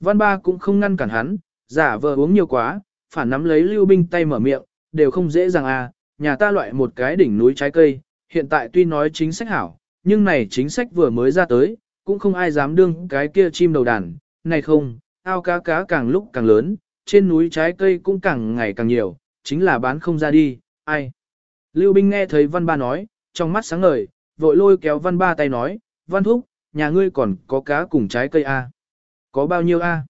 Văn ba cũng không ngăn cản hắn, giả vờ uống nhiều quá, phản nắm lấy lưu binh tay mở miệng, đều không dễ dàng à, nhà ta loại một cái đỉnh núi trái cây, hiện tại tuy nói chính sách hảo, nhưng này chính sách vừa mới ra tới, cũng không ai dám đương cái kia chim đầu đàn, này không, ao cá cá càng lúc càng lớn, trên núi trái cây cũng càng ngày càng nhiều, chính là bán không ra đi, ai. Lưu Binh nghe thấy văn ba nói, trong mắt sáng ngời, vội lôi kéo văn ba tay nói, văn thúc, nhà ngươi còn có cá cùng trái cây à? Có bao nhiêu a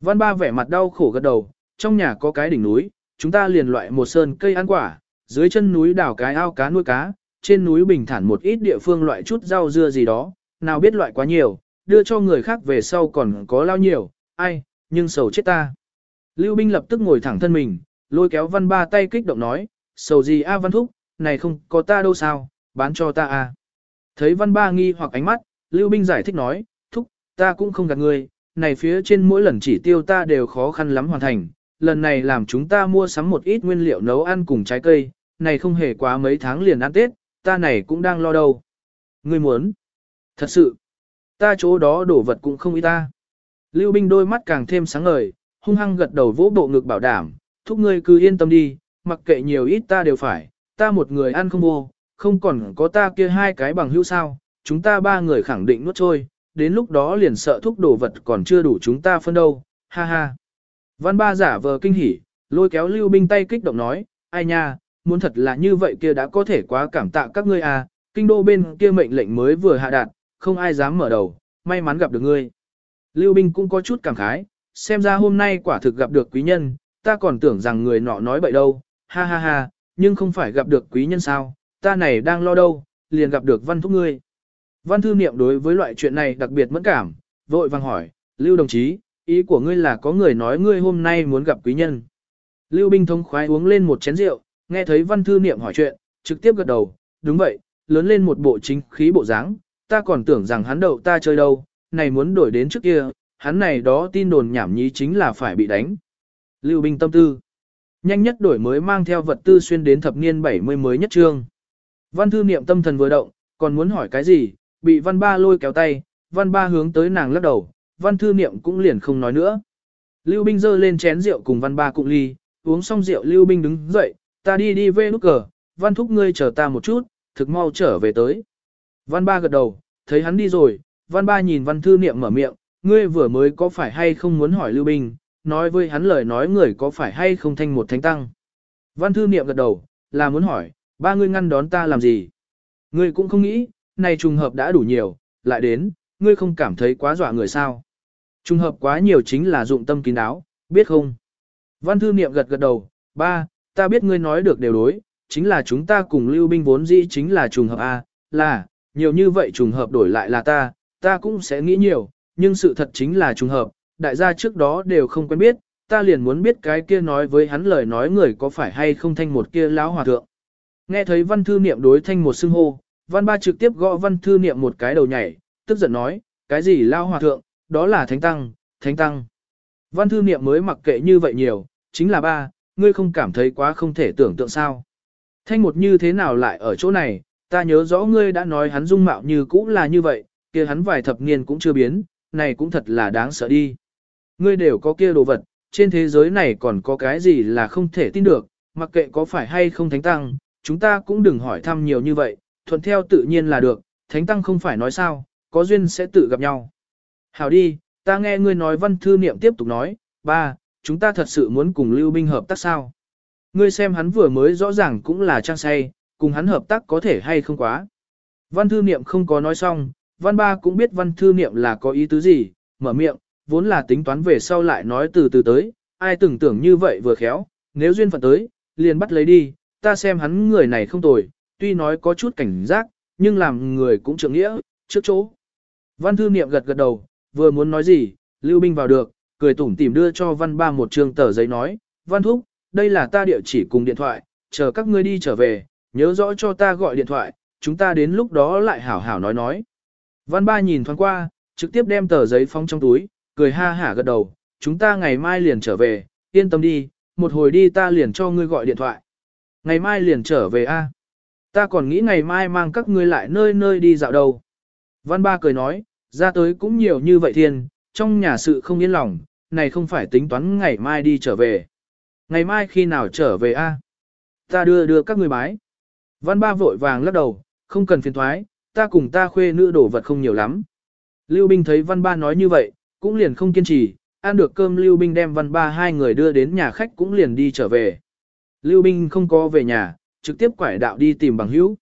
Văn ba vẻ mặt đau khổ gật đầu, trong nhà có cái đỉnh núi, chúng ta liền loại một sơn cây ăn quả, dưới chân núi đào cái ao cá nuôi cá, trên núi bình thản một ít địa phương loại chút rau dưa gì đó, nào biết loại quá nhiều, đưa cho người khác về sau còn có lao nhiều, ai, nhưng sầu chết ta. Lưu Binh lập tức ngồi thẳng thân mình, lôi kéo văn ba tay kích động nói, sầu gì a văn thúc, này không có ta đâu sao, bán cho ta a. Thấy văn ba nghi hoặc ánh mắt, Lưu Binh giải thích nói, thúc, ta cũng không gạt người, này phía trên mỗi lần chỉ tiêu ta đều khó khăn lắm hoàn thành, lần này làm chúng ta mua sắm một ít nguyên liệu nấu ăn cùng trái cây, này không hề quá mấy tháng liền ăn Tết, ta này cũng đang lo đâu. Ngươi muốn? Thật sự, ta chỗ đó đổ vật cũng không ý ta. Lưu Binh đôi mắt càng thêm sáng ngời, hung hăng gật đầu vỗ bộ ngực bảo đảm, thúc ngươi cứ yên tâm đi, mặc kệ nhiều ít ta đều phải, ta một người ăn không vô, không còn có ta kia hai cái bằng hữu sao, chúng ta ba người khẳng định nuốt trôi, đến lúc đó liền sợ thúc đồ vật còn chưa đủ chúng ta phân đâu, ha ha. Văn ba giả vờ kinh hỉ, lôi kéo Lưu Binh tay kích động nói, ai nha, muốn thật là như vậy kia đã có thể quá cảm tạ các ngươi à, kinh đô bên kia mệnh lệnh mới vừa hạ đạt, không ai dám mở đầu, may mắn gặp được ngươi. Lưu Binh cũng có chút cảm khái, xem ra hôm nay quả thực gặp được quý nhân, ta còn tưởng rằng người nọ nói bậy đâu, ha ha ha, nhưng không phải gặp được quý nhân sao, ta này đang lo đâu, liền gặp được văn thúc ngươi. Văn thư niệm đối với loại chuyện này đặc biệt mẫn cảm, vội vàng hỏi, Lưu đồng chí, ý của ngươi là có người nói ngươi hôm nay muốn gặp quý nhân. Lưu Binh thông khoái uống lên một chén rượu, nghe thấy văn thư niệm hỏi chuyện, trực tiếp gật đầu, đúng vậy, lớn lên một bộ chính khí bộ dáng, ta còn tưởng rằng hắn đậu ta chơi đâu, này muốn đổi đến trước kia, hắn này đó tin đồn nhảm nhí chính là phải bị đánh. Lưu binh tâm tư. Nhanh nhất đổi mới mang theo vật tư xuyên đến thập niên 70 mới nhất trương. Văn thư niệm tâm thần vừa động, còn muốn hỏi cái gì, bị văn ba lôi kéo tay, văn ba hướng tới nàng lắc đầu, văn thư niệm cũng liền không nói nữa. Lưu binh giơ lên chén rượu cùng văn ba cụng ly, uống xong rượu lưu binh đứng dậy, ta đi đi về nút cờ, văn thúc ngươi chờ ta một chút, thực mau trở về tới. Văn ba gật đầu, thấy hắn đi rồi, văn ba nhìn văn thư niệm mở miệng, ngươi vừa mới có phải hay không muốn hỏi lưu binh, nói với hắn lời nói người có phải hay không thanh một thánh tăng. Văn thư niệm gật đầu, là muốn hỏi, ba ngươi ngăn đón ta làm gì? Ngươi cũng không nghĩ, này trùng hợp đã đủ nhiều, lại đến, ngươi không cảm thấy quá dọa người sao? Trùng hợp quá nhiều chính là dụng tâm kín đáo, biết không? Văn thư niệm gật gật đầu, ba, ta biết ngươi nói được đều đối, chính là chúng ta cùng lưu binh vốn dĩ chính là trùng hợp A, là, nhiều như vậy trùng hợp đổi lại là ta, ta cũng sẽ nghĩ nhiều, nhưng sự thật chính là trùng hợp, đại gia trước đó đều không quen biết, ta liền muốn biết cái kia nói với hắn lời nói người có phải hay không thanh một kia lão hòa thượng. Nghe thấy văn thư niệm đối thanh một xưng hô, văn ba trực tiếp gõ văn thư niệm một cái đầu nhảy, tức giận nói, cái gì lao hòa thượng, đó là thánh tăng, thánh tăng. Văn thư niệm mới mặc kệ như vậy nhiều, chính là ba, ngươi không cảm thấy quá không thể tưởng tượng sao. Thanh một như thế nào lại ở chỗ này, ta nhớ rõ ngươi đã nói hắn dung mạo như cũ là như vậy, kia hắn vài thập niên cũng chưa biến, này cũng thật là đáng sợ đi. Ngươi đều có kia đồ vật, trên thế giới này còn có cái gì là không thể tin được, mặc kệ có phải hay không thánh tăng, chúng ta cũng đừng hỏi thăm nhiều như vậy, thuận theo tự nhiên là được, thánh tăng không phải nói sao, có duyên sẽ tự gặp nhau. Hảo đi, ta nghe ngươi nói văn thư niệm tiếp tục nói, ba, chúng ta thật sự muốn cùng lưu binh hợp tác sao. Ngươi xem hắn vừa mới rõ ràng cũng là trang say, cùng hắn hợp tác có thể hay không quá. Văn thư niệm không có nói xong, văn ba cũng biết văn thư niệm là có ý tứ gì, mở miệng, vốn là tính toán về sau lại nói từ từ tới, ai tưởng tưởng như vậy vừa khéo, nếu duyên phận tới, liền bắt lấy đi, ta xem hắn người này không tồi, tuy nói có chút cảnh giác, nhưng làm người cũng trưởng nghĩa, trước chỗ. Văn thư niệm gật gật đầu, vừa muốn nói gì, lưu binh vào được, cười tủm tỉm đưa cho văn ba một trường tờ giấy nói, văn thúc, đây là ta địa chỉ cùng điện thoại, chờ các ngươi đi trở về, nhớ rõ cho ta gọi điện thoại, chúng ta đến lúc đó lại hảo hảo nói nói. Văn ba nhìn thoáng qua, trực tiếp đem tờ giấy phóng trong túi, cười ha hả gật đầu, chúng ta ngày mai liền trở về, yên tâm đi, một hồi đi ta liền cho ngươi gọi điện thoại. Ngày mai liền trở về a. Ta còn nghĩ ngày mai mang các ngươi lại nơi nơi đi dạo đâu. Văn ba cười nói, ra tới cũng nhiều như vậy thiên, trong nhà sự không yên lòng, này không phải tính toán ngày mai đi trở về. Ngày mai khi nào trở về a? Ta đưa đưa các người bái. Văn ba vội vàng lắc đầu, không cần phiền thoái, ta cùng ta khuê nữ đổ vật không nhiều lắm. Lưu Binh thấy văn ba nói như vậy, cũng liền không kiên trì, ăn được cơm Lưu Binh đem văn ba hai người đưa đến nhà khách cũng liền đi trở về. Lưu Binh không có về nhà, trực tiếp quải đạo đi tìm bằng hữu.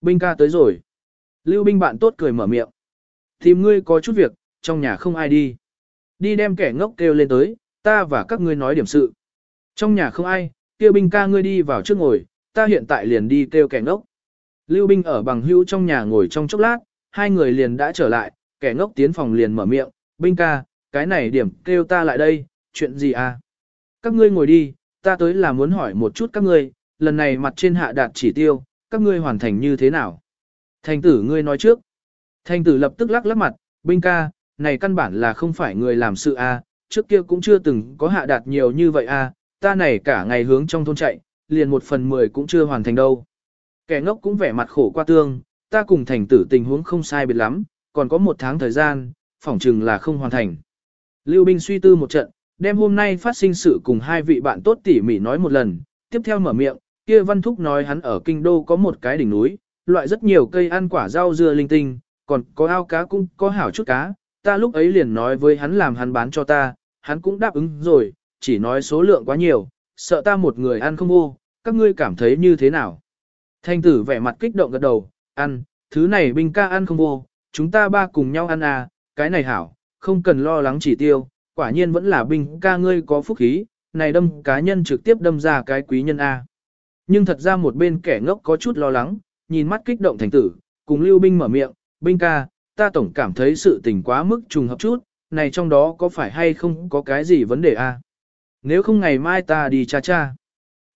Binh ca tới rồi. Lưu Binh bạn tốt cười mở miệng. Tìm ngươi có chút việc, trong nhà không ai đi. Đi đem kẻ ngốc kêu lên tới, ta và các ngươi nói điểm sự. Trong nhà không ai, kêu binh ca ngươi đi vào trước ngồi, ta hiện tại liền đi kêu kẻ ngốc. Lưu binh ở bằng hữu trong nhà ngồi trong chốc lát, hai người liền đã trở lại, kẻ ngốc tiến phòng liền mở miệng, binh ca, cái này điểm kêu ta lại đây, chuyện gì à? Các ngươi ngồi đi, ta tới là muốn hỏi một chút các ngươi, lần này mặt trên hạ đạt chỉ tiêu, các ngươi hoàn thành như thế nào? Thành tử ngươi nói trước. Thành tử lập tức lắc lắc mặt, binh ca, này căn bản là không phải người làm sự a, à, trước kia cũng chưa từng có hạ đạt nhiều như vậy a, à, ta này cả ngày hướng trong thôn chạy, liền một phần mười cũng chưa hoàn thành đâu. Kẻ ngốc cũng vẻ mặt khổ qua tương, ta cùng thành tử tình huống không sai biệt lắm, còn có một tháng thời gian, phỏng chừng là không hoàn thành. Lưu Binh suy tư một trận, đem hôm nay phát sinh sự cùng hai vị bạn tốt tỉ mỉ nói một lần, tiếp theo mở miệng, kia Văn Thúc nói hắn ở kinh đô có một cái đỉnh núi, loại rất nhiều cây ăn quả rau dưa linh tinh, còn có ao cá cũng có hảo chút cá, ta lúc ấy liền nói với hắn làm hắn bán cho ta, hắn cũng đáp ứng rồi, chỉ nói số lượng quá nhiều, sợ ta một người ăn không vô, các ngươi cảm thấy như thế nào? Thanh tử vẻ mặt kích động gật đầu, ăn, thứ này binh ca ăn không vô, chúng ta ba cùng nhau ăn à, cái này hảo, không cần lo lắng chỉ tiêu, quả nhiên vẫn là binh ca ngươi có phúc khí, này đâm cá nhân trực tiếp đâm ra cái quý nhân A. Nhưng thật ra một bên kẻ ngốc có chút lo lắng, nhìn mắt kích động thành tử, cùng lưu binh mở miệng, binh ca, ta tổng cảm thấy sự tình quá mức trùng hợp chút, này trong đó có phải hay không có cái gì vấn đề a? Nếu không ngày mai ta đi cha cha.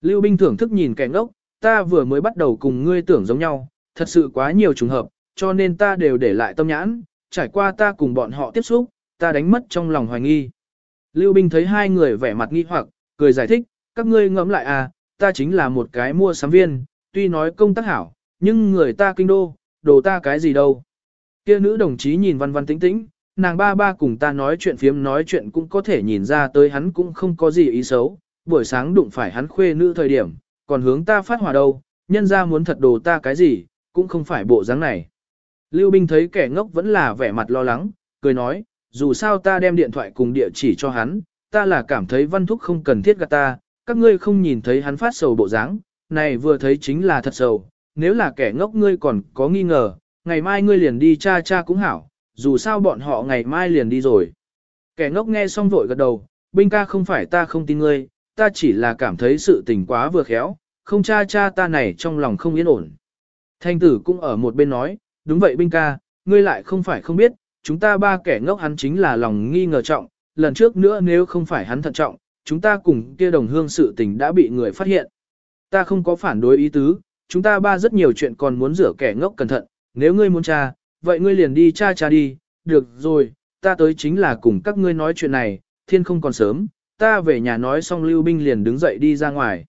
Lưu binh thưởng thức nhìn kẻ ngốc, ta vừa mới bắt đầu cùng ngươi tưởng giống nhau, thật sự quá nhiều trùng hợp, cho nên ta đều để lại tâm nhãn, trải qua ta cùng bọn họ tiếp xúc, ta đánh mất trong lòng hoài nghi. Lưu binh thấy hai người vẻ mặt nghi hoặc, cười giải thích, các ngươi ngẫm lại à, ta chính là một cái mua sắm viên, tuy nói công tác hảo, nhưng người ta kinh đô, đồ ta cái gì đâu. Kia nữ đồng chí nhìn văn văn tĩnh tĩnh, nàng ba ba cùng ta nói chuyện phiếm nói chuyện cũng có thể nhìn ra tới hắn cũng không có gì ý xấu, buổi sáng đụng phải hắn khuê nữ thời điểm, còn hướng ta phát hỏa đâu, nhân ra muốn thật đồ ta cái gì, cũng không phải bộ dáng này. Lưu Binh thấy kẻ ngốc vẫn là vẻ mặt lo lắng, cười nói, dù sao ta đem điện thoại cùng địa chỉ cho hắn, ta là cảm thấy văn thúc không cần thiết gạt ta, các ngươi không nhìn thấy hắn phát sầu bộ dáng, này vừa thấy chính là thật sầu, nếu là kẻ ngốc ngươi còn có nghi ngờ, ngày mai ngươi liền đi cha cha cũng hảo, dù sao bọn họ ngày mai liền đi rồi. Kẻ ngốc nghe xong vội gật đầu, binh ca không phải ta không tin ngươi, ta chỉ là cảm thấy sự tình quá vừa khéo, không cha cha ta này trong lòng không yên ổn. Thanh tử cũng ở một bên nói, đúng vậy binh ca, ngươi lại không phải không biết, chúng ta ba kẻ ngốc hắn chính là lòng nghi ngờ trọng, lần trước nữa nếu không phải hắn thận trọng, chúng ta cùng kia đồng hương sự tình đã bị người phát hiện. Ta không có phản đối ý tứ, chúng ta ba rất nhiều chuyện còn muốn rửa kẻ ngốc cẩn thận, nếu ngươi muốn tra, vậy ngươi liền đi tra tra đi, được rồi, ta tới chính là cùng các ngươi nói chuyện này, thiên không còn sớm, ta về nhà nói xong Lưu Binh liền đứng dậy đi ra ngoài.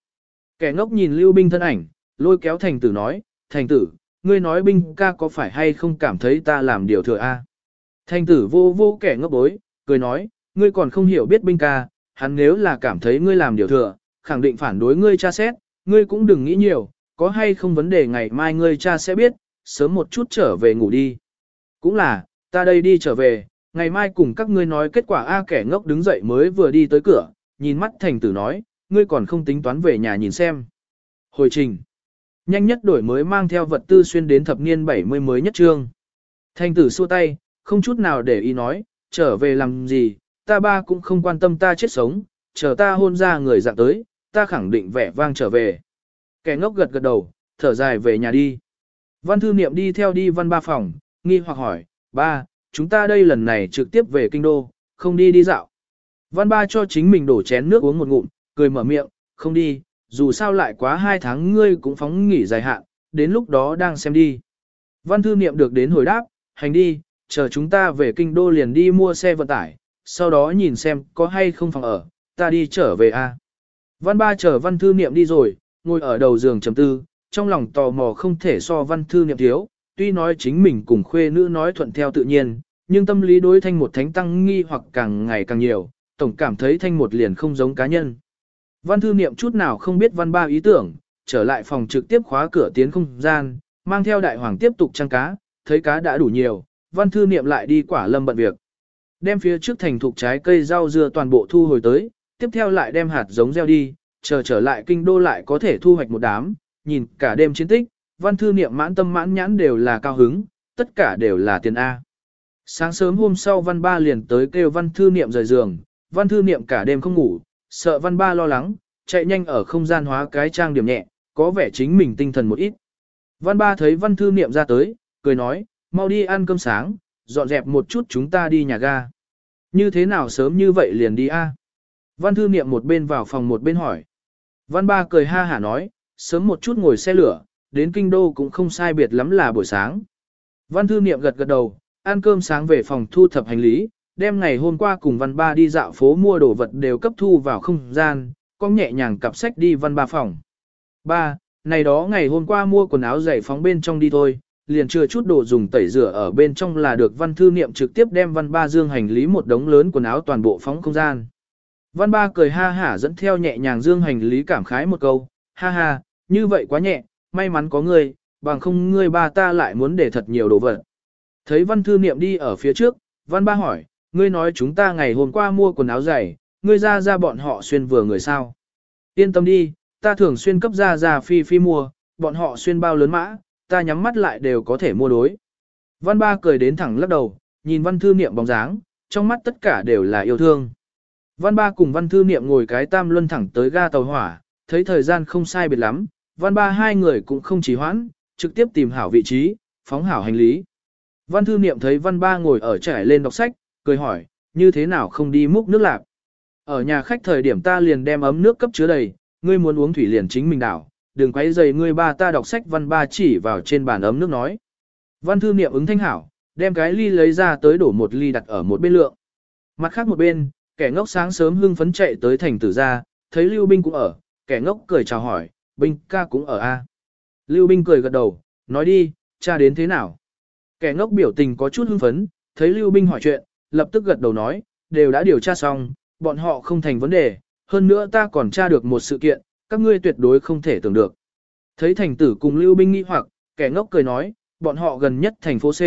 Kẻ ngốc nhìn Lưu Binh thân ảnh, lôi kéo thành tử nói, thành tử, ngươi nói Binh ca có phải hay không cảm thấy ta làm điều thừa a? Thành tử vô vô kẻ ngốc bối, cười nói, ngươi còn không hiểu biết Binh ca, hắn nếu là cảm thấy ngươi làm điều thừa, khẳng định phản đối ngươi cha xét, ngươi cũng đừng nghĩ nhiều, có hay không vấn đề ngày mai ngươi cha sẽ biết, sớm một chút trở về ngủ đi. Cũng là, ta đây đi trở về, ngày mai cùng các ngươi nói kết quả A kẻ ngốc đứng dậy mới vừa đi tới cửa, nhìn mắt thành tử nói, ngươi còn không tính toán về nhà nhìn xem. Hồi trình. Nhanh nhất đổi mới mang theo vật tư xuyên đến thập niên 70 mới nhất trương. Thành tử xua tay, không chút nào để ý nói, trở về làm gì, ta ba cũng không quan tâm ta chết sống, chờ ta hôn ra người dạng tới, ta khẳng định vẻ vang trở về. Kẻ ngốc gật gật đầu, thở dài về nhà đi. Văn thư niệm đi theo đi văn ba phòng, nghi hoặc hỏi, ba, chúng ta đây lần này trực tiếp về kinh đô, không đi đi dạo. Văn ba cho chính mình đổ chén nước uống một ngụm, cười mở miệng, không đi, dù sao lại quá hai tháng ngươi cũng phóng nghỉ dài hạn, đến lúc đó đang xem đi. Văn thư niệm được đến hồi đáp, hành đi, chờ chúng ta về kinh đô liền đi mua xe vận tải, sau đó nhìn xem có hay không phòng ở, ta đi trở về a. Văn ba chờ văn thư niệm đi rồi, ngồi ở đầu giường trầm tư, trong lòng tò mò không thể so văn thư niệm thiếu, tuy nói chính mình cùng khuê nữ nói thuận theo tự nhiên, nhưng tâm lý đối thanh một thánh tăng nghi hoặc càng ngày càng nhiều, tổng cảm thấy thanh một liền không giống cá nhân. Văn thư niệm chút nào không biết văn ba ý tưởng, trở lại phòng trực tiếp khóa cửa tiến không gian, mang theo đại hoàng tiếp tục trang cá, thấy cá đã đủ nhiều, văn thư niệm lại đi quả lâm bận việc. Đem phía trước thành thục trái cây rau dưa toàn bộ thu hồi tới, tiếp theo lại đem hạt giống gieo đi, chờ trở lại kinh đô lại có thể thu hoạch một đám, nhìn cả đêm chiến tích, văn thư niệm mãn tâm mãn nhãn đều là cao hứng, tất cả đều là tiền A. Sáng sớm hôm sau văn ba liền tới kêu văn thư niệm rời giường, văn thư niệm cả đêm không ngủ, sợ văn ba lo lắng, chạy nhanh ở không gian hóa cái trang điểm nhẹ, có vẻ chính mình tinh thần một ít. Văn ba thấy văn thư niệm ra tới, cười nói, mau đi ăn cơm sáng, dọn dẹp một chút chúng ta đi nhà ga. Như thế nào sớm như vậy liền đi a? Văn thư niệm một bên vào phòng một bên hỏi. Văn ba cười ha hả nói, sớm một chút ngồi xe lửa, đến kinh đô cũng không sai biệt lắm là buổi sáng. Văn thư niệm gật gật đầu, ăn cơm sáng về phòng thu thập hành lý, đem ngày hôm qua cùng văn ba đi dạo phố mua đồ vật đều cấp thu vào không gian, con nhẹ nhàng cặp sách đi văn ba phòng. Ba, này đó ngày hôm qua mua quần áo giày phóng bên trong đi thôi, liền chưa chút đồ dùng tẩy rửa ở bên trong là được văn thư niệm trực tiếp đem văn ba dương hành lý một đống lớn quần áo toàn bộ phóng không gian. Văn ba cười ha hả dẫn theo nhẹ nhàng dương hành lý cảm khái một câu, ha ha, như vậy quá nhẹ, may mắn có ngươi, bằng không ngươi ba ta lại muốn để thật nhiều đồ vật. Thấy văn thư niệm đi ở phía trước, văn ba hỏi, ngươi nói chúng ta ngày hôm qua mua quần áo dày ngươi ra ra bọn họ xuyên vừa người sao. Yên tâm đi, ta thường xuyên cấp ra ra phi phi mua, bọn họ xuyên bao lớn mã, ta nhắm mắt lại đều có thể mua đối. Văn ba cười đến thẳng lắc đầu, nhìn văn thư niệm bóng dáng, trong mắt tất cả đều là yêu thương. Văn ba cùng văn thư niệm ngồi cái tam luân thẳng tới ga tàu hỏa, thấy thời gian không sai biệt lắm, văn ba hai người cũng không chỉ hoãn, trực tiếp tìm hảo vị trí, phóng hảo hành lý. Văn thư niệm thấy văn ba ngồi ở trải lên đọc sách, cười hỏi, như thế nào không đi múc nước lạc. Ở nhà khách thời điểm ta liền đem ấm nước cấp chứa đầy, ngươi muốn uống thủy liền chính mình đảo, đừng quấy rầy ngươi ba ta đọc sách văn ba chỉ vào trên bàn ấm nước nói. Văn thư niệm ứng thanh hảo, đem cái ly lấy ra tới đổ một ly đặt ở một bên lượng. Mặt khác một bên, kẻ ngốc sáng sớm hưng phấn chạy tới thành tử gia, thấy Lưu Binh cũng ở, kẻ ngốc cười chào hỏi, Binh ca cũng ở a. Lưu Binh cười gật đầu, nói đi, cha đến thế nào? Kẻ ngốc biểu tình có chút hưng phấn, thấy Lưu Binh hỏi chuyện, lập tức gật đầu nói, đều đã điều tra xong, bọn họ không thành vấn đề, hơn nữa ta còn tra được một sự kiện, các ngươi tuyệt đối không thể tưởng được. Thấy thành tử cùng Lưu Binh nghĩ hoặc, kẻ ngốc cười nói, bọn họ gần nhất thành phố C,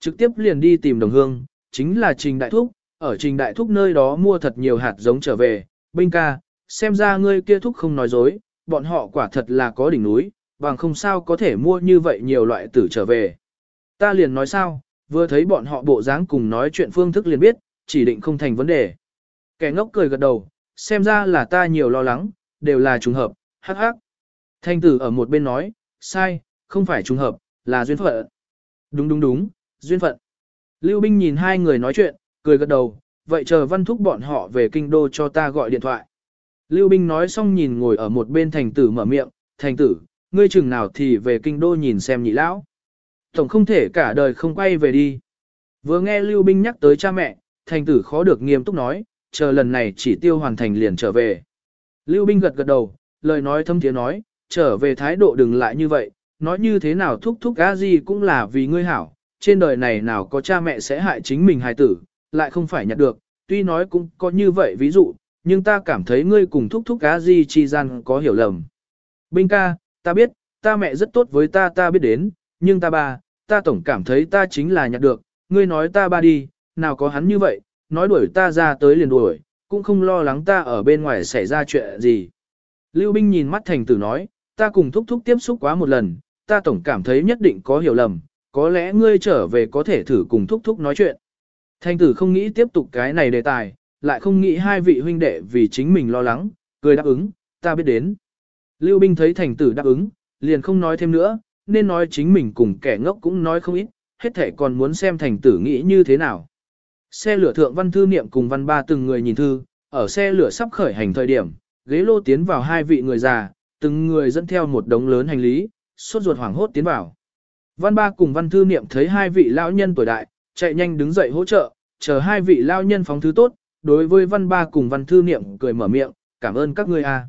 trực tiếp liền đi tìm đồng hương, chính là Trình Đại Thúc, ở Trình Đại Thúc nơi đó mua thật nhiều hạt giống trở về, Binh ca, xem ra ngươi kia thúc không nói dối, bọn họ quả thật là có đỉnh núi, bằng không sao có thể mua như vậy nhiều loại tử trở về. Ta liền nói sao, vừa thấy bọn họ bộ dáng cùng nói chuyện phương thức liền biết, chỉ định không thành vấn đề. Kẻ ngốc cười gật đầu, xem ra là ta nhiều lo lắng, đều là trùng hợp, hắc hắc. Thanh tử ở một bên nói, sai, không phải trùng hợp, là duyên phận. Đúng đúng đúng, duyên phận. Lưu Binh nhìn hai người nói chuyện, cười gật đầu, vậy chờ văn thúc bọn họ về kinh đô cho ta gọi điện thoại. Lưu Binh nói xong nhìn ngồi ở một bên thành tử mở miệng, thành tử, ngươi chừng nào thì về kinh đô nhìn xem nhị lão. Tổng không thể cả đời không quay về đi. Vừa nghe Lưu Binh nhắc tới cha mẹ, thành tử khó được nghiêm túc nói, chờ lần này chỉ tiêu hoàn thành liền trở về. Lưu Binh gật gật đầu, lời nói thâm tiếng nói, trở về thái độ đừng lại như vậy, nói như thế nào thúc thúc á gì cũng là vì ngươi hảo, trên đời này nào có cha mẹ sẽ hại chính mình hài tử, lại không phải nhặt được, tuy nói cũng có như vậy ví dụ, nhưng ta cảm thấy ngươi cùng thúc thúc á gì chi gian có hiểu lầm. Binh ca, ta biết, ta mẹ rất tốt với ta ta biết đến, nhưng ta ba, ta tổng cảm thấy ta chính là nhặt được, ngươi nói ta ba đi, nào có hắn như vậy, nói đuổi ta ra tới liền đuổi, cũng không lo lắng ta ở bên ngoài xảy ra chuyện gì. Lưu Binh nhìn mắt thành tử nói, ta cùng thúc thúc tiếp xúc quá một lần, ta tổng cảm thấy nhất định có hiểu lầm, có lẽ ngươi trở về có thể thử cùng thúc thúc nói chuyện. Thành tử không nghĩ tiếp tục cái này đề tài, lại không nghĩ hai vị huynh đệ vì chính mình lo lắng, cười đáp ứng, ta biết đến. Lưu Binh thấy thành tử đáp ứng, liền không nói thêm nữa, nên nói chính mình cùng kẻ ngốc cũng nói không ít, hết thể còn muốn xem thành tử nghĩ như thế nào. Xe lửa thượng văn thư niệm cùng văn ba từng người nhìn thư, ở xe lửa sắp khởi hành thời điểm, ghế lô tiến vào hai vị người già, từng người dẫn theo một đống lớn hành lý, suốt ruột hoảng hốt tiến vào. Văn ba cùng văn thư niệm thấy hai vị lão nhân tuổi đại, chạy nhanh đứng dậy hỗ trợ, chờ hai vị lão nhân phóng thứ tốt, đối với văn ba cùng văn thư niệm cười mở miệng, cảm ơn các ngươi a.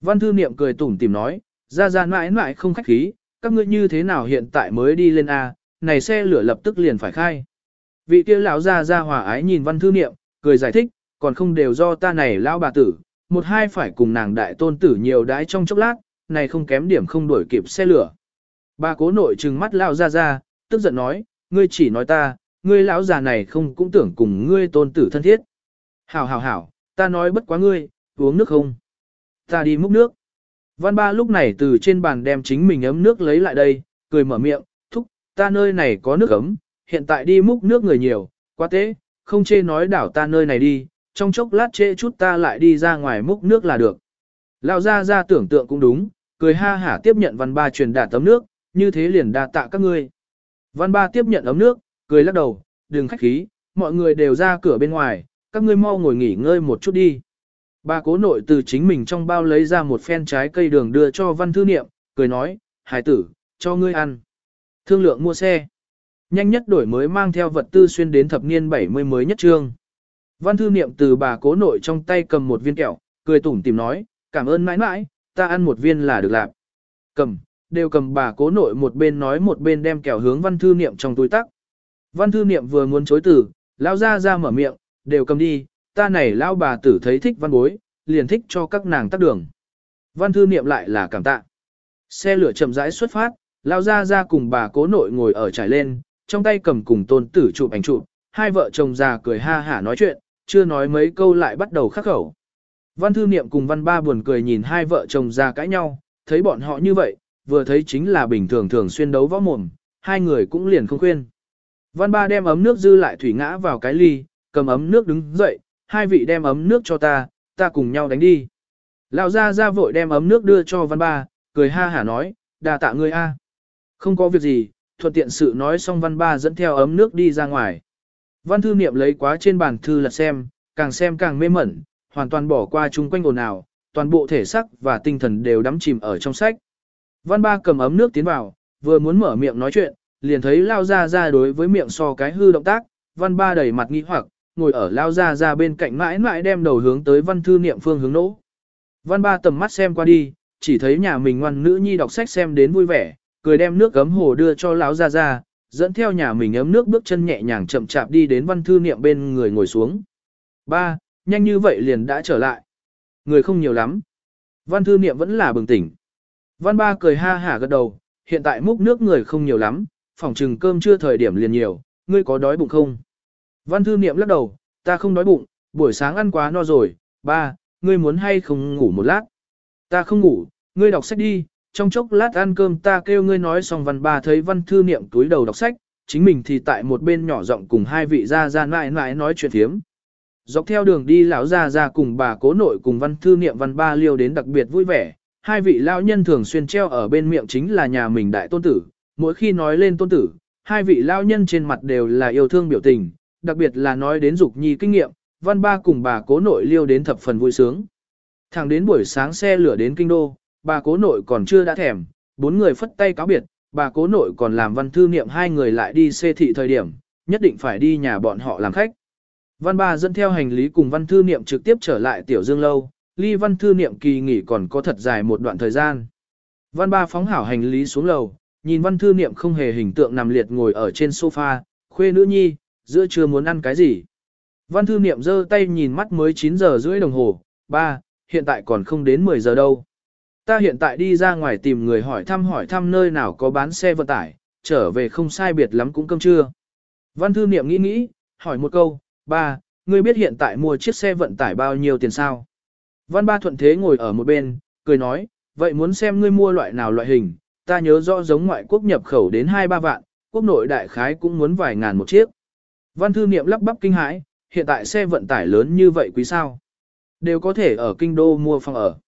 Văn thư niệm cười tủm tìm nói, ra ra mãi mãi không khách khí, các ngươi như thế nào hiện tại mới đi lên a, này xe lửa lập tức liền phải khai. Vị kia lão ra ra hòa ái nhìn văn thư niệm, cười giải thích, còn không đều do ta này lão bà tử, một hai phải cùng nàng đại tôn tử nhiều đái trong chốc lát, này không kém điểm không đuổi kịp xe lửa. Bà cố nội trừng mắt lão ra ra, tức giận nói, ngươi chỉ nói ta, ngươi lão già này không cũng tưởng cùng ngươi tôn tử thân thiết. Hảo hảo hảo, ta nói bất quá ngươi, uống nước không? Ta đi múc nước. Văn ba lúc này từ trên bàn đem chính mình ấm nước lấy lại đây, cười mở miệng, thúc, ta nơi này có nước ấm, hiện tại đi múc nước người nhiều, quá tế, không chê nói đảo ta nơi này đi, trong chốc lát chê chút ta lại đi ra ngoài múc nước là được. Lão ra ra tưởng tượng cũng đúng, cười ha hả tiếp nhận văn ba truyền đạt tấm nước, như thế liền đa tạ các ngươi. Văn ba tiếp nhận ấm nước, cười lắc đầu, đừng khách khí, mọi người đều ra cửa bên ngoài, các ngươi mau ngồi nghỉ ngơi một chút đi. Bà cố nội từ chính mình trong bao lấy ra một phen trái cây đường đưa cho văn thư niệm, cười nói, hải tử, cho ngươi ăn. Thương lượng mua xe. Nhanh nhất đổi mới mang theo vật tư xuyên đến thập niên 70 mới nhất trương. Văn thư niệm từ bà cố nội trong tay cầm một viên kẹo, cười tủm tìm nói, cảm ơn mãi mãi, ta ăn một viên là được làm. Cầm, đều cầm bà cố nội một bên nói một bên đem kẹo hướng văn thư niệm trong túi tắc. Văn thư niệm vừa muốn chối từ, lão ra ra mở miệng, đều cầm đi, ta này lão bà tử thấy thích văn bối, liền thích cho các nàng tắt đường. Văn thư niệm lại là cảm tạ. Xe lửa chậm rãi xuất phát, lão ra ra cùng bà cố nội ngồi ở trải lên, trong tay cầm cùng tôn tử chụp ảnh chụp, hai vợ chồng già cười ha hả nói chuyện, chưa nói mấy câu lại bắt đầu khắc khẩu. Văn thư niệm cùng văn ba buồn cười nhìn hai vợ chồng già cãi nhau, thấy bọn họ như vậy, vừa thấy chính là bình thường thường xuyên đấu võ mồm, hai người cũng liền không khuyên. Văn ba đem ấm nước dư lại thủy ngã vào cái ly, cầm ấm nước đứng dậy, hai vị đem ấm nước cho ta, ta cùng nhau đánh đi. Lão gia gia vội đem ấm nước đưa cho văn ba, cười ha hả nói, đà tạ ngươi a. Không có việc gì, thuận tiện sự nói xong văn ba dẫn theo ấm nước đi ra ngoài. Văn thư niệm lấy quá trên bàn thư lật xem, càng xem càng mê mẩn, hoàn toàn bỏ qua chung quanh ồn ào, toàn bộ thể sắc và tinh thần đều đắm chìm ở trong sách. Văn ba cầm ấm nước tiến vào, vừa muốn mở miệng nói chuyện, liền thấy lao ra ra đối với miệng so cái hư động tác, văn ba đầy mặt nghi hoặc, ngồi ở lao ra ra bên cạnh mãi mãi đem đầu hướng tới văn thư niệm phương hướng nỗ. Văn ba tầm mắt xem qua đi, chỉ thấy nhà mình ngoan nữ nhi đọc sách xem đến vui vẻ, cười đem nước gấm hồ đưa cho lão ra ra, dẫn theo nhà mình ấm nước bước chân nhẹ nhàng chậm chạp đi đến văn thư niệm bên người ngồi xuống. Ba, nhanh như vậy liền đã trở lại. Người không nhiều lắm. Văn thư niệm vẫn là bừng tỉnh. Văn ba cười ha hả gật đầu, hiện tại múc nước người không nhiều lắm, phòng trừng cơm chưa thời điểm liền nhiều, ngươi có đói bụng không? Văn thư niệm lắc đầu, ta không đói bụng, buổi sáng ăn quá no rồi, ba, ngươi muốn hay không ngủ một lát? Ta không ngủ, ngươi đọc sách đi, trong chốc lát ăn cơm ta kêu ngươi nói xong văn ba thấy văn thư niệm túi đầu đọc sách, chính mình thì tại một bên nhỏ giọng cùng hai vị gia gia mãi mãi nói chuyện thiếm. Dọc theo đường đi lão gia gia cùng bà cố nội cùng văn thư niệm văn ba liêu đến đặc biệt vui vẻ, hai vị lão nhân thường xuyên treo ở bên miệng chính là nhà mình đại tôn tử, mỗi khi nói lên tôn tử, hai vị lão nhân trên mặt đều là yêu thương biểu tình, đặc biệt là nói đến dục nhi kinh nghiệm, văn ba cùng bà cố nội liêu đến thập phần vui sướng. Thẳng đến buổi sáng xe lửa đến kinh đô, bà cố nội còn chưa đã thèm, bốn người phất tay cáo biệt, bà cố nội còn làm văn thư niệm hai người lại đi xê thị thời điểm, nhất định phải đi nhà bọn họ làm khách. Văn ba dẫn theo hành lý cùng văn thư niệm trực tiếp trở lại tiểu dương lâu, ly văn thư niệm kỳ nghỉ còn có thật dài một đoạn thời gian. Văn ba phóng hảo hành lý xuống lầu, nhìn văn thư niệm không hề hình tượng nằm liệt ngồi ở trên sofa, khuê nữ nhi, giữa trưa muốn ăn cái gì. Văn thư niệm giơ tay nhìn mắt mới 9 giờ rưỡi đồng hồ, ba, hiện tại còn không đến 10 giờ đâu. Ta hiện tại đi ra ngoài tìm người hỏi thăm hỏi thăm nơi nào có bán xe vận tải, trở về không sai biệt lắm cũng cơm trưa. Văn thư niệm nghĩ nghĩ, hỏi một câu, ba, ngươi biết hiện tại mua chiếc xe vận tải bao nhiêu tiền sao? Văn ba thuận thế ngồi ở một bên, cười nói, vậy muốn xem ngươi mua loại nào loại hình, ta nhớ rõ giống ngoại quốc nhập khẩu đến 2-3 vạn, quốc nội đại khái cũng muốn vài ngàn một chiếc. Văn thư niệm lắp bắp kinh hãi, hiện tại xe vận tải lớn như vậy quý sao? Đều có thể ở kinh đô mua phòng ở.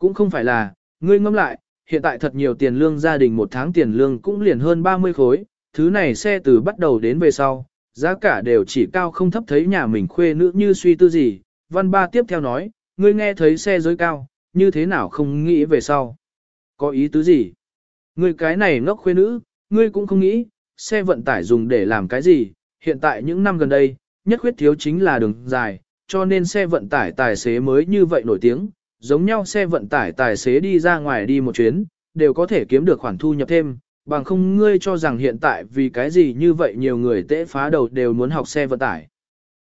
Cũng không phải là, ngươi ngẫm lại, hiện tại thật nhiều tiền lương gia đình một tháng tiền lương cũng liền hơn 30 khối, thứ này xe từ bắt đầu đến về sau, giá cả đều chỉ cao không thấp thấy nhà mình khuê nữ như suy tư gì. Văn ba tiếp theo nói, ngươi nghe thấy xe giới cao, như thế nào không nghĩ về sau? Có ý tứ gì? Ngươi cái này ngốc khuê nữ, ngươi cũng không nghĩ, xe vận tải dùng để làm cái gì? Hiện tại những năm gần đây, nhất khuyết thiếu chính là đường dài, cho nên xe vận tải tài xế mới như vậy nổi tiếng, giống nhau xe vận tải tài xế đi ra ngoài đi một chuyến, đều có thể kiếm được khoản thu nhập thêm, bằng không ngươi cho rằng hiện tại vì cái gì như vậy nhiều người tễ phá đầu đều muốn học xe vận tải.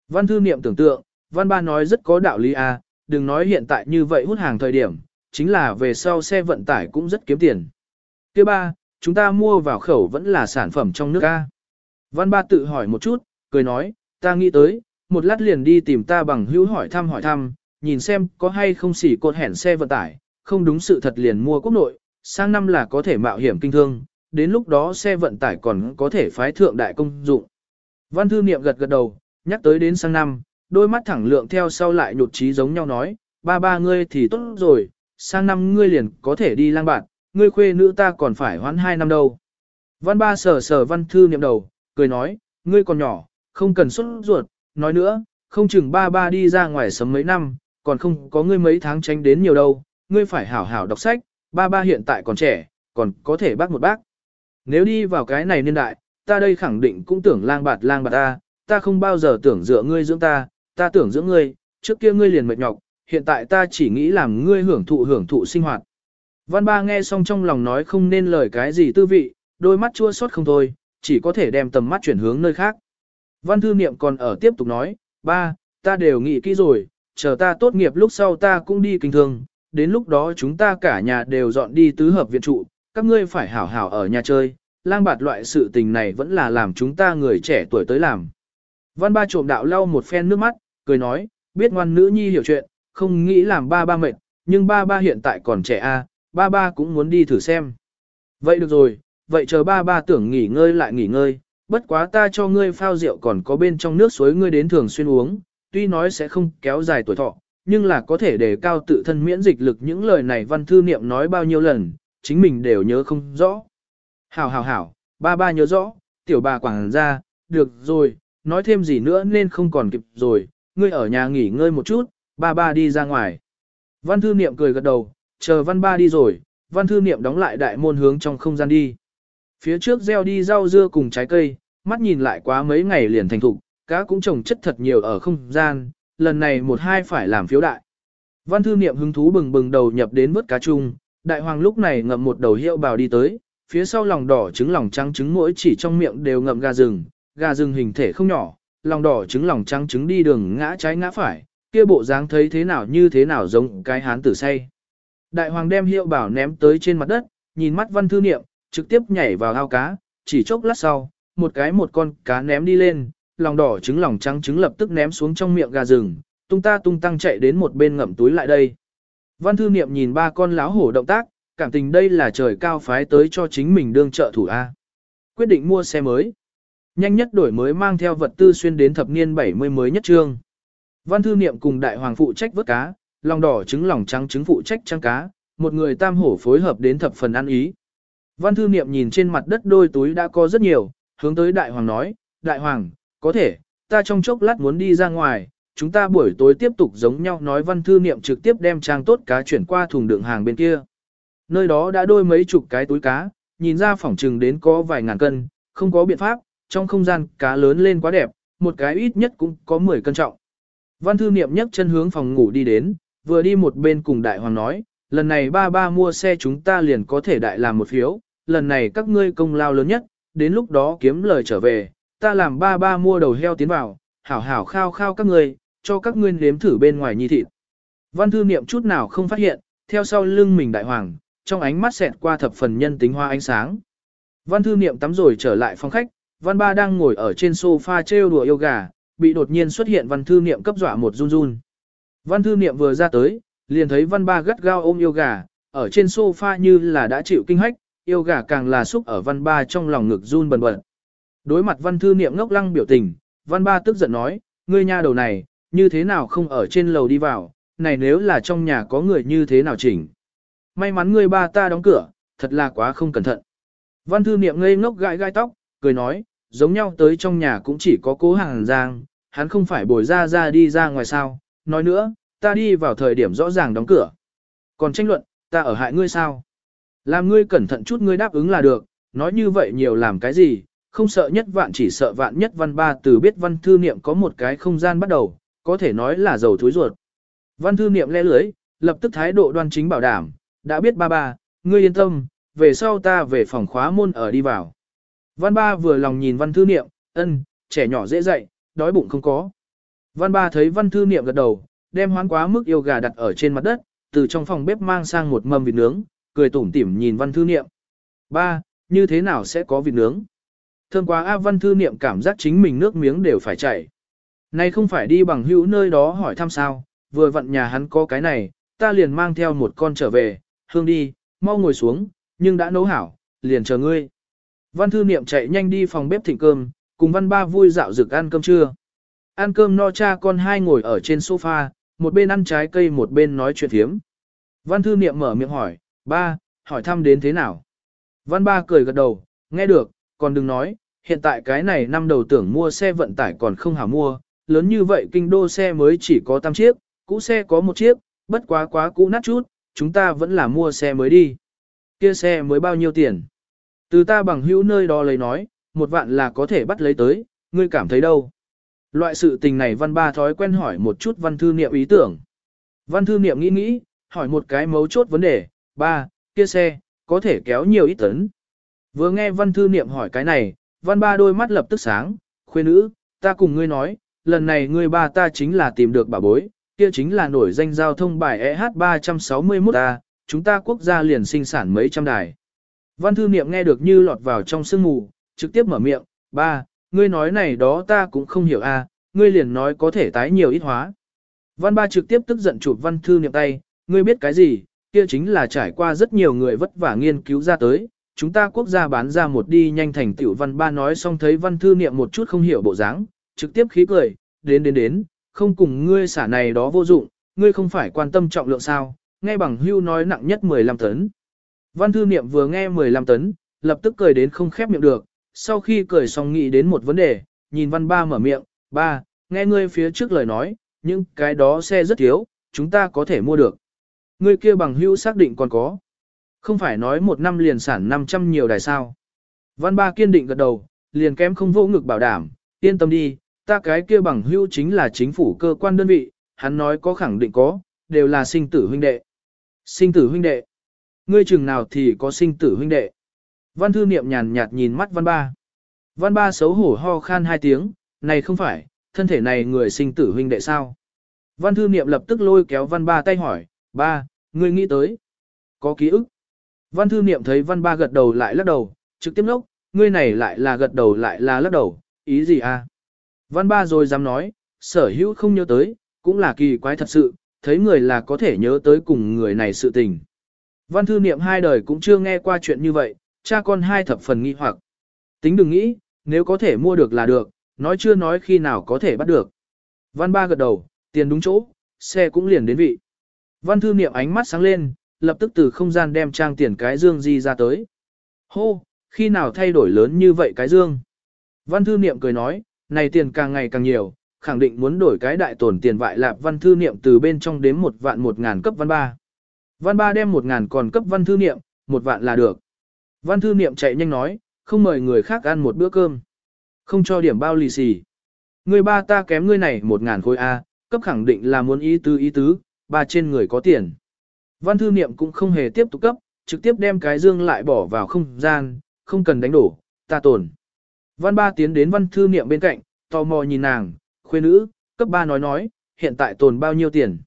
Văn thư niệm tưởng tượng, văn ba nói rất có đạo lý a, à, đừng nói hiện tại như vậy hút hàng thời điểm, chính là về sau xe vận tải cũng rất kiếm tiền. Thứ ba, chúng ta mua vào khẩu vẫn là sản phẩm trong nước a. Văn ba tự hỏi một chút, cười nói, ta nghĩ tới, một lát liền đi tìm ta bằng hữu hỏi thăm hỏi thăm, nhìn xem có hay không xỉ cột hẻn xe vận tải, không đúng sự thật liền mua quốc nội, sang năm là có thể mạo hiểm kinh thương, đến lúc đó xe vận tải còn có thể phái thượng đại công dụng. Văn thư niệm gật gật đầu, nhắc tới đến sang năm, đôi mắt thẳng lượng theo sau lại nhột trí giống nhau nói, ba ba ngươi thì tốt rồi, sang năm ngươi liền có thể đi lang bạn, ngươi khuê nữ ta còn phải hoãn hai năm đâu. Văn ba sờ sờ văn thư niệm đầu, cười nói, ngươi còn nhỏ, không cần xuất ruột, nói nữa, không chừng ba ba đi ra ngoài sớm mấy năm, còn không có ngươi mấy tháng tránh đến nhiều đâu, ngươi phải hảo hảo đọc sách, ba ba hiện tại còn trẻ, còn có thể bác một bác. Nếu đi vào cái này niên đại, ta đây khẳng định cũng tưởng lang bạt lang bạt ta, ta không bao giờ tưởng dựa ngươi dưỡng ta, ta tưởng dưỡng ngươi, trước kia ngươi liền mệt nhọc, hiện tại ta chỉ nghĩ làm ngươi hưởng thụ hưởng thụ sinh hoạt. Văn ba nghe xong trong lòng nói không nên lời cái gì tư vị, đôi mắt chua xót không thôi, chỉ có thể đem tầm mắt chuyển hướng nơi khác. Văn thư niệm còn ở tiếp tục nói, ba, ta đều nghĩ kỹ rồi, chờ ta tốt nghiệp lúc sau ta cũng đi kinh thương, đến lúc đó chúng ta cả nhà đều dọn đi tứ hợp viện trụ, các ngươi phải hảo hảo ở nhà chơi, lang bạt loại sự tình này vẫn là làm chúng ta người trẻ tuổi tới làm. Văn ba trộm đạo lau một phen nước mắt, cười nói, biết ngoan nữ nhi hiểu chuyện, không nghĩ làm ba ba mệt, nhưng ba ba hiện tại còn trẻ a, ba ba cũng muốn đi thử xem. Vậy được rồi, vậy chờ ba ba tưởng nghỉ ngơi lại nghỉ ngơi, bất quá ta cho ngươi phao rượu còn có bên trong nước suối ngươi đến thường xuyên uống, tuy nói sẽ không kéo dài tuổi thọ, nhưng là có thể đề cao tự thân miễn dịch lực những lời này văn thư niệm nói bao nhiêu lần, chính mình đều nhớ không rõ. Hảo hảo hảo, ba ba nhớ rõ, tiểu bà quảng ra, được rồi, nói thêm gì nữa nên không còn kịp rồi, ngươi ở nhà nghỉ ngơi một chút, ba ba đi ra ngoài. Văn thư niệm cười gật đầu, chờ văn ba đi rồi, văn thư niệm đóng lại đại môn hướng trong không gian đi. Phía trước gieo đi rau dưa cùng trái cây, mắt nhìn lại quá mấy ngày liền thành thục, cá cũng trồng chất thật nhiều ở không gian, lần này một hai phải làm phiếu đại. Văn thư niệm hứng thú bừng bừng đầu nhập đến vớt cá chung, đại hoàng lúc này ngậm một đầu hiệu bào đi tới, phía sau lòng đỏ trứng lòng trắng trứng mỗi chỉ trong miệng đều ngậm gà rừng, gà rừng hình thể không nhỏ, lòng đỏ trứng lòng trắng trứng đi đường ngã trái ngã phải, kia bộ dáng thấy thế nào như thế nào giống cái hán tử say. Đại hoàng đem hiệu bảo ném tới trên mặt đất, nhìn mắt văn thư niệm, trực tiếp nhảy vào ao cá, chỉ chốc lát sau, một cái một con cá ném đi lên, lòng đỏ trứng lòng trắng trứng lập tức ném xuống trong miệng gà rừng, tung ta tung tăng chạy đến một bên ngậm túi lại đây. Văn thư niệm nhìn ba con láo hổ động tác, cảm tình đây là trời cao phái tới cho chính mình đương trợ thủ A. Quyết định mua xe mới. Nhanh nhất đổi mới mang theo vật tư xuyên đến thập niên 70 mới nhất trương. Văn thư niệm cùng đại hoàng phụ trách vớt cá, lòng đỏ trứng lòng trắng trứng phụ trách trăng cá, một người tam hổ phối hợp đến thập phần ăn ý. Văn thư niệm nhìn trên mặt đất đôi túi đã có rất nhiều, hướng tới đại hoàng nói, đại hoàng, có thể, ta trong chốc lát muốn đi ra ngoài, chúng ta buổi tối tiếp tục giống nhau nói văn thư niệm trực tiếp đem trang tốt cá chuyển qua thùng đựng hàng bên kia. Nơi đó đã đôi mấy chục cái túi cá, nhìn ra phỏng trừng đến có vài ngàn cân, không có biện pháp, trong không gian cá lớn lên quá đẹp, một cái ít nhất cũng có 10 cân trọng. Văn thư niệm nhấc chân hướng phòng ngủ đi đến, vừa đi một bên cùng đại hoàng nói, lần này ba ba mua xe chúng ta liền có thể đại làm một phiếu, lần này các ngươi công lao lớn nhất, đến lúc đó kiếm lời trở về, ta làm ba ba mua đầu heo tiến vào, hảo hảo khao khao các ngươi, cho các ngươi nếm thử bên ngoài nhi thịt. Văn thư niệm chút nào không phát hiện, theo sau lưng mình đại hoàng, trong ánh mắt xẹt qua thập phần nhân tính hoa ánh sáng. Văn thư niệm tắm rồi trở lại phòng khách, văn ba đang ngồi ở trên sofa trêu đùa yêu gà, bị đột nhiên xuất hiện văn thư niệm cấp dọa một run run. Văn thư niệm vừa ra tới, liền thấy văn ba gắt gao ôm yêu gà, ở trên sofa như là đã chịu kinh hách, yêu gà càng là xúc ở văn ba trong lòng ngực run bần bật. Đối mặt văn thư niệm ngốc lăng biểu tình, văn ba tức giận nói, ngươi nha đầu này, như thế nào không ở trên lầu đi vào, này nếu là trong nhà có người như thế nào chỉnh. May mắn ngươi ba ta đóng cửa, thật là quá không cẩn thận. Văn thư niệm ngây ngốc gãi gai tóc, cười nói, giống nhau tới trong nhà cũng chỉ có cố hàng giang, hắn không phải bồi ra ra đi ra ngoài sao, nói nữa, ta đi vào thời điểm rõ ràng đóng cửa. Còn tranh luận, ta ở hại ngươi sao? Làm ngươi cẩn thận chút ngươi đáp ứng là được, nói như vậy nhiều làm cái gì, không sợ nhất vạn chỉ sợ vạn nhất văn ba từ biết văn thư niệm có một cái không gian bắt đầu, có thể nói là dầu thối ruột. Văn thư niệm lẽ lưới, lập tức thái độ đoan chính bảo đảm, đã biết ba ba, ngươi yên tâm, về sau ta về phòng khóa môn ở đi vào. Văn ba vừa lòng nhìn văn thư niệm, ân, trẻ nhỏ dễ dạy, đói bụng không có. Văn ba thấy văn thư niệm gật đầu, đem hoán quá mức yêu gà đặt ở trên mặt đất, từ trong phòng bếp mang sang một mâm vịt nướng, cười tủm tỉm nhìn văn thư niệm. Ba, như thế nào sẽ có vịt nướng? Thơm quá A văn thư niệm cảm giác chính mình nước miếng đều phải chảy. Này không phải đi bằng hữu nơi đó hỏi thăm sao, vừa vặn nhà hắn có cái này, ta liền mang theo một con trở về, hương đi, mau ngồi xuống, nhưng đã nấu hảo, liền chờ ngươi. Văn thư niệm chạy nhanh đi phòng bếp thịnh cơm, cùng văn ba vui dạo rực ăn cơm trưa. Ăn cơm no cha con hai ngồi ở trên sofa, một bên ăn trái cây một bên nói chuyện thiếm. Văn thư niệm mở miệng hỏi, ba, hỏi thăm đến thế nào? Văn ba cười gật đầu, nghe được, còn đừng nói, hiện tại cái này năm đầu tưởng mua xe vận tải còn không hảo mua, lớn như vậy kinh đô xe mới chỉ có 8 chiếc, cũ xe có một chiếc, bất quá quá cũ nát chút, chúng ta vẫn là mua xe mới đi. Kia xe mới bao nhiêu tiền? Từ ta bằng hữu nơi đó lấy nói, một vạn là có thể bắt lấy tới, ngươi cảm thấy đâu? Loại sự tình này văn ba thói quen hỏi một chút văn thư niệm ý tưởng. Văn thư niệm nghĩ nghĩ, hỏi một cái mấu chốt vấn đề, ba, kia xe, có thể kéo nhiều ít tấn. Vừa nghe văn thư niệm hỏi cái này, văn ba đôi mắt lập tức sáng, khuê nữ, ta cùng ngươi nói, lần này ngươi ba ta chính là tìm được bà bối, kia chính là nổi danh giao thông bài EH361A, chúng ta quốc gia liền sinh sản mấy trăm đài. Văn thư niệm nghe được như lọt vào trong sương mù, trực tiếp mở miệng, ba, ngươi nói này đó ta cũng không hiểu a, ngươi liền nói có thể tái nhiều ít hóa. Văn ba trực tiếp tức giận chụp văn thư niệm tay, ngươi biết cái gì, kia chính là trải qua rất nhiều người vất vả nghiên cứu ra tới, chúng ta quốc gia bán ra một đi nhanh thành tiểu văn ba nói xong thấy văn thư niệm một chút không hiểu bộ dáng, trực tiếp khí cười, đến đến đến, không cùng ngươi xả này đó vô dụng, ngươi không phải quan tâm trọng lượng sao, nghe bằng hưu nói nặng nhất 15 tấn. Văn thư niệm vừa nghe 15 tấn, lập tức cười đến không khép miệng được, sau khi cười xong nghĩ đến một vấn đề, nhìn văn ba mở miệng, ba, nghe ngươi phía trước lời nói, những cái đó xe rất thiếu, chúng ta có thể mua được. Ngươi kia bằng hưu xác định còn có. Không phải nói một năm liền sản 500 nhiều đài sao. Văn ba kiên định gật đầu, liền kém không vô ngực bảo đảm, yên tâm đi, ta cái kia bằng hữu chính là chính phủ cơ quan đơn vị, hắn nói có khẳng định có, đều là sinh tử huynh đệ. Sinh tử huynh đệ. Ngươi chừng nào thì có sinh tử huynh đệ. Văn thư niệm nhàn nhạt nhìn mắt văn ba. Văn ba xấu hổ ho khan hai tiếng, này không phải, thân thể này người sinh tử huynh đệ sao? Văn thư niệm lập tức lôi kéo văn ba tay hỏi, ba, ngươi nghĩ tới. Có ký ức. Văn thư niệm thấy văn ba gật đầu lại lắc đầu, trực tiếp nốc, ngươi này lại là gật đầu lại là lắc đầu, ý gì à? Văn ba rồi dám nói, sở hữu không nhớ tới, cũng là kỳ quái thật sự, thấy người là có thể nhớ tới cùng người này sự tình. Văn thư niệm hai đời cũng chưa nghe qua chuyện như vậy, cha con hai thập phần nghi hoặc. Tính đừng nghĩ, nếu có thể mua được là được, nói chưa nói khi nào có thể bắt được. Văn ba gật đầu, tiền đúng chỗ, xe cũng liền đến vị. Văn thư niệm ánh mắt sáng lên, lập tức từ không gian đem trang tiền cái dương di ra tới. Hô, khi nào thay đổi lớn như vậy cái dương? Văn thư niệm cười nói, này tiền càng ngày càng nhiều, khẳng định muốn đổi cái đại tổn tiền vại lạp văn thư niệm từ bên trong đếm một vạn một ngàn cấp văn ba. Văn ba đem một ngàn còn cấp văn thư niệm, một vạn là được. Văn thư niệm chạy nhanh nói, không mời người khác ăn một bữa cơm. Không cho điểm bao lì xì. Người ba ta kém ngươi này một ngàn khối A, cấp khẳng định là muốn ý tứ ý tứ, ba trên người có tiền. Văn thư niệm cũng không hề tiếp tục cấp, trực tiếp đem cái dương lại bỏ vào không gian, không cần đánh đổ, ta tổn. Văn ba tiến đến văn thư niệm bên cạnh, tò mò nhìn nàng, khuê nữ, cấp ba nói nói, hiện tại tồn bao nhiêu tiền.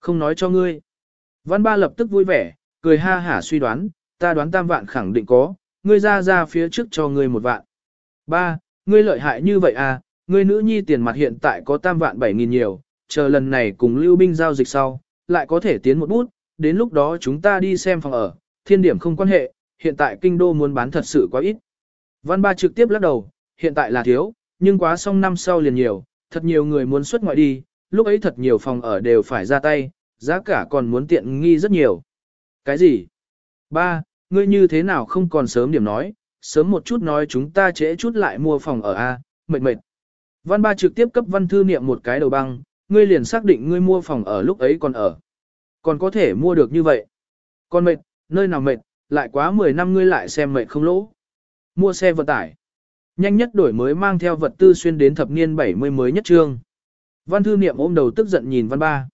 Không nói cho ngươi. Văn ba lập tức vui vẻ, cười ha hả suy đoán, ta đoán tam vạn khẳng định có, ngươi ra ra phía trước cho ngươi một vạn. Ba, ngươi lợi hại như vậy à, ngươi nữ nhi tiền mặt hiện tại có tam vạn bảy nghìn nhiều, chờ lần này cùng lưu binh giao dịch sau, lại có thể tiến một bút, đến lúc đó chúng ta đi xem phòng ở, thiên điểm không quan hệ, hiện tại kinh đô muốn bán thật sự quá ít. Văn ba trực tiếp lắc đầu, hiện tại là thiếu, nhưng quá xong năm sau liền nhiều, thật nhiều người muốn xuất ngoại đi, lúc ấy thật nhiều phòng ở đều phải ra tay, giá cả còn muốn tiện nghi rất nhiều. Cái gì? Ba, ngươi như thế nào không còn sớm điểm nói, sớm một chút nói chúng ta trễ chút lại mua phòng ở A, mệt mệt. Văn ba trực tiếp cấp văn thư niệm một cái đầu băng, ngươi liền xác định ngươi mua phòng ở lúc ấy còn ở. Còn có thể mua được như vậy. Còn mệt, nơi nào mệt, lại quá 10 năm ngươi lại xem mệt không lỗ. Mua xe vận tải. Nhanh nhất đổi mới mang theo vật tư xuyên đến thập niên 70 mới nhất trương. Văn thư niệm ôm đầu tức giận nhìn văn ba.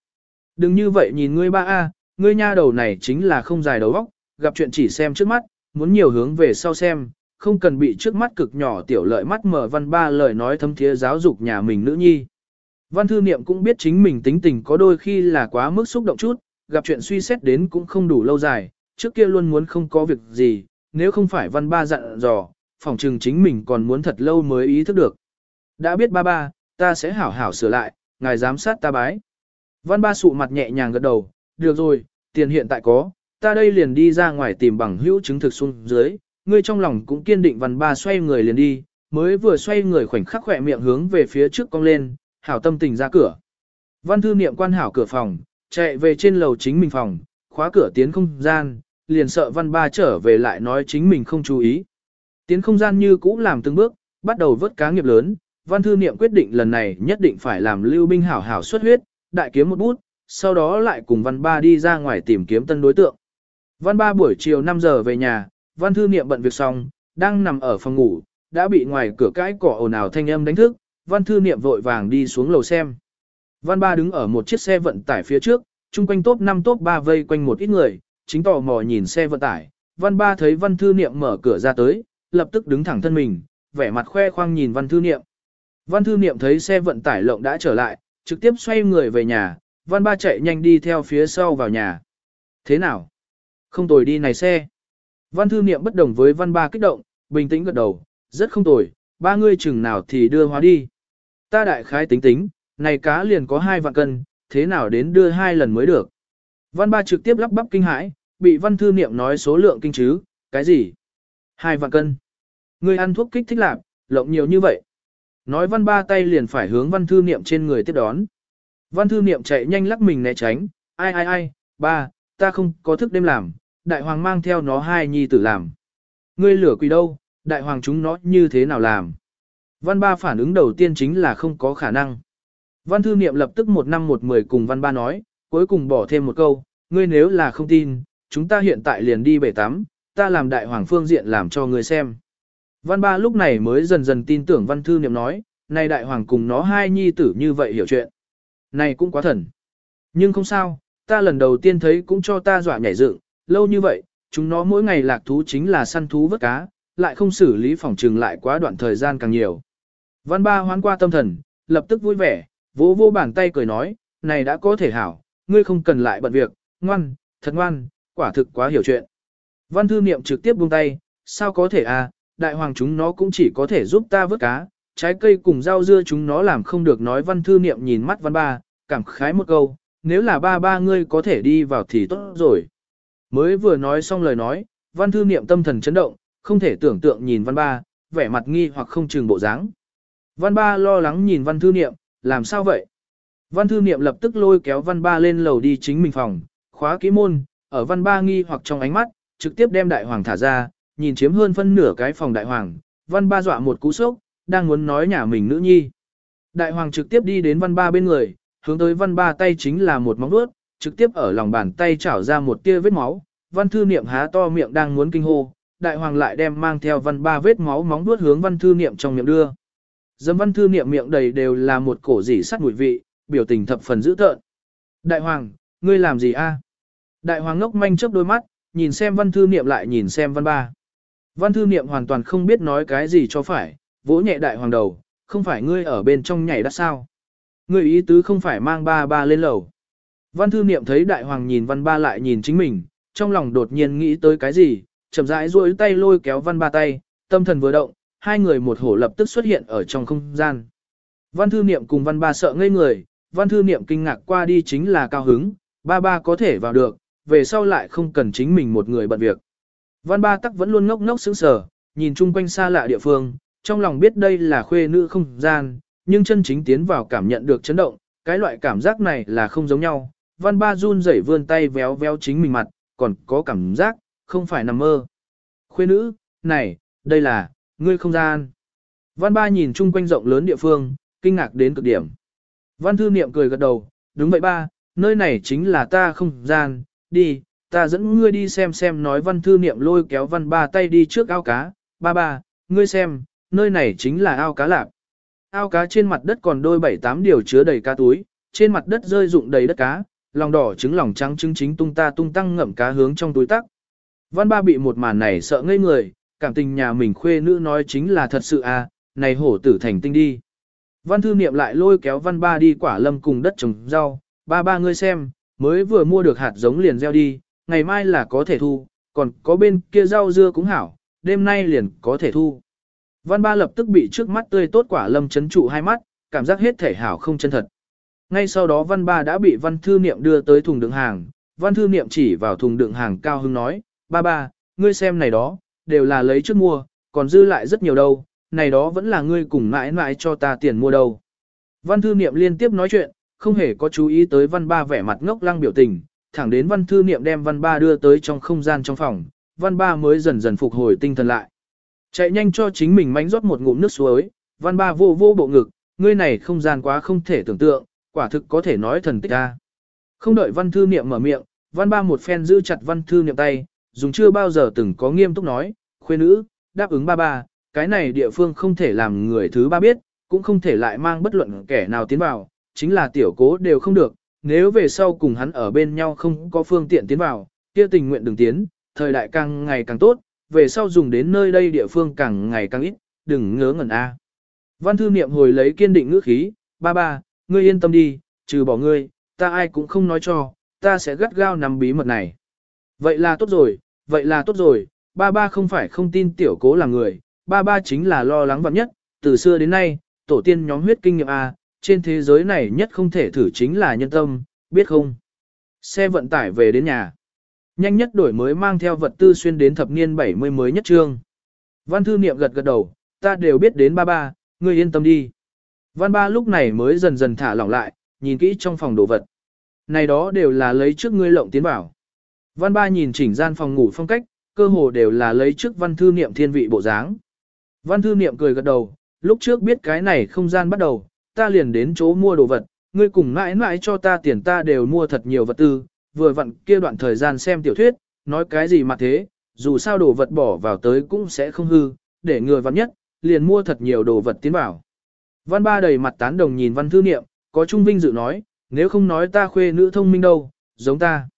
Đừng như vậy nhìn ngươi ba A, ngươi nha đầu này chính là không dài đầu óc, gặp chuyện chỉ xem trước mắt, muốn nhiều hướng về sau xem, không cần bị trước mắt cực nhỏ tiểu lợi mắt mở văn ba lời nói thâm thiế giáo dục nhà mình nữ nhi. Văn thư niệm cũng biết chính mình tính tình có đôi khi là quá mức xúc động chút, gặp chuyện suy xét đến cũng không đủ lâu dài, trước kia luôn muốn không có việc gì, nếu không phải văn ba dặn dò, phòng trừng chính mình còn muốn thật lâu mới ý thức được. Đã biết ba ba, ta sẽ hảo hảo sửa lại, ngài giám sát ta bái. Văn ba sụ mặt nhẹ nhàng gật đầu, được rồi, tiền hiện tại có, ta đây liền đi ra ngoài tìm bằng hữu chứng thực xuống dưới, ngươi trong lòng cũng kiên định văn ba xoay người liền đi, mới vừa xoay người khoảnh khắc khỏe miệng hướng về phía trước cong lên, hảo tâm tình ra cửa. Văn thư niệm quan hảo cửa phòng, chạy về trên lầu chính mình phòng, khóa cửa tiến không gian, liền sợ văn ba trở về lại nói chính mình không chú ý. Tiến không gian như cũ làm từng bước, bắt đầu vớt cá nghiệp lớn, văn thư niệm quyết định lần này nhất định phải làm lưu binh hảo hảo xuất huyết, đại kiếm một bút, sau đó lại cùng văn ba đi ra ngoài tìm kiếm tân đối tượng. Văn ba buổi chiều 5 giờ về nhà, văn thư niệm bận việc xong, đang nằm ở phòng ngủ, đã bị ngoài cửa cái cỏ ồn ào thanh âm đánh thức, văn thư niệm vội vàng đi xuống lầu xem. Văn ba đứng ở một chiếc xe vận tải phía trước, chung quanh top 5 top 3 vây quanh một ít người, chính tò mò nhìn xe vận tải. Văn ba thấy văn thư niệm mở cửa ra tới, lập tức đứng thẳng thân mình, vẻ mặt khoe khoang nhìn văn thư niệm. Văn thư niệm thấy xe vận tải lộng đã trở lại, trực tiếp xoay người về nhà, văn ba chạy nhanh đi theo phía sau vào nhà. Thế nào? Không tồi đi này xe. Văn thư niệm bất đồng với văn ba kích động, bình tĩnh gật đầu, rất không tồi, ba ngươi chừng nào thì đưa hóa đi. Ta đại khái tính tính, này cá liền có hai vạn cân, thế nào đến đưa hai lần mới được. Văn ba trực tiếp lắp bắp kinh hãi, bị văn thư niệm nói số lượng kinh chứ, cái gì? Hai vạn cân. Ngươi ăn thuốc kích thích lạc, lộng nhiều như vậy. Nói văn ba tay liền phải hướng văn thư niệm trên người tiếp đón. Văn thư niệm chạy nhanh lắc mình né tránh, ai ai ai, ba, ta không có thức đêm làm, đại hoàng mang theo nó hai nhi tử làm. Ngươi lửa quỷ đâu, đại hoàng chúng nó như thế nào làm? Văn ba phản ứng đầu tiên chính là không có khả năng. Văn thư niệm lập tức một năm một mười cùng văn ba nói, cuối cùng bỏ thêm một câu, ngươi nếu là không tin, chúng ta hiện tại liền đi bể tắm, ta làm đại hoàng phương diện làm cho ngươi xem. Văn ba lúc này mới dần dần tin tưởng văn thư niệm nói, này đại hoàng cùng nó hai nhi tử như vậy hiểu chuyện. Này cũng quá thần. Nhưng không sao, ta lần đầu tiên thấy cũng cho ta dọa nhảy dựng, lâu như vậy, chúng nó mỗi ngày lạc thú chính là săn thú vớt cá, lại không xử lý phòng trừng lại quá đoạn thời gian càng nhiều. Văn ba hoán qua tâm thần, lập tức vui vẻ, vỗ vô bàn tay cười nói, này đã có thể hảo, ngươi không cần lại bận việc, ngoan, thật ngoan, quả thực quá hiểu chuyện. Văn thư niệm trực tiếp buông tay, sao có thể à, đại hoàng chúng nó cũng chỉ có thể giúp ta vớt cá, trái cây cùng rau dưa chúng nó làm không được nói văn thư niệm nhìn mắt văn ba, cảm khái một câu, nếu là ba ba ngươi có thể đi vào thì tốt rồi. Mới vừa nói xong lời nói, văn thư niệm tâm thần chấn động, không thể tưởng tượng nhìn văn ba, vẻ mặt nghi hoặc không chừng bộ dáng. Văn ba lo lắng nhìn văn thư niệm, làm sao vậy? Văn thư niệm lập tức lôi kéo văn ba lên lầu đi chính mình phòng, khóa kỹ môn, ở văn ba nghi hoặc trong ánh mắt, trực tiếp đem đại hoàng thả ra, nhìn chiếm hơn phân nửa cái phòng đại hoàng, văn ba dọa một cú sốc, đang muốn nói nhà mình nữ nhi. Đại hoàng trực tiếp đi đến văn ba bên người, hướng tới văn ba tay chính là một móng vuốt, trực tiếp ở lòng bàn tay chảo ra một tia vết máu, văn thư niệm há to miệng đang muốn kinh hô, đại hoàng lại đem mang theo văn ba vết máu móng vuốt hướng văn thư niệm trong miệng đưa. Dâm văn thư niệm miệng đầy đều là một cổ dỉ sắt mùi vị, biểu tình thập phần dữ tợn. Đại hoàng, ngươi làm gì a? Đại hoàng ngốc manh chớp đôi mắt, nhìn xem văn thư niệm lại nhìn xem văn ba. Văn thư niệm hoàn toàn không biết nói cái gì cho phải, vỗ nhẹ đại hoàng đầu, không phải ngươi ở bên trong nhảy đắt sao. Ngươi ý tứ không phải mang ba ba lên lầu. Văn thư niệm thấy đại hoàng nhìn văn ba lại nhìn chính mình, trong lòng đột nhiên nghĩ tới cái gì, chậm rãi duỗi tay lôi kéo văn ba tay, tâm thần vừa động, hai người một hổ lập tức xuất hiện ở trong không gian. Văn thư niệm cùng văn ba sợ ngây người, văn thư niệm kinh ngạc qua đi chính là cao hứng, ba ba có thể vào được, về sau lại không cần chính mình một người bận việc. Văn ba tắc vẫn luôn ngốc ngốc sững sờ, nhìn chung quanh xa lạ địa phương, trong lòng biết đây là khuê nữ không gian, nhưng chân chính tiến vào cảm nhận được chấn động, cái loại cảm giác này là không giống nhau. Văn ba run rẩy vươn tay véo véo chính mình mặt, còn có cảm giác, không phải nằm mơ. Khuê nữ, này, đây là, ngươi không gian. Văn ba nhìn chung quanh rộng lớn địa phương, kinh ngạc đến cực điểm. Văn thư niệm cười gật đầu, đúng vậy ba, nơi này chính là ta không gian, đi, ta dẫn ngươi đi xem xem nói văn thư niệm lôi kéo văn ba tay đi trước ao cá, ba ba, ngươi xem, nơi này chính là ao cá lạp. Ao cá trên mặt đất còn đôi bảy tám điều chứa đầy cá túi, trên mặt đất rơi rụng đầy đất cá, lòng đỏ trứng lòng trắng trứng chính tung ta tung tăng ngậm cá hướng trong túi tắc. Văn ba bị một màn này sợ ngây người, cảm tình nhà mình khuê nữ nói chính là thật sự à, này hổ tử thành tinh đi. Văn thư niệm lại lôi kéo văn ba đi quả lâm cùng đất trồng rau, ba ba ngươi xem, mới vừa mua được hạt giống liền gieo đi, ngày mai là có thể thu, còn có bên kia rau dưa cũng hảo, đêm nay liền có thể thu. Văn ba lập tức bị trước mắt tươi tốt quả lâm chấn trụ hai mắt, cảm giác hết thể hảo không chân thật. Ngay sau đó văn ba đã bị văn thư niệm đưa tới thùng đựng hàng, văn thư niệm chỉ vào thùng đựng hàng cao hưng nói, ba ba, ngươi xem này đó, đều là lấy trước mua, còn dư lại rất nhiều đâu, này đó vẫn là ngươi cùng mãi mãi cho ta tiền mua đâu. Văn thư niệm liên tiếp nói chuyện, không hề có chú ý tới văn ba vẻ mặt ngốc lăng biểu tình, thẳng đến văn thư niệm đem văn ba đưa tới trong không gian trong phòng, văn ba mới dần dần phục hồi tinh thần lại. Chạy nhanh cho chính mình mánh rót một ngụm nước suối, văn ba vô vô bộ ngực, ngươi này không gian quá không thể tưởng tượng, quả thực có thể nói thần tích ra. Không đợi văn thư niệm mở miệng, văn ba một phen giữ chặt văn thư niệm tay, dùng chưa bao giờ từng có nghiêm túc nói, khuê nữ, đáp ứng ba ba, cái này địa phương không thể làm người thứ ba biết, cũng không thể lại mang bất luận kẻ nào tiến vào, chính là tiểu cố đều không được, nếu về sau cùng hắn ở bên nhau không có phương tiện tiến vào, kia tình nguyện đừng tiến, thời đại càng ngày càng tốt, về sau dùng đến nơi đây địa phương càng ngày càng ít, đừng ngớ ngẩn a. Văn thư niệm hồi lấy kiên định ngữ khí, ba ba, ngươi yên tâm đi, trừ bỏ ngươi, ta ai cũng không nói cho, ta sẽ gắt gao nắm bí mật này. Vậy là tốt rồi, vậy là tốt rồi, ba ba không phải không tin tiểu cố là người, ba ba chính là lo lắng vạn nhất, từ xưa đến nay, tổ tiên nhóm huyết kinh nghiệm A, trên thế giới này nhất không thể thử chính là nhân tâm, biết không? Xe vận tải về đến nhà. Nhanh nhất đổi mới mang theo vật tư xuyên đến thập niên 70 mới nhất trương. Văn thư niệm gật gật đầu, ta đều biết đến ba ba, ngươi yên tâm đi. Văn ba lúc này mới dần dần thả lỏng lại, nhìn kỹ trong phòng đồ vật. Này đó đều là lấy trước ngươi lộng tiến bảo. Văn ba nhìn chỉnh gian phòng ngủ phong cách, cơ hồ đều là lấy trước văn thư niệm thiên vị bộ dáng. Văn thư niệm cười gật đầu, lúc trước biết cái này không gian bắt đầu, ta liền đến chỗ mua đồ vật, ngươi cùng mãi mãi cho ta tiền ta đều mua thật nhiều vật tư, vừa vặn kia đoạn thời gian xem tiểu thuyết, nói cái gì mà thế, dù sao đồ vật bỏ vào tới cũng sẽ không hư, để người văn nhất, liền mua thật nhiều đồ vật tiến vào. Văn ba đầy mặt tán đồng nhìn văn thư niệm, có trung vinh dự nói, nếu không nói ta khuê nữ thông minh đâu, giống ta.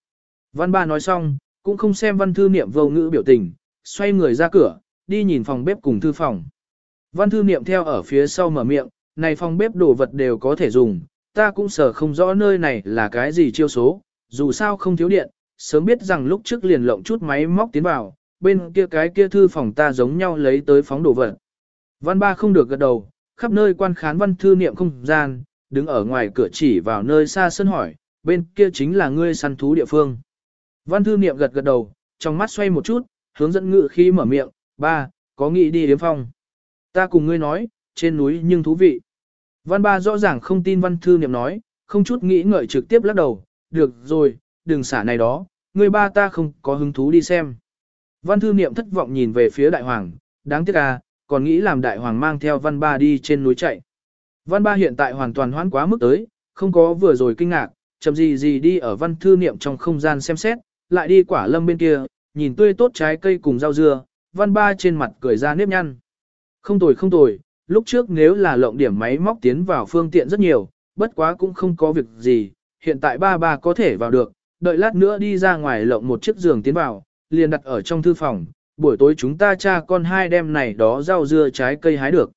Văn ba nói xong, cũng không xem văn thư niệm vô ngữ biểu tình, xoay người ra cửa, đi nhìn phòng bếp cùng thư phòng. Văn thư niệm theo ở phía sau mở miệng, này phòng bếp đồ vật đều có thể dùng, ta cũng sợ không rõ nơi này là cái gì chiêu số, dù sao không thiếu điện, sớm biết rằng lúc trước liền lộng chút máy móc tiến vào, bên kia cái kia thư phòng ta giống nhau lấy tới phóng đồ vật. Văn ba không được gật đầu, khắp nơi quan khán văn thư niệm không gian, đứng ở ngoài cửa chỉ vào nơi xa sân hỏi, bên kia chính là ngươi săn thú địa phương. Văn thư niệm gật gật đầu, trong mắt xoay một chút, hướng dẫn ngự khi mở miệng, ba, có nghĩ đi yếm phong. Ta cùng ngươi nói, trên núi nhưng thú vị. Văn ba rõ ràng không tin văn thư niệm nói, không chút nghĩ ngợi trực tiếp lắc đầu, được rồi, đừng xả này đó, ngươi ba ta không có hứng thú đi xem. Văn thư niệm thất vọng nhìn về phía đại hoàng, đáng tiếc à, còn nghĩ làm đại hoàng mang theo văn ba đi trên núi chạy. Văn ba hiện tại hoàn toàn hoãn quá mức tới, không có vừa rồi kinh ngạc, chậm gì gì đi ở văn thư niệm trong không gian xem xét, lại đi quả lâm bên kia, nhìn tươi tốt trái cây cùng rau dưa, văn ba trên mặt cười ra nếp nhăn. Không tồi không tồi, lúc trước nếu là lộng điểm máy móc tiến vào phương tiện rất nhiều, bất quá cũng không có việc gì, hiện tại ba ba có thể vào được, đợi lát nữa đi ra ngoài lộng một chiếc giường tiến vào, liền đặt ở trong thư phòng, buổi tối chúng ta cha con hai đem này đó rau dưa trái cây hái được.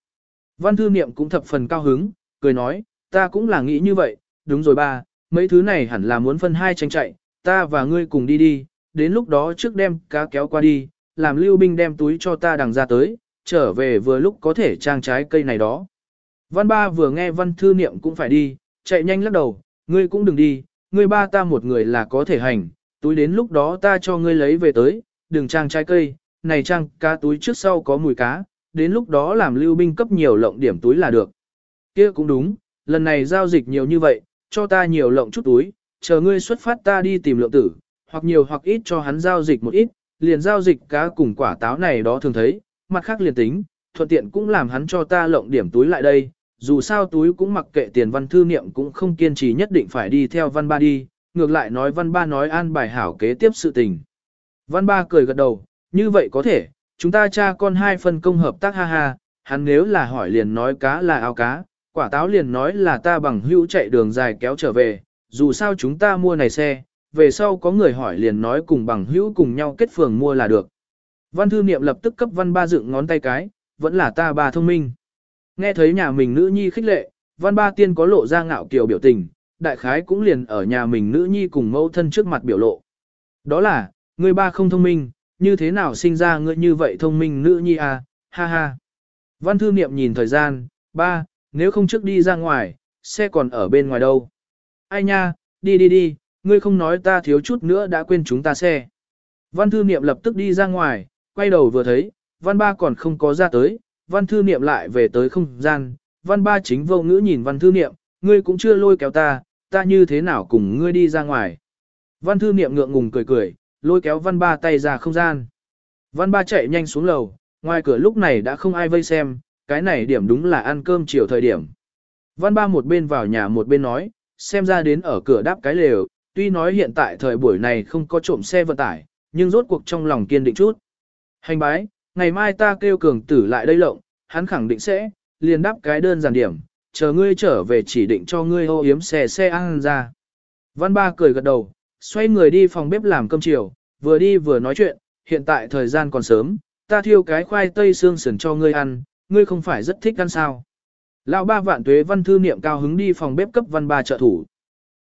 Văn thư niệm cũng thập phần cao hứng, cười nói, ta cũng là nghĩ như vậy, đúng rồi ba, mấy thứ này hẳn là muốn phân hai tranh chạy, ta và ngươi cùng đi đi, đến lúc đó trước đem cá kéo qua đi, làm lưu binh đem túi cho ta đằng ra tới, trở về vừa lúc có thể trang trái cây này đó. Văn ba vừa nghe văn thư niệm cũng phải đi, chạy nhanh lắc đầu, ngươi cũng đừng đi, ngươi ba ta một người là có thể hành, túi đến lúc đó ta cho ngươi lấy về tới, đừng trang trái cây, này trang cá túi trước sau có mùi cá, đến lúc đó làm lưu binh cấp nhiều lộng điểm túi là được. kia cũng đúng, lần này giao dịch nhiều như vậy, cho ta nhiều lộng chút túi, chờ ngươi xuất phát ta đi tìm lượng tử, hoặc nhiều hoặc ít cho hắn giao dịch một ít, liền giao dịch cá cùng quả táo này đó thường thấy, mặt khác liền tính, thuận tiện cũng làm hắn cho ta lộng điểm túi lại đây, dù sao túi cũng mặc kệ tiền văn thư niệm cũng không kiên trì nhất định phải đi theo văn ba đi, ngược lại nói văn ba nói an bài hảo kế tiếp sự tình. Văn ba cười gật đầu, như vậy có thể, chúng ta cha con hai phân công hợp tác ha ha, hắn nếu là hỏi liền nói cá là ao cá, quả táo liền nói là ta bằng hữu chạy đường dài kéo trở về, dù sao chúng ta mua này xe, về sau có người hỏi liền nói cùng bằng hữu cùng nhau kết phường mua là được. Văn thư niệm lập tức cấp văn ba dựng ngón tay cái, vẫn là ta bà thông minh. Nghe thấy nhà mình nữ nhi khích lệ, văn ba tiên có lộ ra ngạo kiều biểu tình, đại khái cũng liền ở nhà mình nữ nhi cùng mẫu thân trước mặt biểu lộ. Đó là, người ba không thông minh, như thế nào sinh ra ngươi như vậy thông minh nữ nhi à, ha ha. Văn thư niệm nhìn thời gian, ba, nếu không trước đi ra ngoài, xe còn ở bên ngoài đâu. Ai nha, đi đi đi, ngươi không nói ta thiếu chút nữa đã quên chúng ta xe. Văn thư niệm lập tức đi ra ngoài, quay đầu vừa thấy, văn ba còn không có ra tới, văn thư niệm lại về tới không gian, văn ba chính vô ngữ nhìn văn thư niệm, ngươi cũng chưa lôi kéo ta, ta như thế nào cùng ngươi đi ra ngoài. Văn thư niệm ngượng ngùng cười cười, lôi kéo văn ba tay ra không gian. Văn ba chạy nhanh xuống lầu, ngoài cửa lúc này đã không ai vây xem, cái này điểm đúng là ăn cơm chiều thời điểm. Văn ba một bên vào nhà một bên nói, xem ra đến ở cửa đáp cái lều, tuy nói hiện tại thời buổi này không có trộm xe vận tải, nhưng rốt cuộc trong lòng kiên định chút. Hành bái, ngày mai ta kêu cường tử lại đây lộng, hắn khẳng định sẽ, liền đáp cái đơn giản điểm, chờ ngươi trở về chỉ định cho ngươi ô yếm xe xe ăn ra. Văn ba cười gật đầu, xoay người đi phòng bếp làm cơm chiều, vừa đi vừa nói chuyện, hiện tại thời gian còn sớm, ta thiêu cái khoai tây xương sườn cho ngươi ăn, ngươi không phải rất thích ăn sao. Lão ba vạn tuế văn thư niệm cao hứng đi phòng bếp cấp văn ba trợ thủ.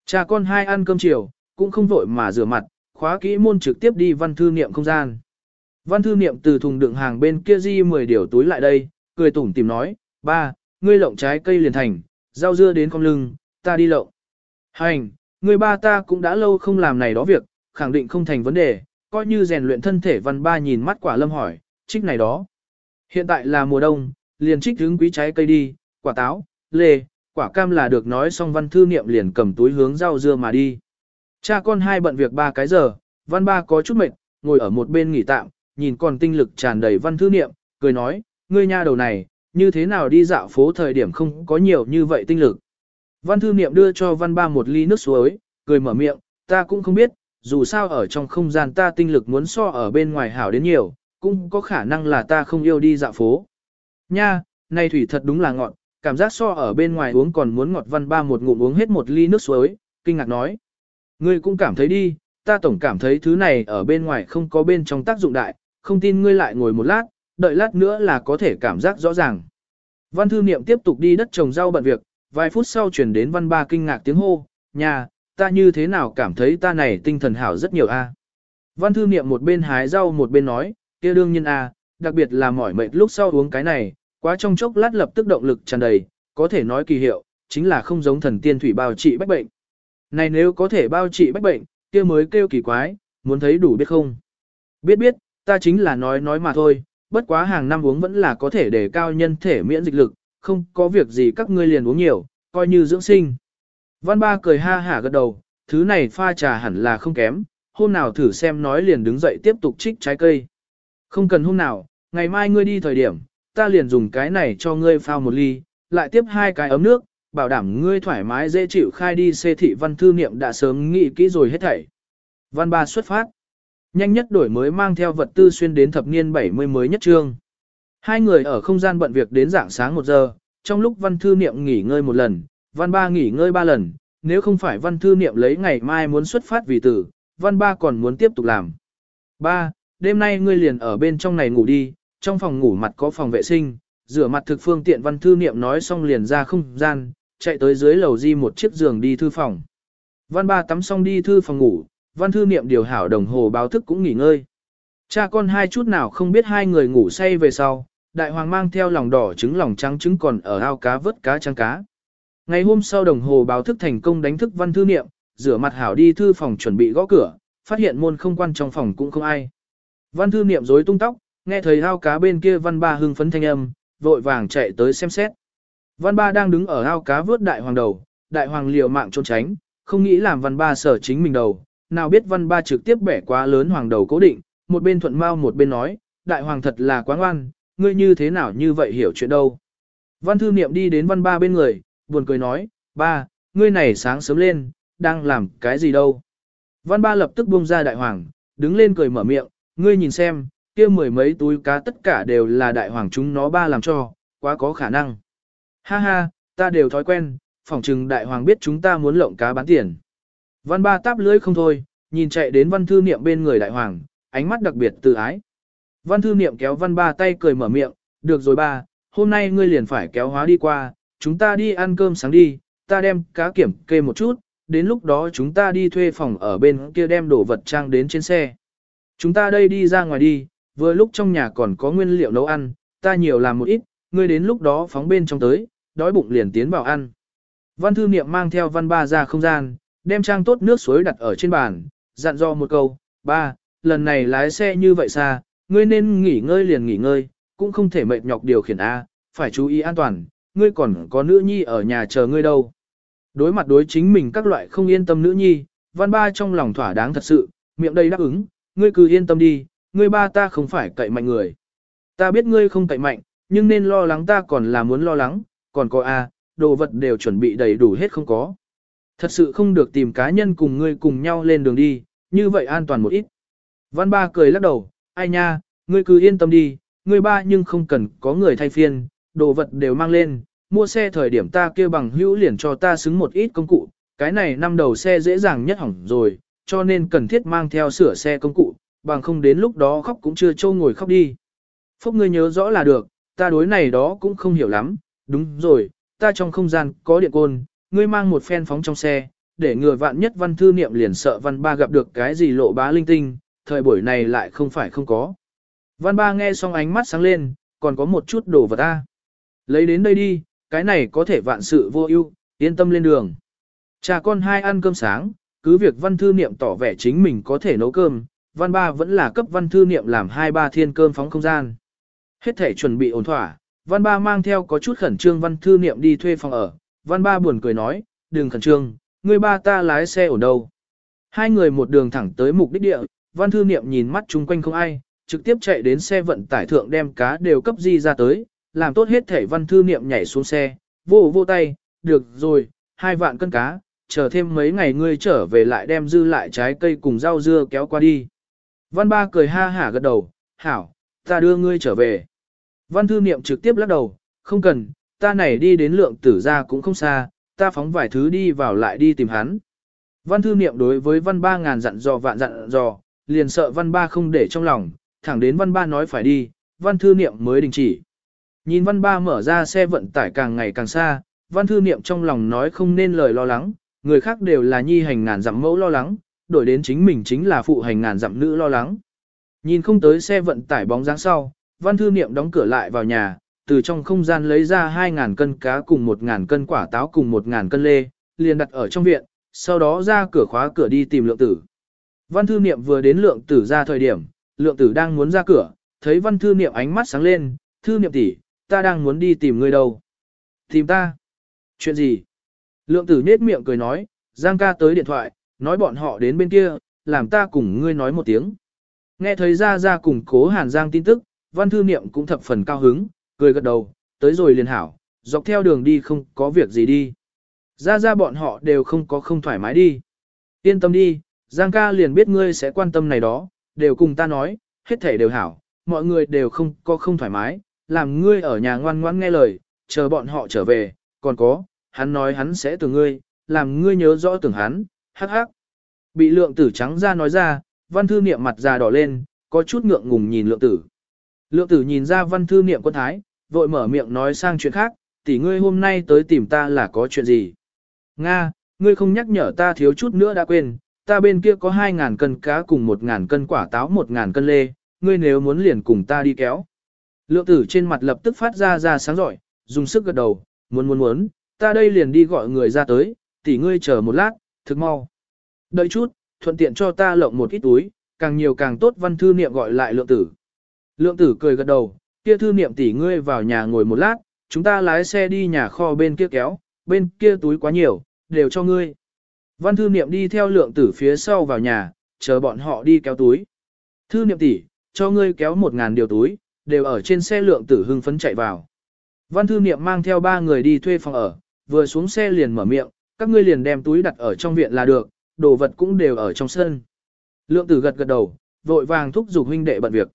Cha con hai ăn cơm chiều, cũng không vội mà rửa mặt, khóa kỹ môn trực tiếp đi văn thư niệm không gian. Văn thư niệm từ thùng đựng hàng bên kia di 10 điều túi lại đây, cười tủm tìm nói, ba, ngươi lộng trái cây liền thành, rau dưa đến con lưng, ta đi lộng. Hành, người ba ta cũng đã lâu không làm này đó việc, khẳng định không thành vấn đề, coi như rèn luyện thân thể văn ba nhìn mắt quả lâm hỏi, trích này đó. Hiện tại là mùa đông, liền trích hướng quý trái cây đi, quả táo, lê, quả cam là được nói xong văn thư niệm liền cầm túi hướng rau dưa mà đi. Cha con hai bận việc ba cái giờ, văn ba có chút mệt, ngồi ở một bên nghỉ tạm, nhìn còn tinh lực tràn đầy văn thư niệm, cười nói, ngươi nha đầu này, như thế nào đi dạo phố thời điểm không có nhiều như vậy tinh lực. Văn thư niệm đưa cho văn ba một ly nước suối, cười mở miệng, ta cũng không biết, dù sao ở trong không gian ta tinh lực muốn so ở bên ngoài hảo đến nhiều, cũng có khả năng là ta không yêu đi dạo phố. Nha, này thủy thật đúng là ngọn cảm giác so ở bên ngoài uống còn muốn ngọt văn ba một ngụm uống hết một ly nước suối, kinh ngạc nói. Ngươi cũng cảm thấy đi, ta tổng cảm thấy thứ này ở bên ngoài không có bên trong tác dụng đại, không tin ngươi lại ngồi một lát, đợi lát nữa là có thể cảm giác rõ ràng. Văn thư niệm tiếp tục đi đất trồng rau bận việc, vài phút sau chuyển đến văn ba kinh ngạc tiếng hô, nhà, ta như thế nào cảm thấy ta này tinh thần hảo rất nhiều a. Văn thư niệm một bên hái rau một bên nói, kia đương nhiên a, đặc biệt là mỏi mệt lúc sau uống cái này, quá trong chốc lát lập tức động lực tràn đầy, có thể nói kỳ hiệu, chính là không giống thần tiên thủy bao trị bách bệnh. Này nếu có thể bao trị bách bệnh, kia mới kêu kỳ quái, muốn thấy đủ biết không? Biết biết, ta chính là nói nói mà thôi, bất quá hàng năm uống vẫn là có thể để cao nhân thể miễn dịch lực, không có việc gì các ngươi liền uống nhiều, coi như dưỡng sinh. Văn ba cười ha hả gật đầu, thứ này pha trà hẳn là không kém, hôm nào thử xem nói liền đứng dậy tiếp tục trích trái cây. Không cần hôm nào, ngày mai ngươi đi thời điểm, ta liền dùng cái này cho ngươi pha một ly, lại tiếp hai cái ấm nước, bảo đảm ngươi thoải mái dễ chịu khai đi xê thị văn thư niệm đã sớm nghĩ kỹ rồi hết thảy. Văn ba xuất phát. Nhanh nhất đổi mới mang theo vật tư xuyên đến thập niên 70 mới nhất trương. Hai người ở không gian bận việc đến dạng sáng một giờ, trong lúc văn thư niệm nghỉ ngơi một lần, văn ba nghỉ ngơi ba lần, nếu không phải văn thư niệm lấy ngày mai muốn xuất phát vì tử, văn ba còn muốn tiếp tục làm. Ba, đêm nay ngươi liền ở bên trong này ngủ đi, trong phòng ngủ mặt có phòng vệ sinh, rửa mặt thực phương tiện văn thư niệm nói xong liền ra không gian, chạy tới dưới lầu di một chiếc giường đi thư phòng. Văn ba tắm xong đi thư phòng ngủ, văn thư niệm điều hảo đồng hồ báo thức cũng nghỉ ngơi. Cha con hai chút nào không biết hai người ngủ say về sau, đại hoàng mang theo lòng đỏ trứng lòng trắng trứng còn ở ao cá vớt cá trắng cá. Ngày hôm sau đồng hồ báo thức thành công đánh thức văn thư niệm, rửa mặt hảo đi thư phòng chuẩn bị gõ cửa, phát hiện môn không quan trong phòng cũng không ai. Văn thư niệm rối tung tóc, nghe thấy ao cá bên kia văn ba hưng phấn thanh âm, vội vàng chạy tới xem xét. Văn ba đang đứng ở ao cá vớt đại hoàng đầu, đại hoàng liều mạng trốn tránh, không nghĩ làm văn ba sở chính mình đầu, nào biết văn ba trực tiếp bẻ quá lớn hoàng đầu cố định, một bên thuận mau một bên nói, đại hoàng thật là quá ngoan, ngươi như thế nào như vậy hiểu chuyện đâu. Văn thư niệm đi đến văn ba bên người, buồn cười nói, ba, ngươi này sáng sớm lên, đang làm cái gì đâu. Văn ba lập tức buông ra đại hoàng, đứng lên cười mở miệng, ngươi nhìn xem, kia mười mấy túi cá tất cả đều là đại hoàng chúng nó ba làm cho, quá có khả năng. Ha ha, ta đều thói quen, phỏng chừng đại hoàng biết chúng ta muốn lộng cá bán tiền. Văn ba táp lưỡi không thôi, nhìn chạy đến văn thư niệm bên người đại hoàng, ánh mắt đặc biệt từ ái. Văn thư niệm kéo văn ba tay cười mở miệng, được rồi ba, hôm nay ngươi liền phải kéo hóa đi qua, chúng ta đi ăn cơm sáng đi, ta đem cá kiểm kê một chút, đến lúc đó chúng ta đi thuê phòng ở bên kia đem đồ vật trang đến trên xe. Chúng ta đây đi ra ngoài đi, vừa lúc trong nhà còn có nguyên liệu nấu ăn, ta nhiều làm một ít, ngươi đến lúc đó phóng bên trong tới, đói bụng liền tiến vào ăn. Văn thư niệm mang theo văn ba ra không gian, đem trang tốt nước suối đặt ở trên bàn, dặn dò một câu, ba, lần này lái xe như vậy xa, ngươi nên nghỉ ngơi liền nghỉ ngơi, cũng không thể mệt nhọc điều khiển A, phải chú ý an toàn, ngươi còn có nữ nhi ở nhà chờ ngươi đâu. Đối mặt đối chính mình các loại không yên tâm nữ nhi, văn ba trong lòng thỏa đáng thật sự, miệng đầy đáp ứng, ngươi cứ yên tâm đi, ngươi ba ta không phải cậy mạnh người. Ta biết ngươi không cậy mạnh, nhưng nên lo lắng ta còn là muốn lo lắng, còn có A, đồ vật đều chuẩn bị đầy đủ hết không có. Thật sự không được tìm cá nhân cùng ngươi cùng nhau lên đường đi, như vậy an toàn một ít. Văn ba cười lắc đầu, ai nha, ngươi cứ yên tâm đi, ngươi ba nhưng không cần có người thay phiên, đồ vật đều mang lên, mua xe thời điểm ta kêu bằng hữu liền cho ta xứng một ít công cụ, cái này năm đầu xe dễ dàng nhất hỏng rồi, cho nên cần thiết mang theo sửa xe công cụ, bằng không đến lúc đó khóc cũng chưa trâu ngồi khóc đi. Phúc ngươi nhớ rõ là được, ta đối này đó cũng không hiểu lắm, đúng rồi, ta trong không gian có điện côn, ngươi mang một phen phóng trong xe, để ngừa vạn nhất văn thư niệm liền sợ văn ba gặp được cái gì lộ bá linh tinh, thời buổi này lại không phải không có. Văn ba nghe xong ánh mắt sáng lên, còn có một chút đồ vật ta. Lấy đến đây đi, cái này có thể vạn sự vô ưu, yên tâm lên đường. Cha con hai ăn cơm sáng, cứ việc văn thư niệm tỏ vẻ chính mình có thể nấu cơm, văn ba vẫn là cấp văn thư niệm làm hai ba thiên cơm phóng không gian. Hết thể chuẩn bị ổn thỏa, văn ba mang theo có chút khẩn trương văn thư niệm đi thuê phòng ở, văn ba buồn cười nói, đừng khẩn trương, người ba ta lái xe ở đâu. Hai người một đường thẳng tới mục đích địa, văn thư niệm nhìn mắt chung quanh không ai, trực tiếp chạy đến xe vận tải thượng đem cá đều cấp di ra tới, làm tốt hết thể văn thư niệm nhảy xuống xe, vô vô tay, được rồi, hai vạn cân cá, chờ thêm mấy ngày ngươi trở về lại đem dư lại trái cây cùng rau dưa kéo qua đi. Văn ba cười ha hả gật đầu, hảo, ta đưa ngươi trở về. Văn thư niệm trực tiếp lắc đầu, không cần, ta này đi đến lượng tử ra cũng không xa, ta phóng vài thứ đi vào lại đi tìm hắn. Văn thư niệm đối với văn ba ngàn dặn dò vạn dặn dò, liền sợ văn ba không để trong lòng, thẳng đến văn ba nói phải đi, văn thư niệm mới đình chỉ. Nhìn văn ba mở ra xe vận tải càng ngày càng xa, văn thư niệm trong lòng nói không nên lời lo lắng, người khác đều là nhi hành ngàn dặm mẫu lo lắng, đổi đến chính mình chính là phụ hành ngàn dặm nữ lo lắng. Nhìn không tới xe vận tải bóng dáng sau, văn thư niệm đóng cửa lại vào nhà, từ trong không gian lấy ra 2.000 cân cá cùng 1.000 cân quả táo cùng 1.000 cân lê, liền đặt ở trong viện, sau đó ra cửa khóa cửa đi tìm lượng tử. Văn thư niệm vừa đến lượng tử ra thời điểm, lượng tử đang muốn ra cửa, thấy văn thư niệm ánh mắt sáng lên, thư niệm tỷ, ta đang muốn đi tìm ngươi đâu. Tìm ta? Chuyện gì? Lượng tử nết miệng cười nói, Giang ca tới điện thoại, nói bọn họ đến bên kia, làm ta cùng ngươi nói một tiếng. Nghe thấy ra ra cùng cố hàn Giang tin tức, văn thư niệm cũng thập phần cao hứng, cười gật đầu, tới rồi liền hảo, dọc theo đường đi không có việc gì đi. Ra ra bọn họ đều không có không thoải mái đi. Yên tâm đi, Giang ca liền biết ngươi sẽ quan tâm này đó, đều cùng ta nói, hết thể đều hảo, mọi người đều không có không thoải mái, làm ngươi ở nhà ngoan ngoãn nghe lời, chờ bọn họ trở về, còn có, hắn nói hắn sẽ từ ngươi, làm ngươi nhớ rõ tưởng hắn, hắc hắc. Bị lượng tử trắng ra nói ra, văn thư niệm mặt già đỏ lên, có chút ngượng ngùng nhìn lượng tử. Lượng tử nhìn ra văn thư niệm quân thái, vội mở miệng nói sang chuyện khác, tỷ ngươi hôm nay tới tìm ta là có chuyện gì. Nga, ngươi không nhắc nhở ta thiếu chút nữa đã quên, ta bên kia có 2.000 cân cá cùng 1.000 cân quả táo 1.000 cân lê, ngươi nếu muốn liền cùng ta đi kéo. Lượng tử trên mặt lập tức phát ra ra sáng giỏi, dùng sức gật đầu, muốn muốn muốn, ta đây liền đi gọi người ra tới, tỷ ngươi chờ một lát, thực mau. Đợi chút, thuận tiện cho ta lộng một ít túi, càng nhiều càng tốt văn thư niệm gọi lại lượng tử. Lượng tử cười gật đầu, kia thư niệm tỷ ngươi vào nhà ngồi một lát, chúng ta lái xe đi nhà kho bên kia kéo, bên kia túi quá nhiều, đều cho ngươi. Văn thư niệm đi theo lượng tử phía sau vào nhà, chờ bọn họ đi kéo túi. Thư niệm tỷ, cho ngươi kéo một ngàn điều túi, đều ở trên xe lượng tử hưng phấn chạy vào. Văn thư niệm mang theo ba người đi thuê phòng ở, vừa xuống xe liền mở miệng, các ngươi liền đem túi đặt ở trong viện là được, đồ vật cũng đều ở trong sân. Lượng tử gật gật đầu, vội vàng thúc giục huynh đệ bận việc.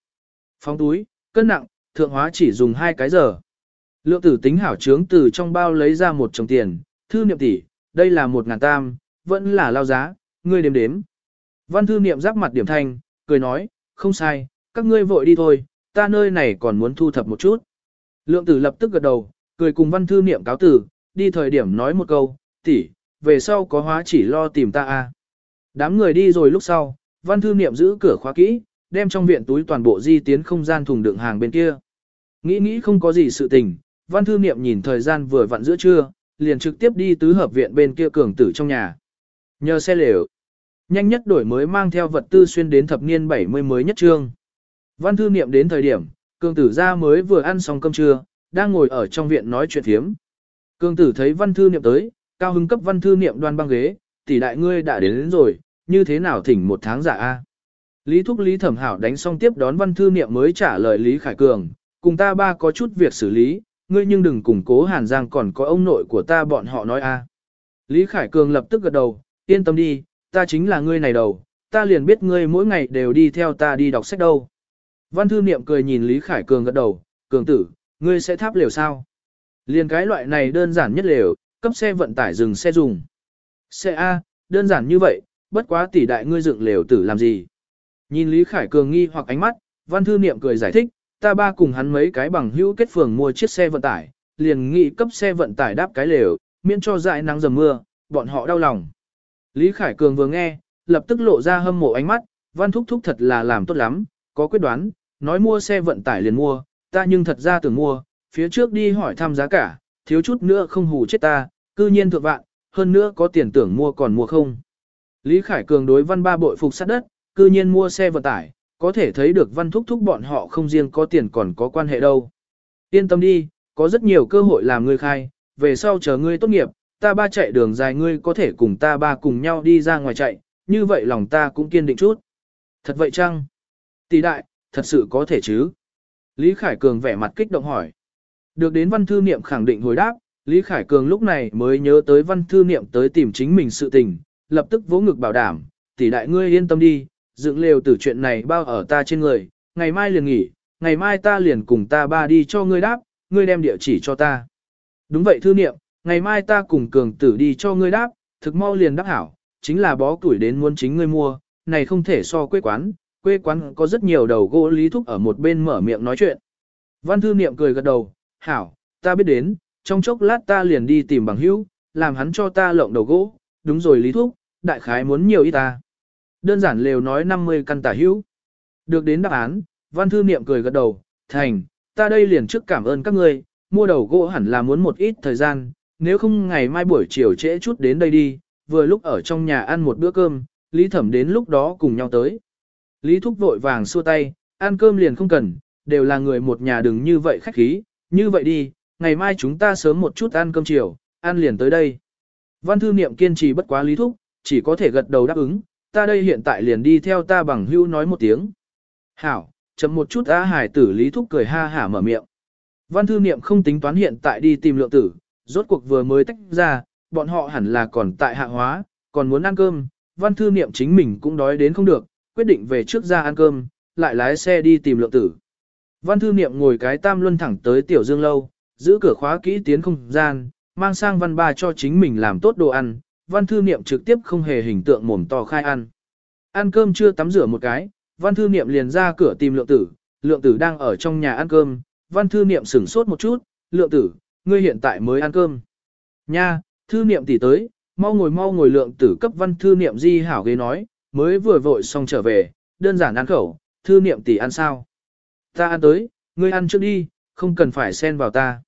Phóng túi, cân nặng, thượng hóa chỉ dùng hai cái giờ. Lượng tử tính hảo trướng từ trong bao lấy ra một chồng tiền, thư niệm tỷ, đây là một ngàn tam, vẫn là lao giá, ngươi đếm đếm. Văn thư niệm giáp mặt điểm thanh, cười nói, không sai, các ngươi vội đi thôi, ta nơi này còn muốn thu thập một chút. Lượng tử lập tức gật đầu, cười cùng văn thư niệm cáo tử, đi thời điểm nói một câu, tỷ, về sau có hóa chỉ lo tìm ta a. Đám người đi rồi lúc sau, văn thư niệm giữ cửa khóa kỹ, đem trong viện túi toàn bộ di tiến không gian thùng đựng hàng bên kia. Nghĩ nghĩ không có gì sự tình, văn thư niệm nhìn thời gian vừa vặn giữa trưa, liền trực tiếp đi tứ hợp viện bên kia cường tử trong nhà. Nhờ xe lều, nhanh nhất đổi mới mang theo vật tư xuyên đến thập niên 70 mới nhất trương. Văn thư niệm đến thời điểm, cường tử ra mới vừa ăn xong cơm trưa, đang ngồi ở trong viện nói chuyện thiếm. Cường tử thấy văn thư niệm tới, cao hứng cấp văn thư niệm đoan băng ghế, tỷ đại ngươi đã đến, đến rồi, như thế nào thỉnh một tháng giả a? Lý Thúc Lý Thẩm Hảo đánh xong tiếp đón văn thư niệm mới trả lời Lý Khải Cường, cùng ta ba có chút việc xử lý, ngươi nhưng đừng củng cố Hàn Giang còn có ông nội của ta bọn họ nói a. Lý Khải Cường lập tức gật đầu, yên tâm đi, ta chính là ngươi này đầu, ta liền biết ngươi mỗi ngày đều đi theo ta đi đọc sách đâu. Văn thư niệm cười nhìn Lý Khải Cường gật đầu, Cường tử, ngươi sẽ tháp lều sao? Liền cái loại này đơn giản nhất lều, cấp xe vận tải dừng xe dùng. Xe A, đơn giản như vậy, bất quá tỷ đại ngươi dựng lều tử làm gì? Nhìn Lý Khải Cường nghi hoặc ánh mắt, văn thư niệm cười giải thích, ta ba cùng hắn mấy cái bằng hữu kết phường mua chiếc xe vận tải, liền nghị cấp xe vận tải đáp cái lều, miễn cho dại nắng dầm mưa, bọn họ đau lòng. Lý Khải Cường vừa nghe, lập tức lộ ra hâm mộ ánh mắt, văn thúc thúc thật là làm tốt lắm, có quyết đoán, nói mua xe vận tải liền mua, ta nhưng thật ra tưởng mua, phía trước đi hỏi thăm giá cả, thiếu chút nữa không hù chết ta, cư nhiên thượng vạn, hơn nữa có tiền tưởng mua còn mua không. Lý Khải Cường đối văn ba bội phục sát đất, cư nhiên mua xe vận tải, có thể thấy được văn thúc thúc bọn họ không riêng có tiền còn có quan hệ đâu. Yên tâm đi, có rất nhiều cơ hội làm ngươi khai, về sau chờ ngươi tốt nghiệp, ta ba chạy đường dài ngươi có thể cùng ta ba cùng nhau đi ra ngoài chạy, như vậy lòng ta cũng kiên định chút. Thật vậy chăng? Tỷ đại, thật sự có thể chứ? Lý Khải Cường vẻ mặt kích động hỏi. Được đến văn thư niệm khẳng định hồi đáp, Lý Khải Cường lúc này mới nhớ tới văn thư niệm tới tìm chính mình sự tình, lập tức vỗ ngực bảo đảm, tỷ đại ngươi yên tâm đi, dựng lều từ chuyện này bao ở ta trên người, ngày mai liền nghỉ, ngày mai ta liền cùng ta ba đi cho ngươi đáp, ngươi đem địa chỉ cho ta. Đúng vậy thư niệm, ngày mai ta cùng cường tử đi cho ngươi đáp, thực mau liền đáp hảo, chính là bó tuổi đến muốn chính ngươi mua, này không thể so quê quán, quê quán có rất nhiều đầu gỗ lý thúc ở một bên mở miệng nói chuyện. Văn thư niệm cười gật đầu, hảo, ta biết đến, trong chốc lát ta liền đi tìm bằng hữu, làm hắn cho ta lộng đầu gỗ, đúng rồi lý thúc, đại khái muốn nhiều ít ta. Đơn giản lều nói 50 căn tả hữu. Được đến đáp án, văn thư niệm cười gật đầu, thành, ta đây liền trước cảm ơn các ngươi, mua đầu gỗ hẳn là muốn một ít thời gian, nếu không ngày mai buổi chiều trễ chút đến đây đi, vừa lúc ở trong nhà ăn một bữa cơm, Lý Thẩm đến lúc đó cùng nhau tới. Lý Thúc vội vàng xua tay, ăn cơm liền không cần, đều là người một nhà đừng như vậy khách khí, như vậy đi, ngày mai chúng ta sớm một chút ăn cơm chiều, ăn liền tới đây. Văn thư niệm kiên trì bất quá Lý Thúc, chỉ có thể gật đầu đáp ứng, ta đây hiện tại liền đi theo ta bằng hưu nói một tiếng. Hảo, chậm một chút á hải tử Lý Thúc cười ha hả mở miệng. Văn thư niệm không tính toán hiện tại đi tìm lượng tử, rốt cuộc vừa mới tách ra, bọn họ hẳn là còn tại hạ hóa, còn muốn ăn cơm, văn thư niệm chính mình cũng đói đến không được, quyết định về trước ra ăn cơm, lại lái xe đi tìm lượng tử. Văn thư niệm ngồi cái tam luân thẳng tới tiểu dương lâu, giữ cửa khóa kỹ tiến không gian, mang sang văn ba cho chính mình làm tốt đồ ăn, văn thư niệm trực tiếp không hề hình tượng mồm to khai ăn. Ăn cơm chưa tắm rửa một cái, văn thư niệm liền ra cửa tìm lượng tử, lượng tử đang ở trong nhà ăn cơm, văn thư niệm sửng sốt một chút, lượng tử, ngươi hiện tại mới ăn cơm. Nha, thư niệm tỷ tới, mau ngồi mau ngồi lượng tử cấp văn thư niệm di hảo ghế nói, mới vừa vội xong trở về, đơn giản ăn khẩu, thư niệm tỷ ăn sao. Ta ăn tới, ngươi ăn trước đi, không cần phải xen vào ta.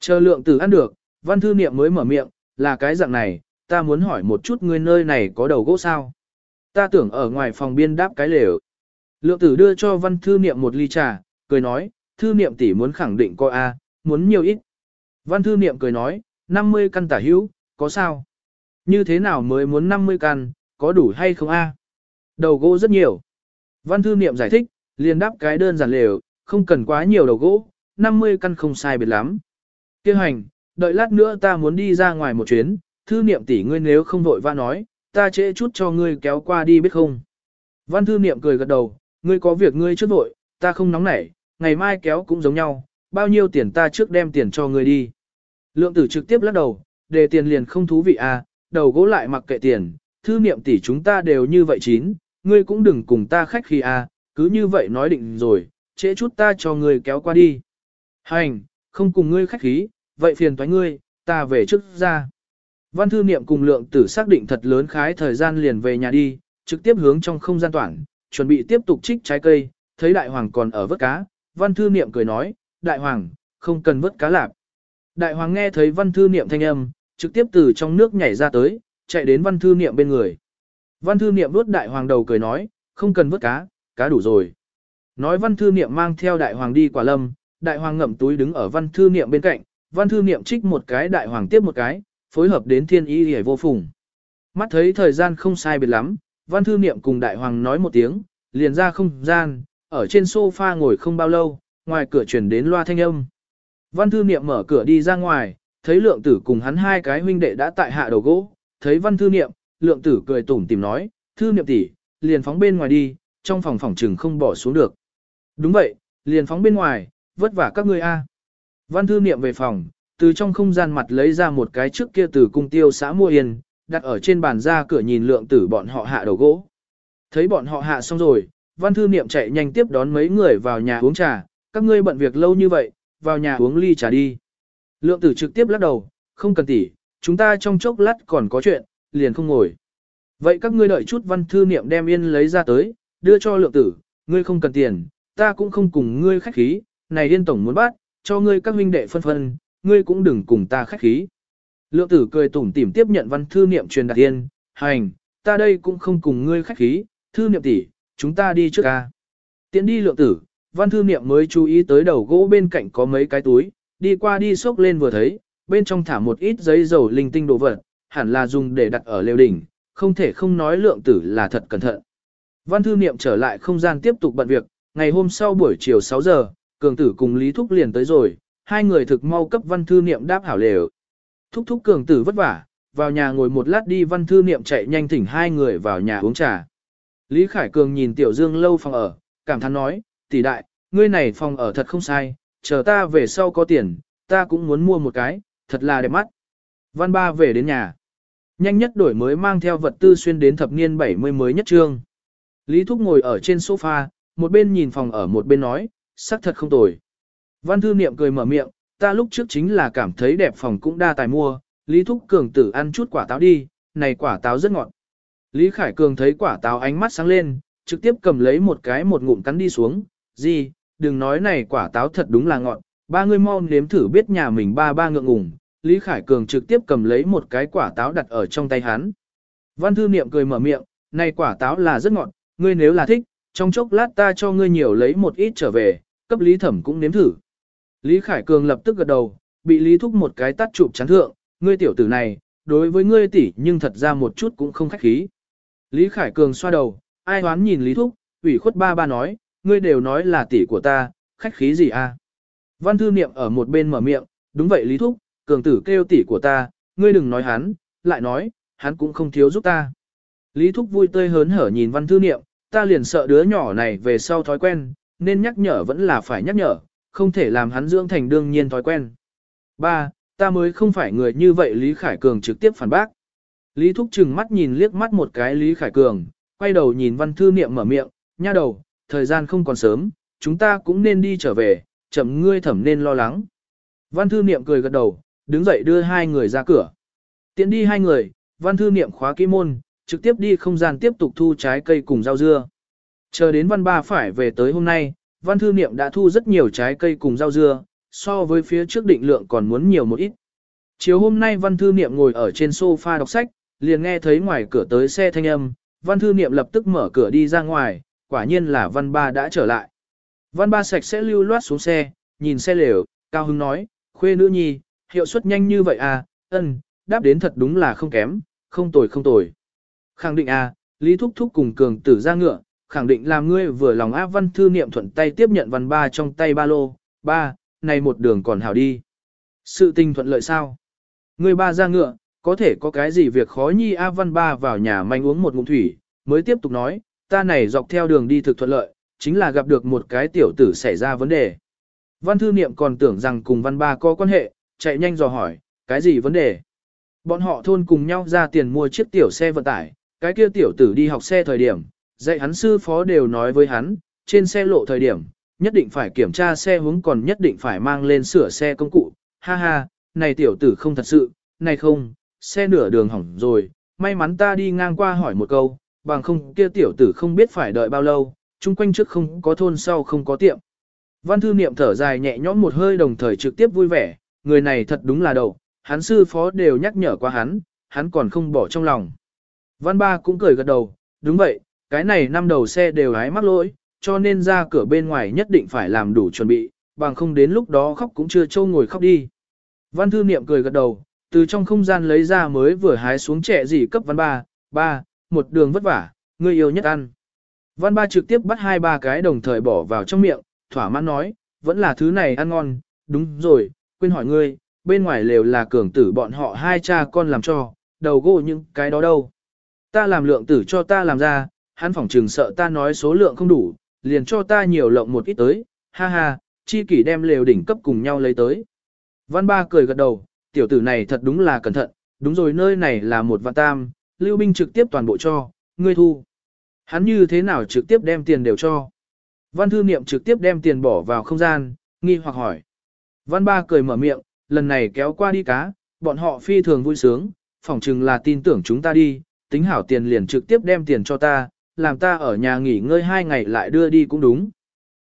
Chờ lượng tử ăn được, văn thư niệm mới mở miệng, là cái dạng này, ta muốn hỏi một chút ngươi nơi này có đầu gỗ sao. Ta tưởng ở ngoài phòng biên đáp cái lều. Lượng tử đưa cho văn thư niệm một ly trà, cười nói, thư niệm tỷ muốn khẳng định có A, muốn nhiều ít. Văn thư niệm cười nói, 50 căn tả hữu, có sao? Như thế nào mới muốn 50 căn, có đủ hay không A? Đầu gỗ rất nhiều. Văn thư niệm giải thích, liền đáp cái đơn giản lều, không cần quá nhiều đầu gỗ, 50 căn không sai biệt lắm. Kêu hành, đợi lát nữa ta muốn đi ra ngoài một chuyến, thư niệm tỷ ngươi nếu không vội vã nói, ta trễ chút cho ngươi kéo qua đi biết không. Văn thư niệm cười gật đầu, ngươi có việc ngươi trước vội, ta không nóng nảy, ngày mai kéo cũng giống nhau, bao nhiêu tiền ta trước đem tiền cho ngươi đi. Lượng tử trực tiếp lắc đầu, đề tiền liền không thú vị à, đầu gỗ lại mặc kệ tiền, thư niệm tỷ chúng ta đều như vậy chín, ngươi cũng đừng cùng ta khách khi a, cứ như vậy nói định rồi, trễ chút ta cho ngươi kéo qua đi. Hành, không cùng ngươi khách khí, vậy phiền toái ngươi, ta về trước ra. Văn thư niệm cùng lượng tử xác định thật lớn khái thời gian liền về nhà đi, trực tiếp hướng trong không gian toàn, chuẩn bị tiếp tục trích trái cây, thấy đại hoàng còn ở vớt cá, văn thư niệm cười nói, đại hoàng, không cần vớt cá lạp. Đại hoàng nghe thấy văn thư niệm thanh âm, trực tiếp từ trong nước nhảy ra tới, chạy đến văn thư niệm bên người. Văn thư niệm vớt đại hoàng đầu cười nói, không cần vớt cá, cá đủ rồi. Nói văn thư niệm mang theo đại hoàng đi quả lâm, đại hoàng ngậm túi đứng ở văn thư niệm bên cạnh, văn thư niệm trích một cái đại hoàng tiếp một cái, phối hợp đến thiên Y hề vô phùng. Mắt thấy thời gian không sai biệt lắm, văn thư niệm cùng đại hoàng nói một tiếng, liền ra không gian, ở trên sofa ngồi không bao lâu, ngoài cửa chuyển đến loa thanh âm. Văn thư niệm mở cửa đi ra ngoài, thấy lượng tử cùng hắn hai cái huynh đệ đã tại hạ đầu gỗ, thấy văn thư niệm, lượng tử cười tủm tìm nói, thư niệm tỷ, liền phóng bên ngoài đi, trong phòng phòng trừng không bỏ xuống được. Đúng vậy, liền phóng bên ngoài, vất vả các ngươi a. Văn thư niệm về phòng, từ trong không gian mặt lấy ra một cái trước kia từ cung tiêu xã mua yên, đặt ở trên bàn ra cửa nhìn lượng tử bọn họ hạ đầu gỗ. Thấy bọn họ hạ xong rồi, văn thư niệm chạy nhanh tiếp đón mấy người vào nhà uống trà, các ngươi bận việc lâu như vậy, vào nhà uống ly trà đi. Lượng tử trực tiếp lắc đầu, không cần tỉ, chúng ta trong chốc lát còn có chuyện, liền không ngồi. Vậy các ngươi đợi chút văn thư niệm đem yên lấy ra tới, đưa cho lượng tử, ngươi không cần tiền, ta cũng không cùng ngươi khách khí, này yên tổng muốn bắt, cho ngươi các huynh đệ phân phân, ngươi cũng đừng cùng ta khách khí. Lượng tử cười tủm tỉm tiếp nhận văn thư niệm truyền đạt tiên hành, ta đây cũng không cùng ngươi khách khí, thư niệm tỷ, chúng ta đi trước ca. Tiến đi lượng tử, văn thư niệm mới chú ý tới đầu gỗ bên cạnh có mấy cái túi, đi qua đi xốc lên vừa thấy, bên trong thả một ít giấy dầu linh tinh đồ vật, hẳn là dùng để đặt ở lều đỉnh, không thể không nói lượng tử là thật cẩn thận. Văn thư niệm trở lại không gian tiếp tục bận việc, ngày hôm sau buổi chiều 6 giờ, cường tử cùng Lý Thúc liền tới rồi, hai người thực mau cấp văn thư niệm đáp hảo lều. Thúc thúc cường tử vất vả, vào nhà ngồi một lát đi văn thư niệm chạy nhanh thỉnh hai người vào nhà uống trà. Lý Khải Cường nhìn Tiểu Dương lâu phòng ở, cảm thán nói, tỷ đại, ngươi này phòng ở thật không sai, chờ ta về sau có tiền, ta cũng muốn mua một cái, thật là đẹp mắt. Văn ba về đến nhà. Nhanh nhất đổi mới mang theo vật tư xuyên đến thập niên 70 mới nhất trương. Lý Thúc ngồi ở trên sofa, một bên nhìn phòng ở một bên nói, sắc thật không tồi. Văn thư niệm cười mở miệng, ta lúc trước chính là cảm thấy đẹp phòng cũng đa tài mua, Lý Thúc Cường tử ăn chút quả táo đi, này quả táo rất ngọt. Lý Khải Cường thấy quả táo ánh mắt sáng lên, trực tiếp cầm lấy một cái một ngụm cắn đi xuống, gì, đừng nói này quả táo thật đúng là ngọt, ba người mau nếm thử biết nhà mình ba ba ngượng ngùng. Lý Khải Cường trực tiếp cầm lấy một cái quả táo đặt ở trong tay hắn. Văn thư niệm cười mở miệng, này quả táo là rất ngọt, ngươi nếu là thích, trong chốc lát ta cho ngươi nhiều lấy một ít trở về, cấp Lý Thẩm cũng nếm thử. Lý Khải Cường lập tức gật đầu, bị Lý Thúc một cái tắt chụp chán thượng, ngươi tiểu tử này, đối với ngươi tỷ nhưng thật ra một chút cũng không khách khí. Lý Khải Cường xoa đầu, ai hoán nhìn Lý Thúc, ủy khuất ba ba nói, ngươi đều nói là tỷ của ta, khách khí gì à? Văn thư niệm ở một bên mở miệng, đúng vậy Lý Thúc, Cường tử kêu tỷ của ta, ngươi đừng nói hắn, lại nói, hắn cũng không thiếu giúp ta. Lý Thúc vui tươi hớn hở nhìn văn thư niệm, ta liền sợ đứa nhỏ này về sau thói quen, nên nhắc nhở vẫn là phải nhắc nhở, không thể làm hắn dưỡng thành đương nhiên thói quen. Ba, ta mới không phải người như vậy Lý Khải Cường trực tiếp phản bác. Lý Thúc chừng mắt nhìn liếc mắt một cái Lý Khải Cường, quay đầu nhìn văn thư niệm mở miệng, nha đầu, thời gian không còn sớm, chúng ta cũng nên đi trở về, chậm ngươi thẩm nên lo lắng. Văn thư niệm cười gật đầu, đứng dậy đưa hai người ra cửa. Tiến đi hai người, văn thư niệm khóa kỹ môn, trực tiếp đi không gian tiếp tục thu trái cây cùng rau dưa. Chờ đến văn ba phải về tới hôm nay, văn thư niệm đã thu rất nhiều trái cây cùng rau dưa, so với phía trước định lượng còn muốn nhiều một ít. Chiều hôm nay văn thư niệm ngồi ở trên sofa đọc sách, liền nghe thấy ngoài cửa tới xe thanh âm, văn thư niệm lập tức mở cửa đi ra ngoài, quả nhiên là văn ba đã trở lại. Văn ba sạch sẽ lưu loát xuống xe, nhìn xe lều, cao hứng nói, khuê nữ nhi, hiệu suất nhanh như vậy à, ân, đáp đến thật đúng là không kém, không tồi không tồi. Khẳng định à, Lý Thúc Thúc cùng cường tử ra ngựa, khẳng định làm ngươi vừa lòng áp văn thư niệm thuận tay tiếp nhận văn ba trong tay ba lô, ba, này một đường còn hảo đi. Sự tình thuận lợi sao? Ngươi ba ra ngựa, có thể có cái gì việc khó nhi áp Văn Ba vào nhà manh uống một ngụm thủy, mới tiếp tục nói, ta này dọc theo đường đi thực thuận lợi, chính là gặp được một cái tiểu tử xảy ra vấn đề. Văn thư niệm còn tưởng rằng cùng Văn Ba có quan hệ, chạy nhanh dò hỏi, cái gì vấn đề? Bọn họ thôn cùng nhau ra tiền mua chiếc tiểu xe vận tải, cái kia tiểu tử đi học xe thời điểm, Dạy hắn sư phó đều nói với hắn, trên xe lộ thời điểm, nhất định phải kiểm tra xe hướng còn nhất định phải mang lên sửa xe công cụ. Ha ha, này tiểu tử không thật sự, này không, xe nửa đường hỏng rồi, may mắn ta đi ngang qua hỏi một câu, bằng không kia tiểu tử không biết phải đợi bao lâu, chung quanh trước không có thôn sau không có tiệm. Văn thư niệm thở dài nhẹ nhõm một hơi đồng thời trực tiếp vui vẻ, người này thật đúng là đầu, hắn sư phó đều nhắc nhở qua hắn, hắn còn không bỏ trong lòng. Văn ba cũng cười gật đầu, đúng vậy, cái này năm đầu xe đều hái mắc lỗi, cho nên ra cửa bên ngoài nhất định phải làm đủ chuẩn bị, bằng không đến lúc đó khóc cũng chưa trâu ngồi khóc đi. Văn thư niệm cười gật đầu, từ trong không gian lấy ra mới vừa hái xuống trẻ gì cấp văn ba, ba, một đường vất vả, người yêu nhất ăn. Văn ba trực tiếp bắt hai ba cái đồng thời bỏ vào trong miệng, thỏa mãn nói, vẫn là thứ này ăn ngon, đúng rồi, quên hỏi ngươi, bên ngoài lều là cường tử bọn họ hai cha con làm cho, đầu gỗ những cái đó đâu. Ta làm lượng tử cho ta làm ra, hắn phỏng trừng sợ ta nói số lượng không đủ, liền cho ta nhiều lộng một ít tới, ha ha, chi kỷ đem lều đỉnh cấp cùng nhau lấy tới. Văn ba cười gật đầu, tiểu tử này thật đúng là cẩn thận, đúng rồi nơi này là một vạn tam, lưu binh trực tiếp toàn bộ cho, ngươi thu. Hắn như thế nào trực tiếp đem tiền đều cho. Văn thư niệm trực tiếp đem tiền bỏ vào không gian, nghi hoặc hỏi. Văn ba cười mở miệng, lần này kéo qua đi cá, bọn họ phi thường vui sướng, phỏng chừng là tin tưởng chúng ta đi, tính hảo tiền liền trực tiếp đem tiền cho ta, làm ta ở nhà nghỉ ngơi hai ngày lại đưa đi cũng đúng.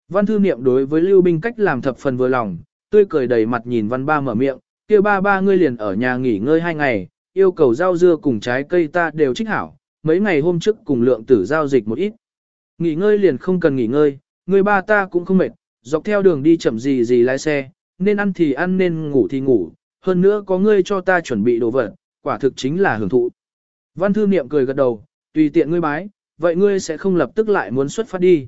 Văn thư niệm đối với lưu binh cách làm thập phần vừa lòng, tươi cười đầy mặt nhìn văn ba mở miệng, kia ba ba ngươi liền ở nhà nghỉ ngơi hai ngày, yêu cầu rau dưa cùng trái cây ta đều trích hảo, mấy ngày hôm trước cùng lượng tử giao dịch một ít. Nghỉ ngơi liền không cần nghỉ ngơi, người ba ta cũng không mệt, dọc theo đường đi chậm gì gì lái xe, nên ăn thì ăn nên ngủ thì ngủ, hơn nữa có ngươi cho ta chuẩn bị đồ vật, quả thực chính là hưởng thụ. Văn thư niệm cười gật đầu, tùy tiện ngươi bái, vậy ngươi sẽ không lập tức lại muốn xuất phát đi.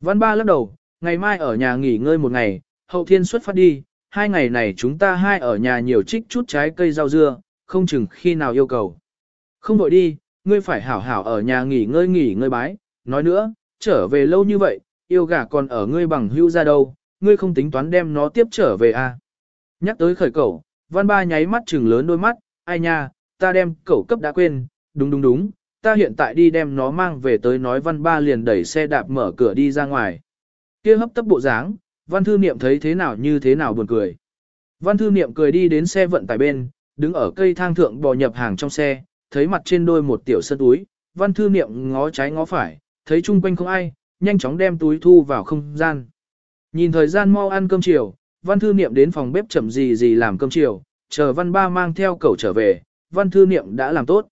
Văn ba lắc đầu, ngày mai ở nhà nghỉ ngơi một ngày, hậu thiên xuất phát đi, hai ngày này chúng ta hai ở nhà nhiều trích chút trái cây rau dưa, không chừng khi nào yêu cầu. Không vội đi, ngươi phải hảo hảo ở nhà nghỉ ngơi nghỉ ngơi bái, nói nữa, trở về lâu như vậy, yêu gà còn ở ngươi bằng hưu ra đâu, ngươi không tính toán đem nó tiếp trở về à. Nhắc tới khởi cẩu, văn ba nháy mắt trừng lớn đôi mắt, ai nha, ta đem cẩu cấp đã quên, đúng đúng đúng, ta hiện tại đi đem nó mang về tới nói văn ba liền đẩy xe đạp mở cửa đi ra ngoài. kia hấp tấp bộ dáng, văn thư niệm thấy thế nào như thế nào buồn cười. Văn thư niệm cười đi đến xe vận tải bên, đứng ở cây thang thượng bò nhập hàng trong xe, thấy mặt trên đôi một tiểu sân túi, văn thư niệm ngó trái ngó phải, thấy chung quanh không ai, nhanh chóng đem túi thu vào không gian. Nhìn thời gian mau ăn cơm chiều, văn thư niệm đến phòng bếp chậm gì gì làm cơm chiều, chờ văn ba mang theo cậu trở về, văn thư niệm đã làm tốt.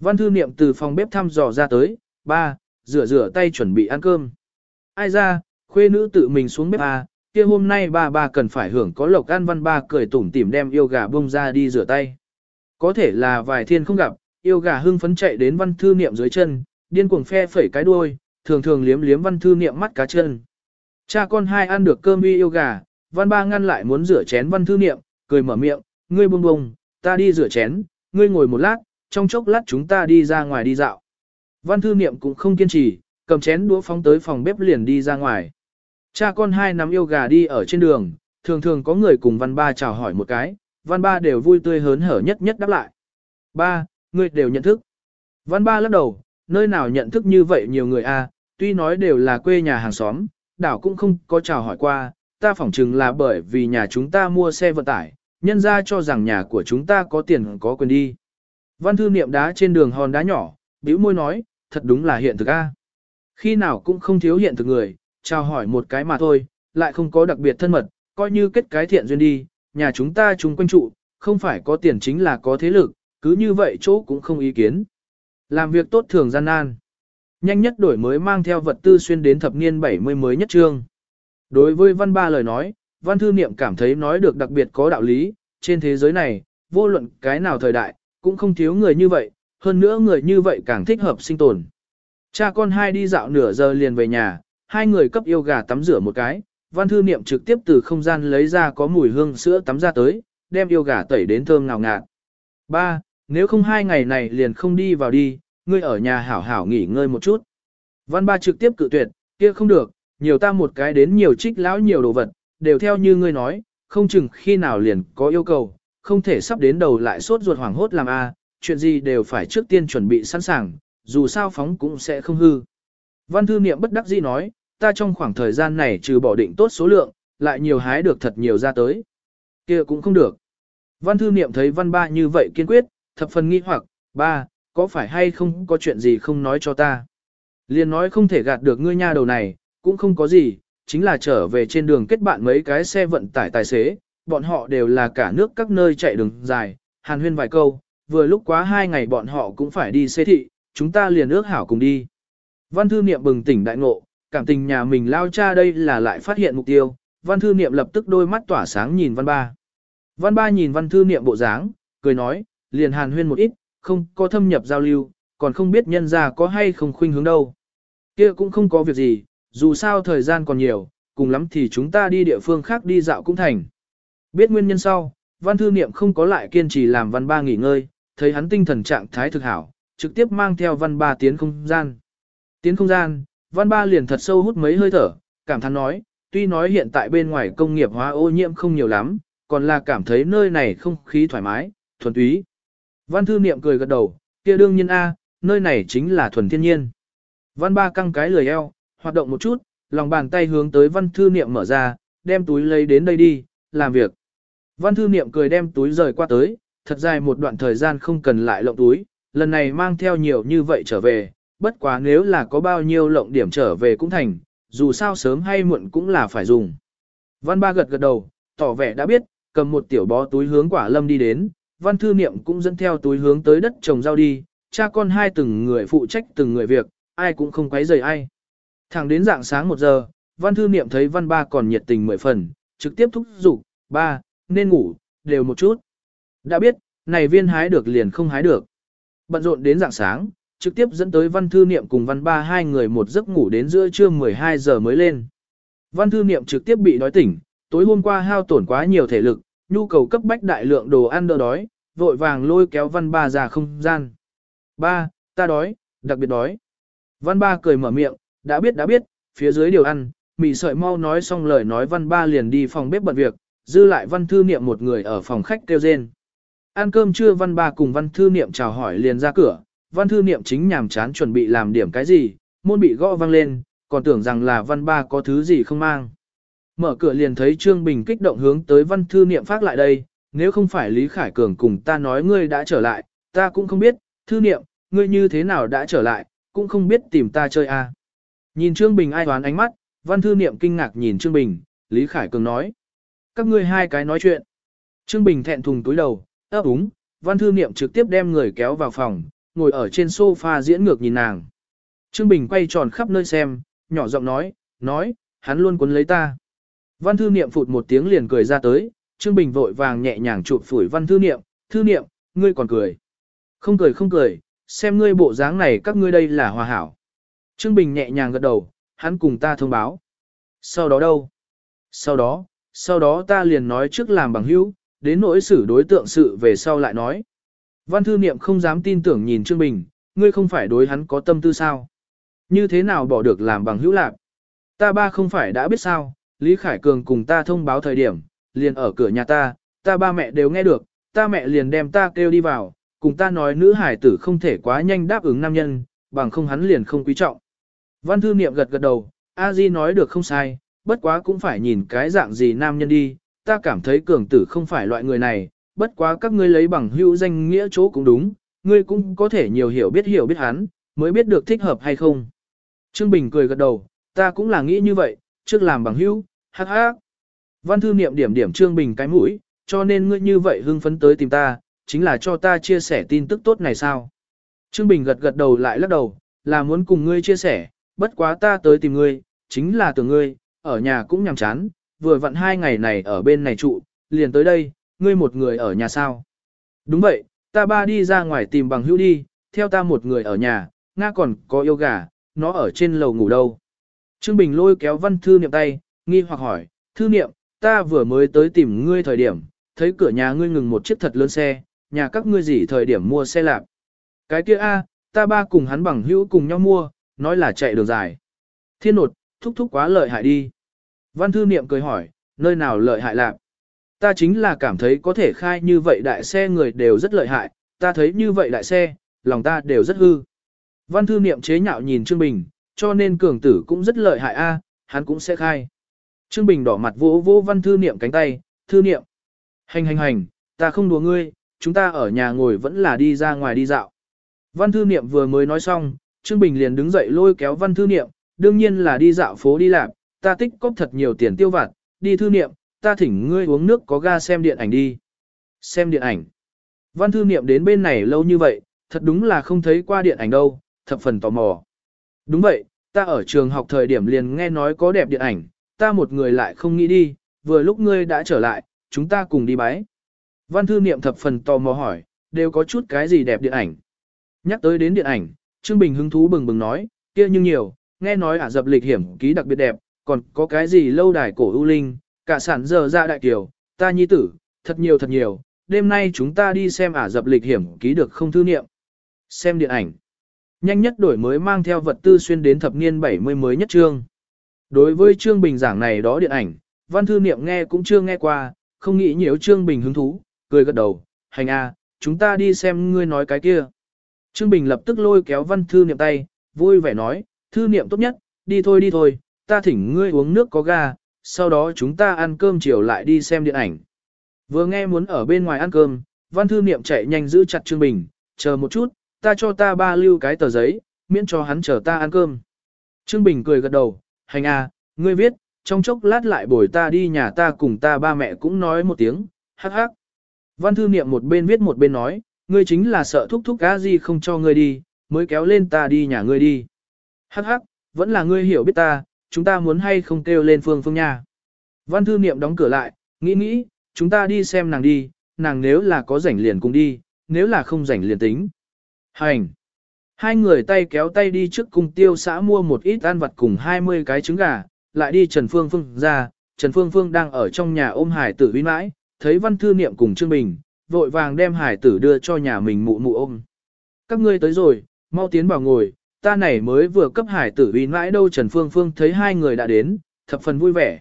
Văn thư niệm từ phòng bếp thăm dò ra tới, ba, rửa rửa tay chuẩn bị ăn cơm. Ai ra, khuê nữ tự mình xuống bếp à, kia hôm nay ba ba cần phải hưởng có lộc ăn văn ba cười tủm tỉm đem yêu gà bông ra đi rửa tay. Có thể là vài thiên không gặp, yêu gà hưng phấn chạy đến văn thư niệm dưới chân, điên cuồng phe phẩy cái đuôi, thường thường liếm liếm văn thư niệm mắt cá chân. Cha con hai ăn được cơm uy yêu gà, văn ba ngăn lại muốn rửa chén văn thư niệm, cười mở miệng, ngươi bông bông, ta đi rửa chén, ngươi ngồi một lát, trong chốc lát chúng ta đi ra ngoài đi dạo. Văn thư niệm cũng không kiên trì, cầm chén đũa phóng tới phòng bếp liền đi ra ngoài. Cha con hai nắm yêu gà đi ở trên đường, thường thường có người cùng văn ba chào hỏi một cái, văn ba đều vui tươi hớn hở nhất nhất đáp lại. Ba, ngươi đều nhận thức. Văn ba lắc đầu, nơi nào nhận thức như vậy nhiều người a, tuy nói đều là quê nhà hàng xóm, đảo cũng không có chào hỏi qua, ta phỏng chừng là bởi vì nhà chúng ta mua xe vận tải, nhân ra cho rằng nhà của chúng ta có tiền có quyền đi. Văn thư niệm đá trên đường hòn đá nhỏ, bĩu môi nói, thật đúng là hiện thực a. Khi nào cũng không thiếu hiện thực người, chào hỏi một cái mà thôi, lại không có đặc biệt thân mật, coi như kết cái thiện duyên đi, nhà chúng ta chung quanh trụ, không phải có tiền chính là có thế lực, cứ như vậy chỗ cũng không ý kiến. Làm việc tốt thường gian nan. Nhanh nhất đổi mới mang theo vật tư xuyên đến thập niên 70 mới nhất trương. Đối với văn ba lời nói, văn thư niệm cảm thấy nói được đặc biệt có đạo lý, trên thế giới này, vô luận cái nào thời đại, cũng không thiếu người như vậy, hơn nữa người như vậy càng thích hợp sinh tồn. Cha con hai đi dạo nửa giờ liền về nhà, hai người cấp yêu gà tắm rửa một cái, văn thư niệm trực tiếp từ không gian lấy ra có mùi hương sữa tắm ra tới, đem yêu gà tẩy đến thơm ngào ngạt. Ba, nếu không hai ngày này liền không đi vào đi, ngươi ở nhà hảo hảo nghỉ ngơi một chút. Văn ba trực tiếp cự tuyệt, kia không được, nhiều ta một cái đến nhiều trích lão nhiều đồ vật, đều theo như ngươi nói, không chừng khi nào liền có yêu cầu, không thể sắp đến đầu lại sốt ruột hoảng hốt làm a, chuyện gì đều phải trước tiên chuẩn bị sẵn sàng, dù sao phóng cũng sẽ không hư. Văn thư niệm bất đắc dĩ nói, ta trong khoảng thời gian này trừ bỏ định tốt số lượng, lại nhiều hái được thật nhiều ra tới. kia cũng không được. Văn thư niệm thấy văn ba như vậy kiên quyết, thập phần nghi hoặc, ba, có phải hay không có chuyện gì không nói cho ta. Liền nói không thể gạt được ngươi nha đầu này, cũng không có gì, chính là trở về trên đường kết bạn mấy cái xe vận tải tài xế, bọn họ đều là cả nước các nơi chạy đường dài, hàn huyên vài câu, vừa lúc quá hai ngày bọn họ cũng phải đi xê thị, chúng ta liền ước hảo cùng đi. Văn thư niệm bừng tỉnh đại ngộ, cảm tình nhà mình lao cha đây là lại phát hiện mục tiêu, văn thư niệm lập tức đôi mắt tỏa sáng nhìn văn ba. Văn ba nhìn văn thư niệm bộ dáng, cười nói, liền hàn huyên một ít, không có thâm nhập giao lưu, còn không biết nhân ra có hay không khuynh hướng đâu. kia cũng không có việc gì, dù sao thời gian còn nhiều, cùng lắm thì chúng ta đi địa phương khác đi dạo cũng thành. Biết nguyên nhân sau, văn thư niệm không có lại kiên trì làm văn ba nghỉ ngơi, thấy hắn tinh thần trạng thái thực hảo, trực tiếp mang theo văn ba tiến không gian. Tiến không gian, văn ba liền thật sâu hút mấy hơi thở, cảm thán nói, tuy nói hiện tại bên ngoài công nghiệp hóa ô nhiễm không nhiều lắm, còn là cảm thấy nơi này không khí thoải mái, thuần túy. Văn thư niệm cười gật đầu, kia đương nhiên A, nơi này chính là thuần thiên nhiên. Văn ba căng cái lười eo, hoạt động một chút, lòng bàn tay hướng tới văn thư niệm mở ra, đem túi lấy đến đây đi, làm việc. Văn thư niệm cười đem túi rời qua tới, thật dài một đoạn thời gian không cần lại lộng túi, lần này mang theo nhiều như vậy trở về, bất quá nếu là có bao nhiêu lộng điểm trở về cũng thành, dù sao sớm hay muộn cũng là phải dùng. Văn ba gật gật đầu, tỏ vẻ đã biết, cầm một tiểu bó túi hướng quả lâm đi đến, văn thư niệm cũng dẫn theo túi hướng tới đất trồng rau đi, cha con hai từng người phụ trách từng người việc, ai cũng không quấy rầy ai. Thẳng đến dạng sáng một giờ, văn thư niệm thấy văn ba còn nhiệt tình mười phần, trực tiếp thúc giục, ba, nên ngủ, đều một chút. Đã biết, này viên hái được liền không hái được. Bận rộn đến dạng sáng, trực tiếp dẫn tới văn thư niệm cùng văn ba hai người một giấc ngủ đến giữa trưa 12 giờ mới lên. Văn thư niệm trực tiếp bị đói tỉnh, tối hôm qua hao tổn quá nhiều thể lực, nhu cầu cấp bách đại lượng đồ ăn đỡ đói, vội vàng lôi kéo văn ba ra không gian. Ba, ta đói, đặc biệt đói. Văn ba cười mở miệng, đã biết đã biết, phía dưới điều ăn, mì sợi mau nói xong lời nói văn ba liền đi phòng bếp bận việc, dư lại văn thư niệm một người ở phòng khách kêu rên. Ăn cơm trưa văn ba cùng văn thư niệm chào hỏi liền ra cửa, văn thư niệm chính nhàm chán chuẩn bị làm điểm cái gì, môn bị gõ vang lên, còn tưởng rằng là văn ba có thứ gì không mang. Mở cửa liền thấy Trương Bình kích động hướng tới văn thư niệm phát lại đây, nếu không phải Lý Khải Cường cùng ta nói ngươi đã trở lại, ta cũng không biết, thư niệm, ngươi như thế nào đã trở lại, cũng không biết tìm ta chơi à. Nhìn Trương Bình ai đoán ánh mắt, văn thư niệm kinh ngạc nhìn Trương Bình, Lý Khải Cường nói. Các ngươi hai cái nói chuyện. Trương Bình thẹn thùng túi đầu, ấp úng, văn thư niệm trực tiếp đem người kéo vào phòng, ngồi ở trên sofa diễn ngược nhìn nàng. Trương Bình quay tròn khắp nơi xem, nhỏ giọng nói, nói, hắn luôn cuốn lấy ta. Văn thư niệm phụt một tiếng liền cười ra tới, Trương Bình vội vàng nhẹ nhàng chụp phủi văn thư niệm, thư niệm, ngươi còn cười. Không cười không cười, xem ngươi bộ dáng này các ngươi đây là hòa hảo. Trương Bình nhẹ nhàng gật đầu, hắn cùng ta thông báo. Sau đó đâu? Sau đó, sau đó ta liền nói trước làm bằng hữu, đến nỗi xử đối tượng sự về sau lại nói. Văn thư niệm không dám tin tưởng nhìn Trương Bình, ngươi không phải đối hắn có tâm tư sao? Như thế nào bỏ được làm bằng hữu lạc? Ta ba không phải đã biết sao, Lý Khải Cường cùng ta thông báo thời điểm, liền ở cửa nhà ta, ta ba mẹ đều nghe được, ta mẹ liền đem ta kêu đi vào, cùng ta nói nữ hải tử không thể quá nhanh đáp ứng nam nhân, bằng không hắn liền không quý trọng. Văn thư niệm gật gật đầu, A Di nói được không sai, bất quá cũng phải nhìn cái dạng gì nam nhân đi, ta cảm thấy cường tử không phải loại người này, bất quá các ngươi lấy bằng hữu danh nghĩa chỗ cũng đúng, ngươi cũng có thể nhiều hiểu biết hiểu biết hắn, mới biết được thích hợp hay không. Trương Bình cười gật đầu, ta cũng là nghĩ như vậy, trước làm bằng hữu, hắc hắc. Văn thư niệm điểm điểm Trương Bình cái mũi, cho nên ngươi như vậy hưng phấn tới tìm ta, chính là cho ta chia sẻ tin tức tốt này sao. Trương Bình gật gật đầu lại lắc đầu, là muốn cùng ngươi chia sẻ, bất quá ta tới tìm ngươi, chính là tưởng ngươi, ở nhà cũng nhàm chán, vừa vặn hai ngày này ở bên này trụ, liền tới đây, ngươi một người ở nhà sao? Đúng vậy, ta ba đi ra ngoài tìm bằng hữu đi, theo ta một người ở nhà, Nga còn có yêu gà, nó ở trên lầu ngủ đâu. Trương Bình lôi kéo văn thư niệm tay, nghi hoặc hỏi, thư niệm, ta vừa mới tới tìm ngươi thời điểm, thấy cửa nhà ngươi ngừng một chiếc thật lớn xe, nhà các ngươi gì thời điểm mua xe lạp. Cái kia a, ta ba cùng hắn bằng hữu cùng nhau mua, nói là chạy đường dài. Thiên nột, thúc thúc quá lợi hại đi. Văn thư niệm cười hỏi, nơi nào lợi hại lạc? Ta chính là cảm thấy có thể khai như vậy đại xe người đều rất lợi hại, ta thấy như vậy đại xe, lòng ta đều rất hư. Văn thư niệm chế nhạo nhìn Trương Bình, cho nên cường tử cũng rất lợi hại a, hắn cũng sẽ khai. Trương Bình đỏ mặt vỗ vỗ văn thư niệm cánh tay, thư niệm. Hành hành hành, ta không đùa ngươi, chúng ta ở nhà ngồi vẫn là đi ra ngoài đi dạo. Văn thư niệm vừa mới nói xong, Trương Bình liền đứng dậy lôi kéo văn thư niệm, đương nhiên là đi dạo phố đi làm, ta tích cóp thật nhiều tiền tiêu vặt, đi thư niệm, ta thỉnh ngươi uống nước có ga xem điện ảnh đi. Xem điện ảnh. Văn thư niệm đến bên này lâu như vậy, thật đúng là không thấy qua điện ảnh đâu, thập phần tò mò. Đúng vậy, ta ở trường học thời điểm liền nghe nói có đẹp điện ảnh, ta một người lại không nghĩ đi, vừa lúc ngươi đã trở lại, chúng ta cùng đi bái. Văn thư niệm thập phần tò mò hỏi, đều có chút cái gì đẹp điện ảnh. Nhắc tới đến điện ảnh, Trương Bình hứng thú bừng bừng nói, kia nhưng nhiều, nghe nói ả dập lịch hiểm ký đặc biệt đẹp, còn có cái gì lâu đài cổ ưu linh, cả sản giờ ra dạ đại kiều, ta nhi tử, thật nhiều thật nhiều, đêm nay chúng ta đi xem ả dập lịch hiểm ký được không thư niệm. Xem điện ảnh. Nhanh nhất đổi mới mang theo vật tư xuyên đến thập niên 70 mới nhất trương. Đối với Trương Bình giảng này đó điện ảnh, văn thư niệm nghe cũng chưa nghe qua, không nghĩ nhiều Trương Bình hứng thú, cười gật đầu, hành a, chúng ta đi xem ngươi nói cái kia. Trương Bình lập tức lôi kéo văn thư niệm tay, vui vẻ nói, thư niệm tốt nhất, đi thôi đi thôi, ta thỉnh ngươi uống nước có ga, sau đó chúng ta ăn cơm chiều lại đi xem điện ảnh. Vừa nghe muốn ở bên ngoài ăn cơm, văn thư niệm chạy nhanh giữ chặt Trương Bình, chờ một chút, ta cho ta ba lưu cái tờ giấy, miễn cho hắn chờ ta ăn cơm. Trương Bình cười gật đầu, hành à, ngươi viết, trong chốc lát lại bồi ta đi nhà ta cùng ta ba mẹ cũng nói một tiếng, hắc hắc. Văn thư niệm một bên viết một bên nói, ngươi chính là sợ thúc thúc cá gì không cho ngươi đi, mới kéo lên ta đi nhà ngươi đi. Hắc hắc, vẫn là ngươi hiểu biết ta, chúng ta muốn hay không kêu lên phương phương nha. Văn thư niệm đóng cửa lại, nghĩ nghĩ, chúng ta đi xem nàng đi, nàng nếu là có rảnh liền cùng đi, nếu là không rảnh liền tính. Hành! Hai người tay kéo tay đi trước cung tiêu xã mua một ít ăn vặt cùng 20 cái trứng gà, lại đi Trần Phương Phương ra, Trần Phương Phương đang ở trong nhà ôm hải tử uy mãi, thấy văn thư niệm cùng Trương Bình, vội vàng đem hải tử đưa cho nhà mình mụ mụ ôm. Các ngươi tới rồi, mau tiến vào ngồi, ta này mới vừa cấp hải tử uy mãi đâu Trần Phương Phương thấy hai người đã đến, thập phần vui vẻ.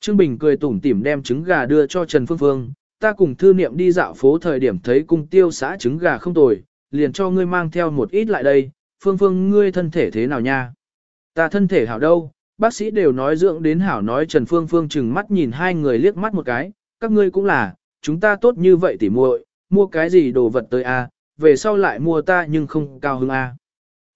Trương Bình cười tủm tỉm đem trứng gà đưa cho Trần Phương Phương, ta cùng thư niệm đi dạo phố thời điểm thấy cung tiêu xã trứng gà không tồi, liền cho ngươi mang theo một ít lại đây, Phương Phương ngươi thân thể thế nào nha? Ta thân thể hảo đâu, bác sĩ đều nói dưỡng đến hảo nói Trần Phương Phương chừng mắt nhìn hai người liếc mắt một cái, các ngươi cũng là, chúng ta tốt như vậy tỉ muội, mua cái gì đồ vật tới a, về sau lại mua ta nhưng không cao hứng a.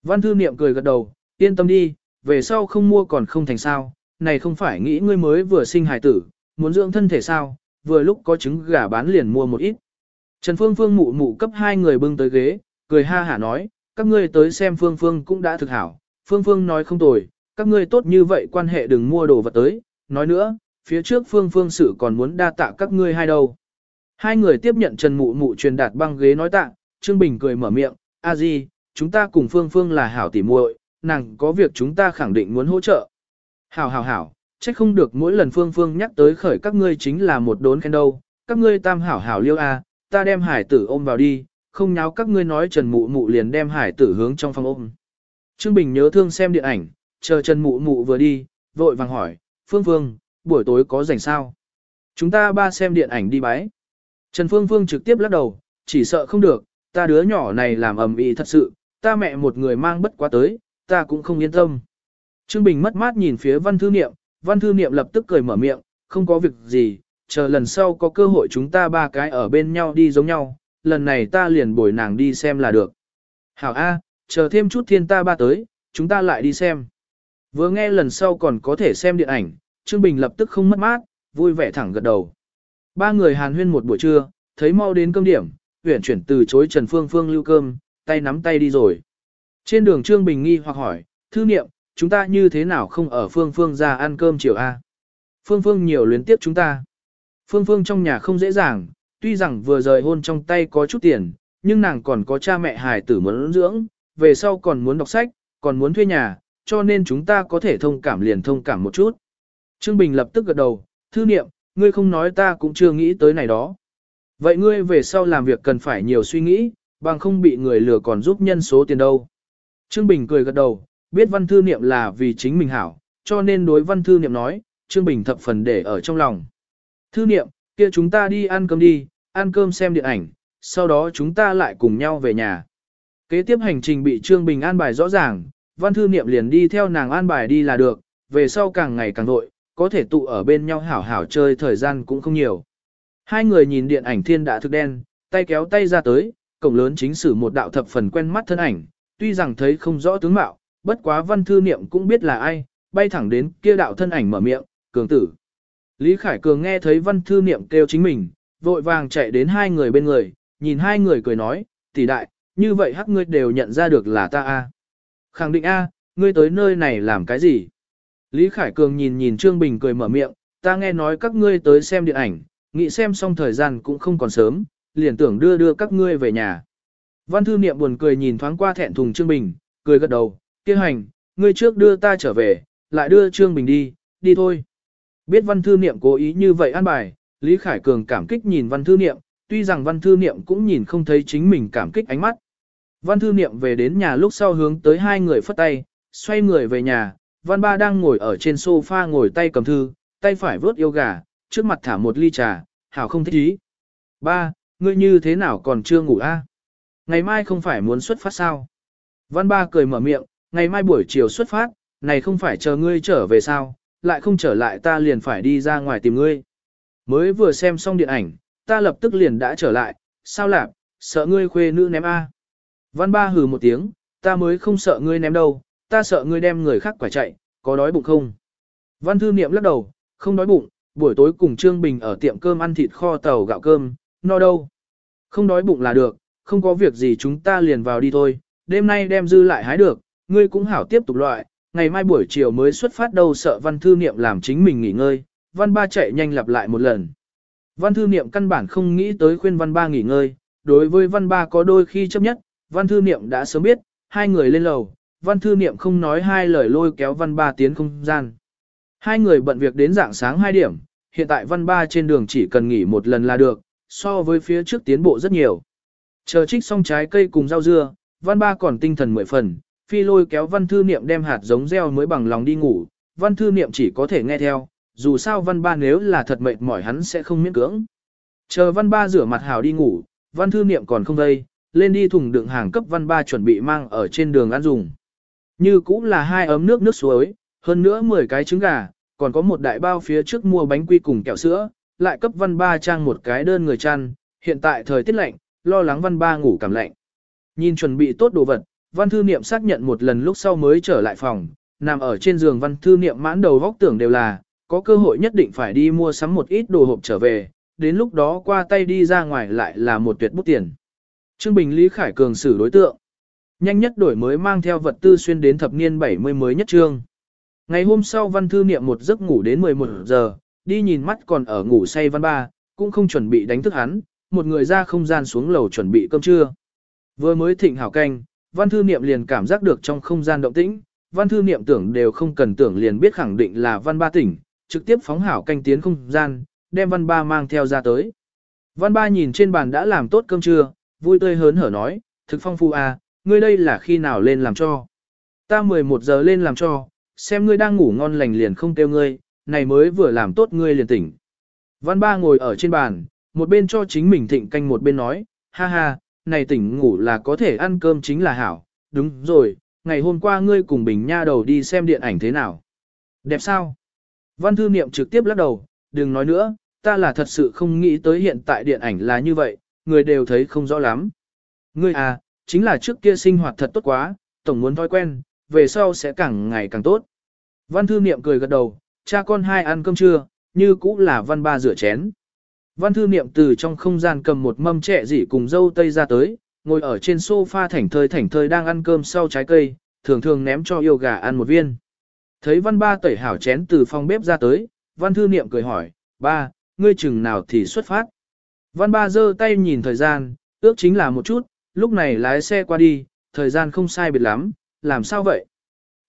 Văn thư niệm cười gật đầu, yên tâm đi, về sau không mua còn không thành sao, này không phải nghĩ ngươi mới vừa sinh hài tử, muốn dưỡng thân thể sao, vừa lúc có trứng gà bán liền mua một ít. Trần Phương Phương mụ mụ cấp hai người bưng tới ghế, cười ha hả nói, các ngươi tới xem Phương Phương cũng đã thực hảo, Phương Phương nói không tồi, các ngươi tốt như vậy quan hệ đừng mua đồ vật tới, nói nữa, phía trước Phương Phương sự còn muốn đa tạ các ngươi hai đâu. Hai người tiếp nhận Trần Mụ Mụ truyền đạt băng ghế nói tạ, Trương Bình cười mở miệng, a di, chúng ta cùng Phương Phương là hảo tỉ muội, nàng có việc chúng ta khẳng định muốn hỗ trợ. Hảo hảo hảo, trách không được mỗi lần Phương Phương nhắc tới khởi các ngươi chính là một đốn khen đâu, các ngươi tam hảo hảo liêu a, ta đem hải tử ôm vào đi, không nháo các ngươi nói Trần Mụ Mụ liền đem hải tử hướng trong phòng ôm. Trương Bình nhớ thương xem điện ảnh, chờ Trần Mụ Mụ vừa đi, vội vàng hỏi, Phương Phương, buổi tối có rảnh sao? Chúng ta ba xem điện ảnh đi bái. Trần Phương Phương trực tiếp lắc đầu, chỉ sợ không được, ta đứa nhỏ này làm ầm ĩ thật sự, ta mẹ một người mang bất quá tới, ta cũng không yên tâm. Trương Bình mất mát nhìn phía văn thư niệm, văn thư niệm lập tức cười mở miệng, không có việc gì, chờ lần sau có cơ hội chúng ta ba cái ở bên nhau đi giống nhau, lần này ta liền bồi nàng đi xem là được. Hảo A, chờ thêm chút thiên ta ba tới, chúng ta lại đi xem. Vừa nghe lần sau còn có thể xem điện ảnh, Trương Bình lập tức không mất mát, vui vẻ thẳng gật đầu. Ba người hàn huyên một buổi trưa, thấy mau đến cơm điểm, huyển chuyển từ chối Trần Phương Phương lưu cơm, tay nắm tay đi rồi. Trên đường Trương Bình nghi hoặc hỏi, thư niệm, chúng ta như thế nào không ở Phương Phương ra ăn cơm chiều A? Phương Phương nhiều luyến tiếp chúng ta. Phương Phương trong nhà không dễ dàng, tuy rằng vừa rời hôn trong tay có chút tiền, nhưng nàng còn có cha mẹ hài tử muốn dưỡng, về sau còn muốn đọc sách, còn muốn thuê nhà, cho nên chúng ta có thể thông cảm liền thông cảm một chút. Trương Bình lập tức gật đầu, thư niệm, ngươi không nói ta cũng chưa nghĩ tới này đó. Vậy ngươi về sau làm việc cần phải nhiều suy nghĩ, bằng không bị người lừa còn giúp nhân số tiền đâu. Trương Bình cười gật đầu, biết văn thư niệm là vì chính mình hảo, cho nên đối văn thư niệm nói, Trương Bình thập phần để ở trong lòng. Thư niệm, kia chúng ta đi ăn cơm đi, ăn cơm xem điện ảnh, sau đó chúng ta lại cùng nhau về nhà. Kế tiếp hành trình bị Trương Bình an bài rõ ràng, văn thư niệm liền đi theo nàng an bài đi là được, về sau càng ngày càng vội, có thể tụ ở bên nhau hảo hảo chơi thời gian cũng không nhiều. Hai người nhìn điện ảnh thiên đã thực đen, tay kéo tay ra tới, cổng lớn chính sử một đạo thập phần quen mắt thân ảnh, tuy rằng thấy không rõ tướng mạo, bất quá văn thư niệm cũng biết là ai, bay thẳng đến kia đạo thân ảnh mở miệng, cường tử. Lý Khải Cường nghe thấy văn thư niệm kêu chính mình, vội vàng chạy đến hai người bên người, nhìn hai người cười nói, tỷ đại, như vậy hắc ngươi đều nhận ra được là ta a. Khẳng định a, ngươi tới nơi này làm cái gì? Lý Khải Cường nhìn nhìn Trương Bình cười mở miệng, ta nghe nói các ngươi tới xem điện ảnh, nghĩ xem xong thời gian cũng không còn sớm, liền tưởng đưa đưa các ngươi về nhà. Văn thư niệm buồn cười nhìn thoáng qua thẹn thùng Trương Bình, cười gật đầu, kia hành, ngươi trước đưa ta trở về, lại đưa Trương Bình đi, đi thôi. Biết văn thư niệm cố ý như vậy an bài, Lý Khải Cường cảm kích nhìn văn thư niệm, tuy rằng văn thư niệm cũng nhìn không thấy chính mình cảm kích ánh mắt. Văn thư niệm về đến nhà lúc sau hướng tới hai người phất tay, xoay người về nhà, văn ba đang ngồi ở trên sofa ngồi tay cầm thư, tay phải vớt yêu gà, trước mặt thả một ly trà, hảo không thích ý. Ba, ngươi như thế nào còn chưa ngủ a? À? Ngày mai không phải muốn xuất phát sao? Văn ba cười mở miệng, ngày mai buổi chiều xuất phát, này không phải chờ ngươi trở về sao, lại không trở lại ta liền phải đi ra ngoài tìm ngươi. Mới vừa xem xong điện ảnh, ta lập tức liền đã trở lại, sao lạp, sợ ngươi khuê nữ ném A. Văn ba hừ một tiếng, ta mới không sợ ngươi ném đâu, ta sợ ngươi đem người khác quả chạy, có đói bụng không? Văn thư niệm lắc đầu, không đói bụng, buổi tối cùng Trương Bình ở tiệm cơm ăn thịt kho tàu gạo cơm, no đâu. Không đói bụng là được, không có việc gì chúng ta liền vào đi thôi, đêm nay đem dư lại hái được, ngươi cũng hảo tiếp tục loại, ngày mai buổi chiều mới xuất phát đâu sợ văn thư niệm làm chính mình nghỉ ngơi, văn ba chạy nhanh lặp lại một lần. Văn thư niệm căn bản không nghĩ tới khuyên văn ba nghỉ ngơi, đối với văn ba có đôi khi chấp nhất, văn thư niệm đã sớm biết, hai người lên lầu, văn thư niệm không nói hai lời lôi kéo văn ba tiến không gian. Hai người bận việc đến dạng sáng 2 điểm, hiện tại văn ba trên đường chỉ cần nghỉ một lần là được, so với phía trước tiến bộ rất nhiều. Chờ trích xong trái cây cùng rau dưa, văn ba còn tinh thần mười phần, phi lôi kéo văn thư niệm đem hạt giống gieo mới bằng lòng đi ngủ, văn thư niệm chỉ có thể nghe theo, dù sao văn ba nếu là thật mệt mỏi hắn sẽ không miễn cưỡng. Chờ văn ba rửa mặt hào đi ngủ, văn thư niệm còn không đây, lên đi thùng đựng hàng cấp văn ba chuẩn bị mang ở trên đường ăn dùng. Như cũng là hai ấm nước nước suối, hơn nữa 10 cái trứng gà, còn có một đại bao phía trước mua bánh quy cùng kẹo sữa, lại cấp văn ba trang một cái đơn người chăn, hiện tại thời tiết lạnh, lo lắng văn ba ngủ cảm lạnh. Nhìn chuẩn bị tốt đồ vật, văn thư niệm xác nhận một lần lúc sau mới trở lại phòng, nằm ở trên giường văn thư niệm mãn đầu góc tưởng đều là, có cơ hội nhất định phải đi mua sắm một ít đồ hộp trở về, đến lúc đó qua tay đi ra ngoài lại là một tuyệt bút tiền. Trương Bình Lý Khải Cường xử đối tượng. Nhanh nhất đổi mới mang theo vật tư xuyên đến thập niên 70 mới nhất trương. Ngày hôm sau văn thư niệm một giấc ngủ đến 11 giờ, đi nhìn mắt còn ở ngủ say văn ba, cũng không chuẩn bị đánh thức hắn, một người ra không gian xuống lầu chuẩn bị cơm trưa. Vừa mới thịnh hảo canh, văn thư niệm liền cảm giác được trong không gian động tĩnh, văn thư niệm tưởng đều không cần tưởng liền biết khẳng định là văn ba tỉnh, trực tiếp phóng hảo canh tiến không gian, đem văn ba mang theo ra tới. Văn ba nhìn trên bàn đã làm tốt cơm trưa, vui tươi hớn hở nói, thực phong phu à, ngươi đây là khi nào lên làm cho. Ta 11 giờ lên làm cho, xem ngươi đang ngủ ngon lành liền không kêu ngươi, này mới vừa làm tốt ngươi liền tỉnh. Văn ba ngồi ở trên bàn, một bên cho chính mình thịnh canh một bên nói, ha ha, này tỉnh ngủ là có thể ăn cơm chính là hảo, đúng rồi, ngày hôm qua ngươi cùng Bình Nha đầu đi xem điện ảnh thế nào. Đẹp sao? Văn thư niệm trực tiếp lắc đầu, đừng nói nữa, ta là thật sự không nghĩ tới hiện tại điện ảnh là như vậy, người đều thấy không rõ lắm. Ngươi à, chính là trước kia sinh hoạt thật tốt quá, tổng muốn thói quen, về sau sẽ càng ngày càng tốt. Văn thư niệm cười gật đầu, cha con hai ăn cơm trưa, như cũ là văn ba rửa chén. Văn thư niệm từ trong không gian cầm một mâm trẻ dị cùng dâu tây ra tới, ngồi ở trên sofa thảnh thơi thảnh thơi đang ăn cơm sau trái cây, thường thường ném cho yêu gà ăn một viên. Thấy văn ba tẩy hảo chén từ phòng bếp ra tới, văn thư niệm cười hỏi, ba, ngươi chừng nào thì xuất phát. Văn ba giơ tay nhìn thời gian, ước chính là một chút, lúc này lái xe qua đi, thời gian không sai biệt lắm, làm sao vậy?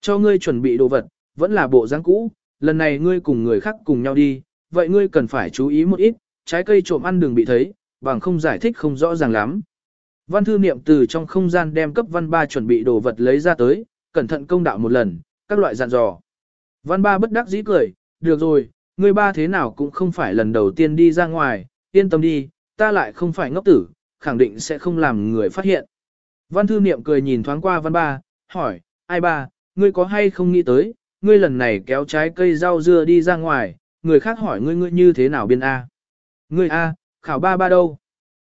Cho ngươi chuẩn bị đồ vật, vẫn là bộ dáng cũ, lần này ngươi cùng người khác cùng nhau đi, vậy ngươi cần phải chú ý một ít, trái cây trộm ăn đừng bị thấy, bằng không giải thích không rõ ràng lắm. Văn thư niệm từ trong không gian đem cấp văn ba chuẩn bị đồ vật lấy ra tới, cẩn thận công đạo một lần, các loại dặn dò. Văn ba bất đắc dĩ cười, được rồi, ngươi ba thế nào cũng không phải lần đầu tiên đi ra ngoài, yên tâm đi, ta lại không phải ngốc tử, khẳng định sẽ không làm người phát hiện. Văn thư niệm cười nhìn thoáng qua văn ba, hỏi, ai ba, ngươi có hay không nghĩ tới, ngươi lần này kéo trái cây rau dưa đi ra ngoài, người khác hỏi ngươi ngươi như thế nào biên A. Ngươi A, khảo ba ba đâu?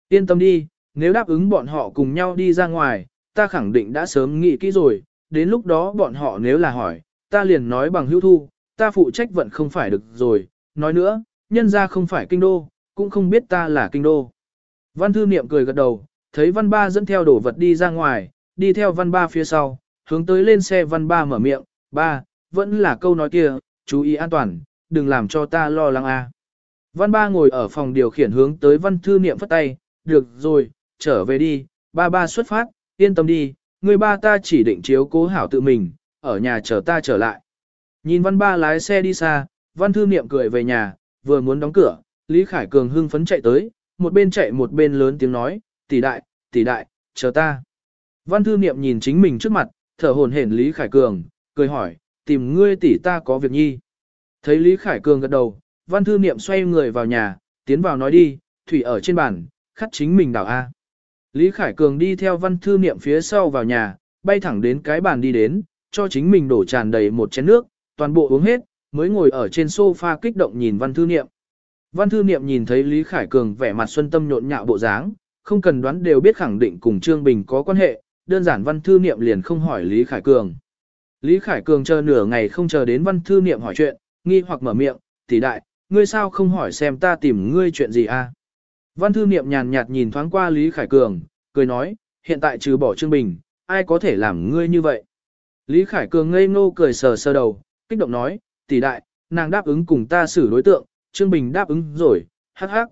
Yên tâm đi, nếu đáp ứng bọn họ cùng nhau đi ra ngoài, ta khẳng định đã sớm nghĩ kỹ rồi, đến lúc đó bọn họ nếu là hỏi, ta liền nói bằng hữu thu, ta phụ trách vận không phải được rồi, nói nữa, nhân ra không phải kinh đô, cũng không biết ta là kinh đô. Văn thư niệm cười gật đầu, thấy văn ba dẫn theo đồ vật đi ra ngoài, đi theo văn ba phía sau, hướng tới lên xe văn ba mở miệng, ba, vẫn là câu nói kia, chú ý an toàn, đừng làm cho ta lo lắng a. Văn ba ngồi ở phòng điều khiển hướng tới văn thư niệm phất tay, được rồi, trở về đi, ba ba xuất phát, yên tâm đi, người ba ta chỉ định chiếu cố hảo tự mình, ở nhà chờ ta trở lại. Nhìn văn ba lái xe đi xa, văn thư niệm cười về nhà, vừa muốn đóng cửa, Lý Khải Cường hưng phấn chạy tới, một bên chạy một bên lớn tiếng nói, tỷ đại, tỷ đại, chờ ta. Văn thư niệm nhìn chính mình trước mặt, thở hồn hển Lý Khải Cường, cười hỏi, tìm ngươi tỷ ta có việc nhi. Thấy Lý Khải Cường gật đầu, văn thư niệm xoay người vào nhà, tiến vào nói đi, thủy ở trên bàn, khắt chính mình đảo A. Lý Khải Cường đi theo văn thư niệm phía sau vào nhà, bay thẳng đến cái bàn đi đến, cho chính mình đổ tràn đầy một chén nước, toàn bộ uống hết, mới ngồi ở trên sofa kích động nhìn văn thư niệm. Văn thư niệm nhìn thấy Lý Khải Cường vẻ mặt xuân tâm nhộn nhạo bộ dáng, không cần đoán đều biết khẳng định cùng Trương Bình có quan hệ, đơn giản văn thư niệm liền không hỏi Lý Khải Cường. Lý Khải Cường chờ nửa ngày không chờ đến văn thư niệm hỏi chuyện, nghi hoặc mở miệng, tỷ đại, ngươi sao không hỏi xem ta tìm ngươi chuyện gì a? À? Văn thư niệm nhàn nhạt nhìn thoáng qua Lý Khải Cường, cười nói, hiện tại trừ bỏ Trương Bình, ai có thể làm ngươi như vậy? Lý Khải Cường ngây ngô cười sờ sờ đầu, kích động nói, tỷ đại, nàng đáp ứng cùng ta xử đối tượng, Trương Bình đáp ứng rồi, hắc hắc.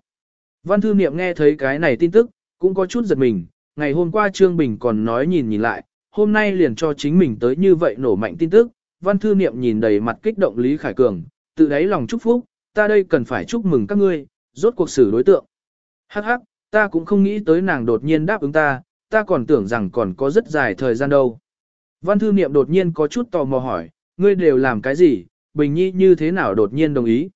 Văn thư niệm nghe thấy cái này tin tức, cũng có chút giật mình, ngày hôm qua Trương Bình còn nói nhìn nhìn lại, hôm nay liền cho chính mình tới như vậy nổ mạnh tin tức, văn thư niệm nhìn đầy mặt kích động Lý Khải Cường, tự đáy lòng chúc phúc, ta đây cần phải chúc mừng các ngươi, rốt cuộc xử đối tượng. Hắc hắc, ta cũng không nghĩ tới nàng đột nhiên đáp ứng ta, ta còn tưởng rằng còn có rất dài thời gian đâu. Văn thư niệm đột nhiên có chút tò mò hỏi, ngươi đều làm cái gì, Bình Nhi như thế nào đột nhiên đồng ý.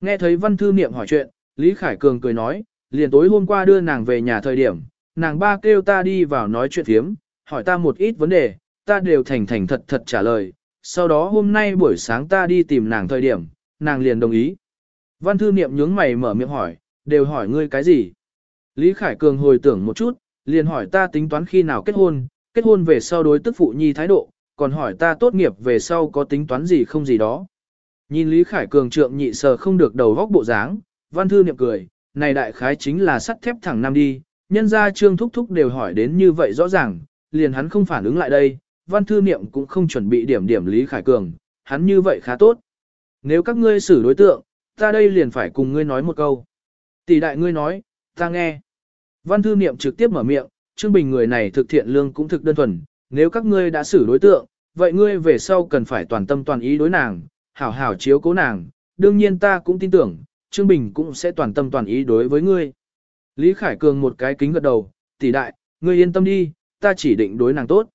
Nghe thấy văn thư niệm hỏi chuyện, Lý Khải Cường cười nói, liền tối hôm qua đưa nàng về nhà thời điểm, nàng ba kêu ta đi vào nói chuyện thiếm, hỏi ta một ít vấn đề, ta đều thành thành thật thật trả lời, sau đó hôm nay buổi sáng ta đi tìm nàng thời điểm, nàng liền đồng ý. Văn thư niệm nhướng mày mở miệng hỏi, đều hỏi ngươi cái gì? Lý Khải Cường hồi tưởng một chút, liền hỏi ta tính toán khi nào kết hôn, kết hôn về sau đối tức phụ nhi thái độ, còn hỏi ta tốt nghiệp về sau có tính toán gì không gì đó. Nhìn Lý Khải Cường trượng nhị sờ không được đầu góc bộ dáng, văn thư niệm cười, này đại khái chính là sắt thép thẳng năm đi, nhân ra trương thúc thúc đều hỏi đến như vậy rõ ràng, liền hắn không phản ứng lại đây, văn thư niệm cũng không chuẩn bị điểm điểm Lý Khải Cường, hắn như vậy khá tốt. Nếu các ngươi xử đối tượng, ta đây liền phải cùng ngươi nói một câu. Tỷ đại ngươi nói, ta nghe. Văn thư niệm trực tiếp mở miệng, Trương Bình người này thực thiện lương cũng thực đơn thuần, nếu các ngươi đã xử đối tượng, vậy ngươi về sau cần phải toàn tâm toàn ý đối nàng, hảo hảo chiếu cố nàng, đương nhiên ta cũng tin tưởng, Trương Bình cũng sẽ toàn tâm toàn ý đối với ngươi. Lý Khải Cường một cái kính gật đầu, tỷ đại, ngươi yên tâm đi, ta chỉ định đối nàng tốt.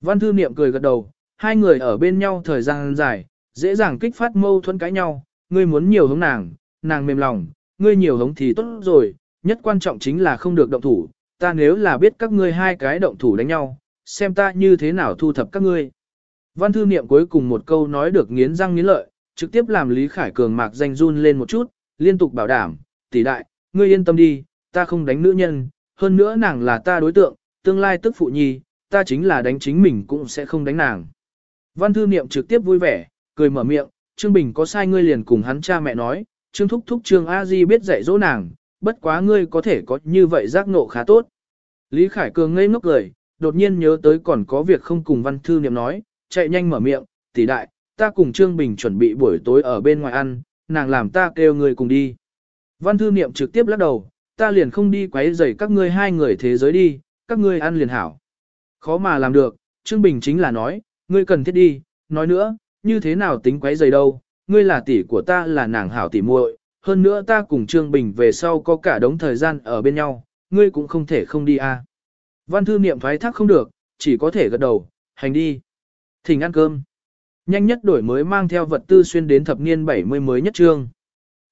Văn thư niệm cười gật đầu, hai người ở bên nhau thời gian dài, dễ dàng kích phát mâu thuẫn cãi nhau, ngươi muốn nhiều hống nàng, nàng mềm lòng, ngươi nhiều hống thì tốt rồi, nhất quan trọng chính là không được động thủ, ta nếu là biết các ngươi hai cái động thủ đánh nhau, xem ta như thế nào thu thập các ngươi. Văn thư niệm cuối cùng một câu nói được nghiến răng nghiến lợi, trực tiếp làm Lý Khải Cường mạc danh run lên một chút, liên tục bảo đảm, tỷ đại, ngươi yên tâm đi, ta không đánh nữ nhân, hơn nữa nàng là ta đối tượng, tương lai tức phụ nhi, ta chính là đánh chính mình cũng sẽ không đánh nàng. Văn thư niệm trực tiếp vui vẻ, cười mở miệng, Trương Bình có sai ngươi liền cùng hắn cha mẹ nói, Trương Thúc Thúc Trương A Di biết dạy dỗ nàng, bất quá ngươi có thể có như vậy giác ngộ khá tốt. Lý Khải Cường ngây ngốc cười, đột nhiên nhớ tới còn có việc không cùng văn thư niệm nói, chạy nhanh mở miệng, tỷ đại, ta cùng Trương Bình chuẩn bị buổi tối ở bên ngoài ăn, nàng làm ta kêu người cùng đi. Văn thư niệm trực tiếp lắc đầu, ta liền không đi quấy rầy các ngươi hai người thế giới đi, các ngươi ăn liền hảo. Khó mà làm được, Trương Bình chính là nói, ngươi cần thiết đi, nói nữa, như thế nào tính quấy giày đâu, ngươi là tỷ của ta là nàng hảo tỷ muội, hơn nữa ta cùng Trương Bình về sau có cả đống thời gian ở bên nhau, ngươi cũng không thể không đi à. Văn thư niệm thoái thác không được, chỉ có thể gật đầu, hành đi. Thỉnh ăn cơm. Nhanh nhất đổi mới mang theo vật tư xuyên đến thập niên 70 mới nhất trương.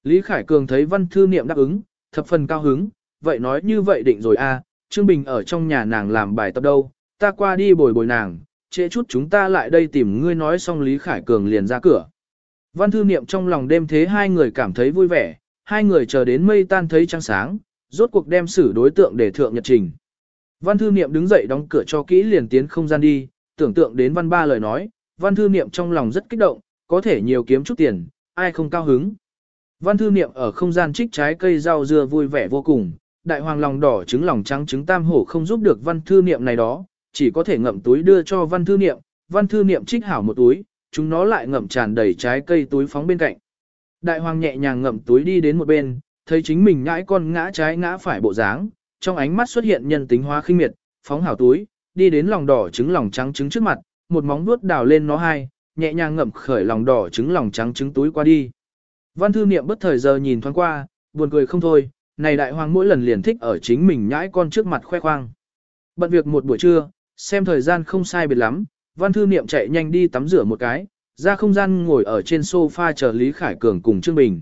Lý Khải Cường thấy văn thư niệm đáp ứng, thập phần cao hứng, vậy nói như vậy định rồi a, à, Trương Bình ở trong nhà nàng làm bài tập đâu, ta qua đi bồi bồi nàng, trễ chút chúng ta lại đây tìm ngươi nói xong Lý Khải Cường liền ra cửa. Văn thư niệm trong lòng đêm thế hai người cảm thấy vui vẻ, hai người chờ đến mây tan thấy trăng sáng, rốt cuộc đem xử đối tượng để thượng nhật trình. Văn thư niệm đứng dậy đóng cửa cho kỹ liền tiến không gian đi, tưởng tượng đến văn ba lời nói, văn thư niệm trong lòng rất kích động, có thể nhiều kiếm chút tiền, ai không cao hứng. Văn thư niệm ở không gian trích trái cây rau dưa vui vẻ vô cùng, đại hoàng lòng đỏ trứng lòng trắng trứng tam hổ không giúp được văn thư niệm này đó, chỉ có thể ngậm túi đưa cho văn thư niệm, văn thư niệm trích hảo một túi, chúng nó lại ngậm tràn đầy trái cây túi phóng bên cạnh. Đại hoàng nhẹ nhàng ngậm túi đi đến một bên, thấy chính mình ngãi con ngã trái ngã phải bộ dáng, trong ánh mắt xuất hiện nhân tính hóa khinh miệt, phóng hảo túi, đi đến lòng đỏ trứng lòng trắng trứng trước mặt, một móng vuốt đào lên nó hai, nhẹ nhàng ngậm khởi lòng đỏ trứng lòng trắng trứng túi qua đi. Văn thư niệm bất thời giờ nhìn thoáng qua, buồn cười không thôi, này đại hoàng mỗi lần liền thích ở chính mình nhãi con trước mặt khoe khoang. Bận việc một buổi trưa, xem thời gian không sai biệt lắm, văn thư niệm chạy nhanh đi tắm rửa một cái, ra không gian ngồi ở trên sofa chờ Lý Khải Cường cùng Trương Bình.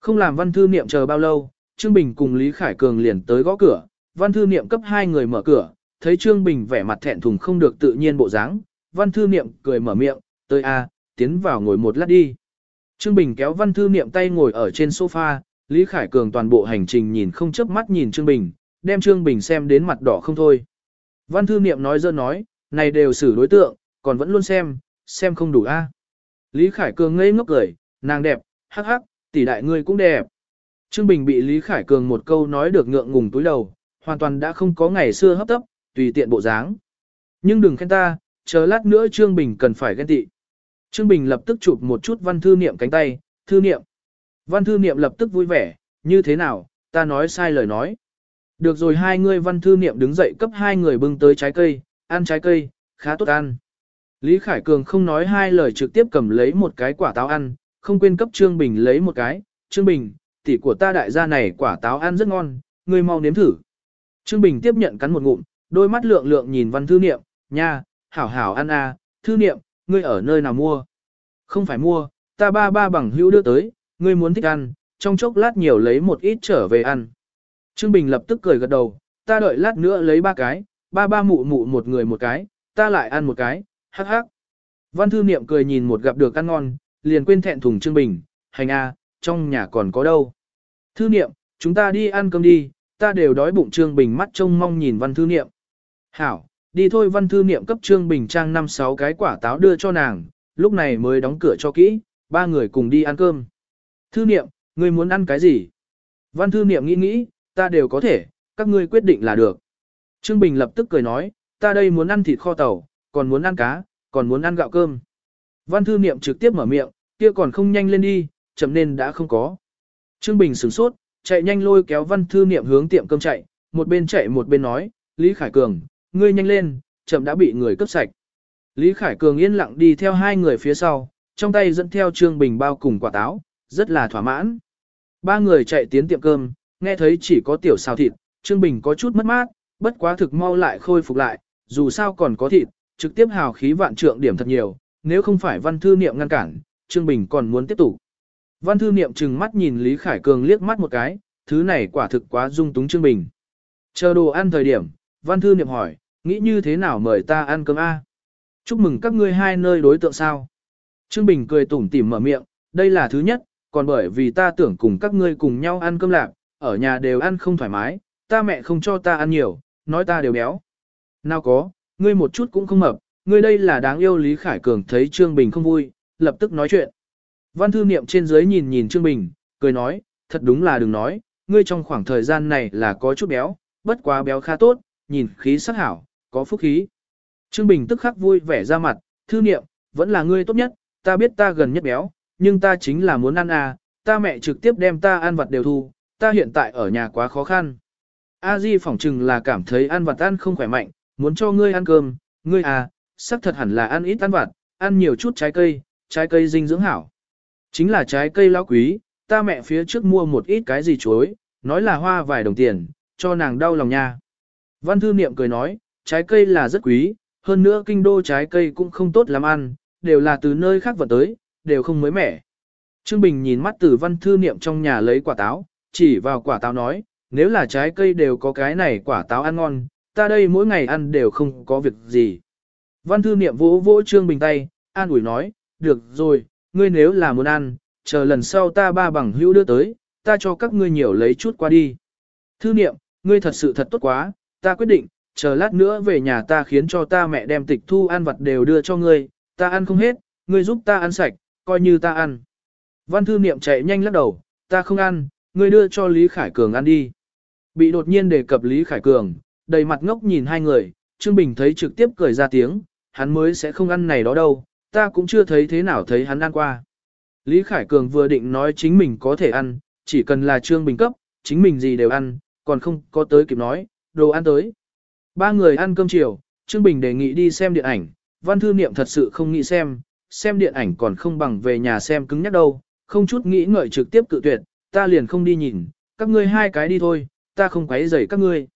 Không làm văn thư niệm chờ bao lâu, Trương Bình cùng Lý Khải Cường liền tới gõ cửa, văn thư niệm cấp hai người mở cửa, thấy Trương Bình vẻ mặt thẹn thùng không được tự nhiên bộ dáng, văn thư niệm cười mở miệng, tới a, tiến vào ngồi một lát đi. Trương Bình kéo văn thư niệm tay ngồi ở trên sofa, Lý Khải Cường toàn bộ hành trình nhìn không chớp mắt nhìn Trương Bình, đem Trương Bình xem đến mặt đỏ không thôi. Văn thư niệm nói dơ nói, này đều xử đối tượng, còn vẫn luôn xem, xem không đủ a. À? Lý Khải Cường ngây ngốc cười, nàng đẹp, hắc hắc, tỷ đại ngươi cũng đẹp. Trương Bình bị Lý Khải Cường một câu nói được ngượng ngùng túi đầu, hoàn toàn đã không có ngày xưa hấp tấp, tùy tiện bộ dáng. Nhưng đừng khen ta, chờ lát nữa Trương Bình cần phải ghen tị. Trương Bình lập tức chụp một chút văn thư niệm cánh tay, thư niệm. Văn thư niệm lập tức vui vẻ, như thế nào, ta nói sai lời nói. Được rồi hai người văn thư niệm đứng dậy cấp hai người bưng tới trái cây, ăn trái cây, khá tốt ăn. Lý Khải Cường không nói hai lời trực tiếp cầm lấy một cái quả táo ăn, không quên cấp Trương Bình lấy một cái. Trương Bình, tỷ của ta đại gia này quả táo ăn rất ngon, ngươi mau nếm thử. Trương Bình tiếp nhận cắn một ngụm, đôi mắt lượng lượng nhìn văn thư niệm, nha, hảo hảo ăn à, thư niệm, ngươi ở nơi nào mua? Không phải mua, ta ba ba bằng hữu đưa tới, ngươi muốn thích ăn, trong chốc lát nhiều lấy một ít trở về ăn. Trương Bình lập tức cười gật đầu, ta đợi lát nữa lấy ba cái, ba ba mụ mụ một người một cái, ta lại ăn một cái, hắc hắc. Văn thư niệm cười nhìn một gặp được ăn ngon, liền quên thẹn thùng Trương Bình, hành a, trong nhà còn có đâu. Thư niệm, chúng ta đi ăn cơm đi, ta đều đói bụng Trương Bình mắt trông mong nhìn văn thư niệm. Hảo, đi thôi văn thư niệm cấp Trương Bình trang 5-6 cái quả táo đưa cho nàng, lúc này mới đóng cửa cho kỹ, ba người cùng đi ăn cơm. Thư niệm, ngươi muốn ăn cái gì? Văn thư niệm nghĩ nghĩ, ta đều có thể, các ngươi quyết định là được. Trương Bình lập tức cười nói, ta đây muốn ăn thịt kho tàu, còn muốn ăn cá, còn muốn ăn gạo cơm. Văn thư niệm trực tiếp mở miệng, kia còn không nhanh lên đi, chậm nên đã không có. Trương Bình sửng sốt, chạy nhanh lôi kéo văn thư niệm hướng tiệm cơm chạy, một bên chạy một bên nói, Lý Khải Cường, ngươi nhanh lên, chậm đã bị người cướp sạch. Lý Khải Cường yên lặng đi theo hai người phía sau, trong tay dẫn theo Trương Bình bao cùng quả táo, rất là thỏa mãn. Ba người chạy tiến tiệm cơm, nghe thấy chỉ có tiểu xào thịt, Trương Bình có chút mất mát, bất quá thực mau lại khôi phục lại, dù sao còn có thịt, trực tiếp hào khí vạn trượng điểm thật nhiều, nếu không phải văn thư niệm ngăn cản, Trương Bình còn muốn tiếp tục. Văn thư niệm trừng mắt nhìn Lý Khải Cường liếc mắt một cái, thứ này quả thực quá dung túng Trương Bình. Chờ đồ ăn thời điểm, văn thư niệm hỏi, nghĩ như thế nào mời ta ăn cơm A? Chúc mừng các ngươi hai nơi đối tượng sao? Trương Bình cười tủm tỉm mở miệng, đây là thứ nhất, còn bởi vì ta tưởng cùng các ngươi cùng nhau ăn cơm lạc, ở nhà đều ăn không thoải mái, ta mẹ không cho ta ăn nhiều, nói ta đều béo. Nào có, ngươi một chút cũng không mập, ngươi đây là đáng yêu Lý Khải Cường thấy Trương Bình không vui, lập tức nói chuyện. Văn thư niệm trên dưới nhìn nhìn Trương Bình, cười nói, thật đúng là đừng nói, ngươi trong khoảng thời gian này là có chút béo, bất quá béo khá tốt, nhìn khí sắc hảo, có phúc khí. Trương Bình tức khắc vui vẻ ra mặt, thư niệm, vẫn là ngươi tốt nhất, ta biết ta gần nhất béo, nhưng ta chính là muốn ăn à, ta mẹ trực tiếp đem ta ăn vật đều thu, ta hiện tại ở nhà quá khó khăn. A Di phỏng chừng là cảm thấy ăn vật ăn không khỏe mạnh, muốn cho ngươi ăn cơm, ngươi à, sắc thật hẳn là ăn ít ăn vặt, ăn nhiều chút trái cây, trái cây dinh dưỡng hảo. Chính là trái cây lão quý, ta mẹ phía trước mua một ít cái gì chuối, nói là hoa vài đồng tiền, cho nàng đau lòng nha. Văn thư niệm cười nói, trái cây là rất quý, hơn nữa kinh đô trái cây cũng không tốt làm ăn, đều là từ nơi khác vận tới, đều không mới mẻ. Trương Bình nhìn mắt từ văn thư niệm trong nhà lấy quả táo, chỉ vào quả táo nói, nếu là trái cây đều có cái này quả táo ăn ngon, ta đây mỗi ngày ăn đều không có việc gì. Văn thư niệm vỗ vỗ Trương Bình tay, an ủi nói, được rồi, ngươi nếu là muốn ăn, chờ lần sau ta ba bằng hữu đưa tới, ta cho các ngươi nhiều lấy chút qua đi. Thư niệm, ngươi thật sự thật tốt quá, ta quyết định, chờ lát nữa về nhà ta khiến cho ta mẹ đem tịch thu ăn vật đều đưa cho ngươi, ta ăn không hết, ngươi giúp ta ăn sạch, coi như ta ăn. Văn thư niệm chạy nhanh lắc đầu, ta không ăn, ngươi đưa cho Lý Khải Cường ăn đi. Bị đột nhiên đề cập Lý Khải Cường, đầy mặt ngốc nhìn hai người, Trương Bình thấy trực tiếp cười ra tiếng, hắn mới sẽ không ăn này đó đâu, ta cũng chưa thấy thế nào thấy hắn ăn qua. Lý Khải Cường vừa định nói chính mình có thể ăn, chỉ cần là Trương Bình cấp, chính mình gì đều ăn, còn không có tới kịp nói, đồ ăn tới. Ba người ăn cơm chiều, Trương Bình đề nghị đi xem điện ảnh, văn thư niệm thật sự không nghĩ xem, xem điện ảnh còn không bằng về nhà xem cứng nhắc đâu, không chút nghĩ ngợi trực tiếp cự tuyệt, ta liền không đi nhìn, các ngươi hai cái đi thôi, ta không quấy rầy các ngươi.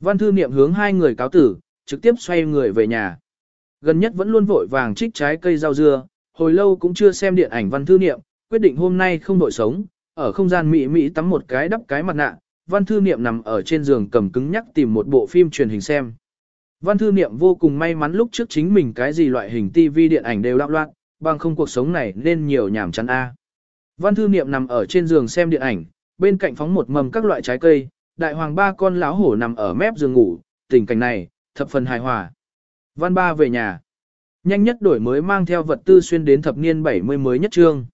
Văn thư niệm hướng hai người cáo tử, trực tiếp xoay người về nhà. Gần nhất vẫn luôn vội vàng trích trái cây rau dưa, hồi lâu cũng chưa xem điện ảnh văn thư niệm, quyết định hôm nay không đội sống, ở không gian mỹ mỹ tắm một cái đắp cái mặt nạ, văn thư niệm nằm ở trên giường cầm cứng nhắc tìm một bộ phim truyền hình xem. Văn thư niệm vô cùng may mắn lúc trước chính mình cái gì loại hình TV điện ảnh đều đạo loạn, bằng không cuộc sống này nên nhiều nhảm chán a. Văn thư niệm nằm ở trên giường xem điện ảnh, bên cạnh phóng một mầm các loại trái cây, đại hoàng ba con láo hổ nằm ở mép giường ngủ, tình cảnh này, thập phần hài hòa. Văn ba về nhà. Nhanh nhất đổi mới mang theo vật tư xuyên đến thập niên 70 mới nhất trương.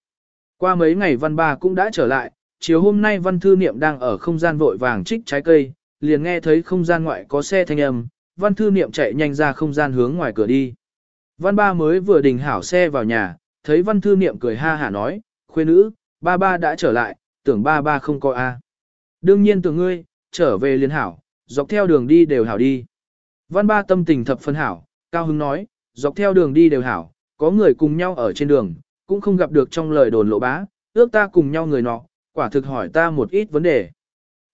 Qua mấy ngày văn ba cũng đã trở lại, chiều hôm nay văn thư niệm đang ở không gian vội vàng trích trái cây, liền nghe thấy không gian ngoại có xe thanh âm, văn thư niệm chạy nhanh ra không gian hướng ngoài cửa đi. Văn ba mới vừa đình hảo xe vào nhà, thấy văn thư niệm cười ha hả nói, khuê nữ, ba ba đã trở lại, tưởng ba ba không có a. Đương nhiên tưởng ngươi, trở về liền hảo, dọc theo đường đi đều hảo đi. Văn ba tâm tình thập phân hảo, cao hứng nói, dọc theo đường đi đều hảo, có người cùng nhau ở trên đường, cũng không gặp được trong lời đồn lộ bá, ước ta cùng nhau người nọ, quả thực hỏi ta một ít vấn đề.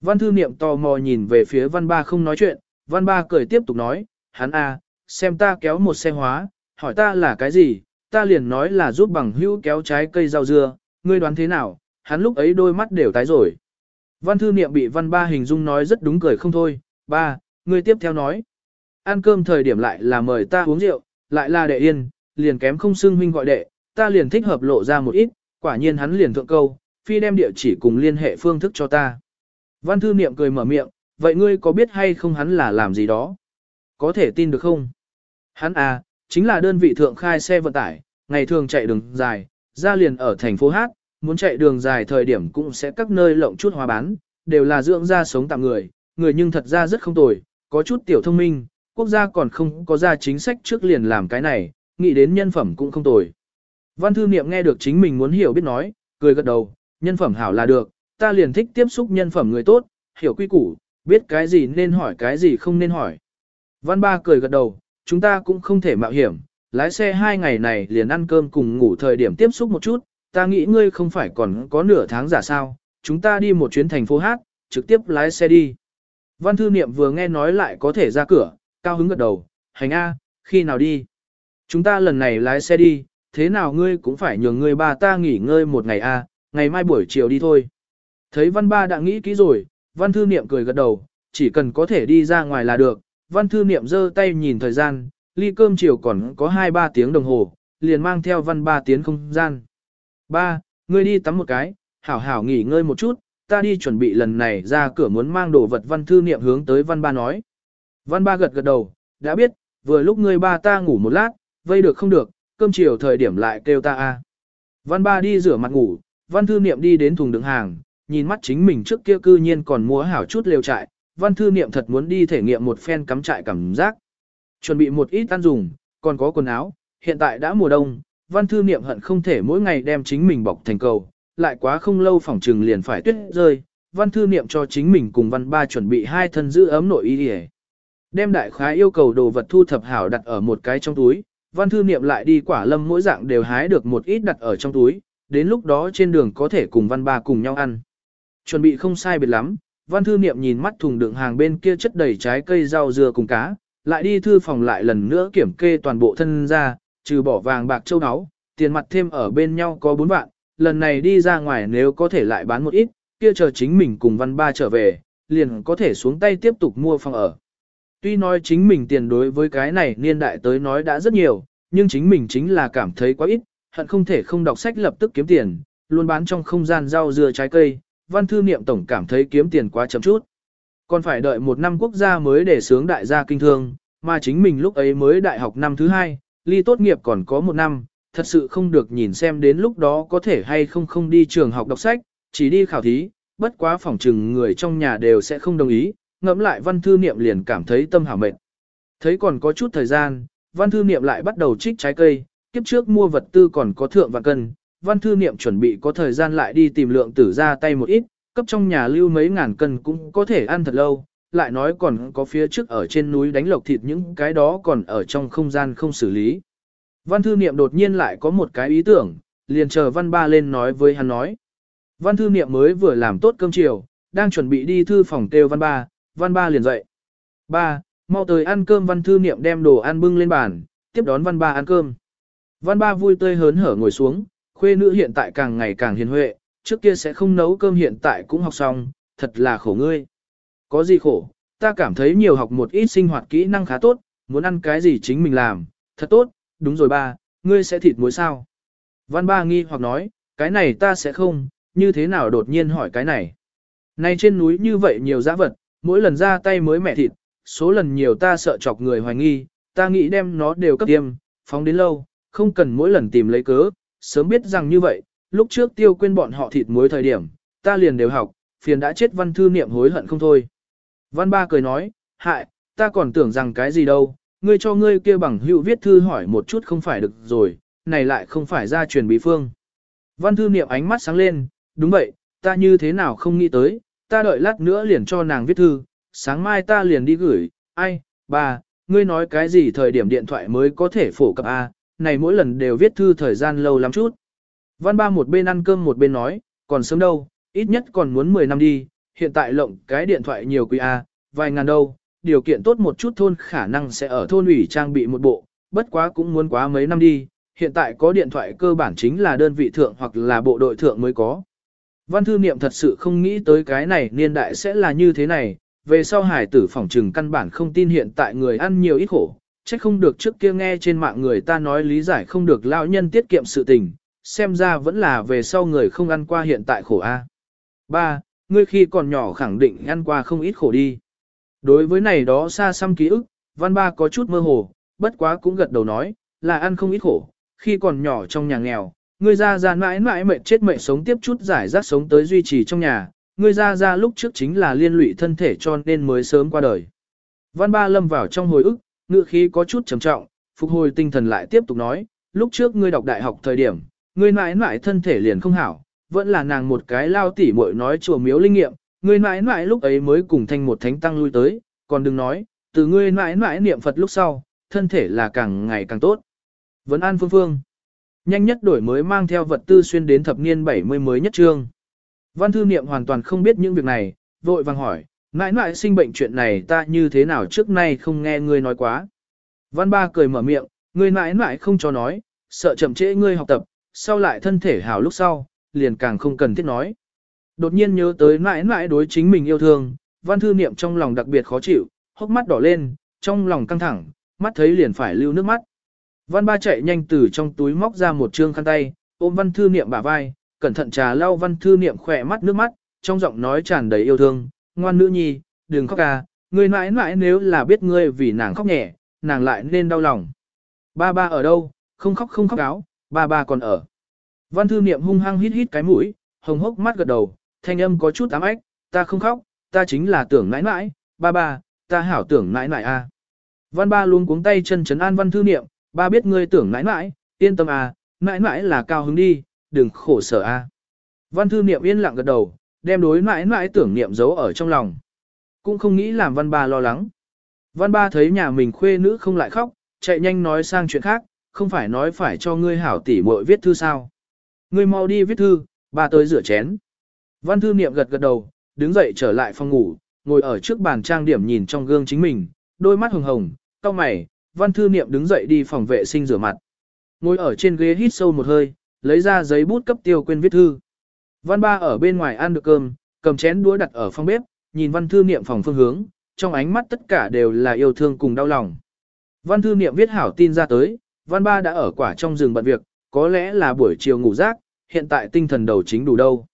Văn thư niệm tò mò nhìn về phía văn ba không nói chuyện, văn ba cười tiếp tục nói, hắn a, xem ta kéo một xe hóa, hỏi ta là cái gì, ta liền nói là giúp bằng hữu kéo trái cây rau dưa, ngươi đoán thế nào, hắn lúc ấy đôi mắt đều tái rồi. Văn thư niệm bị văn ba hình dung nói rất đúng cười không thôi, ba, ngươi tiếp theo nói. Ăn cơm thời điểm lại là mời ta uống rượu, lại là đệ yên, liền kém không xưng huynh gọi đệ, ta liền thích hợp lộ ra một ít, quả nhiên hắn liền thượng câu, phi đem địa chỉ cùng liên hệ phương thức cho ta. Văn thư niệm cười mở miệng, vậy ngươi có biết hay không hắn là làm gì đó? Có thể tin được không? Hắn à, chính là đơn vị thượng khai xe vận tải, ngày thường chạy đường dài, ra liền ở thành phố Hát, muốn chạy đường dài thời điểm cũng sẽ các nơi lộng chút hóa bán, đều là dưỡng ra sống tạm người, người nhưng thật ra rất không tồi, có chút tiểu thông minh, quốc gia còn không có ra chính sách trước liền làm cái này, nghĩ đến nhân phẩm cũng không tồi. Văn thư niệm nghe được chính mình muốn hiểu biết nói, cười gật đầu, nhân phẩm hảo là được, ta liền thích tiếp xúc nhân phẩm người tốt, hiểu quy củ, biết cái gì nên hỏi cái gì không nên hỏi. Văn ba cười gật đầu, chúng ta cũng không thể mạo hiểm, lái xe hai ngày này liền ăn cơm cùng ngủ thời điểm tiếp xúc một chút, ta nghĩ ngươi không phải còn có nửa tháng giả sao, chúng ta đi một chuyến thành phố hát, trực tiếp lái xe đi. Văn thư niệm vừa nghe nói lại có thể ra cửa, cao hứng gật đầu, hành A, khi nào đi? Chúng ta lần này lái xe đi, thế nào ngươi cũng phải nhường ngươi ba ta nghỉ ngơi một ngày A, ngày mai buổi chiều đi thôi. Thấy văn ba đã nghĩ kỹ rồi, văn thư niệm cười gật đầu, chỉ cần có thể đi ra ngoài là được. Văn thư niệm giơ tay nhìn thời gian, ly cơm chiều còn có 2-3 tiếng đồng hồ, liền mang theo văn ba tiến không gian. Ba, ngươi đi tắm một cái, hảo hảo nghỉ ngơi một chút, ta đi chuẩn bị lần này ra cửa muốn mang đồ vật văn thư niệm hướng tới văn ba nói. Văn ba gật gật đầu, đã biết, vừa lúc ngươi ba ta ngủ một lát, vây được không được, cơm chiều thời điểm lại kêu ta a. Văn ba đi rửa mặt ngủ, văn thư niệm đi đến thùng đựng hàng, nhìn mắt chính mình trước kia cư nhiên còn mua hảo chút lều trại, văn thư niệm thật muốn đi thể nghiệm một phen cắm trại cảm giác. Chuẩn bị một ít ăn dùng, còn có quần áo, hiện tại đã mùa đông, văn thư niệm hận không thể mỗi ngày đem chính mình bọc thành cầu, lại quá không lâu phòng trừng liền phải tuyết rơi, văn thư niệm cho chính mình cùng văn ba chuẩn bị hai thân giữ ấm nội y đi Đem đại khái yêu cầu đồ vật thu thập hảo đặt ở một cái trong túi, văn thư niệm lại đi quả lâm mỗi dạng đều hái được một ít đặt ở trong túi, đến lúc đó trên đường có thể cùng văn ba cùng nhau ăn. Chuẩn bị không sai biệt lắm, văn thư niệm nhìn mắt thùng đựng hàng bên kia chất đầy trái cây rau dưa cùng cá, lại đi thư phòng lại lần nữa kiểm kê toàn bộ thân ra, trừ bỏ vàng bạc châu áo, tiền mặt thêm ở bên nhau có 4 vạn, lần này đi ra ngoài nếu có thể lại bán một ít, kia chờ chính mình cùng văn ba trở về, liền có thể xuống tay tiếp tục mua phòng ở. Tuy nói chính mình tiền đối với cái này niên đại tới nói đã rất nhiều, nhưng chính mình chính là cảm thấy quá ít, hận không thể không đọc sách lập tức kiếm tiền, luôn bán trong không gian rau dưa trái cây, văn thư niệm tổng cảm thấy kiếm tiền quá chậm chút. Còn phải đợi một năm quốc gia mới để sướng đại gia kinh thương, mà chính mình lúc ấy mới đại học năm thứ hai, ly tốt nghiệp còn có một năm, thật sự không được nhìn xem đến lúc đó có thể hay không không đi trường học đọc sách, chỉ đi khảo thí, bất quá phỏng trừng người trong nhà đều sẽ không đồng ý, ngẫm lại văn thư niệm liền cảm thấy tâm hảo mệt. Thấy còn có chút thời gian, văn thư niệm lại bắt đầu trích trái cây, kiếp trước mua vật tư còn có thượng và cân, văn thư niệm chuẩn bị có thời gian lại đi tìm lượng tử ra tay một ít, cấp trong nhà lưu mấy ngàn cân cũng có thể ăn thật lâu, lại nói còn có phía trước ở trên núi đánh lộc thịt những cái đó còn ở trong không gian không xử lý. Văn thư niệm đột nhiên lại có một cái ý tưởng, liền chờ văn ba lên nói với hắn nói. Văn thư niệm mới vừa làm tốt cơm chiều, đang chuẩn bị đi thư phòng kêu văn ba, văn ba liền dậy. Ba, mau tới ăn cơm văn thư niệm đem đồ ăn bưng lên bàn, tiếp đón văn ba ăn cơm. Văn ba vui tươi hớn hở ngồi xuống, khuê nữ hiện tại càng ngày càng hiền huệ, trước kia sẽ không nấu cơm hiện tại cũng học xong, thật là khổ ngươi. Có gì khổ, ta cảm thấy nhiều học một ít sinh hoạt kỹ năng khá tốt, muốn ăn cái gì chính mình làm, thật tốt, đúng rồi ba, ngươi sẽ thịt muối sao? Văn ba nghi hoặc nói, cái này ta sẽ không, như thế nào đột nhiên hỏi cái này? Nay trên núi như vậy nhiều giá vật, mỗi lần ra tay mới mẹ thịt, số lần nhiều ta sợ chọc người hoài nghi, ta nghĩ đem nó đều cấp tiêm, phóng đến lâu, không cần mỗi lần tìm lấy cớ, sớm biết rằng như vậy, lúc trước tiêu quên bọn họ thịt muối thời điểm, ta liền đều học, phiền đã chết văn thư niệm hối hận không thôi. Văn ba cười nói, hại, ta còn tưởng rằng cái gì đâu, ngươi cho ngươi kia bằng hữu viết thư hỏi một chút không phải được rồi, này lại không phải ra truyền bí phương. Văn thư niệm ánh mắt sáng lên, đúng vậy, ta như thế nào không nghĩ tới, ta đợi lát nữa liền cho nàng viết thư, sáng mai ta liền đi gửi, ai, bà, ngươi nói cái gì thời điểm điện thoại mới có thể phổ cập A, này mỗi lần đều viết thư thời gian lâu lắm chút. Văn ba một bên ăn cơm một bên nói, còn sớm đâu, ít nhất còn muốn 10 năm đi, hiện tại lộng cái điện thoại nhiều quý A, vài ngàn đâu, điều kiện tốt một chút thôn khả năng sẽ ở thôn ủy trang bị một bộ, bất quá cũng muốn quá mấy năm đi, hiện tại có điện thoại cơ bản chính là đơn vị thượng hoặc là bộ đội thượng mới có. Văn thư niệm thật sự không nghĩ tới cái này niên đại sẽ là như thế này, về sau hải tử phỏng trừng căn bản không tin hiện tại người ăn nhiều ít khổ, trách không được trước kia nghe trên mạng người ta nói lý giải không được lão nhân tiết kiệm sự tình, xem ra vẫn là về sau người không ăn qua hiện tại khổ a. Ba, ngươi khi còn nhỏ khẳng định ăn qua không ít khổ đi. Đối với này đó xa xăm ký ức, văn ba có chút mơ hồ, bất quá cũng gật đầu nói, là ăn không ít khổ, khi còn nhỏ trong nhà nghèo, ngươi ra ra mãi mãi mệt chết mệt sống tiếp chút giải rác sống tới duy trì trong nhà, ngươi ra ra lúc trước chính là liên lụy thân thể cho nên mới sớm qua đời. Văn ba lâm vào trong hồi ức, ngựa khí có chút trầm trọng, phục hồi tinh thần lại tiếp tục nói, lúc trước ngươi đọc đại học thời điểm, ngươi mãi mãi thân thể liền không hảo, vẫn là nàng một cái lao tỉ muội nói chùa miếu linh nghiệm, ngươi mãi mãi lúc ấy mới cùng thanh một thánh tăng lui tới, còn đừng nói, từ ngươi mãi mãi niệm Phật lúc sau, thân thể là càng ngày càng tốt. Vấn an phương phương. Nhanh nhất đổi mới mang theo vật tư xuyên đến thập niên 70 mới nhất trương. Văn thư niệm hoàn toàn không biết những việc này, vội vàng hỏi, Nãi nãi sinh bệnh chuyện này ta như thế nào trước nay không nghe ngươi nói quá. Văn ba cười mở miệng, ngươi nãi nãi không cho nói, sợ chậm trễ ngươi học tập, sau lại thân thể hảo lúc sau, liền càng không cần thiết nói. Đột nhiên nhớ tới nãi nãi đối chính mình yêu thương, văn thư niệm trong lòng đặc biệt khó chịu, hốc mắt đỏ lên, trong lòng căng thẳng, mắt thấy liền phải lưu nước mắt. Văn ba chạy nhanh từ trong túi móc ra một trương khăn tay, ôm văn thư niệm bả vai, cẩn thận trà lau văn thư niệm khỏe mắt nước mắt, trong giọng nói tràn đầy yêu thương, ngoan nữ nhi, đừng khóc ca, người mãi mãi nếu là biết ngươi vì nàng khóc nhẹ, nàng lại nên đau lòng. Ba ba ở đâu, không khóc không khóc áo, ba ba còn ở. Văn thư niệm hung hăng hít hít cái mũi, hồng hốc mắt gật đầu, thanh âm có chút ám ếch, ta không khóc, ta chính là tưởng nãi nãi, ba ba, ta hảo tưởng nãi nãi a. À. Văn ba luôn cuống tay chân chấn an văn thư niệm, ba biết ngươi tưởng nãi nãi, yên tâm à, nãi nãi là cao hứng đi, đừng khổ sở a. Văn thư niệm yên lặng gật đầu, đem đối mãi mãi tưởng niệm giấu ở trong lòng. Cũng không nghĩ làm văn ba lo lắng. Văn ba thấy nhà mình khuê nữ không lại khóc, chạy nhanh nói sang chuyện khác, không phải nói phải cho ngươi hảo tỷ muội viết thư sao. Ngươi mau đi viết thư, ba tới rửa chén. Văn thư niệm gật gật đầu, đứng dậy trở lại phòng ngủ, ngồi ở trước bàn trang điểm nhìn trong gương chính mình, đôi mắt hồng hồng, cau mày, văn thư niệm đứng dậy đi phòng vệ sinh rửa mặt. Ngồi ở trên ghế hít sâu một hơi, lấy ra giấy bút cấp tiêu quên viết thư. Văn ba ở bên ngoài ăn được cơm, cầm chén đũa đặt ở phòng bếp, nhìn văn thư niệm phòng phương hướng, trong ánh mắt tất cả đều là yêu thương cùng đau lòng. Văn thư niệm viết hảo tin ra tới, văn ba đã ở quả trong rừng bận việc, có lẽ là buổi chiều ngủ rác, hiện tại tinh thần đầu chính đủ đâu.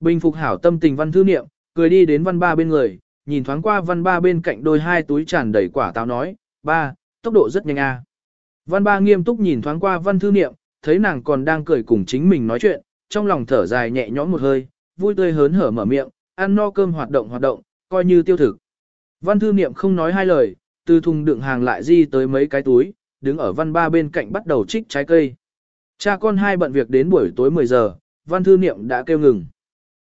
Bình phục hảo tâm tình văn thư niệm, cười đi đến văn ba bên người, nhìn thoáng qua văn ba bên cạnh đôi hai túi tràn đầy quả táo nói, ba, tốc độ rất nhanh a. Văn ba nghiêm túc nhìn thoáng qua văn thư niệm, thấy nàng còn đang cười cùng chính mình nói chuyện, trong lòng thở dài nhẹ nhõm một hơi, vui tươi hớn hở mở miệng, ăn no cơm hoạt động hoạt động, coi như tiêu thực. Văn thư niệm không nói hai lời, từ thùng đựng hàng lại di tới mấy cái túi, đứng ở văn ba bên cạnh bắt đầu trích trái cây. Cha con hai bận việc đến buổi tối 10 giờ, văn thư niệm đã kêu ngừng.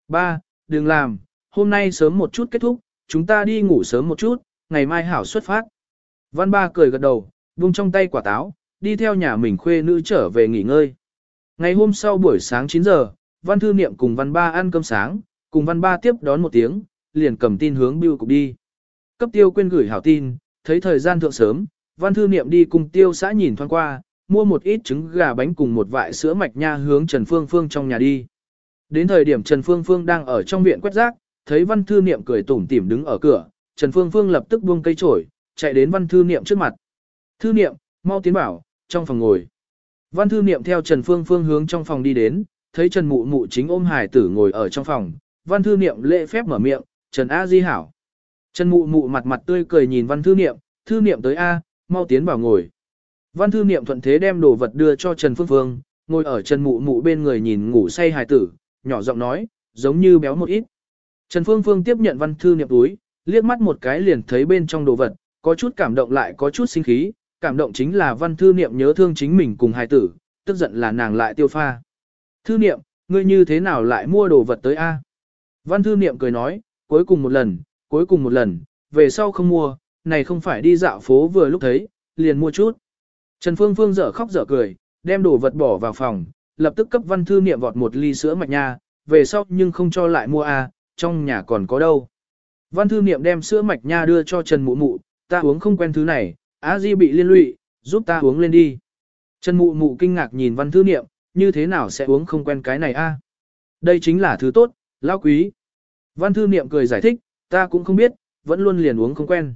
Ba, đừng làm, hôm nay sớm một chút kết thúc, chúng ta đi ngủ sớm một chút, ngày mai hảo xuất phát. Văn ba cười gật đầu, buông trong tay quả táo, đi theo nhà mình khuê nữ trở về nghỉ ngơi. Ngày hôm sau buổi sáng 9 giờ, văn thư niệm cùng văn ba ăn cơm sáng, cùng văn ba tiếp đón một tiếng, liền cầm tin hướng bưu cục đi. Cấp tiêu quên gửi hảo tin, thấy thời gian thượng sớm, văn thư niệm đi cùng tiêu xã nhìn thoáng qua, mua một ít trứng gà bánh cùng một vại sữa mạch nha hướng Trần Phương Phương trong nhà đi. Đến thời điểm Trần Phương Phương đang ở trong viện quét rác, thấy văn thư niệm cười tủm tỉm đứng ở cửa, Trần Phương Phương lập tức buông cây chổi, chạy đến văn thư niệm trước mặt. Thư niệm, mau tiến bảo, trong phòng ngồi. Văn thư niệm theo Trần Phương Phương hướng trong phòng đi đến, thấy Trần Mụ Mụ chính ôm hải tử ngồi ở trong phòng. Văn thư niệm lễ phép mở miệng, Trần A Di hảo. Trần Mụ Mụ mặt mặt tươi cười nhìn văn thư niệm, thư niệm tới A, mau tiến vào ngồi. Văn thư niệm thuận thế đem đồ vật đưa cho Trần Phương Phương, ngồi ở Trần Mụ Mụ bên người nhìn ngủ say hài tử, nhỏ giọng nói, giống như béo một ít. Trần Phương Phương tiếp nhận văn thư niệm túi, liếc mắt một cái liền thấy bên trong đồ vật, có chút cảm động lại có chút sinh khí, cảm động chính là văn thư niệm nhớ thương chính mình cùng hài tử, tức giận là nàng lại tiêu pha. Thư niệm, ngươi như thế nào lại mua đồ vật tới A? Văn thư niệm cười nói, cuối cùng một lần, cuối cùng một lần, về sau không mua, này không phải đi dạo phố vừa lúc thấy, liền mua chút. Trần Phương Phương dở khóc dở cười, đem đồ vật bỏ vào phòng, lập tức cấp văn thư niệm vọt một ly sữa mạch nha, về sau nhưng không cho lại mua A, trong nhà còn có đâu. Văn thư niệm đem sữa mạch nha đưa cho Trần Mụ Mụ, ta uống không quen thứ này, Á Di bị liên lụy, giúp ta uống lên đi. Trần Mụ Mụ kinh ngạc nhìn văn thư niệm, như thế nào sẽ uống không quen cái này a? Đây chính là thứ tốt, lão quý. Văn thư niệm cười giải thích, ta cũng không biết, vẫn luôn liền uống không quen.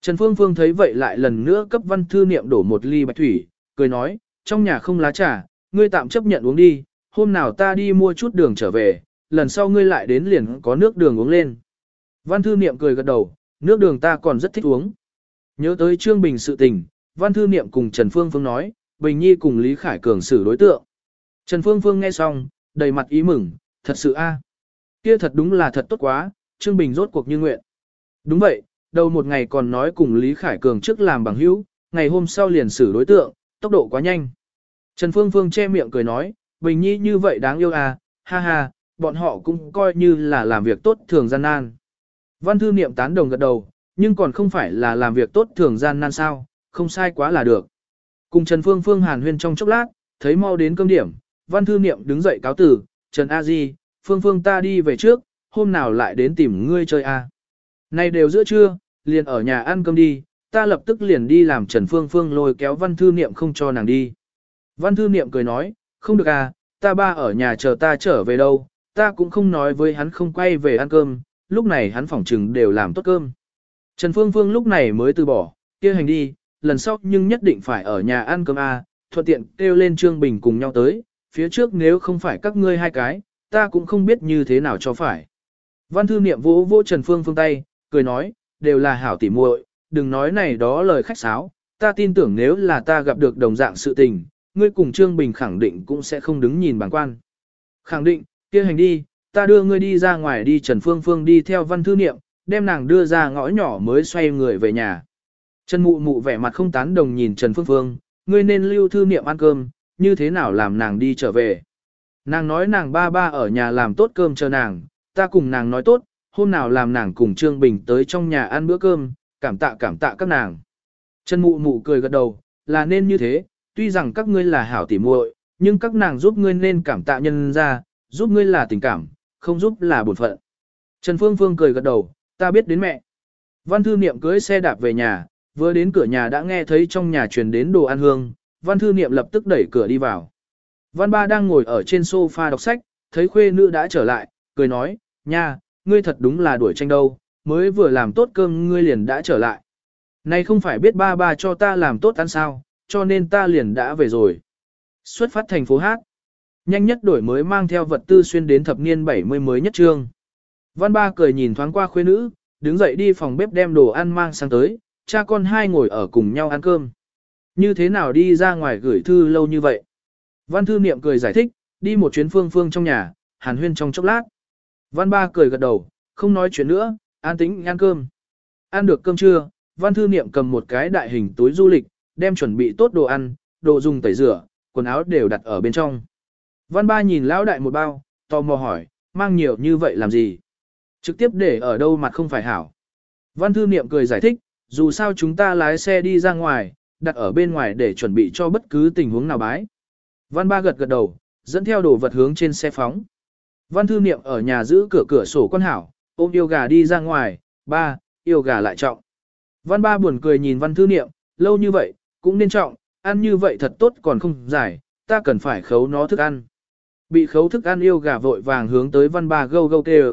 Trần Phương Phương thấy vậy lại lần nữa cấp văn thư niệm đổ một ly bạch thủy, cười nói, trong nhà không lá trà, ngươi tạm chấp nhận uống đi, hôm nào ta đi mua chút đường trở về, lần sau ngươi lại đến liền có nước đường uống lên. Văn thư niệm cười gật đầu, nước đường ta còn rất thích uống. Nhớ tới Trương Bình sự tình, Văn thư niệm cùng Trần Phương Phương nói, Bình Nhi cùng Lý Khải Cường xử đối tượng. Trần Phương Phương nghe xong, đầy mặt ý mừng, thật sự a, Kia thật đúng là thật tốt quá, Trương Bình rốt cuộc như nguyện. Đúng vậy, đầu một ngày còn nói cùng Lý Khải Cường trước làm bằng hữu, ngày hôm sau liền xử đối tượng, tốc độ quá nhanh. Trần Phương Phương che miệng cười nói, Bình Nhi như vậy đáng yêu à, ha ha, bọn họ cũng coi như là làm việc tốt thường gian nan. Văn thư niệm tán đồng gật đầu, nhưng còn không phải là làm việc tốt thường gian nan sao, không sai quá là được. Cùng Trần Phương Phương hàn huyên trong chốc lát, thấy mau đến cơm điểm, văn thư niệm đứng dậy cáo tử, Trần A Di, Phương Phương ta đi về trước, hôm nào lại đến tìm ngươi chơi a. À. Này đều giữa trưa, liền ở nhà ăn cơm đi, ta lập tức liền đi làm Trần Phương Phương lôi kéo văn thư niệm không cho nàng đi. Văn thư niệm cười nói, không được à, ta ba ở nhà chờ ta trở về đâu, ta cũng không nói với hắn không quay về ăn cơm, lúc này hắn phỏng trừng đều làm tốt cơm. Trần Phương Phương lúc này mới từ bỏ, kia hành đi, lần sau nhưng nhất định phải ở nhà ăn cơm A, thuận tiện kêu lên Trương Bình cùng nhau tới, phía trước nếu không phải các ngươi hai cái, ta cũng không biết như thế nào cho phải. Văn thư niệm vỗ vỗ Trần Phương Phương tay, cười nói, đều là hảo tỉ muội, đừng nói này đó lời khách sáo, ta tin tưởng nếu là ta gặp được đồng dạng sự tình, ngươi cùng Trương Bình khẳng định cũng sẽ không đứng nhìn bằng quan. Khẳng định, kia hành đi, ta đưa ngươi đi ra ngoài đi Trần Phương Phương đi theo văn thư niệm, đem nàng đưa ra ngõ nhỏ mới xoay người về nhà. Trần Mụ Mụ vẻ mặt không tán đồng nhìn Trần Phương Phương, ngươi nên lưu thư niệm ăn cơm, như thế nào làm nàng đi trở về. Nàng nói nàng ba ba ở nhà làm tốt cơm chờ nàng, ta cùng nàng nói tốt, hôm nào làm nàng cùng Trương Bình tới trong nhà ăn bữa cơm, cảm tạ cảm tạ các nàng. Trần Mụ Mụ cười gật đầu, là nên như thế, tuy rằng các ngươi là hảo tỉ muội, nhưng các nàng giúp ngươi nên cảm tạ nhân ra, giúp ngươi là tình cảm, không giúp là bổn phận. Trần Phương Phương cười gật đầu, ta biết đến mẹ. Văn thư niệm cưới xe đạp về nhà, vừa đến cửa nhà đã nghe thấy trong nhà truyền đến đồ ăn hương, văn thư niệm lập tức đẩy cửa đi vào. Văn ba đang ngồi ở trên sofa đọc sách, thấy khuê nữ đã trở lại, cười nói, nha, ngươi thật đúng là đuổi tranh đâu, mới vừa làm tốt cơm ngươi liền đã trở lại. Này không phải biết ba ba cho ta làm tốt ăn sao, cho nên ta liền đã về rồi. Xuất phát thành phố Hát. Nhanh nhất đổi mới mang theo vật tư xuyên đến thập niên 70 mới nhất trương. Văn ba cười nhìn thoáng qua khuê nữ, đứng dậy đi phòng bếp đem đồ ăn mang sang tới, cha con hai ngồi ở cùng nhau ăn cơm. Như thế nào đi ra ngoài gửi thư lâu như vậy? Văn thư niệm cười giải thích, đi một chuyến phương phương trong nhà, hàn huyên trong chốc lát. Văn ba cười gật đầu, không nói chuyện nữa, an tĩnh ăn cơm. Ăn được cơm trưa, văn thư niệm cầm một cái đại hình túi du lịch, đem chuẩn bị tốt đồ ăn, đồ dùng tẩy rửa, quần áo đều đặt ở bên trong. Văn ba nhìn lão đại một bao, tò mò hỏi, mang nhiều như vậy làm gì? Trực tiếp để ở đâu mặt không phải hảo. Văn thư niệm cười giải thích, dù sao chúng ta lái xe đi ra ngoài, đặt ở bên ngoài để chuẩn bị cho bất cứ tình huống nào bái. Văn ba gật gật đầu, dẫn theo đồ vật hướng trên xe phóng. Văn thư niệm ở nhà giữ cửa cửa sổ con hảo, ôm yêu gà đi ra ngoài, ba, yêu gà lại trọng. Văn ba buồn cười nhìn văn thư niệm, lâu như vậy, cũng nên trọng, ăn như vậy thật tốt còn không giải, ta cần phải khấu nó thức ăn. Bị khấu thức ăn yêu gà vội vàng hướng tới văn ba gâu gâu kêu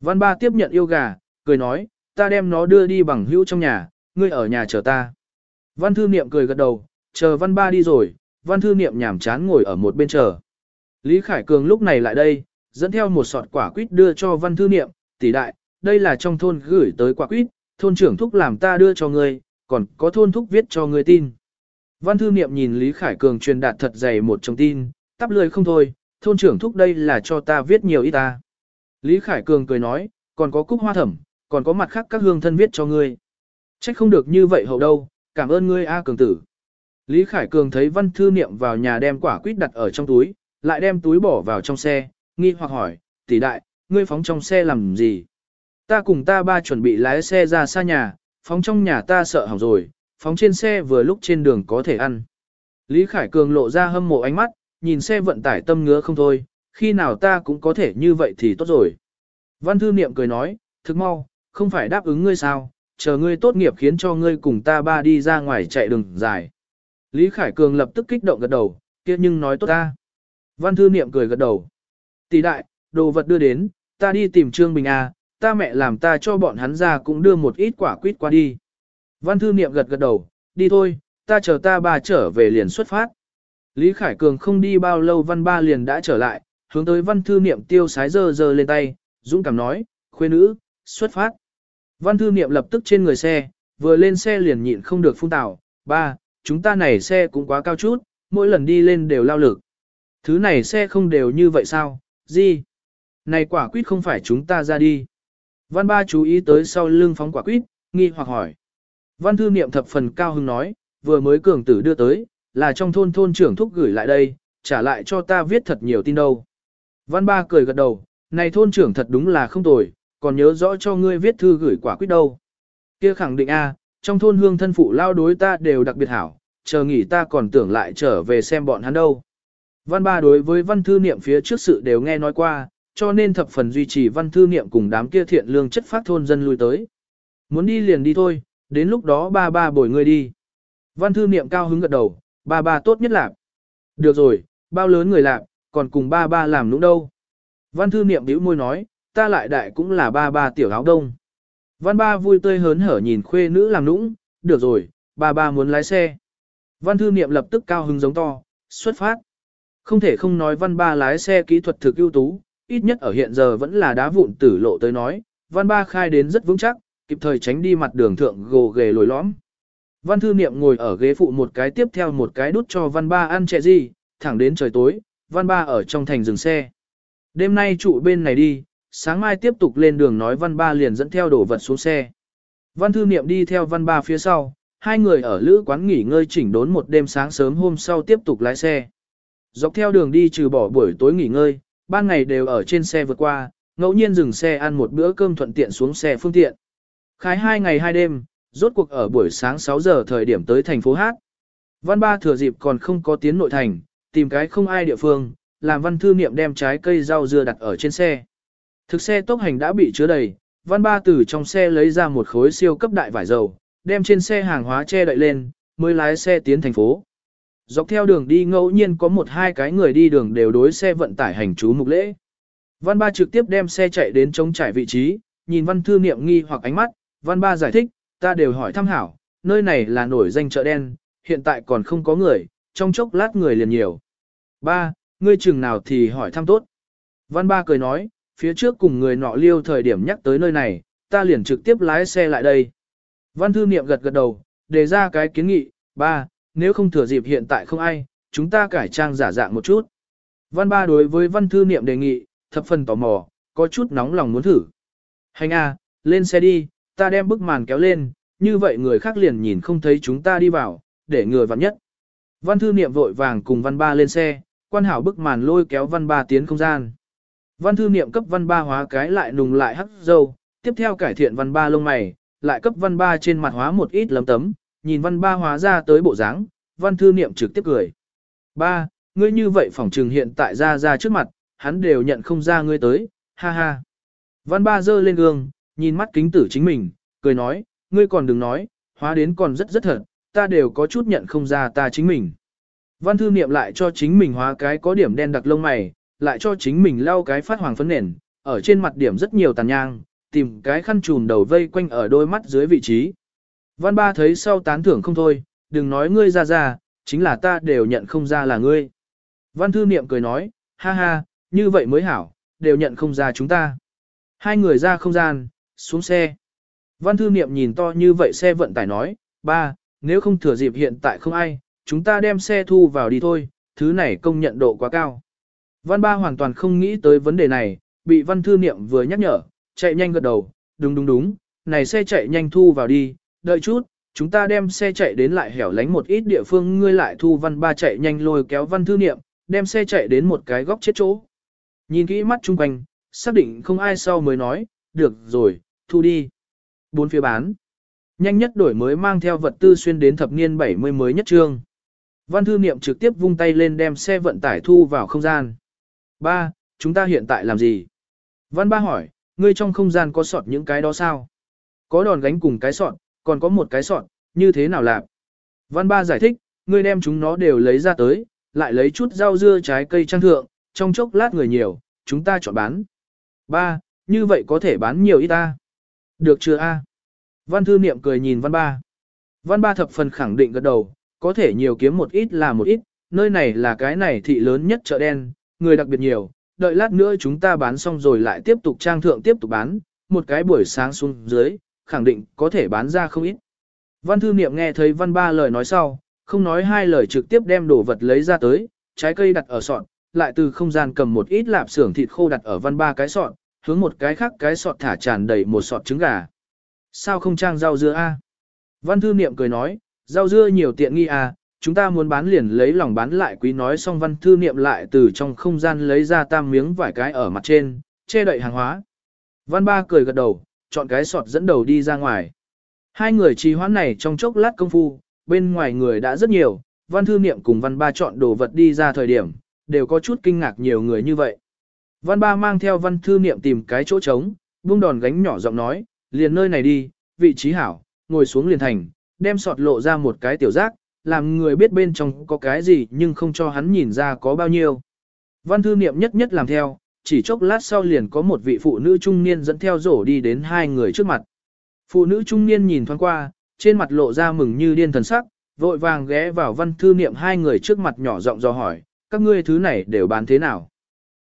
Văn ba tiếp nhận yêu gà, cười nói, ta đem nó đưa đi bằng hữu trong nhà, ngươi ở nhà chờ ta. Văn thư niệm cười gật đầu, chờ văn ba đi rồi, văn thư niệm nhảm chán ngồi ở một bên chờ. Lý Khải Cường lúc này lại đây, dẫn theo một sọt quả quýt đưa cho văn thư niệm, tỷ đại, đây là trong thôn gửi tới quả quýt, thôn trưởng thúc làm ta đưa cho ngươi, còn có thôn thúc viết cho ngươi tin. Văn thư niệm nhìn Lý Khải Cường truyền đạt thật dày một trong tin, tắp lười không thôi, thôn trưởng thúc đây là cho ta viết nhiều ít ta. Lý Khải Cường cười nói, còn có cúc hoa thẩm, còn có mặt khác các hương thân viết cho ngươi. Trách không được như vậy hậu đâu, cảm ơn ngươi A Cường tử. Lý Khải Cường thấy văn thư niệm vào nhà đem quả quýt đặt ở trong túi, lại đem túi bỏ vào trong xe, nghi hoặc hỏi, tỷ đại, ngươi phóng trong xe làm gì? Ta cùng ta ba chuẩn bị lái xe ra xa nhà, phóng trong nhà ta sợ hỏng rồi, phóng trên xe vừa lúc trên đường có thể ăn. Lý Khải Cường lộ ra hâm mộ ánh mắt, nhìn xe vận tải tâm ngứa không thôi, khi nào ta cũng có thể như vậy thì tốt rồi. Văn thư niệm cười nói, thức mau, không phải đáp ứng ngươi sao, chờ ngươi tốt nghiệp khiến cho ngươi cùng ta ba đi ra ngoài chạy đường dài. Lý Khải Cường lập tức kích động gật đầu, kia nhưng nói tốt ta. Văn thư niệm cười gật đầu. Tỷ đại, đồ vật đưa đến, ta đi tìm Trương Bình A, ta mẹ làm ta cho bọn hắn ra cũng đưa một ít quả quýt qua đi. Văn thư niệm gật gật đầu, đi thôi, ta chờ ta ba trở về liền xuất phát. Lý Khải Cường không đi bao lâu văn ba liền đã trở lại, hướng tới văn thư niệm tiêu sái dơ dơ lên tay, dũng cảm nói, khuê nữ, xuất phát. Văn thư niệm lập tức trên người xe, vừa lên xe liền nhịn không được phun tảo, ba, chúng ta này xe cũng quá cao chút, mỗi lần đi lên đều lao lực. Thứ này xe không đều như vậy sao, gì? Này quả quýt không phải chúng ta ra đi. Văn ba chú ý tới sau lưng phóng quả quýt, nghi hoặc hỏi. Văn thư niệm thập phần cao hứng nói, vừa mới cường tử đưa tới, là trong thôn thôn trưởng thúc gửi lại đây, trả lại cho ta viết thật nhiều tin đâu. Văn ba cười gật đầu, này thôn trưởng thật đúng là không tồi, còn nhớ rõ cho ngươi viết thư gửi quả quyết đâu. Kia khẳng định a, trong thôn hương thân phụ lao đối ta đều đặc biệt hảo, chờ nghỉ ta còn tưởng lại trở về xem bọn hắn đâu. Văn ba đối với văn thư niệm phía trước sự đều nghe nói qua, cho nên thập phần duy trì văn thư niệm cùng đám kia thiện lương chất phát thôn dân lui tới. Muốn đi liền đi thôi, đến lúc đó ba ba bồi ngươi đi. Văn thư niệm cao hứng gật đầu, ba ba tốt nhất là. Được rồi, bao lớn người lạc, còn cùng ba ba làm nũng đâu. Văn thư niệm bĩu môi nói, ta lại đại cũng là ba ba tiểu áo đông. Văn ba vui tươi hớn hở nhìn khuê nữ làm nũng, được rồi, ba ba muốn lái xe. Văn thư niệm lập tức cao hứng giống to, xuất phát. Không thể không nói văn ba lái xe kỹ thuật thực ưu tú, ít nhất ở hiện giờ vẫn là đá vụn tử lộ tới nói, văn ba khai đến rất vững chắc, kịp thời tránh đi mặt đường thượng gồ ghề lồi lõm. Văn thư niệm ngồi ở ghế phụ một cái tiếp theo một cái đút cho văn ba ăn trẻ gì, thẳng đến trời tối, văn ba ở trong thành dừng xe. Đêm nay trụ bên này đi, sáng mai tiếp tục lên đường nói văn ba liền dẫn theo đồ vật xuống xe. Văn thư niệm đi theo văn ba phía sau, hai người ở lữ quán nghỉ ngơi chỉnh đốn một đêm sáng sớm hôm sau tiếp tục lái xe. Dọc theo đường đi trừ bỏ buổi tối nghỉ ngơi, ban ngày đều ở trên xe vượt qua, ngẫu nhiên dừng xe ăn một bữa cơm thuận tiện xuống xe phương tiện. Khái hai ngày hai đêm, rốt cuộc ở buổi sáng 6 giờ thời điểm tới thành phố Hát. Văn ba thừa dịp còn không có tiến nội thành, tìm cái không ai địa phương, làm văn thư niệm đem trái cây rau dưa đặt ở trên xe. Thực xe tốc hành đã bị chứa đầy, văn ba từ trong xe lấy ra một khối siêu cấp đại vải dầu, đem trên xe hàng hóa che đậy lên, mới lái xe tiến thành phố. Dọc theo đường đi ngẫu nhiên có một hai cái người đi đường đều đối xe vận tải hành chú mục lễ. Văn ba trực tiếp đem xe chạy đến chống trải vị trí, nhìn văn thư niệm nghi hoặc ánh mắt, văn ba giải thích, ta đều hỏi thăm hảo, nơi này là nổi danh chợ đen, hiện tại còn không có người, trong chốc lát người liền nhiều. Ba, ngươi chừng nào thì hỏi thăm tốt. Văn ba cười nói, phía trước cùng người nọ liêu thời điểm nhắc tới nơi này, ta liền trực tiếp lái xe lại đây. Văn thư niệm gật gật đầu, đề ra cái kiến nghị, ba, nếu không thừa dịp hiện tại không ai, chúng ta cải trang giả dạng một chút. Văn ba đối với văn thư niệm đề nghị, thập phần tò mò, có chút nóng lòng muốn thử. Hành a, lên xe đi, ta đem bức màn kéo lên, như vậy người khác liền nhìn không thấy chúng ta đi vào, để người vặn nhất. Văn thư niệm vội vàng cùng văn ba lên xe, quan hảo bức màn lôi kéo văn ba tiến không gian. Văn thư niệm cấp văn ba hóa cái lại nùng lại hắc dâu, tiếp theo cải thiện văn ba lông mày, lại cấp văn ba trên mặt hóa một ít lấm tấm, nhìn văn ba hóa ra tới bộ dáng, văn thư niệm trực tiếp cười. Ba, ngươi như vậy phỏng trừng hiện tại ra ra trước mặt, hắn đều nhận không ra ngươi tới, ha ha. Văn ba dơ lên gương, nhìn mắt kính tử chính mình, cười nói, ngươi còn đừng nói, hóa đến còn rất rất thật, ta đều có chút nhận không ra ta chính mình. Văn thư niệm lại cho chính mình hóa cái có điểm đen đặc lông mày, lại cho chính mình lau cái phát hoàng phấn nền, ở trên mặt điểm rất nhiều tàn nhang, tìm cái khăn trùm đầu vây quanh ở đôi mắt dưới vị trí. Văn ba thấy sau tán thưởng không thôi, đừng nói ngươi ra ra, chính là ta đều nhận không ra là ngươi. Văn thư niệm cười nói, ha ha, như vậy mới hảo, đều nhận không ra chúng ta. Hai người ra không gian, xuống xe. Văn thư niệm nhìn to như vậy xe vận tải nói, ba, nếu không thừa dịp hiện tại không ai, chúng ta đem xe thu vào đi thôi, thứ này công nhận độ quá cao. Văn ba hoàn toàn không nghĩ tới vấn đề này, bị văn thư niệm vừa nhắc nhở, chạy nhanh gật đầu, đúng đúng đúng, này xe chạy nhanh thu vào đi, đợi chút, chúng ta đem xe chạy đến lại hẻo lánh một ít địa phương ngươi lại thu văn ba chạy nhanh lôi kéo văn thư niệm, đem xe chạy đến một cái góc chết chỗ. Nhìn kỹ mắt chung quanh, xác định không ai sau mới nói, được rồi, thu đi. Bốn phía bán. Nhanh nhất đổi mới mang theo vật tư xuyên đến thập niên 70 mới nhất trương. Văn thư niệm trực tiếp vung tay lên đem xe vận tải thu vào không gian. Ba, chúng ta hiện tại làm gì? Văn ba hỏi, ngươi trong không gian có sọt những cái đó sao? Có đòn gánh cùng cái sọt, còn có một cái sọt, như thế nào làm? Văn ba giải thích, ngươi đem chúng nó đều lấy ra tới, lại lấy chút rau dưa trái cây trang thượng, trong chốc lát người nhiều, chúng ta chọn bán. Ba, như vậy có thể bán nhiều ít ta. Được chưa a? Văn thư niệm cười nhìn văn ba. Văn ba thập phần khẳng định gật đầu, có thể nhiều kiếm một ít là một ít, nơi này là cái này thị lớn nhất chợ đen, người đặc biệt nhiều, đợi lát nữa chúng ta bán xong rồi lại tiếp tục trang thượng tiếp tục bán, một cái buổi sáng xuống dưới, khẳng định có thể bán ra không ít. Văn thư niệm nghe thấy văn ba lời nói sau, không nói hai lời trực tiếp đem đồ vật lấy ra tới, trái cây đặt ở sọt, lại từ không gian cầm một ít lạp xưởng thịt khô đặt ở văn ba cái sọt, hướng một cái khác cái sọt thả tràn đầy một sọt trứng gà. Sao không trang rau dưa a? Văn thư niệm cười nói, rau dưa nhiều tiện nghi à, chúng ta muốn bán liền lấy lòng bán lại quý nói xong văn thư niệm lại từ trong không gian lấy ra tam miếng vải cái ở mặt trên, che đậy hàng hóa. Văn ba cười gật đầu, chọn cái sọt dẫn đầu đi ra ngoài. Hai người trì hoãn này trong chốc lát công phu, bên ngoài người đã rất nhiều, văn thư niệm cùng văn ba chọn đồ vật đi ra thời điểm, đều có chút kinh ngạc nhiều người như vậy. Văn ba mang theo văn thư niệm tìm cái chỗ trống, buông đòn gánh nhỏ giọng nói, liền nơi này đi, vị trí hảo, ngồi xuống liền thành, đem sọt lộ ra một cái tiểu giác, làm người biết bên trong có cái gì nhưng không cho hắn nhìn ra có bao nhiêu. Văn thư niệm nhất nhất làm theo, chỉ chốc lát sau liền có một vị phụ nữ trung niên dẫn theo rổ đi đến hai người trước mặt. Phụ nữ trung niên nhìn thoáng qua, trên mặt lộ ra mừng như điên thần sắc, vội vàng ghé vào văn thư niệm hai người trước mặt nhỏ giọng dò hỏi, các ngươi thứ này đều bán thế nào?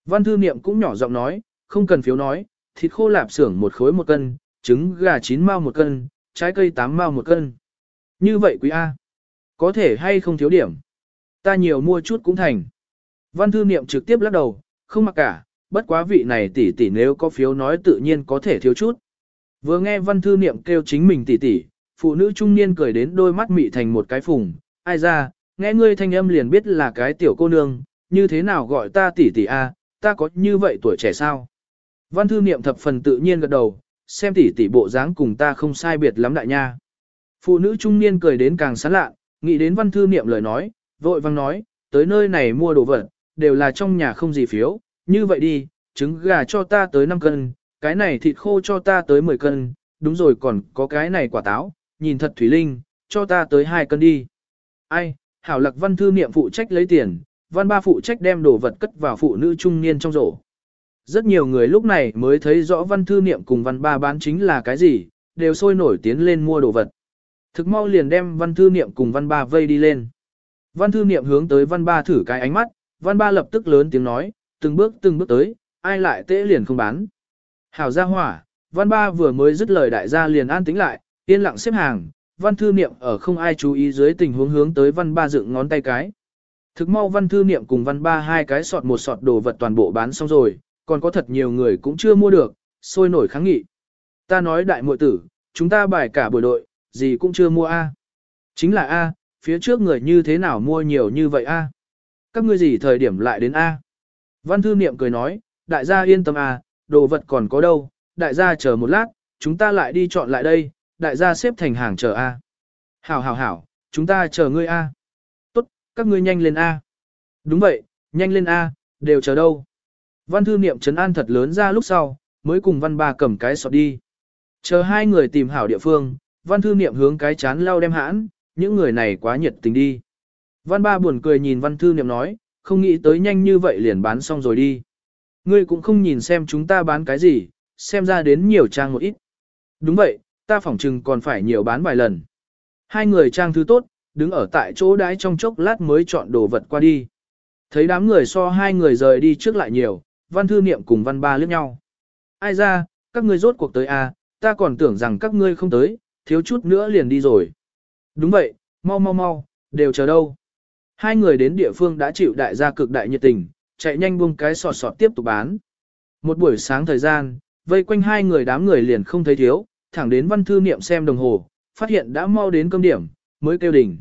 Văn thư niệm cũng nhỏ giọng nói, không cần phiếu nói, thịt khô lạp xưởng một khối một cân, trứng gà chín mao một cân, trái cây tám mao một cân. Như vậy quý A. Có thể hay không thiếu điểm. Ta nhiều mua chút cũng thành. Văn thư niệm trực tiếp lắc đầu, không mặc cả, bất quá vị này tỷ tỷ nếu có phiếu nói tự nhiên có thể thiếu chút. Vừa nghe văn thư niệm kêu chính mình tỷ tỷ, phụ nữ trung niên cười đến đôi mắt mị thành một cái phùng, ai ra, nghe ngươi thanh âm liền biết là cái tiểu cô nương, như thế nào gọi ta tỷ tỷ a, ta có như vậy tuổi trẻ sao? Văn thư niệm thập phần tự nhiên gật đầu, xem tỷ tỷ bộ dáng cùng ta không sai biệt lắm đại nha. Phụ nữ trung niên cười đến càng sán lạ, nghĩ đến văn thư niệm lời nói, vội vang nói, tới nơi này mua đồ vật, đều là trong nhà không gì phiếu, như vậy đi, trứng gà cho ta tới 5 cân, cái này thịt khô cho ta tới 10 cân, đúng rồi còn có cái này quả táo, nhìn thật thủy linh, cho ta tới 2 cân đi. Ai, hảo lạc văn thư niệm phụ trách lấy tiền, văn ba phụ trách đem đồ vật cất vào phụ nữ trung niên trong rổ rất nhiều người lúc này mới thấy rõ văn thư niệm cùng văn ba bán chính là cái gì, đều sôi nổi tiến lên mua đồ vật. Thực mau liền đem văn thư niệm cùng văn ba vây đi lên. Văn thư niệm hướng tới văn ba thử cái ánh mắt, văn ba lập tức lớn tiếng nói, từng bước từng bước tới, ai lại tễ liền không bán. Hảo gia hỏa, văn ba vừa mới dứt lời đại gia liền an tĩnh lại, yên lặng xếp hàng, văn thư niệm ở không ai chú ý dưới tình huống hướng tới văn ba dựng ngón tay cái. Thực mau văn thư niệm cùng văn ba hai cái sọt một sọt đồ vật toàn bộ bán xong rồi, còn có thật nhiều người cũng chưa mua được, sôi nổi kháng nghị. Ta nói đại muội tử, chúng ta bài cả buổi đội, gì cũng chưa mua A. Chính là A, phía trước người như thế nào mua nhiều như vậy A. Các ngươi gì thời điểm lại đến A. Văn thư niệm cười nói, đại gia yên tâm A, đồ vật còn có đâu, đại gia chờ một lát, chúng ta lại đi chọn lại đây, đại gia xếp thành hàng chờ A. Hảo hảo hảo, chúng ta chờ ngươi A. Tốt, các ngươi nhanh lên A. Đúng vậy, nhanh lên A, đều chờ đâu. Văn thư niệm trấn an thật lớn ra lúc sau, mới cùng văn ba cầm cái sọt đi. Chờ hai người tìm hảo địa phương, văn thư niệm hướng cái chán lau đem hãn, những người này quá nhiệt tình đi. Văn ba buồn cười nhìn văn thư niệm nói, không nghĩ tới nhanh như vậy liền bán xong rồi đi. Ngươi cũng không nhìn xem chúng ta bán cái gì, xem ra đến nhiều trang một ít. Đúng vậy, ta phỏng chừng còn phải nhiều bán vài lần. Hai người trang thứ tốt, đứng ở tại chỗ đái trong chốc lát mới chọn đồ vật qua đi. Thấy đám người so hai người rời đi trước lại nhiều, văn thư niệm cùng văn ba liếc nhau. Ai ra, các ngươi rốt cuộc tới à, ta còn tưởng rằng các ngươi không tới, thiếu chút nữa liền đi rồi. Đúng vậy, mau mau mau, đều chờ đâu. Hai người đến địa phương đã chịu đại gia cực đại nhiệt tình, chạy nhanh buông cái sọt sọt tiếp tục bán. Một buổi sáng thời gian, vây quanh hai người đám người liền không thấy thiếu, thẳng đến văn thư niệm xem đồng hồ, phát hiện đã mau đến cơm điểm, mới kêu đỉnh.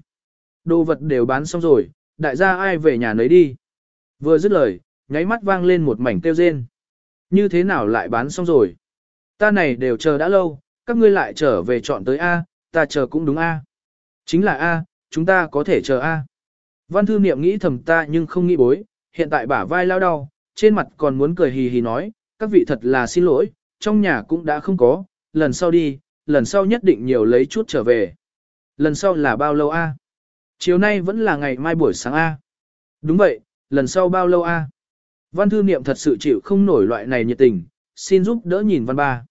Đồ vật đều bán xong rồi, đại gia ai về nhà nấy đi. Vừa dứt lời, nháy mắt vang lên một mảnh kêu rên. Như thế nào lại bán xong rồi? Ta này đều chờ đã lâu, các ngươi lại trở về chọn tới A, ta chờ cũng đúng A. Chính là A, chúng ta có thể chờ A. Văn thư niệm nghĩ thầm ta nhưng không nghĩ bối, hiện tại bả vai lao đau, trên mặt còn muốn cười hì hì nói, các vị thật là xin lỗi, trong nhà cũng đã không có, lần sau đi, lần sau nhất định nhiều lấy chút trở về. Lần sau là bao lâu A? Chiều nay vẫn là ngày mai buổi sáng A. Đúng vậy, lần sau bao lâu A? Văn thư niệm thật sự chịu không nổi loại này nhiệt tình, xin giúp đỡ nhìn văn ba.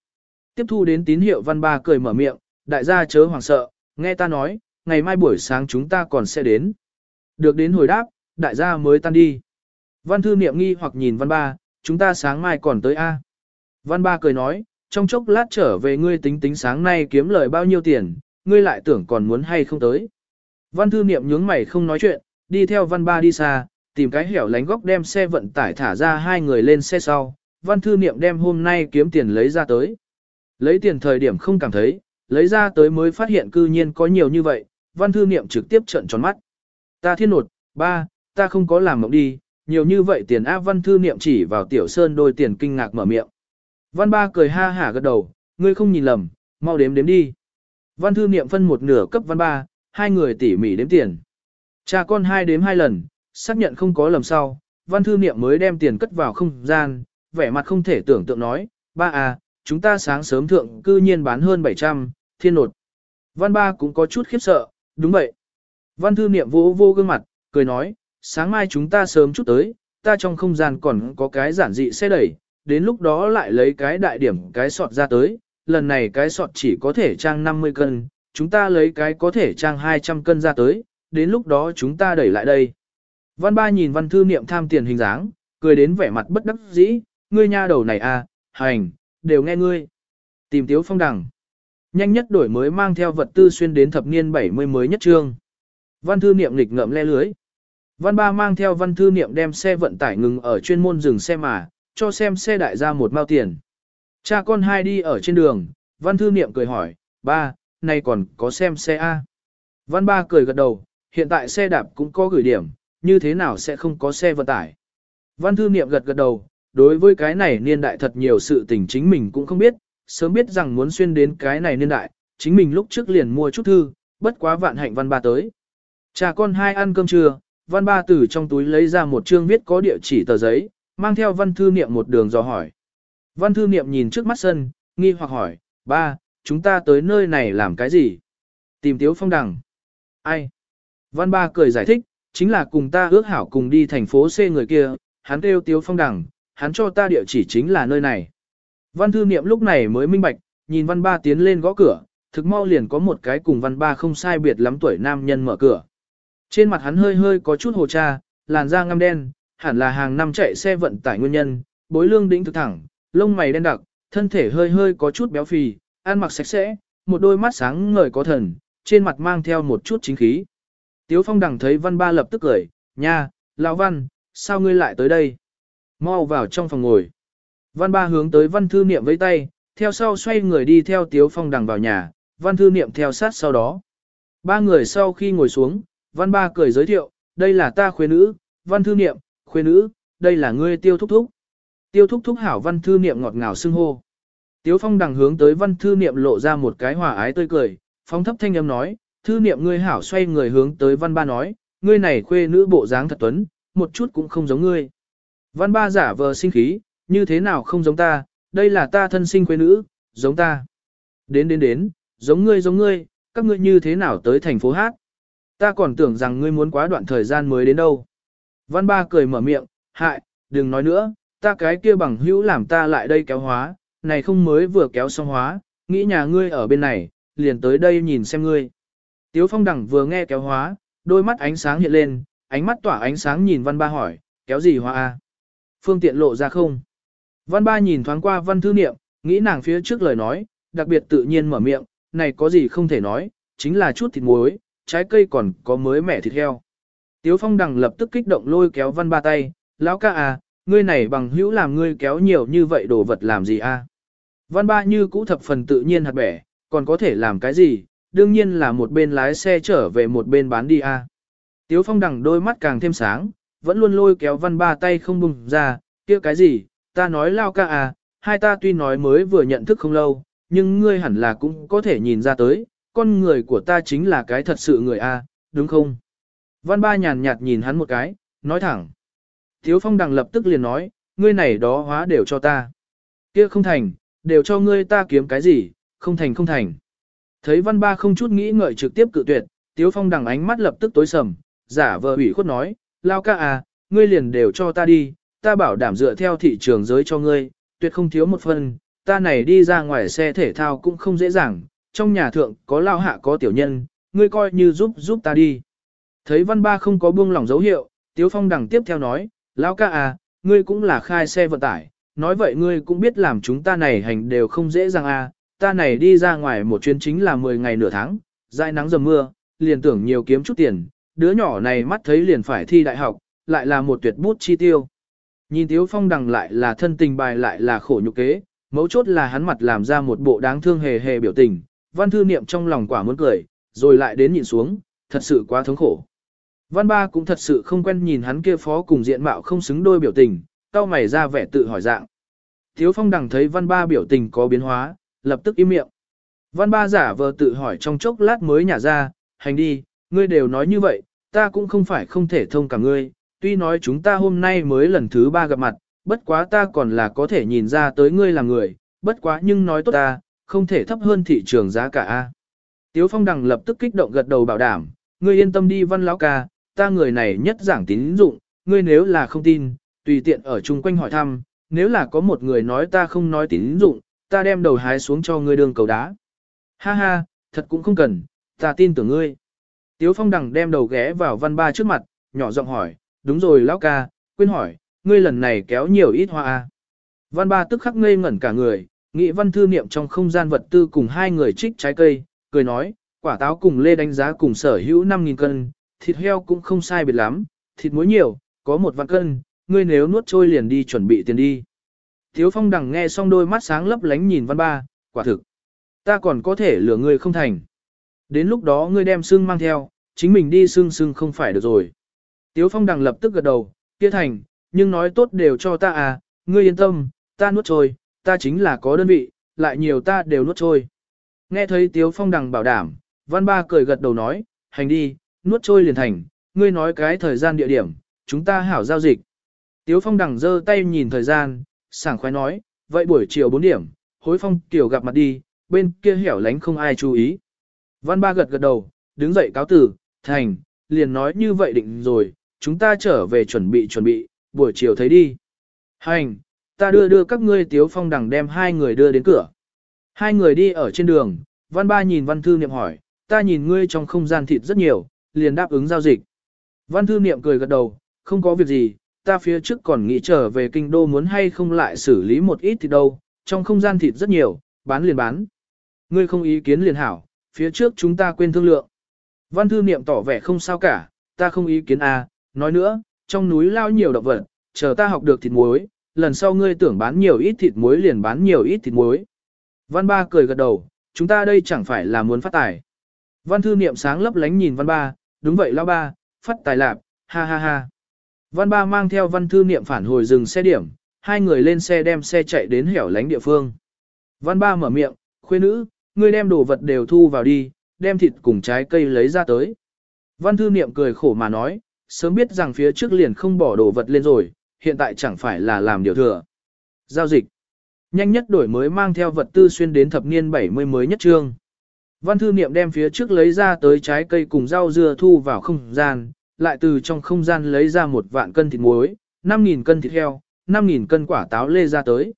Tiếp thu đến tín hiệu văn ba cười mở miệng, đại gia chớ hoảng sợ, nghe ta nói, ngày mai buổi sáng chúng ta còn sẽ đến. Được đến hồi đáp, đại gia mới tan đi. Văn thư niệm nghi hoặc nhìn văn ba, chúng ta sáng mai còn tới A. Văn ba cười nói, trong chốc lát trở về ngươi tính tính sáng nay kiếm lời bao nhiêu tiền, ngươi lại tưởng còn muốn hay không tới. Văn thư niệm nhướng mày không nói chuyện, đi theo văn ba đi xa, tìm cái hẻo lánh góc đem xe vận tải thả ra hai người lên xe sau, văn thư niệm đem hôm nay kiếm tiền lấy ra tới. Lấy tiền thời điểm không cảm thấy, lấy ra tới mới phát hiện cư nhiên có nhiều như vậy, văn thư niệm trực tiếp trận tròn mắt. Ta thiên nột, ba, ta không có làm mộng đi, nhiều như vậy tiền áp văn thư niệm chỉ vào tiểu sơn đôi tiền kinh ngạc mở miệng. Văn ba cười ha hả gật đầu, ngươi không nhìn lầm, mau đếm đếm đi. Văn thư niệm phân một nửa cấp văn ba, hai người tỉ mỉ đếm tiền. Cha con hai đếm hai lần, xác nhận không có lầm sau, văn thư niệm mới đem tiền cất vào không gian, vẻ mặt không thể tưởng tượng nói, ba à, chúng ta sáng sớm thượng cư nhiên bán hơn 700, thiên nột. Văn ba cũng có chút khiếp sợ, đúng vậy. Văn thư niệm vô vô gương mặt, cười nói, sáng mai chúng ta sớm chút tới, ta trong không gian còn có cái giản dị xe đẩy, đến lúc đó lại lấy cái đại điểm cái sọt ra tới, lần này cái sọt chỉ có thể trang 50 cân, chúng ta lấy cái có thể trang 200 cân ra tới, đến lúc đó chúng ta đẩy lại đây. Văn ba nhìn văn thư niệm tham tiền hình dáng, cười đến vẻ mặt bất đắc dĩ, ngươi nha đầu này à, hành, đều nghe ngươi. Tìm tiếu phong đằng. Nhanh nhất đổi mới mang theo vật tư xuyên đến thập niên 70 mới nhất trương. Văn thư niệm lịch ngậm le lưới. Văn ba mang theo văn thư niệm đem xe vận tải ngừng ở chuyên môn dừng xe mà, cho xem xe đại ra một mao tiền. Cha con hai đi ở trên đường, văn thư niệm cười hỏi, ba, này còn có xem xe A. Văn ba cười gật đầu, hiện tại xe đạp cũng có gửi điểm, như thế nào sẽ không có xe vận tải. Văn thư niệm gật gật đầu, đối với cái này niên đại thật nhiều sự tình chính mình cũng không biết, sớm biết rằng muốn xuyên đến cái này niên đại, chính mình lúc trước liền mua chút thư, bất quá vạn hạnh văn ba tới. Cha con hai ăn cơm trưa, văn ba từ trong túi lấy ra một chương viết có địa chỉ tờ giấy, mang theo văn thư niệm một đường dò hỏi. Văn thư niệm nhìn trước mắt sân, nghi hoặc hỏi, ba, chúng ta tới nơi này làm cái gì? Tìm tiếu phong đằng. Ai? Văn ba cười giải thích, chính là cùng ta ước hảo cùng đi thành phố C người kia, hắn kêu tiếu phong đằng, hắn cho ta địa chỉ chính là nơi này. Văn thư niệm lúc này mới minh bạch, nhìn văn ba tiến lên gõ cửa, thực mau liền có một cái cùng văn ba không sai biệt lắm tuổi nam nhân mở cửa. Trên mặt hắn hơi hơi có chút hồ cha, làn da ngăm đen, hẳn là hàng năm chạy xe vận tải nguyên nhân, bối lương đĩnh thực thẳng, lông mày đen đặc, thân thể hơi hơi có chút béo phì, ăn mặc sạch sẽ, một đôi mắt sáng ngời có thần, trên mặt mang theo một chút chính khí. Tiếu phong đằng thấy văn ba lập tức cười, nha, lão văn, sao ngươi lại tới đây? Mau vào trong phòng ngồi. Văn ba hướng tới văn thư niệm với tay, theo sau xoay người đi theo tiếu phong đằng vào nhà, văn thư niệm theo sát sau đó. Ba người sau khi ngồi xuống, văn ba cười giới thiệu, đây là ta khuê nữ, văn thư niệm, khuê nữ, đây là ngươi tiêu thúc thúc. Tiêu thúc thúc hảo văn thư niệm ngọt ngào xưng hô. Tiếu phong đằng hướng tới văn thư niệm lộ ra một cái hòa ái tươi cười, phong thấp thanh âm nói, thư niệm ngươi hảo xoay người hướng tới văn ba nói, ngươi này khuê nữ bộ dáng thật tuấn, một chút cũng không giống ngươi. Văn ba giả vờ sinh khí, như thế nào không giống ta, đây là ta thân sinh khuê nữ, giống ta. Đến đến đến, giống ngươi giống ngươi, các ngươi như thế nào tới thành phố hát. Ta còn tưởng rằng ngươi muốn quá đoạn thời gian mới đến đâu. Văn ba cười mở miệng, hại, đừng nói nữa, ta cái kia bằng hữu làm ta lại đây kéo hóa, này không mới vừa kéo xong hóa, nghĩ nhà ngươi ở bên này, liền tới đây nhìn xem ngươi. Tiếu phong đẳng vừa nghe kéo hóa, đôi mắt ánh sáng hiện lên, ánh mắt tỏa ánh sáng nhìn văn ba hỏi, kéo gì hóa a? Phương tiện lộ ra không? Văn ba nhìn thoáng qua văn thư niệm, nghĩ nàng phía trước lời nói, đặc biệt tự nhiên mở miệng, này có gì không thể nói, chính là chút thịt muối, trái cây còn có mới mẻ thịt heo. Tiếu phong đằng lập tức kích động lôi kéo văn ba tay, lão ca à, ngươi này bằng hữu làm ngươi kéo nhiều như vậy đồ vật làm gì a? À? Văn ba như cũ thập phần tự nhiên hạt bẻ, còn có thể làm cái gì, đương nhiên là một bên lái xe trở về một bên bán đi a. À? Tiếu phong đằng đôi mắt càng thêm sáng, vẫn luôn lôi kéo văn ba tay không bùng ra, kia cái gì, ta nói lao ca à, hai ta tuy nói mới vừa nhận thức không lâu, nhưng ngươi hẳn là cũng có thể nhìn ra tới, con người của ta chính là cái thật sự người a, đúng không? Văn ba nhàn nhạt nhìn hắn một cái, nói thẳng. Thiếu phong đằng lập tức liền nói, ngươi này đó hóa đều cho ta. kia không thành, đều cho ngươi ta kiếm cái gì, không thành không thành. Thấy văn ba không chút nghĩ ngợi trực tiếp cự tuyệt, tiếu phong đằng ánh mắt lập tức tối sầm, giả vờ ủy khuất nói, lao ca à, ngươi liền đều cho ta đi, ta bảo đảm dựa theo thị trường giới cho ngươi, tuyệt không thiếu một phần, ta này đi ra ngoài xe thể thao cũng không dễ dàng, trong nhà thượng có lao hạ có tiểu nhân, ngươi coi như giúp giúp ta đi. Thấy văn ba không có buông lỏng dấu hiệu, Tiếu Phong đằng tiếp theo nói, lão ca à, ngươi cũng là khai xe vận tải, nói vậy ngươi cũng biết làm chúng ta này hành đều không dễ dàng à, ta này đi ra ngoài một chuyến chính là 10 ngày nửa tháng, dãi nắng dầm mưa, liền tưởng nhiều kiếm chút tiền, đứa nhỏ này mắt thấy liền phải thi đại học, lại là một tuyệt bút chi tiêu. Nhìn Tiếu Phong đằng lại là thân tình bài lại là khổ nhục kế, mấu chốt là hắn mặt làm ra một bộ đáng thương hề hề biểu tình, văn thư niệm trong lòng quả muốn cười, rồi lại đến nhìn xuống, thật sự quá thống khổ. Văn ba cũng thật sự không quen nhìn hắn kia phó cùng diện mạo không xứng đôi biểu tình, tao mày ra vẻ tự hỏi dạng. Thiếu phong đằng thấy văn ba biểu tình có biến hóa, lập tức im miệng. Văn ba giả vờ tự hỏi trong chốc lát mới nhả ra, hành đi, ngươi đều nói như vậy, ta cũng không phải không thể thông cả ngươi, tuy nói chúng ta hôm nay mới lần thứ ba gặp mặt, bất quá ta còn là có thể nhìn ra tới ngươi là người, bất quá nhưng nói tốt ta, không thể thấp hơn thị trường giá cả a. Tiếu Phong Đằng lập tức kích động gật đầu bảo đảm, ngươi yên tâm đi văn lão ca, ta người này nhất giảng tín dụng, ngươi nếu là không tin, tùy tiện ở chung quanh hỏi thăm, nếu là có một người nói ta không nói tín dụng, ta đem đầu hái xuống cho ngươi đường cầu đá. Ha ha, thật cũng không cần, ta tin tưởng ngươi. Tiếu Phong Đằng đem đầu ghé vào văn ba trước mặt, nhỏ giọng hỏi, đúng rồi lão ca, quên hỏi, ngươi lần này kéo nhiều ít hoa a. Văn ba tức khắc ngây ngẩn cả người, Nghị văn thư niệm trong không gian vật tư cùng hai người trích trái cây, cười nói, quả táo cùng lê đánh giá cùng sở hữu 5.000 cân, thịt heo cũng không sai biệt lắm, thịt muối nhiều, có một vạn cân, ngươi nếu nuốt trôi liền đi chuẩn bị tiền đi. Thiếu phong đằng nghe xong đôi mắt sáng lấp lánh nhìn văn ba, quả thực. Ta còn có thể lừa ngươi không thành. Đến lúc đó ngươi đem xương mang theo, chính mình đi xương xương không phải được rồi. Tiếu phong đằng lập tức gật đầu, kia thành, nhưng nói tốt đều cho ta à, ngươi yên tâm, ta nuốt trôi, ta chính là có đơn vị, lại nhiều ta đều nuốt trôi. Nghe thấy Tiếu Phong đằng bảo đảm, Văn Ba cười gật đầu nói, hành đi, nuốt trôi liền thành, ngươi nói cái thời gian địa điểm, chúng ta hảo giao dịch. Tiếu Phong đằng giơ tay nhìn thời gian, sảng khoái nói, vậy buổi chiều 4 điểm, hối phong tiểu gặp mặt đi, bên kia hẻo lánh không ai chú ý. Văn Ba gật gật đầu, đứng dậy cáo tử, thành, liền nói như vậy định rồi, chúng ta trở về chuẩn bị chuẩn bị, buổi chiều thấy đi. Hành, ta đưa đưa các ngươi tiếu phong đằng đem hai người đưa đến cửa. Hai người đi ở trên đường, văn ba nhìn văn thư niệm hỏi, ta nhìn ngươi trong không gian thịt rất nhiều, liền đáp ứng giao dịch. Văn thư niệm cười gật đầu, không có việc gì, ta phía trước còn nghĩ trở về kinh đô muốn hay không lại xử lý một ít thì đâu, trong không gian thịt rất nhiều, bán liền bán. Ngươi không ý kiến liền hảo, phía trước chúng ta quên thương lượng. Văn thư niệm tỏ vẻ không sao cả, ta không ý kiến à, nói nữa, trong núi lao nhiều động vật, chờ ta học được thịt muối, lần sau ngươi tưởng bán nhiều ít thịt muối liền bán nhiều ít thịt muối. Văn ba cười gật đầu, chúng ta đây chẳng phải là muốn phát tài. Văn thư niệm sáng lấp lánh nhìn văn ba, đúng vậy lao ba, phát tài lạp, ha ha ha. Văn ba mang theo văn thư niệm phản hồi dừng xe điểm, hai người lên xe đem xe chạy đến hẻo lánh địa phương. Văn ba mở miệng, khuê nữ, ngươi đem đồ vật đều thu vào đi, đem thịt cùng trái cây lấy ra tới. Văn thư niệm cười khổ mà nói, sớm biết rằng phía trước liền không bỏ đồ vật lên rồi, hiện tại chẳng phải là làm điều thừa. Giao dịch. Nhanh nhất đổi mới mang theo vật tư xuyên đến thập niên 70 mới nhất trương. Văn thư niệm đem phía trước lấy ra tới trái cây cùng rau dưa thu vào không gian, lại từ trong không gian lấy ra một vạn cân thịt muối, 5.000 cân thịt heo, 5.000 cân quả táo lê ra tới.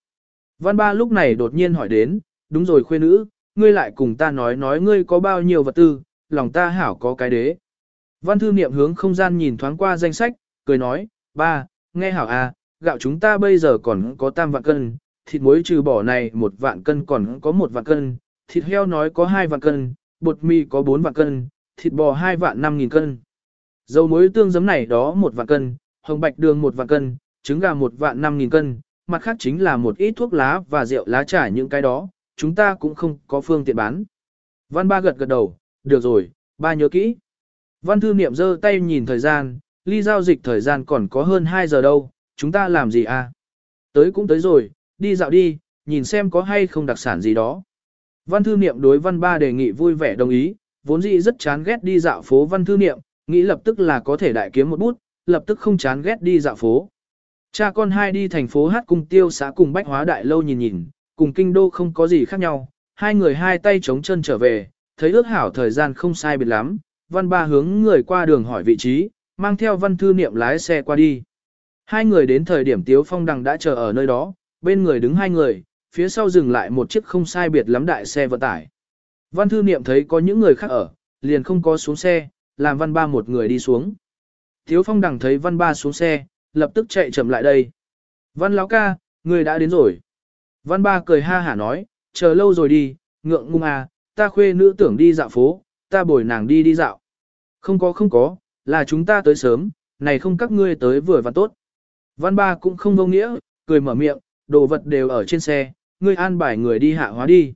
Văn ba lúc này đột nhiên hỏi đến, đúng rồi khuê nữ, ngươi lại cùng ta nói nói ngươi có bao nhiêu vật tư, lòng ta hảo có cái đế. Văn thư niệm hướng không gian nhìn thoáng qua danh sách, cười nói, ba, nghe hảo à, gạo chúng ta bây giờ còn có tam vạn cân, thịt muối trừ bỏ này một vạn cân còn có một vạn cân, thịt heo nói có hai vạn cân, bột mì có bốn vạn cân, thịt bò hai vạn năm nghìn cân. Dầu muối tương giấm này đó một vạn cân, hồng bạch đường một vạn cân, trứng gà một vạn năm nghìn cân, mặt khác chính là một ít thuốc lá và rượu lá trải những cái đó, chúng ta cũng không có phương tiện bán. Văn ba gật gật đầu, được rồi, ba nhớ kỹ. Văn thư niệm giơ tay nhìn thời gian, ly giao dịch thời gian còn có hơn 2 giờ đâu, chúng ta làm gì à? Tới cũng tới rồi, đi dạo đi, nhìn xem có hay không đặc sản gì đó. Văn thư niệm đối văn ba đề nghị vui vẻ đồng ý, vốn dĩ rất chán ghét đi dạo phố văn thư niệm, nghĩ lập tức là có thể đại kiếm một bút, lập tức không chán ghét đi dạo phố. Cha con hai đi thành phố hát cùng tiêu xã cùng bách hóa đại lâu nhìn nhìn, cùng kinh đô không có gì khác nhau, hai người hai tay chống chân trở về, thấy ước hảo thời gian không sai biệt lắm, văn ba hướng người qua đường hỏi vị trí, mang theo văn thư niệm lái xe qua đi. Hai người đến thời điểm Tiếu Phong Đằng đã chờ ở nơi đó, bên người đứng hai người, phía sau dừng lại một chiếc không sai biệt lắm đại xe vận tải. Văn thư niệm thấy có những người khác ở, liền không có xuống xe, làm văn ba một người đi xuống. Thiếu Phong Đằng thấy văn ba xuống xe, lập tức chạy chậm lại đây. Văn lão ca, người đã đến rồi. Văn ba cười ha hả nói, chờ lâu rồi đi, ngượng ngung à, ta khuê nữ tưởng đi dạo phố, ta bồi nàng đi đi dạo. Không có không có, là chúng ta tới sớm, này không các ngươi tới vừa và tốt. Văn ba cũng không vô nghĩa, cười mở miệng, đồ vật đều ở trên xe, ngươi an bài người đi hạ hóa đi.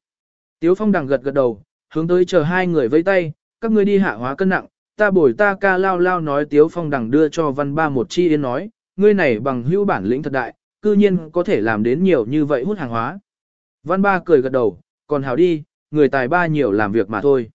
Tiếu phong đằng gật gật đầu, hướng tới chờ hai người vây tay, các ngươi đi hạ hóa cân nặng, ta bồi ta ca lao lao nói tiếu phong đằng đưa cho văn ba một chi yên nói, ngươi này bằng hữu bản lĩnh thật đại, cư nhiên có thể làm đến nhiều như vậy hút hàng hóa. Văn ba cười gật đầu, còn hào đi, người tài ba nhiều làm việc mà thôi.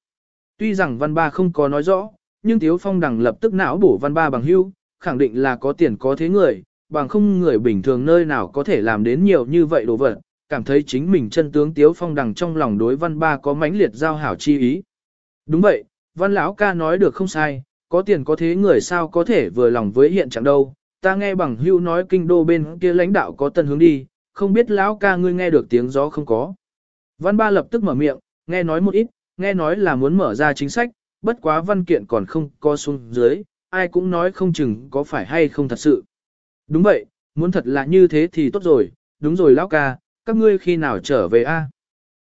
Tuy rằng văn ba không có nói rõ, nhưng Tiếu Phong đằng lập tức não bổ văn ba bằng hữu, khẳng định là có tiền có thế người, bằng không người bình thường nơi nào có thể làm đến nhiều như vậy đồ vật, cảm thấy chính mình chân tướng Tiếu Phong đằng trong lòng đối văn ba có mãnh liệt giao hảo chi ý. Đúng vậy, văn lão ca nói được không sai, có tiền có thế người sao có thể vừa lòng với hiện trạng đâu, ta nghe bằng hưu nói kinh đô bên kia lãnh đạo có tân hướng đi, không biết lão ca ngươi nghe được tiếng gió không có. Văn ba lập tức mở miệng, nghe nói một ít, nghe nói là muốn mở ra chính sách, bất quá văn kiện còn không co xuống dưới, ai cũng nói không chừng có phải hay không thật sự. Đúng vậy, muốn thật là như thế thì tốt rồi, đúng rồi lão ca, các ngươi khi nào trở về a?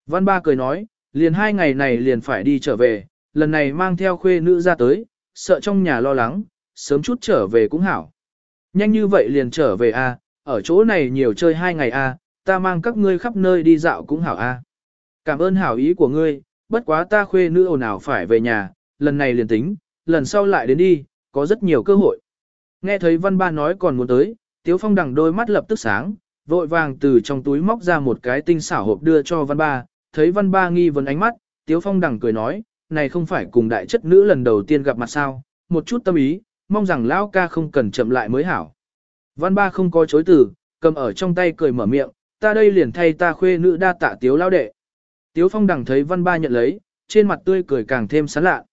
Văn ba cười nói, liền hai ngày này liền phải đi trở về, lần này mang theo khuê nữ ra tới, sợ trong nhà lo lắng, sớm chút trở về cũng hảo. Nhanh như vậy liền trở về a, ở chỗ này nhiều chơi hai ngày a, ta mang các ngươi khắp nơi đi dạo cũng hảo a. Cảm ơn hảo ý của ngươi, bất quá ta khuê nữ ồn ào phải về nhà, lần này liền tính, lần sau lại đến đi, có rất nhiều cơ hội. Nghe thấy văn ba nói còn muốn tới, tiếu phong đằng đôi mắt lập tức sáng, vội vàng từ trong túi móc ra một cái tinh xảo hộp đưa cho văn ba, thấy văn ba nghi vấn ánh mắt, tiếu phong đằng cười nói, này không phải cùng đại chất nữ lần đầu tiên gặp mặt sao, một chút tâm ý, mong rằng lão ca không cần chậm lại mới hảo. Văn ba không có chối từ, cầm ở trong tay cười mở miệng, ta đây liền thay ta khuê nữ đa tạ tiếu lao đệ. Tiếu phong đằng thấy văn ba nhận lấy, trên mặt tươi cười càng thêm sán lạ.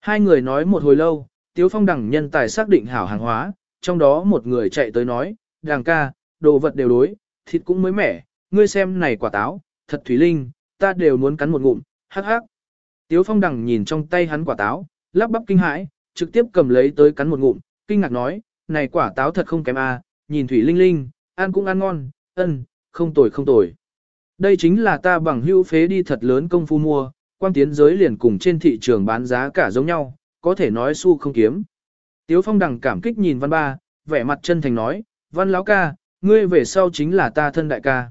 Hai người nói một hồi lâu, Tiếu Phong đẳng nhân tài xác định hảo hàng hóa, trong đó một người chạy tới nói, đằng ca, đồ vật đều đối, thịt cũng mới mẻ, ngươi xem này quả táo, thật thủy linh, ta đều muốn cắn một ngụm, hắc hắc. Tiếu phong đằng nhìn trong tay hắn quả táo, lắp bắp kinh hãi, trực tiếp cầm lấy tới cắn một ngụm, kinh ngạc nói, này quả táo thật không kém a, nhìn thủy linh linh, ăn cũng ăn ngon, ân, không tồi không tồi. Đây chính là ta bằng hữu phế đi thật lớn công phu mua, quan tiến giới liền cùng trên thị trường bán giá cả giống nhau, có thể nói xu không kiếm. Tiếu phong đằng cảm kích nhìn văn ba, vẻ mặt chân thành nói, văn lão ca, ngươi về sau chính là ta thân đại ca.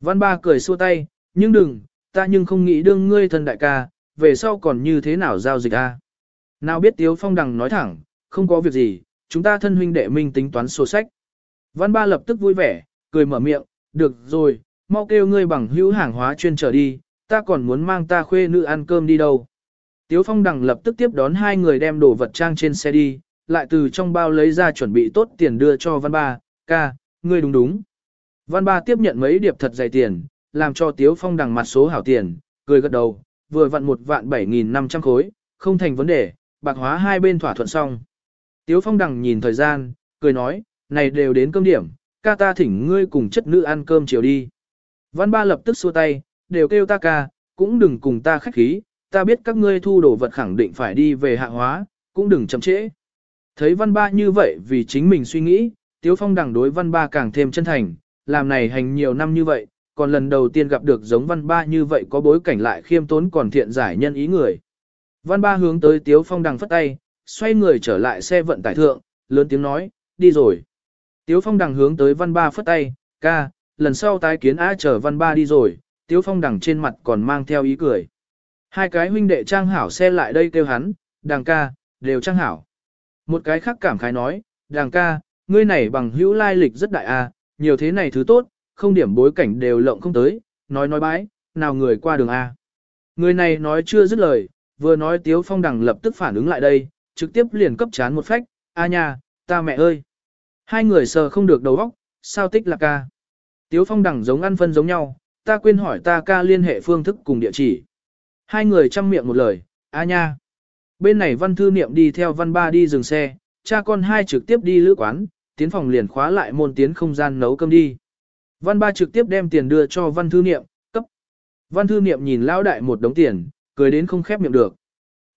Văn ba cười xua tay, nhưng đừng, ta nhưng không nghĩ đương ngươi thân đại ca, về sau còn như thế nào giao dịch a? Nào biết Tiếu Phong Đằng nói thẳng, không có việc gì, chúng ta thân huynh đệ minh tính toán sổ sách. Văn ba lập tức vui vẻ, cười mở miệng, được rồi, mau kêu ngươi bằng hữu hàng hóa chuyên trở đi, ta còn muốn mang ta khuê nữ ăn cơm đi đâu. Tiếu Phong Đằng lập tức tiếp đón hai người đem đồ vật trang trên xe đi, lại từ trong bao lấy ra chuẩn bị tốt tiền đưa cho Văn Ba, ca, ngươi đúng đúng. Văn Ba tiếp nhận mấy điệp thật dày tiền, làm cho Tiếu Phong Đằng mặt số hảo tiền, cười gật đầu, vừa vặn một vạn 7.500 khối, không thành vấn đề, bạc hóa hai bên thỏa thuận xong. Tiếu Phong Đằng nhìn thời gian, cười nói, này đều đến cơm điểm, ca ta thỉnh ngươi cùng chất nữ ăn cơm chiều đi. Văn Ba lập tức xua tay, đều kêu ta ca, cũng đừng cùng ta khách khí, ta biết các ngươi thu đồ vật khẳng định phải đi về hạ hóa, cũng đừng chậm trễ. Thấy Văn Ba như vậy vì chính mình suy nghĩ, Tiếu Phong Đằng đối Văn Ba càng thêm chân thành, làm này hành nhiều năm như vậy, còn lần đầu tiên gặp được giống Văn Ba như vậy có bối cảnh lại khiêm tốn còn thiện giải nhân ý người. Văn Ba hướng tới Tiếu Phong Đằng phất tay, xoay người trở lại xe vận tải thượng, lớn tiếng nói, đi rồi. Tiếu Phong Đằng hướng tới Văn Ba phất tay, ca, lần sau tái kiến á chở Văn Ba đi rồi, Tiếu Phong Đằng trên mặt còn mang theo ý cười. Hai cái huynh đệ trang hảo xe lại đây kêu hắn, đằng ca, đều trang hảo. Một cái khác cảm khái nói, đằng ca, ngươi này bằng hữu lai lịch rất đại a, nhiều thế này thứ tốt, không điểm bối cảnh đều lộng không tới, nói nói bãi, nào người qua đường A. Người này nói chưa dứt lời, vừa nói Tiếu Phong Đằng lập tức phản ứng lại đây, trực tiếp liền cấp chán một phách, a nha, ta mẹ ơi. Hai người sờ không được đầu óc, sao tích là ca. Tiếu Phong Đằng giống ăn phân giống nhau, ta quên hỏi ta ca liên hệ phương thức cùng địa chỉ. Hai người chăm miệng một lời, a nha. Bên này văn thư niệm đi theo văn ba đi dừng xe, cha con hai trực tiếp đi lữ quán, tiến phòng liền khóa lại môn tiến không gian nấu cơm đi. Văn ba trực tiếp đem tiền đưa cho văn thư niệm, cấp. Văn thư niệm nhìn lão đại một đống tiền, cười đến không khép miệng được.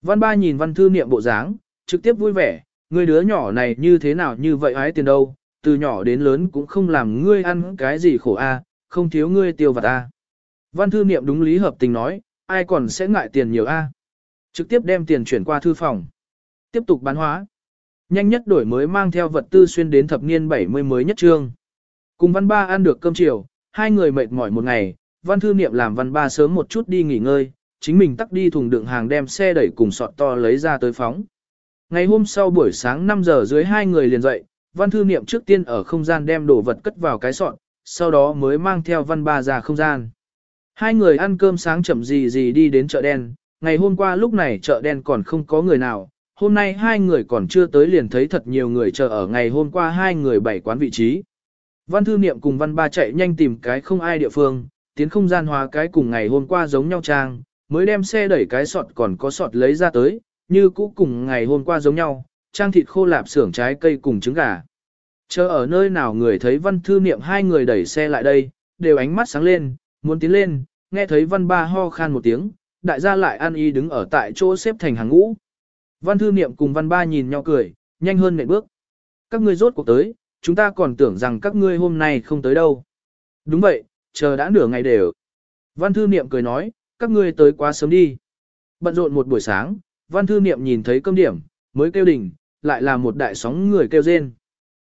Văn ba nhìn văn thư niệm bộ dáng, trực tiếp vui vẻ, người đứa nhỏ này như thế nào như vậy ái tiền đâu, từ nhỏ đến lớn cũng không làm ngươi ăn cái gì khổ a, không thiếu ngươi tiêu vặt a. Văn thư niệm đúng lý hợp tình nói, ai còn sẽ ngại tiền nhiều a? Trực tiếp đem tiền chuyển qua thư phòng. Tiếp tục bán hóa. Nhanh nhất đổi mới mang theo vật tư xuyên đến thập niên 70 mới nhất trương. Cùng văn ba ăn được cơm chiều, hai người mệt mỏi một ngày, văn thư niệm làm văn ba sớm một chút đi nghỉ ngơi, chính mình tắt đi thùng đựng hàng đem xe đẩy cùng sọt to lấy ra tới phóng. Ngày hôm sau buổi sáng 5 giờ dưới hai người liền dậy, văn thư niệm trước tiên ở không gian đem đồ vật cất vào cái sọt, sau đó mới mang theo văn ba ra không gian. Hai người ăn cơm sáng chậm gì gì đi đến chợ đen, ngày hôm qua lúc này chợ đen còn không có người nào, hôm nay hai người còn chưa tới liền thấy thật nhiều người chờ ở ngày hôm qua hai người bảy quán vị trí. Văn thư niệm cùng văn ba chạy nhanh tìm cái không ai địa phương, tiến không gian hóa cái cùng ngày hôm qua giống nhau trang, mới đem xe đẩy cái sọt còn có sọt lấy ra tới, như cũ cùng ngày hôm qua giống nhau, trang thịt khô lạp xưởng trái cây cùng trứng gà. Chờ ở nơi nào người thấy văn thư niệm hai người đẩy xe lại đây, đều ánh mắt sáng lên, muốn tiến lên, nghe thấy văn ba ho khan một tiếng, đại gia lại an y đứng ở tại chỗ xếp thành hàng ngũ. Văn thư niệm cùng văn ba nhìn nhau cười, nhanh hơn nệm bước. Các ngươi rốt cuộc tới, chúng ta còn tưởng rằng các ngươi hôm nay không tới đâu. Đúng vậy, chờ đã nửa ngày đều. Văn thư niệm cười nói, các ngươi tới quá sớm đi. Bận rộn một buổi sáng, văn thư niệm nhìn thấy cơm điểm, mới kêu đỉnh, lại là một đại sóng người kêu rên.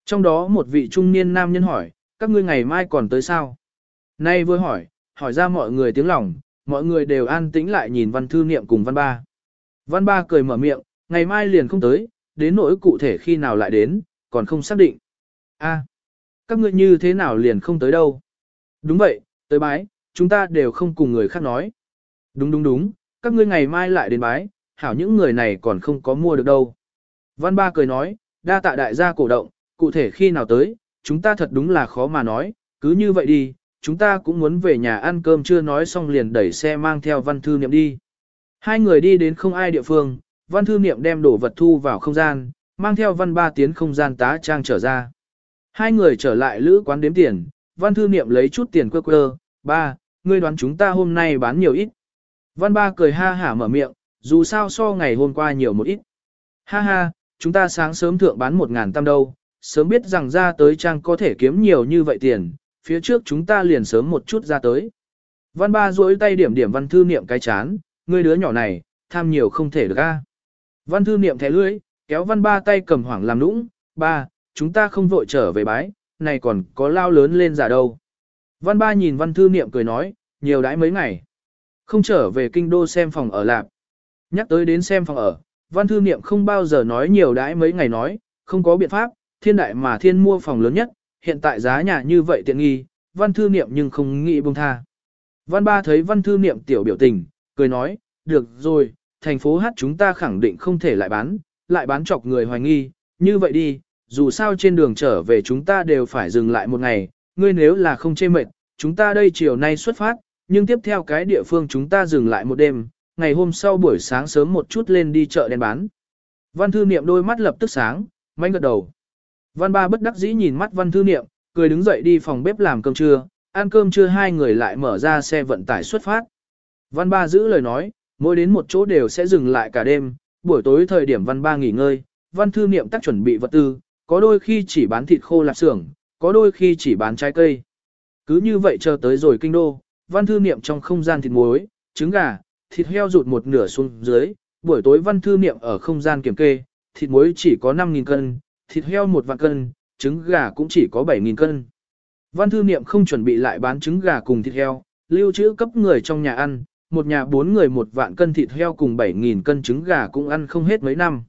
Trong đó một vị trung niên nam nhân hỏi, các ngươi ngày mai còn tới sao? Nay vừa hỏi, hỏi ra mọi người tiếng lòng, mọi người đều an tĩnh lại nhìn văn thư niệm cùng văn ba. Văn ba cười mở miệng, ngày mai liền không tới, đến nỗi cụ thể khi nào lại đến, còn không xác định. A, các ngươi như thế nào liền không tới đâu? Đúng vậy, tới bái, chúng ta đều không cùng người khác nói. Đúng đúng đúng, các ngươi ngày mai lại đến bái, hảo những người này còn không có mua được đâu. Văn ba cười nói, đa tạ đại gia cổ động, cụ thể khi nào tới, chúng ta thật đúng là khó mà nói, cứ như vậy đi, chúng ta cũng muốn về nhà ăn cơm chưa nói xong liền đẩy xe mang theo văn thư niệm đi. Hai người đi đến không ai địa phương, văn thư niệm đem đồ vật thu vào không gian, mang theo văn ba tiến không gian tá trang trở ra. Hai người trở lại lữ quán đếm tiền, văn thư niệm lấy chút tiền quơ quơ, ba, ngươi đoán chúng ta hôm nay bán nhiều ít. Văn ba cười ha hả mở miệng, dù sao so ngày hôm qua nhiều một ít. Ha ha, chúng ta sáng sớm thượng bán một ngàn tam đâu, sớm biết rằng ra tới trang có thể kiếm nhiều như vậy tiền, phía trước chúng ta liền sớm một chút ra tới. Văn ba duỗi tay điểm điểm văn thư niệm cái chán, ngươi đứa nhỏ này, tham nhiều không thể được a. Văn thư niệm thẻ lưỡi, kéo văn ba tay cầm hoảng làm nũng, ba, chúng ta không vội trở về bái, này còn có lao lớn lên giả đâu. Văn ba nhìn văn thư niệm cười nói, nhiều đãi mấy ngày. Không trở về kinh đô xem phòng ở lạp. Nhắc tới đến xem phòng ở, văn thư niệm không bao giờ nói nhiều đãi mấy ngày nói, không có biện pháp, thiên đại mà thiên mua phòng lớn nhất, hiện tại giá nhà như vậy tiện nghi, văn thư niệm nhưng không nghĩ buông tha. Văn ba thấy văn thư niệm tiểu biểu tình, cười nói, được rồi, thành phố hát chúng ta khẳng định không thể lại bán, lại bán chọc người hoài nghi, như vậy đi, dù sao trên đường trở về chúng ta đều phải dừng lại một ngày, ngươi nếu là không chê mệt, chúng ta đây chiều nay xuất phát, nhưng tiếp theo cái địa phương chúng ta dừng lại một đêm, ngày hôm sau buổi sáng sớm một chút lên đi chợ đen bán. Văn thư niệm đôi mắt lập tức sáng, manh gật đầu. Văn ba bất đắc dĩ nhìn mắt văn thư niệm, cười đứng dậy đi phòng bếp làm cơm trưa, ăn cơm trưa hai người lại mở ra xe vận tải xuất phát. Văn ba giữ lời nói, mỗi đến một chỗ đều sẽ dừng lại cả đêm, buổi tối thời điểm văn ba nghỉ ngơi, văn thư niệm tác chuẩn bị vật tư, có đôi khi chỉ bán thịt khô lạp xưởng, có đôi khi chỉ bán trái cây. Cứ như vậy chờ tới rồi kinh đô, văn thư niệm trong không gian thịt muối, trứng gà, thịt heo rụt một nửa xuống dưới, buổi tối văn thư niệm ở không gian kiểm kê, thịt muối chỉ có 5.000 cân, thịt heo một vạn cân, trứng gà cũng chỉ có 7.000 cân. Văn thư niệm không chuẩn bị lại bán trứng gà cùng thịt heo, lưu trữ cấp người trong nhà ăn, một nhà bốn người một vạn cân thịt heo cùng 7.000 cân trứng gà cũng ăn không hết mấy năm.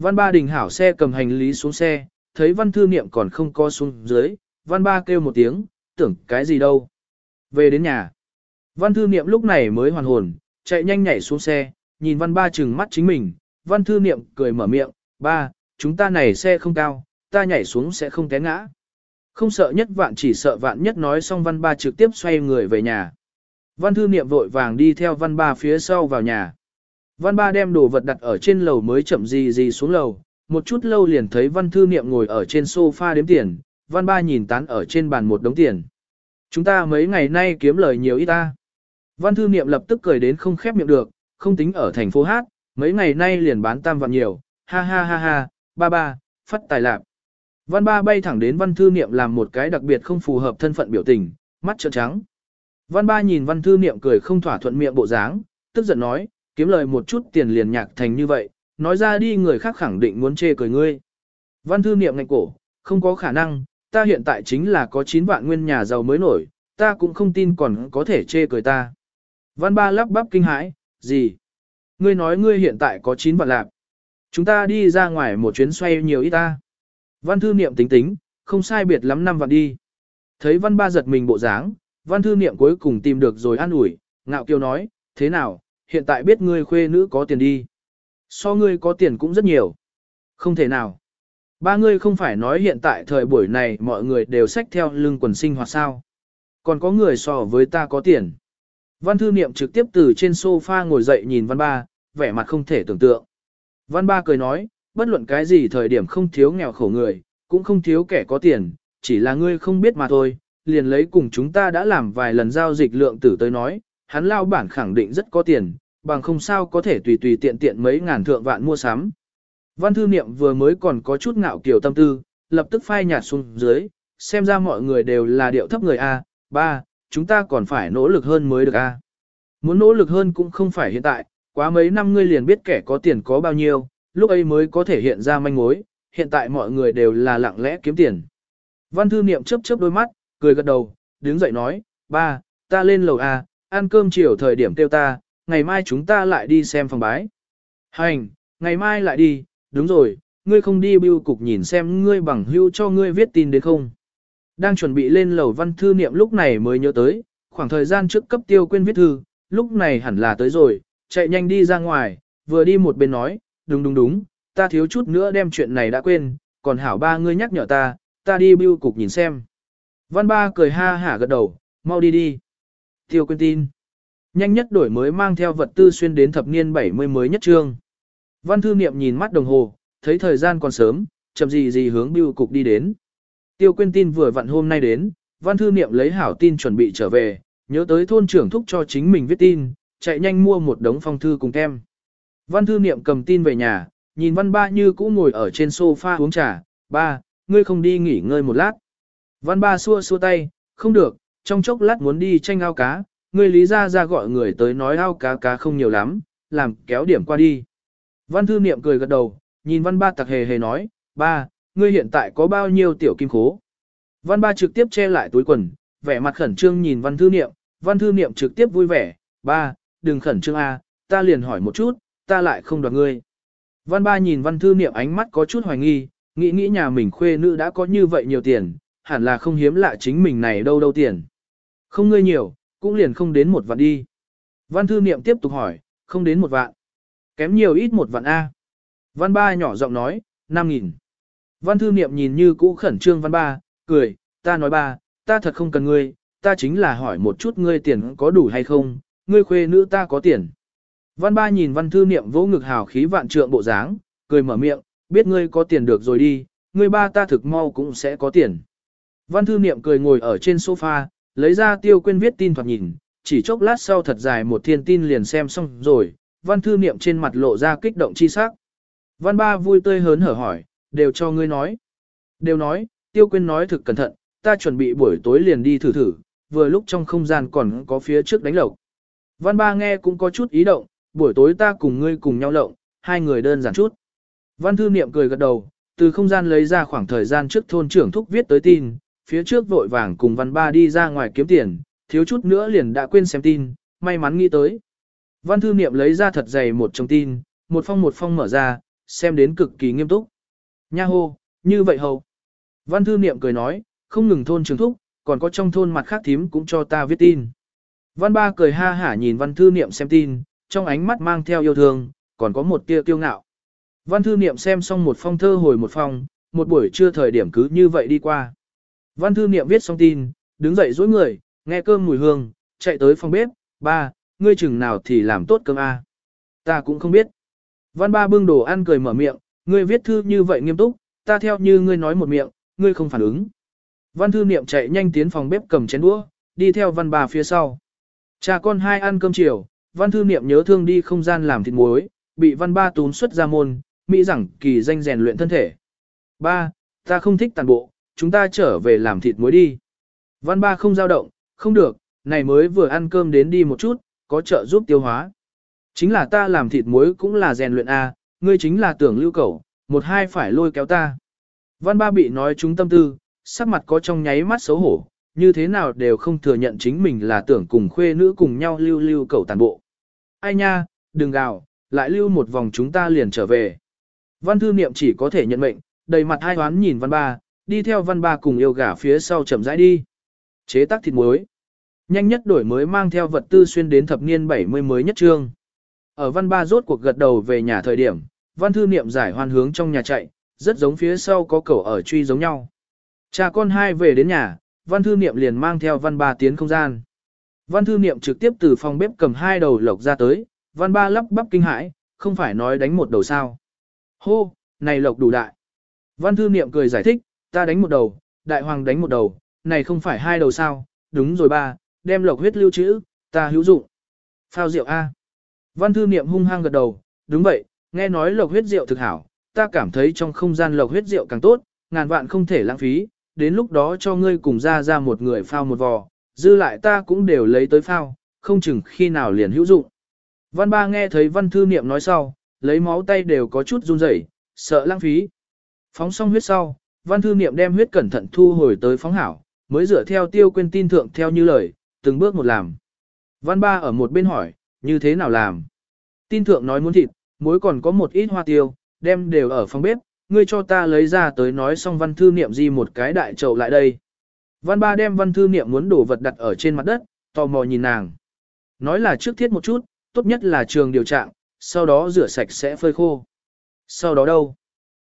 Văn ba đình hảo xe cầm hành lý xuống xe, thấy văn thư niệm còn không co xuống dưới, văn ba kêu một tiếng, tưởng cái gì đâu. Về đến nhà, văn thư niệm lúc này mới hoàn hồn, chạy nhanh nhảy xuống xe, nhìn văn ba chừng mắt chính mình, văn thư niệm cười mở miệng, ba, chúng ta này xe không cao, ta nhảy xuống sẽ không té ngã. Không sợ nhất vạn chỉ sợ vạn nhất nói xong văn ba trực tiếp xoay người về nhà. Văn thư niệm vội vàng đi theo văn ba phía sau vào nhà. Văn ba đem đồ vật đặt ở trên lầu mới chậm gì gì xuống lầu, một chút lâu liền thấy văn thư niệm ngồi ở trên sofa đếm tiền, văn ba nhìn tán ở trên bàn một đống tiền. Chúng ta mấy ngày nay kiếm lời nhiều ít ta. Văn thư niệm lập tức cười đến không khép miệng được, không tính ở thành phố Hát, mấy ngày nay liền bán tam vạn nhiều, ha ha ha ha, ba ba, phát tài lạc. Văn ba bay thẳng đến văn thư niệm làm một cái đặc biệt không phù hợp thân phận biểu tình, mắt trợn trắng. Văn ba nhìn văn thư niệm cười không thỏa thuận miệng bộ dáng, tức giận nói, kiếm lời một chút tiền liền nhạc thành như vậy, nói ra đi người khác khẳng định muốn chê cười ngươi. Văn thư niệm ngạnh cổ, không có khả năng, ta hiện tại chính là có 9 vạn nguyên nhà giàu mới nổi, ta cũng không tin còn có thể chê cười ta. Văn ba lắp bắp kinh hãi, gì? Ngươi nói ngươi hiện tại có 9 vạn lạc. Chúng ta đi ra ngoài một chuyến xoay nhiều ít ta. Văn thư niệm tính tính, không sai biệt lắm năm vạn đi. Thấy văn ba giật mình bộ dáng, văn thư niệm cuối cùng tìm được rồi an ủi, ngạo kiều nói, thế nào, hiện tại biết ngươi khuê nữ có tiền đi. So ngươi có tiền cũng rất nhiều. Không thể nào. Ba ngươi không phải nói hiện tại thời buổi này mọi người đều xách theo lưng quần sinh hoạt sao. Còn có người so với ta có tiền. Văn thư niệm trực tiếp từ trên sofa ngồi dậy nhìn văn ba, vẻ mặt không thể tưởng tượng. Văn ba cười nói, bất luận cái gì thời điểm không thiếu nghèo khổ người, cũng không thiếu kẻ có tiền, chỉ là ngươi không biết mà thôi, liền lấy cùng chúng ta đã làm vài lần giao dịch lượng tử tới nói, hắn lao bản khẳng định rất có tiền, bằng không sao có thể tùy tùy tiện tiện mấy ngàn thượng vạn mua sắm. Văn thư niệm vừa mới còn có chút ngạo kiểu tâm tư, lập tức phai nhạt xuống dưới, xem ra mọi người đều là điệu thấp người A, ba, chúng ta còn phải nỗ lực hơn mới được A. Muốn nỗ lực hơn cũng không phải hiện tại, quá mấy năm ngươi liền biết kẻ có tiền có bao nhiêu, lúc ấy mới có thể hiện ra manh mối, hiện tại mọi người đều là lặng lẽ kiếm tiền. Văn thư niệm chớp chớp đôi mắt, cười gật đầu, đứng dậy nói, ba, ta lên lầu A, ăn cơm chiều thời điểm kêu ta, ngày mai chúng ta lại đi xem phòng bái. Hành, ngày mai lại đi, đúng rồi, ngươi không đi bưu cục nhìn xem ngươi bằng hưu cho ngươi viết tin đến không. Đang chuẩn bị lên lầu văn thư niệm lúc này mới nhớ tới, khoảng thời gian trước cấp tiêu quên viết thư, lúc này hẳn là tới rồi, chạy nhanh đi ra ngoài, vừa đi một bên nói, đúng đúng đúng, ta thiếu chút nữa đem chuyện này đã quên, còn hảo ba ngươi nhắc nhở ta, ta đi bưu cục nhìn xem. Văn ba cười ha hả gật đầu, mau đi đi. Tiêu quên tin. Nhanh nhất đổi mới mang theo vật tư xuyên đến thập niên 70 mới nhất trương. Văn thư niệm nhìn mắt đồng hồ, thấy thời gian còn sớm, chậm gì gì hướng bưu cục đi đến. Tiêu quyên tin vừa vặn hôm nay đến, văn thư niệm lấy hảo tin chuẩn bị trở về, nhớ tới thôn trưởng thúc cho chính mình viết tin, chạy nhanh mua một đống phong thư cùng kem. Văn thư niệm cầm tin về nhà, nhìn văn ba như cũ ngồi ở trên sofa uống trà, ba, ngươi không đi nghỉ ngơi một lát. Văn ba xua xua tay, không được, trong chốc lát muốn đi tranh ao cá, ngươi lý ra ra gọi người tới nói ao cá cá không nhiều lắm, làm kéo điểm qua đi. Văn thư niệm cười gật đầu, nhìn văn ba tặc hề hề nói, ba, ngươi hiện tại có bao nhiêu tiểu kim khố. Văn ba trực tiếp che lại túi quần, vẻ mặt khẩn trương nhìn văn thư niệm, văn thư niệm trực tiếp vui vẻ, ba, đừng khẩn trương a, ta liền hỏi một chút, ta lại không đoạt ngươi. Văn ba nhìn văn thư niệm ánh mắt có chút hoài nghi, nghĩ nghĩ nhà mình khuê nữ đã có như vậy nhiều tiền, hẳn là không hiếm lạ chính mình này đâu đâu tiền. Không ngươi nhiều, cũng liền không đến một vạn đi. Văn thư niệm tiếp tục hỏi, không đến một vạn. Kém nhiều ít một vạn A. Văn ba nhỏ giọng nói, năm nghìn. Văn thư niệm nhìn như cũ khẩn trương văn ba, cười, ta nói ba, ta thật không cần ngươi, ta chính là hỏi một chút ngươi tiền có đủ hay không, ngươi khuê nữ ta có tiền. Văn ba nhìn văn thư niệm vỗ ngực hào khí vạn trượng bộ dáng, cười mở miệng, biết ngươi có tiền được rồi đi, ngươi ba ta thực mau cũng sẽ có tiền. Văn thư niệm cười ngồi ở trên sofa, lấy ra tiêu quên viết tin thoạt nhìn, chỉ chốc lát sau thật dài một thiên tin liền xem xong rồi, văn thư niệm trên mặt lộ ra kích động chi sắc. Văn ba vui tươi hớn hở hỏi, đều cho ngươi nói. Đều nói, tiêu quên nói thực cẩn thận, ta chuẩn bị buổi tối liền đi thử thử, vừa lúc trong không gian còn có phía trước đánh lộc. Văn ba nghe cũng có chút ý động, buổi tối ta cùng ngươi cùng nhau lộng, hai người đơn giản chút. Văn thư niệm cười gật đầu, từ không gian lấy ra khoảng thời gian trước thôn trưởng thúc viết tới tin, phía trước vội vàng cùng văn ba đi ra ngoài kiếm tiền, thiếu chút nữa liền đã quên xem tin, may mắn nghĩ tới. Văn thư niệm lấy ra thật dày một trong tin, một phong một phong mở ra, xem đến cực kỳ nghiêm túc. Nha hô, như vậy hầu. Văn thư niệm cười nói, không ngừng thôn trường thúc, còn có trong thôn mặt khác thím cũng cho ta viết tin. Văn ba cười ha hả nhìn văn thư niệm xem tin, trong ánh mắt mang theo yêu thương, còn có một tia kiêu ngạo. Văn thư niệm xem xong một phong thơ hồi một phong, một buổi trưa thời điểm cứ như vậy đi qua. Văn thư niệm viết xong tin, đứng dậy dối người, nghe cơm mùi hương, chạy tới phòng bếp, ba, ngươi chừng nào thì làm tốt cơm a? Ta cũng không biết. Văn ba bưng đồ ăn cười mở miệng, ngươi viết thư như vậy nghiêm túc, ta theo như ngươi nói một miệng, ngươi không phản ứng. Văn thư niệm chạy nhanh tiến phòng bếp cầm chén đũa, đi theo văn ba phía sau. Cha con hai ăn cơm chiều, văn thư niệm nhớ thương đi không gian làm thịt muối, bị văn ba tún xuất ra môn, mỹ rằng kỳ danh rèn luyện thân thể. Ba, ta không thích tàn bộ, chúng ta trở về làm thịt muối đi. Văn ba không dao động, không được, này mới vừa ăn cơm đến đi một chút, có trợ giúp tiêu hóa. Chính là ta làm thịt muối cũng là rèn luyện A, ngươi chính là tưởng lưu cầu, một hai phải lôi kéo ta. Văn ba bị nói chúng tâm tư, sắc mặt có trong nháy mắt xấu hổ, như thế nào đều không thừa nhận chính mình là tưởng cùng khuê nữ cùng nhau lưu lưu cầu tàn bộ. Ai nha, đừng gào, lại lưu một vòng chúng ta liền trở về. Văn thư niệm chỉ có thể nhận mệnh, đầy mặt hai hoán nhìn văn ba, đi theo văn ba cùng yêu gà phía sau chậm rãi đi. Chế tác thịt muối. Nhanh nhất đổi mới mang theo vật tư xuyên đến thập niên 70 mới nhất trương. Ở văn ba rốt cuộc gật đầu về nhà thời điểm, văn thư niệm giải hoan hướng trong nhà chạy, rất giống phía sau có cậu ở truy giống nhau. Cha con hai về đến nhà, văn thư niệm liền mang theo văn ba tiến không gian. Văn thư niệm trực tiếp từ phòng bếp cầm hai đầu lộc ra tới, văn ba lắp bắp kinh hãi, không phải nói đánh một đầu sao. Hô, này lộc đủ đại. Văn thư niệm cười giải thích, ta đánh một đầu, đại hoàng đánh một đầu, này không phải hai đầu sao, đúng rồi ba, đem lộc huyết lưu trữ, ta hữu dụng. Phao rượu A. Văn thư niệm hung hăng gật đầu, đúng vậy, nghe nói lộc huyết rượu thực hảo, ta cảm thấy trong không gian lộc huyết rượu càng tốt, ngàn vạn không thể lãng phí, đến lúc đó cho ngươi cùng ra ra một người phao một vò, dư lại ta cũng đều lấy tới phao, không chừng khi nào liền hữu dụng. Văn ba nghe thấy văn thư niệm nói sau, lấy máu tay đều có chút run rẩy, sợ lãng phí. Phóng xong huyết sau, văn thư niệm đem huyết cẩn thận thu hồi tới phóng hảo, mới dựa theo tiêu quên tin thượng theo như lời, từng bước một làm. Văn ba ở một bên hỏi, như thế nào làm? Tin thượng nói muốn thịt, muối còn có một ít hoa tiêu, đem đều ở phòng bếp, ngươi cho ta lấy ra tới nói xong văn thư niệm di một cái đại chậu lại đây. Văn ba đem văn thư niệm muốn đổ vật đặt ở trên mặt đất, tò mò nhìn nàng. Nói là trước thiết một chút, tốt nhất là trường điều trạng, sau đó rửa sạch sẽ phơi khô. Sau đó đâu?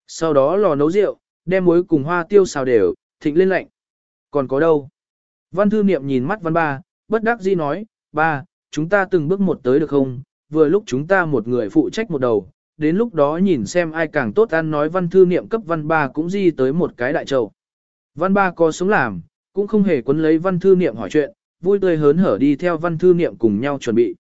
Sau đó lò nấu rượu, đem muối cùng hoa tiêu xào đều, thịnh lên lạnh. Còn có đâu? Văn thư niệm nhìn mắt văn ba, bất đắc dĩ nói, ba, chúng ta từng bước một tới được không? Vừa lúc chúng ta một người phụ trách một đầu, đến lúc đó nhìn xem ai càng tốt ăn nói văn thư niệm cấp văn ba cũng di tới một cái đại trầu. Văn ba có sống làm, cũng không hề quấn lấy văn thư niệm hỏi chuyện, vui tươi hớn hở đi theo văn thư niệm cùng nhau chuẩn bị.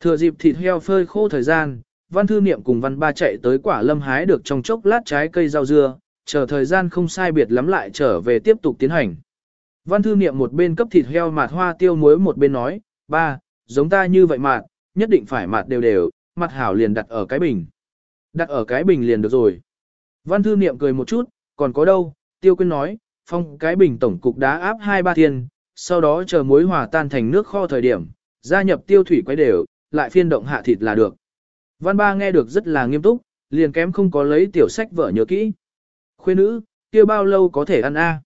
Thừa dịp thịt heo phơi khô thời gian, văn thư niệm cùng văn ba chạy tới quả lâm hái được trong chốc lát trái cây rau dưa, chờ thời gian không sai biệt lắm lại trở về tiếp tục tiến hành. Văn thư niệm một bên cấp thịt heo mạt hoa tiêu muối một bên nói, ba, giống ta như vậy mạt, nhất định phải mạt đều đều, mặt hảo liền đặt ở cái bình. Đặt ở cái bình liền được rồi. Văn thư niệm cười một chút, còn có đâu, tiêu quyên nói, phong cái bình tổng cục đá áp hai ba thiên, sau đó chờ muối hòa tan thành nước kho thời điểm, gia nhập tiêu thủy quấy đều, lại phiên động hạ thịt là được. Văn ba nghe được rất là nghiêm túc, liền kém không có lấy tiểu sách vở nhớ kỹ. Khuê nữ, tiêu bao lâu có thể ăn a?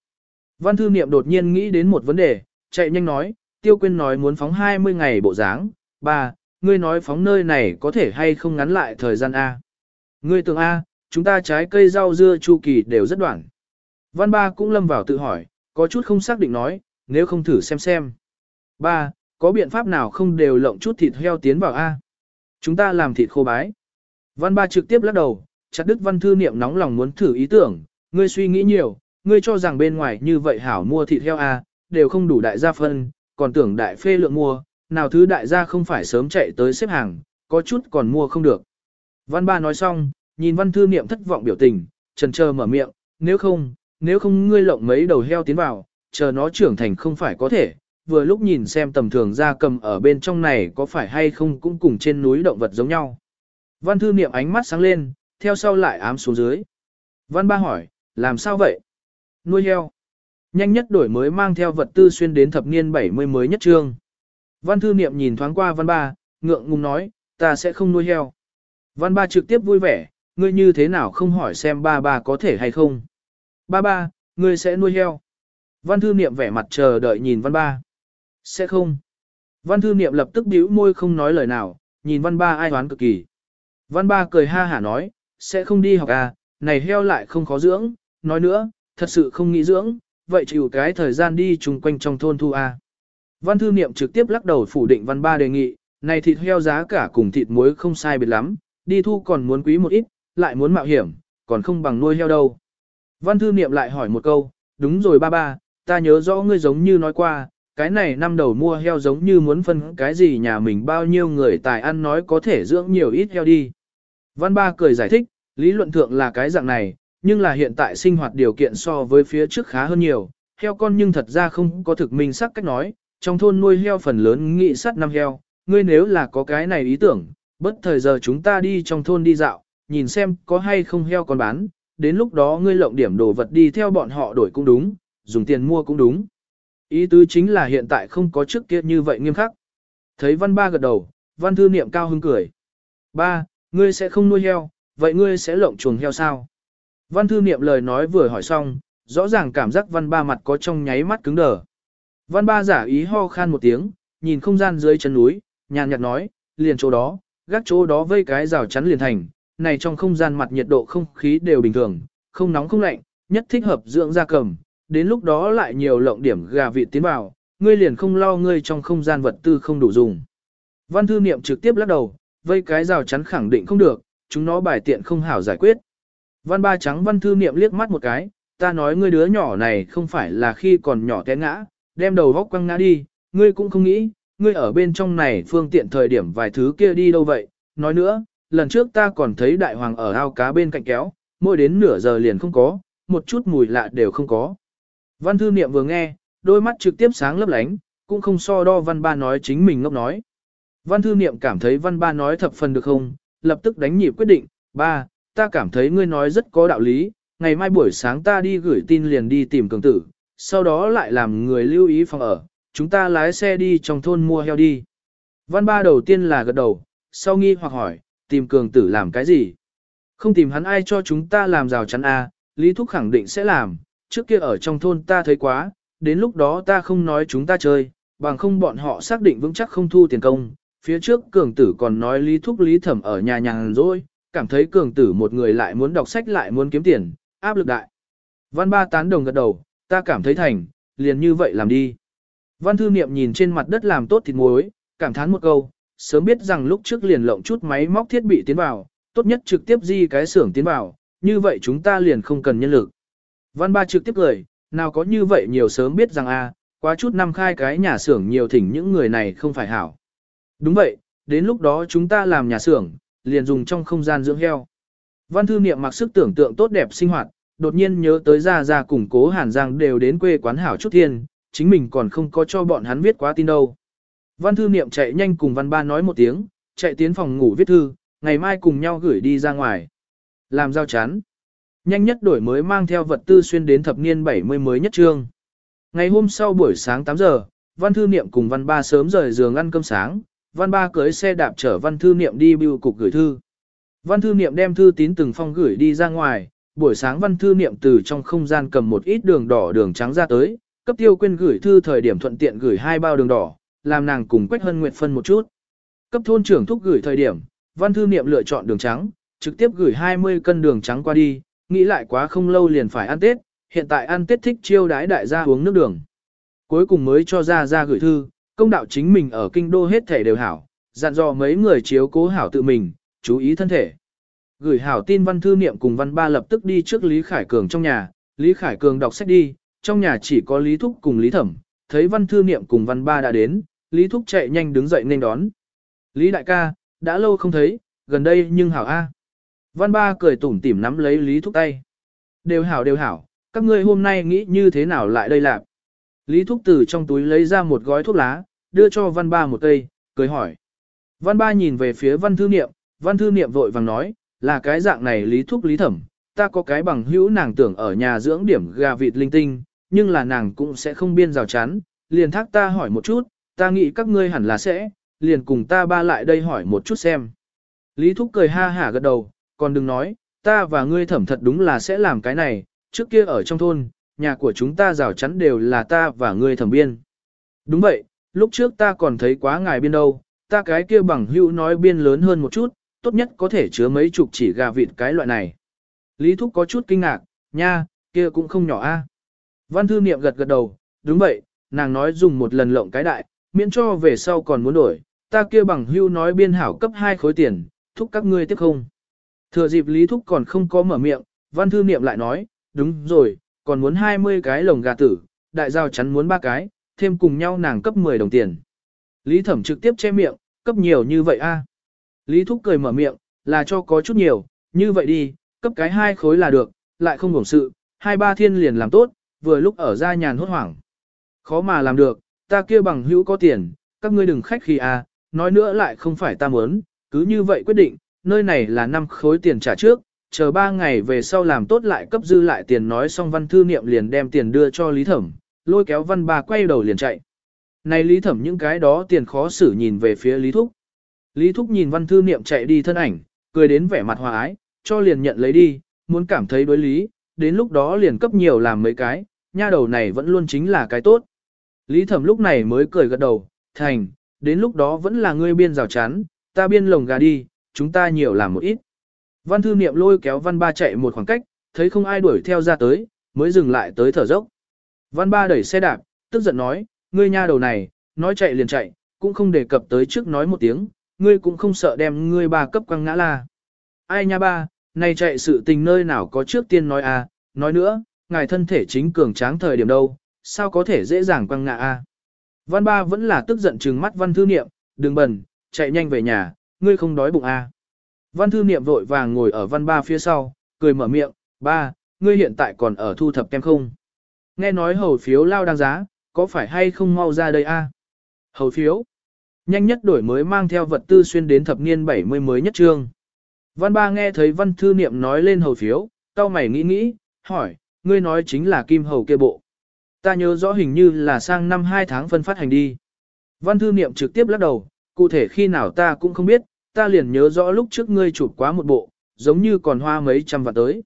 Văn thư niệm đột nhiên nghĩ đến một vấn đề, chạy nhanh nói, tiêu quyên nói muốn phóng 20 ngày bộ dáng, ba, ngươi nói phóng nơi này có thể hay không ngắn lại thời gian a? Ngươi tưởng a, chúng ta trái cây rau dưa chu kỳ đều rất đoạn. Văn ba cũng lâm vào tự hỏi, có chút không xác định nói, nếu không thử xem xem. Ba, có biện pháp nào không đều lộng chút thịt heo tiến vào A. Chúng ta làm thịt khô bái. Văn ba trực tiếp lắc đầu, chặt Đức văn thư niệm nóng lòng muốn thử ý tưởng, ngươi suy nghĩ nhiều, ngươi cho rằng bên ngoài như vậy hảo mua thịt heo à? đều không đủ đại gia phân, còn tưởng đại phê lượng mua, nào thứ đại gia không phải sớm chạy tới xếp hàng, có chút còn mua không được. Văn ba nói xong, nhìn văn thư niệm thất vọng biểu tình, trần chờ mở miệng, nếu không, nếu không ngươi lộng mấy đầu heo tiến vào, chờ nó trưởng thành không phải có thể, vừa lúc nhìn xem tầm thường ra cầm ở bên trong này có phải hay không cũng cùng trên núi động vật giống nhau. Văn thư niệm ánh mắt sáng lên, theo sau lại ám xuống dưới. Văn ba hỏi, làm sao vậy? Nuôi heo. Nhanh nhất đổi mới mang theo vật tư xuyên đến thập niên 70 mới nhất trương. Văn thư niệm nhìn thoáng qua văn ba, ngượng ngùng nói, ta sẽ không nuôi heo. Văn ba trực tiếp vui vẻ, ngươi như thế nào không hỏi xem ba ba có thể hay không. Ba ba, ngươi sẽ nuôi heo. Văn thư niệm vẻ mặt chờ đợi nhìn văn ba. Sẽ không. Văn thư niệm lập tức bĩu môi không nói lời nào, nhìn văn ba ai hoán cực kỳ. Văn ba cười ha hả nói, sẽ không đi học à, này heo lại không khó dưỡng, nói nữa, thật sự không nghĩ dưỡng, vậy chịu cái thời gian đi chung quanh trong thôn thu à. Văn thư niệm trực tiếp lắc đầu phủ định văn ba đề nghị, này thịt heo giá cả cùng thịt muối không sai biệt lắm, đi thu còn muốn quý một ít, lại muốn mạo hiểm, còn không bằng nuôi heo đâu. Văn thư niệm lại hỏi một câu, đúng rồi ba ba, ta nhớ rõ ngươi giống như nói qua, cái này năm đầu mua heo giống như muốn phân cái gì nhà mình bao nhiêu người tài ăn nói có thể dưỡng nhiều ít heo đi. Văn ba cười giải thích, lý luận thượng là cái dạng này, nhưng là hiện tại sinh hoạt điều kiện so với phía trước khá hơn nhiều, heo con nhưng thật ra không có thực minh sắc cách nói, trong thôn nuôi heo phần lớn nghị sắt năm heo, ngươi nếu là có cái này ý tưởng, bất thời giờ chúng ta đi trong thôn đi dạo, nhìn xem có hay không heo còn bán, đến lúc đó ngươi lộng điểm đồ vật đi theo bọn họ đổi cũng đúng, dùng tiền mua cũng đúng. Ý tứ chính là hiện tại không có trước kia như vậy nghiêm khắc. Thấy văn ba gật đầu, văn thư niệm cao hứng cười. Ba, ngươi sẽ không nuôi heo, vậy ngươi sẽ lộng chuồng heo sao? Văn thư niệm lời nói vừa hỏi xong, rõ ràng cảm giác văn ba mặt có trong nháy mắt cứng đờ. Văn ba giả ý ho khan một tiếng, nhìn không gian dưới chân núi, nhàn nhạt nói, liền chỗ đó, gác chỗ đó vây cái rào chắn liền thành, này trong không gian mặt nhiệt độ không khí đều bình thường, không nóng không lạnh, nhất thích hợp dưỡng gia cầm, đến lúc đó lại nhiều lộng điểm gà vịt tiến vào, ngươi liền không lo ngươi trong không gian vật tư không đủ dùng. Văn thư niệm trực tiếp lắc đầu, vây cái rào chắn khẳng định không được, chúng nó bài tiện không hảo giải quyết. Văn ba trắng văn thư niệm liếc mắt một cái, ta nói ngươi đứa nhỏ này không phải là khi còn nhỏ té ngã, đem đầu góc quăng ngã đi, ngươi cũng không nghĩ, ngươi ở bên trong này phương tiện thời điểm vài thứ kia đi đâu vậy, nói nữa, lần trước ta còn thấy đại hoàng ở ao cá bên cạnh kéo, mỗi đến nửa giờ liền không có, một chút mùi lạ đều không có. Văn thư niệm vừa nghe, đôi mắt trực tiếp sáng lấp lánh, cũng không so đo văn ba nói chính mình ngốc nói. Văn thư niệm cảm thấy văn ba nói thập phần được không, lập tức đánh nhịp quyết định, ba, ta cảm thấy ngươi nói rất có đạo lý, ngày mai buổi sáng ta đi gửi tin liền đi tìm cường tử, sau đó lại làm người lưu ý phòng ở, chúng ta lái xe đi trong thôn mua heo đi. Văn ba đầu tiên là gật đầu, sau nghi hoặc hỏi, tìm cường tử làm cái gì? Không tìm hắn ai cho chúng ta làm rào chắn A, Lý Thúc khẳng định sẽ làm, trước kia ở trong thôn ta thấy quá, đến lúc đó ta không nói chúng ta chơi, bằng không bọn họ xác định vững chắc không thu tiền công. Phía trước cường tử còn nói Lý Thúc Lý Thẩm ở nhà nhàng rồi, cảm thấy cường tử một người lại muốn đọc sách lại muốn kiếm tiền, áp lực đại. Văn ba tán đồng gật đầu, ta cảm thấy thành, liền như vậy làm đi. Văn thư niệm nhìn trên mặt đất làm tốt thịt muối, cảm thán một câu, sớm biết rằng lúc trước liền lộng chút máy móc thiết bị tiến vào, tốt nhất trực tiếp di cái xưởng tiến vào, như vậy chúng ta liền không cần nhân lực. Văn ba trực tiếp cười, Nào có như vậy nhiều sớm biết rằng a, quá chút năm khai cái nhà xưởng nhiều thỉnh những người này không phải hảo. Đúng vậy, đến lúc đó chúng ta làm nhà xưởng, liền dùng trong không gian dưỡng heo. Văn thư niệm mặc sức tưởng tượng tốt đẹp sinh hoạt, đột nhiên nhớ tới ra ra cùng cố Hàn Giang đều đến quê quán hảo chút thiên, chính mình còn không có cho bọn hắn viết quá tin đâu. Văn thư niệm chạy nhanh cùng văn ba nói một tiếng, chạy tiến phòng ngủ viết thư, ngày mai cùng nhau gửi đi ra ngoài. Làm giao chán. Nhanh nhất đổi mới mang theo vật tư xuyên đến thập niên 70 mới nhất trương. Ngày hôm sau buổi sáng 8 giờ, văn thư niệm cùng văn ba sớm rời giường ăn cơm sáng, văn ba cưới xe đạp chở văn thư niệm đi bưu cục gửi thư. Văn thư niệm đem thư tín từng phong gửi đi ra ngoài, buổi sáng văn thư niệm từ trong không gian cầm một ít đường đỏ đường trắng ra tới, cấp tiêu quên gửi thư thời điểm thuận tiện gửi hai bao đường đỏ, làm nàng cùng Quách Hân Nguyệt phân một chút. Cấp thôn trưởng thúc gửi thời điểm, văn thư niệm lựa chọn đường trắng, trực tiếp gửi 20 cân đường trắng qua đi, nghĩ lại quá không lâu liền phải ăn Tết, hiện tại ăn Tết thích chiêu đái đại gia uống nước đường. Cuối cùng mới cho ra ra gửi thư, công đạo chính mình ở kinh đô hết thể đều hảo, dặn dò mấy người chiếu cố hảo tự mình, chú ý thân thể. Gửi hảo tin văn thư niệm cùng văn ba lập tức đi trước Lý Khải Cường trong nhà, Lý Khải Cường đọc sách đi, trong nhà chỉ có Lý Thúc cùng Lý Thẩm, thấy văn thư niệm cùng văn ba đã đến, Lý Thúc chạy nhanh đứng dậy nên đón. Lý đại ca, đã lâu không thấy, gần đây nhưng hảo A. Văn ba cười tủm tỉm nắm lấy Lý Thúc tay. Đều hảo đều hảo, các ngươi hôm nay nghĩ như thế nào lại đây lạc. Lý Thúc từ trong túi lấy ra một gói thuốc lá, đưa cho văn ba một cây, cười hỏi. Văn ba nhìn về phía văn thư niệm, văn thư niệm vội vàng nói, là cái dạng này Lý Thúc Lý Thẩm, ta có cái bằng hữu nàng tưởng ở nhà dưỡng điểm gà vịt linh tinh, nhưng là nàng cũng sẽ không biên rào chắn, liền thác ta hỏi một chút, ta nghĩ các ngươi hẳn là sẽ, liền cùng ta ba lại đây hỏi một chút xem. Lý Thúc cười ha hả gật đầu, còn đừng nói, ta và ngươi thẩm thật đúng là sẽ làm cái này, trước kia ở trong thôn, nhà của chúng ta rào chắn đều là ta và ngươi thẩm biên. Đúng vậy, lúc trước ta còn thấy quá ngài biên đâu, ta cái kia bằng hữu nói biên lớn hơn một chút, tốt nhất có thể chứa mấy chục chỉ gà vịt cái loại này. Lý Thúc có chút kinh ngạc, nha, kia cũng không nhỏ a. Văn thư niệm gật gật đầu, đúng vậy, nàng nói dùng một lần lộng cái đại, miễn cho về sau còn muốn đổi, ta kia bằng hưu nói biên hảo cấp hai khối tiền, thúc các ngươi tiếp không. Thừa dịp Lý Thúc còn không có mở miệng, văn thư niệm lại nói, đúng rồi, còn muốn 20 cái lồng gà tử, đại giao chắn muốn ba cái, thêm cùng nhau nàng cấp 10 đồng tiền. Lý Thẩm trực tiếp che miệng, cấp nhiều như vậy a. Lý Thúc cười mở miệng, là cho có chút nhiều, như vậy đi, cấp cái hai khối là được, lại không hưởng sự, hai ba thiên liền làm tốt, vừa lúc ở ra nhàn hốt hoảng. Khó mà làm được, ta kia bằng hữu có tiền, các ngươi đừng khách khi a, nói nữa lại không phải ta muốn, cứ như vậy quyết định, nơi này là năm khối tiền trả trước, chờ ba ngày về sau làm tốt lại cấp dư lại tiền nói xong văn thư niệm liền đem tiền đưa cho Lý Thẩm, lôi kéo văn bà quay đầu liền chạy. Này Lý Thẩm những cái đó tiền khó xử nhìn về phía Lý Thúc. Lý Thúc nhìn văn thư niệm chạy đi thân ảnh, cười đến vẻ mặt hòa ái, cho liền nhận lấy đi, muốn cảm thấy đối lý, đến lúc đó liền cấp nhiều làm mấy cái, nha đầu này vẫn luôn chính là cái tốt. Lý Thẩm lúc này mới cười gật đầu, thành, đến lúc đó vẫn là ngươi biên rào chắn, ta biên lồng gà đi, chúng ta nhiều làm một ít. Văn thư niệm lôi kéo văn ba chạy một khoảng cách, thấy không ai đuổi theo ra tới, mới dừng lại tới thở dốc. Văn ba đẩy xe đạp, tức giận nói, ngươi nha đầu này, nói chạy liền chạy, cũng không đề cập tới trước nói một tiếng, ngươi cũng không sợ đem ngươi ba cấp quăng ngã la. Ai nha ba, này chạy sự tình nơi nào có trước tiên nói à, nói nữa, ngài thân thể chính cường tráng thời điểm đâu, sao có thể dễ dàng quăng ngã? À? Văn ba vẫn là tức giận trừng mắt văn thư niệm, đừng bẩn, chạy nhanh về nhà, ngươi không đói bụng à. Văn thư niệm vội vàng ngồi ở văn ba phía sau, cười mở miệng, ba, ngươi hiện tại còn ở thu thập kem không? Nghe nói hầu phiếu lao đang giá, có phải hay không mau ra đây a? À? Hầu phiếu. Nhanh nhất đổi mới mang theo vật tư xuyên đến thập niên 70 mới nhất trương. Văn ba nghe thấy văn thư niệm nói lên hầu phiếu, tao mày nghĩ nghĩ, hỏi, ngươi nói chính là kim hầu kia bộ. Ta nhớ rõ hình như là sang năm 2 tháng phân phát hành đi. Văn thư niệm trực tiếp lắc đầu, cụ thể khi nào ta cũng không biết, ta liền nhớ rõ lúc trước ngươi chụp quá một bộ, giống như còn hoa mấy trăm vạn tới.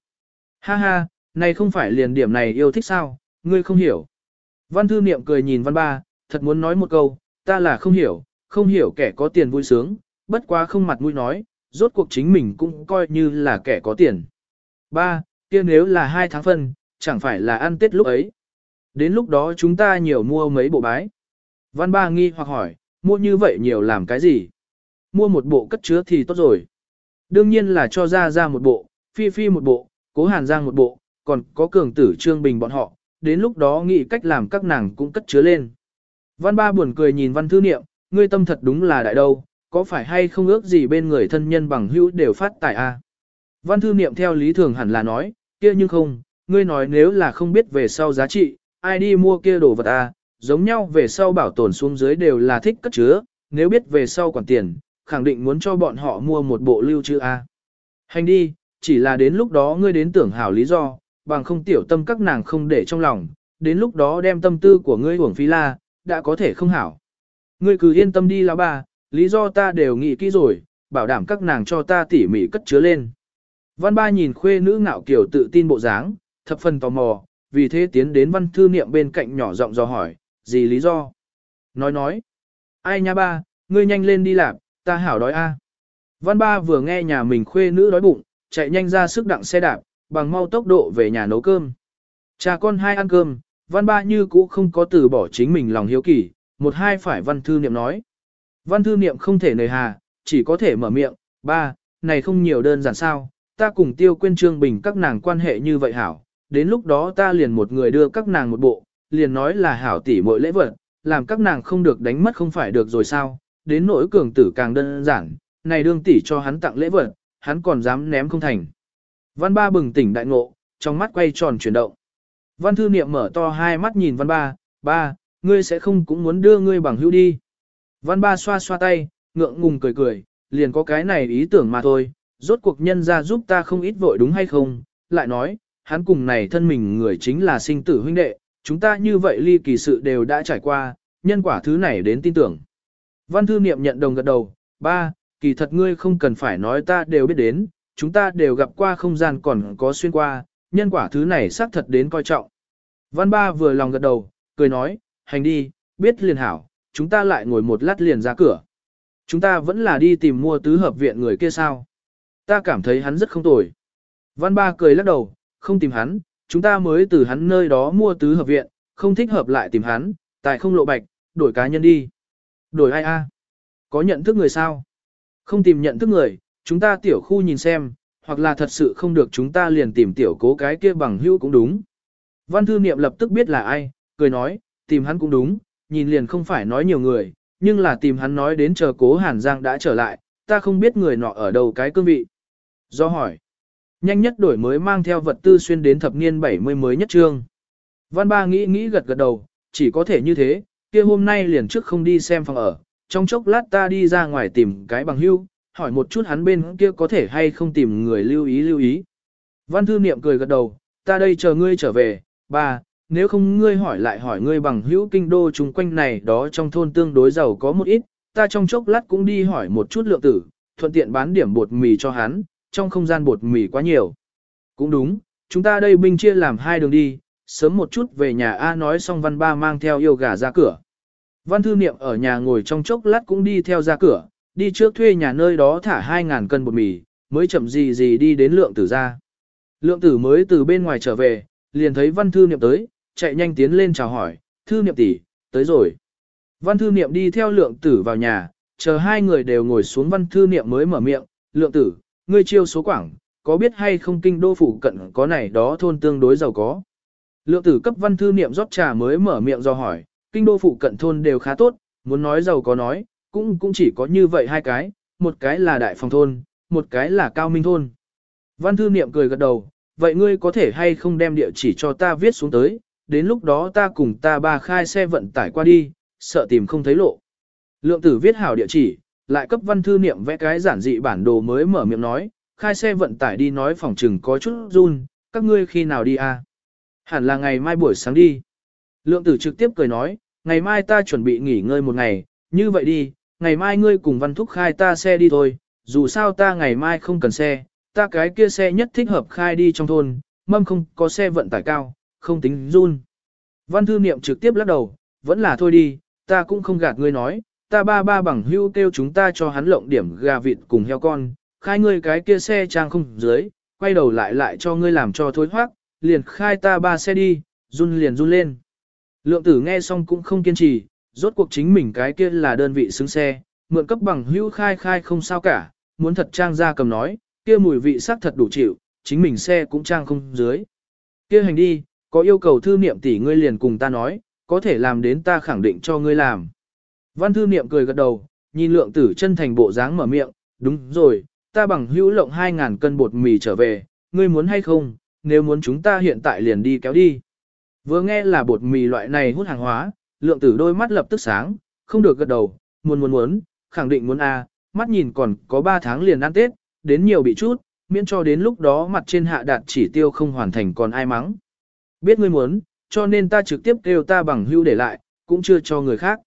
Ha ha, này không phải liền điểm này yêu thích sao, ngươi không hiểu. Văn thư niệm cười nhìn văn ba, thật muốn nói một câu, ta là không hiểu, không hiểu kẻ có tiền vui sướng, bất quá không mặt mũi nói, rốt cuộc chính mình cũng coi như là kẻ có tiền. Ba, kia nếu là hai tháng phân, chẳng phải là ăn tết lúc ấy. Đến lúc đó chúng ta nhiều mua mấy bộ bái. Văn ba nghi hoặc hỏi, mua như vậy nhiều làm cái gì? Mua một bộ cất chứa thì tốt rồi. Đương nhiên là cho ra ra một bộ, phi phi một bộ, cố hàn giang một bộ, còn có cường tử trương bình bọn họ, đến lúc đó nghĩ cách làm các nàng cũng cất chứa lên. Văn ba buồn cười nhìn văn thư niệm, ngươi tâm thật đúng là đại đâu, có phải hay không ước gì bên người thân nhân bằng hữu đều phát tài a? Văn thư niệm theo lý thường hẳn là nói, kia nhưng không, ngươi nói nếu là không biết về sau giá trị, ai đi mua kia đồ vật a, giống nhau về sau bảo tồn xuống dưới đều là thích cất chứa, nếu biết về sau quản tiền, khẳng định muốn cho bọn họ mua một bộ lưu trữ a. Hành đi, chỉ là đến lúc đó ngươi đến tưởng hảo lý do, bằng không tiểu tâm các nàng không để trong lòng, đến lúc đó đem tâm tư của ngươi uổng phí la, đã có thể không hảo. Ngươi cứ yên tâm đi lão bà, lý do ta đều nghĩ kỹ rồi, bảo đảm các nàng cho ta tỉ mỉ cất chứa lên. Văn ba nhìn khuê nữ ngạo kiểu tự tin bộ dáng, thập phần tò mò, vì thế tiến đến văn thư niệm bên cạnh nhỏ giọng dò hỏi, gì lý do? Nói nói, ai nha ba, ngươi nhanh lên đi làm, ta hảo đói a. Văn ba vừa nghe nhà mình khuê nữ đói bụng, chạy nhanh ra sức đặng xe đạp, bằng mau tốc độ về nhà nấu cơm. Cha con hai ăn cơm, văn ba như cũ không có từ bỏ chính mình lòng hiếu kỳ, một hai phải văn thư niệm nói. Văn thư niệm không thể nề hà, chỉ có thể mở miệng, ba, này không nhiều đơn giản sao, ta cùng tiêu quên trương bình các nàng quan hệ như vậy hảo, đến lúc đó ta liền một người đưa các nàng một bộ, liền nói là hảo tỷ mỗi lễ vật, làm các nàng không được đánh mất không phải được rồi sao, đến nỗi cường tử càng đơn giản, này đương tỷ cho hắn tặng lễ vật, hắn còn dám ném không thành. Văn ba bừng tỉnh đại ngộ, trong mắt quay tròn chuyển động. Văn thư niệm mở to hai mắt nhìn văn ba, ba, ngươi sẽ không cũng muốn đưa ngươi bằng hữu đi. Văn ba xoa xoa tay, ngượng ngùng cười cười, liền có cái này ý tưởng mà thôi, rốt cuộc nhân ra giúp ta không ít vội đúng hay không, lại nói, hắn cùng này thân mình người chính là sinh tử huynh đệ, chúng ta như vậy ly kỳ sự đều đã trải qua, nhân quả thứ này đến tin tưởng. Văn thư niệm nhận đồng gật đầu, ba, kỳ thật ngươi không cần phải nói ta đều biết đến, chúng ta đều gặp qua không gian còn có xuyên qua, nhân quả thứ này xác thật đến coi trọng. Văn ba vừa lòng gật đầu, cười nói, hành đi, biết liền hảo, chúng ta lại ngồi một lát liền ra cửa. Chúng ta vẫn là đi tìm mua tứ hợp viện người kia sao. Ta cảm thấy hắn rất không tồi. Văn ba cười lắc đầu, không tìm hắn, chúng ta mới từ hắn nơi đó mua tứ hợp viện, không thích hợp lại tìm hắn, tại không lộ bạch, đổi cá nhân đi. Đổi ai a? Có nhận thức người sao? Không tìm nhận thức người, chúng ta tiểu khu nhìn xem, hoặc là thật sự không được chúng ta liền tìm tiểu cố cái kia bằng hữu cũng đúng. Văn thư niệm lập tức biết là ai, cười nói, tìm hắn cũng đúng, nhìn liền không phải nói nhiều người, nhưng là tìm hắn nói đến chờ cố Hàn Giang đã trở lại, ta không biết người nọ ở đâu cái cương vị. Do hỏi, nhanh nhất đổi mới mang theo vật tư xuyên đến thập niên 70 mới nhất trương. Văn ba nghĩ nghĩ gật gật đầu, chỉ có thể như thế, kia hôm nay liền trước không đi xem phòng ở, trong chốc lát ta đi ra ngoài tìm cái bằng hưu, hỏi một chút hắn bên kia có thể hay không tìm người lưu ý lưu ý. Văn thư niệm cười gật đầu, ta đây chờ ngươi trở về, ba, nếu không ngươi hỏi lại hỏi ngươi bằng hữu kinh đô chung quanh này đó trong thôn tương đối giàu có một ít, ta trong chốc lát cũng đi hỏi một chút lượng tử, thuận tiện bán điểm bột mì cho hắn, trong không gian bột mì quá nhiều. Cũng đúng, chúng ta đây binh chia làm hai đường đi, sớm một chút về nhà A nói xong văn ba mang theo yêu gà ra cửa. Văn thư niệm ở nhà ngồi trong chốc lát cũng đi theo ra cửa, đi trước thuê nhà nơi đó thả 2.000 cân bột mì, mới chậm gì gì đi đến lượng tử ra. Lượng tử mới từ bên ngoài trở về, liền thấy văn thư niệm tới, chạy nhanh tiến lên chào hỏi, thư niệm tỷ, tới rồi. Văn thư niệm đi theo lượng tử vào nhà, chờ hai người đều ngồi xuống văn thư niệm mới mở miệng, lượng tử, ngươi chiêu số quảng, có biết hay không kinh đô phủ cận có này đó thôn tương đối giàu có. Lượng tử cấp văn thư niệm rót trà mới mở miệng do hỏi, kinh đô phụ cận thôn đều khá tốt, muốn nói giàu có nói, cũng cũng chỉ có như vậy hai cái, một cái là đại phòng thôn, một cái là cao minh thôn. Văn thư niệm cười gật đầu, vậy ngươi có thể hay không đem địa chỉ cho ta viết xuống tới, đến lúc đó ta cùng ta ba khai xe vận tải qua đi, sợ tìm không thấy lộ. Lượng tử viết hảo địa chỉ, lại cấp văn thư niệm vẽ cái giản dị bản đồ mới mở miệng nói, khai xe vận tải đi nói phòng trừng có chút run, các ngươi khi nào đi à? Hẳn là ngày mai buổi sáng đi. Lượng tử trực tiếp cười nói, ngày mai ta chuẩn bị nghỉ ngơi một ngày, như vậy đi, ngày mai ngươi cùng văn thúc khai ta xe đi thôi, dù sao ta ngày mai không cần xe, ta cái kia xe nhất thích hợp khai đi trong thôn, mâm không có xe vận tải cao, không tính run. Văn thư niệm trực tiếp lắc đầu, vẫn là thôi đi, ta cũng không gạt ngươi nói, ta ba ba bằng hưu kêu chúng ta cho hắn lộng điểm gà vịt cùng heo con, khai ngươi cái kia xe trang không dưới, quay đầu lại lại cho ngươi làm cho thối thoát, liền khai ta ba xe đi, run liền run lên. Lượng tử nghe xong cũng không kiên trì, rốt cuộc chính mình cái kia là đơn vị xứng xe, mượn cấp bằng hữu khai khai không sao cả, muốn thật trang ra cầm nói, kia mùi vị sắc thật đủ chịu, chính mình xe cũng trang không dưới. Kia hành đi, Có yêu cầu thư niệm tỷ ngươi liền cùng ta nói, có thể làm đến ta khẳng định cho ngươi làm. Văn thư niệm cười gật đầu, nhìn lượng tử chân thành bộ dáng mở miệng, đúng rồi, ta bằng hữu lộng 2.000 cân bột mì trở về, ngươi muốn hay không, nếu muốn chúng ta hiện tại liền đi kéo đi. Vừa nghe là bột mì loại này hút hàng hóa, lượng tử đôi mắt lập tức sáng, không được gật đầu, muốn muốn muốn, khẳng định muốn a, mắt nhìn còn có 3 tháng liền ăn Tết, đến nhiều bị chút, miễn cho đến lúc đó mặt trên hạ đạt chỉ tiêu không hoàn thành còn ai mắng. Biết ngươi muốn, cho nên ta trực tiếp kêu ta bằng hưu để lại, cũng chưa cho người khác.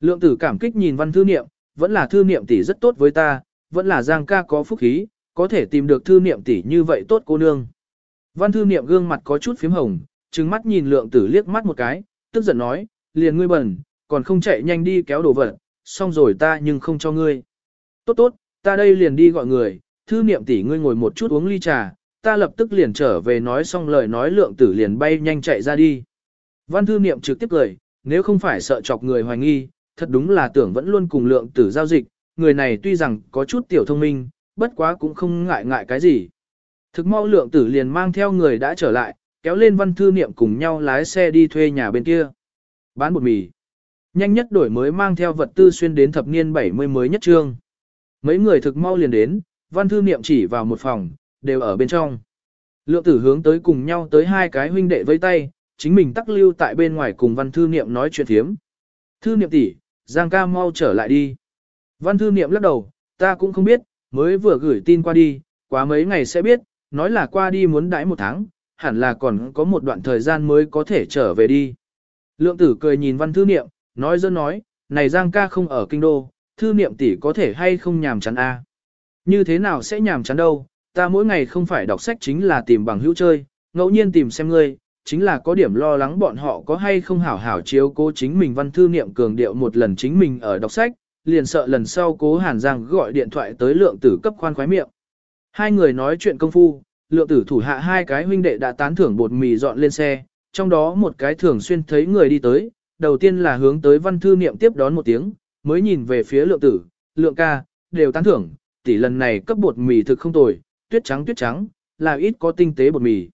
Lượng tử cảm kích nhìn văn thư niệm, vẫn là thư niệm tỷ rất tốt với ta, vẫn là giang ca có phúc khí, có thể tìm được thư niệm tỷ như vậy tốt cô nương. Văn thư niệm gương mặt có chút phím hồng, trừng mắt nhìn lượng tử liếc mắt một cái, tức giận nói, liền ngươi bẩn, còn không chạy nhanh đi kéo đồ vật, xong rồi ta nhưng không cho ngươi. Tốt tốt, ta đây liền đi gọi người, thư niệm tỷ ngươi ngồi một chút uống ly trà, ta lập tức liền trở về nói xong lời nói lượng tử liền bay nhanh chạy ra đi. Văn thư niệm trực tiếp cười, nếu không phải sợ chọc người hoài nghi, thật đúng là tưởng vẫn luôn cùng lượng tử giao dịch, người này tuy rằng có chút tiểu thông minh, bất quá cũng không ngại ngại cái gì. Thực mau lượng tử liền mang theo người đã trở lại, kéo lên văn thư niệm cùng nhau lái xe đi thuê nhà bên kia. Bán bột mì. Nhanh nhất đổi mới mang theo vật tư xuyên đến thập niên 70 mới nhất trương. Mấy người thực mau liền đến, văn thư niệm chỉ vào một phòng, đều ở bên trong. Lượng tử hướng tới cùng nhau tới hai cái huynh đệ với tay, chính mình tắc lưu tại bên ngoài cùng văn thư niệm nói chuyện thiếm. Thư niệm tỷ, Giang ca mau trở lại đi. Văn thư niệm lắc đầu, ta cũng không biết, mới vừa gửi tin qua đi, quá mấy ngày sẽ biết, nói là qua đi muốn đãi một tháng, hẳn là còn có một đoạn thời gian mới có thể trở về đi. Lượng tử cười nhìn văn thư niệm, nói dân nói, này Giang ca không ở kinh đô, thư niệm tỷ có thể hay không nhàm chán a? Như thế nào sẽ nhàm chán đâu, ta mỗi ngày không phải đọc sách chính là tìm bằng hữu chơi, ngẫu nhiên tìm xem ngươi, chính là có điểm lo lắng bọn họ có hay không hảo hảo chiếu cố chính mình văn thư niệm cường điệu một lần chính mình ở đọc sách, liền sợ lần sau cố Hàn Giang gọi điện thoại tới lượng tử cấp khoan khoái miệng. Hai người nói chuyện công phu, lượng tử thủ hạ hai cái huynh đệ đã tán thưởng bột mì dọn lên xe, trong đó một cái thường xuyên thấy người đi tới, đầu tiên là hướng tới văn thư niệm tiếp đón một tiếng, mới nhìn về phía lượng tử, lượng ca, đều tán thưởng, tỷ lần này cấp bột mì thực không tồi, tuyết trắng tuyết trắng, là ít có tinh tế bột mì.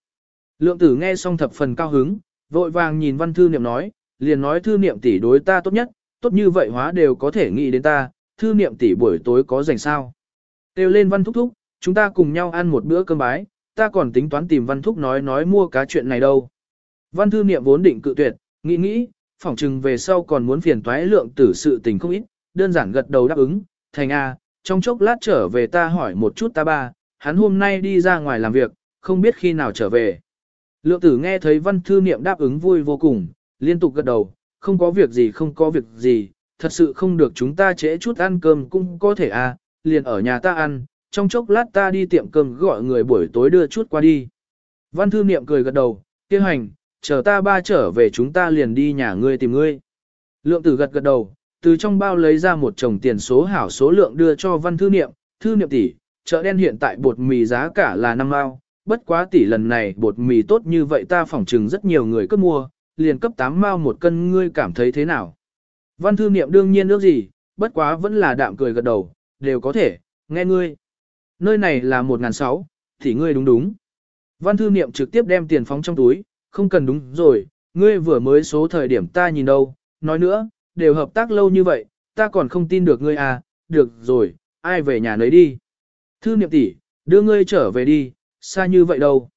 Lượng tử nghe xong thập phần cao hứng, vội vàng nhìn văn thư niệm nói, liền nói thư niệm tỷ đối ta tốt nhất, tốt như vậy hóa đều có thể nghĩ đến ta, thư niệm tỷ buổi tối có rảnh sao. Têu lên văn thúc thúc, chúng ta cùng nhau ăn một bữa cơm bái, ta còn tính toán tìm văn thúc nói nói mua cá chuyện này đâu. Văn thư niệm vốn định cự tuyệt, nghĩ nghĩ, phỏng chừng về sau còn muốn phiền toái lượng tử sự tình không ít, đơn giản gật đầu đáp ứng, thành A, trong chốc lát trở về ta hỏi một chút ta ba, hắn hôm nay đi ra ngoài làm việc, không biết khi nào trở về. Lượng tử nghe thấy văn thư niệm đáp ứng vui vô cùng, liên tục gật đầu, không có việc gì không có việc gì, thật sự không được chúng ta trễ chút ăn cơm cũng có thể à, liền ở nhà ta ăn, trong chốc lát ta đi tiệm cơm gọi người buổi tối đưa chút qua đi. Văn thư niệm cười gật đầu, kêu hành, chờ ta ba trở về chúng ta liền đi nhà ngươi tìm ngươi. Lượng tử gật gật đầu, từ trong bao lấy ra một chồng tiền số hảo số lượng đưa cho văn thư niệm, thư niệm tỷ, chợ đen hiện tại bột mì giá cả là 5 mao, bất quá tỷ lần này bột mì tốt như vậy ta phỏng chừng rất nhiều người cấp mua, liền cấp 8 mao một cân ngươi cảm thấy thế nào. Văn thư niệm đương nhiên ước gì, bất quá vẫn là đạm cười gật đầu, đều có thể, nghe ngươi. Nơi này là 1.600, thì ngươi đúng đúng. Văn thư niệm trực tiếp đem tiền phóng trong túi, không cần đúng rồi, ngươi vừa mới số thời điểm ta nhìn đâu, nói nữa, đều hợp tác lâu như vậy, ta còn không tin được ngươi à, được rồi, ai về nhà nấy đi. Thư niệm tỷ, đưa ngươi trở về đi, xa như vậy đâu.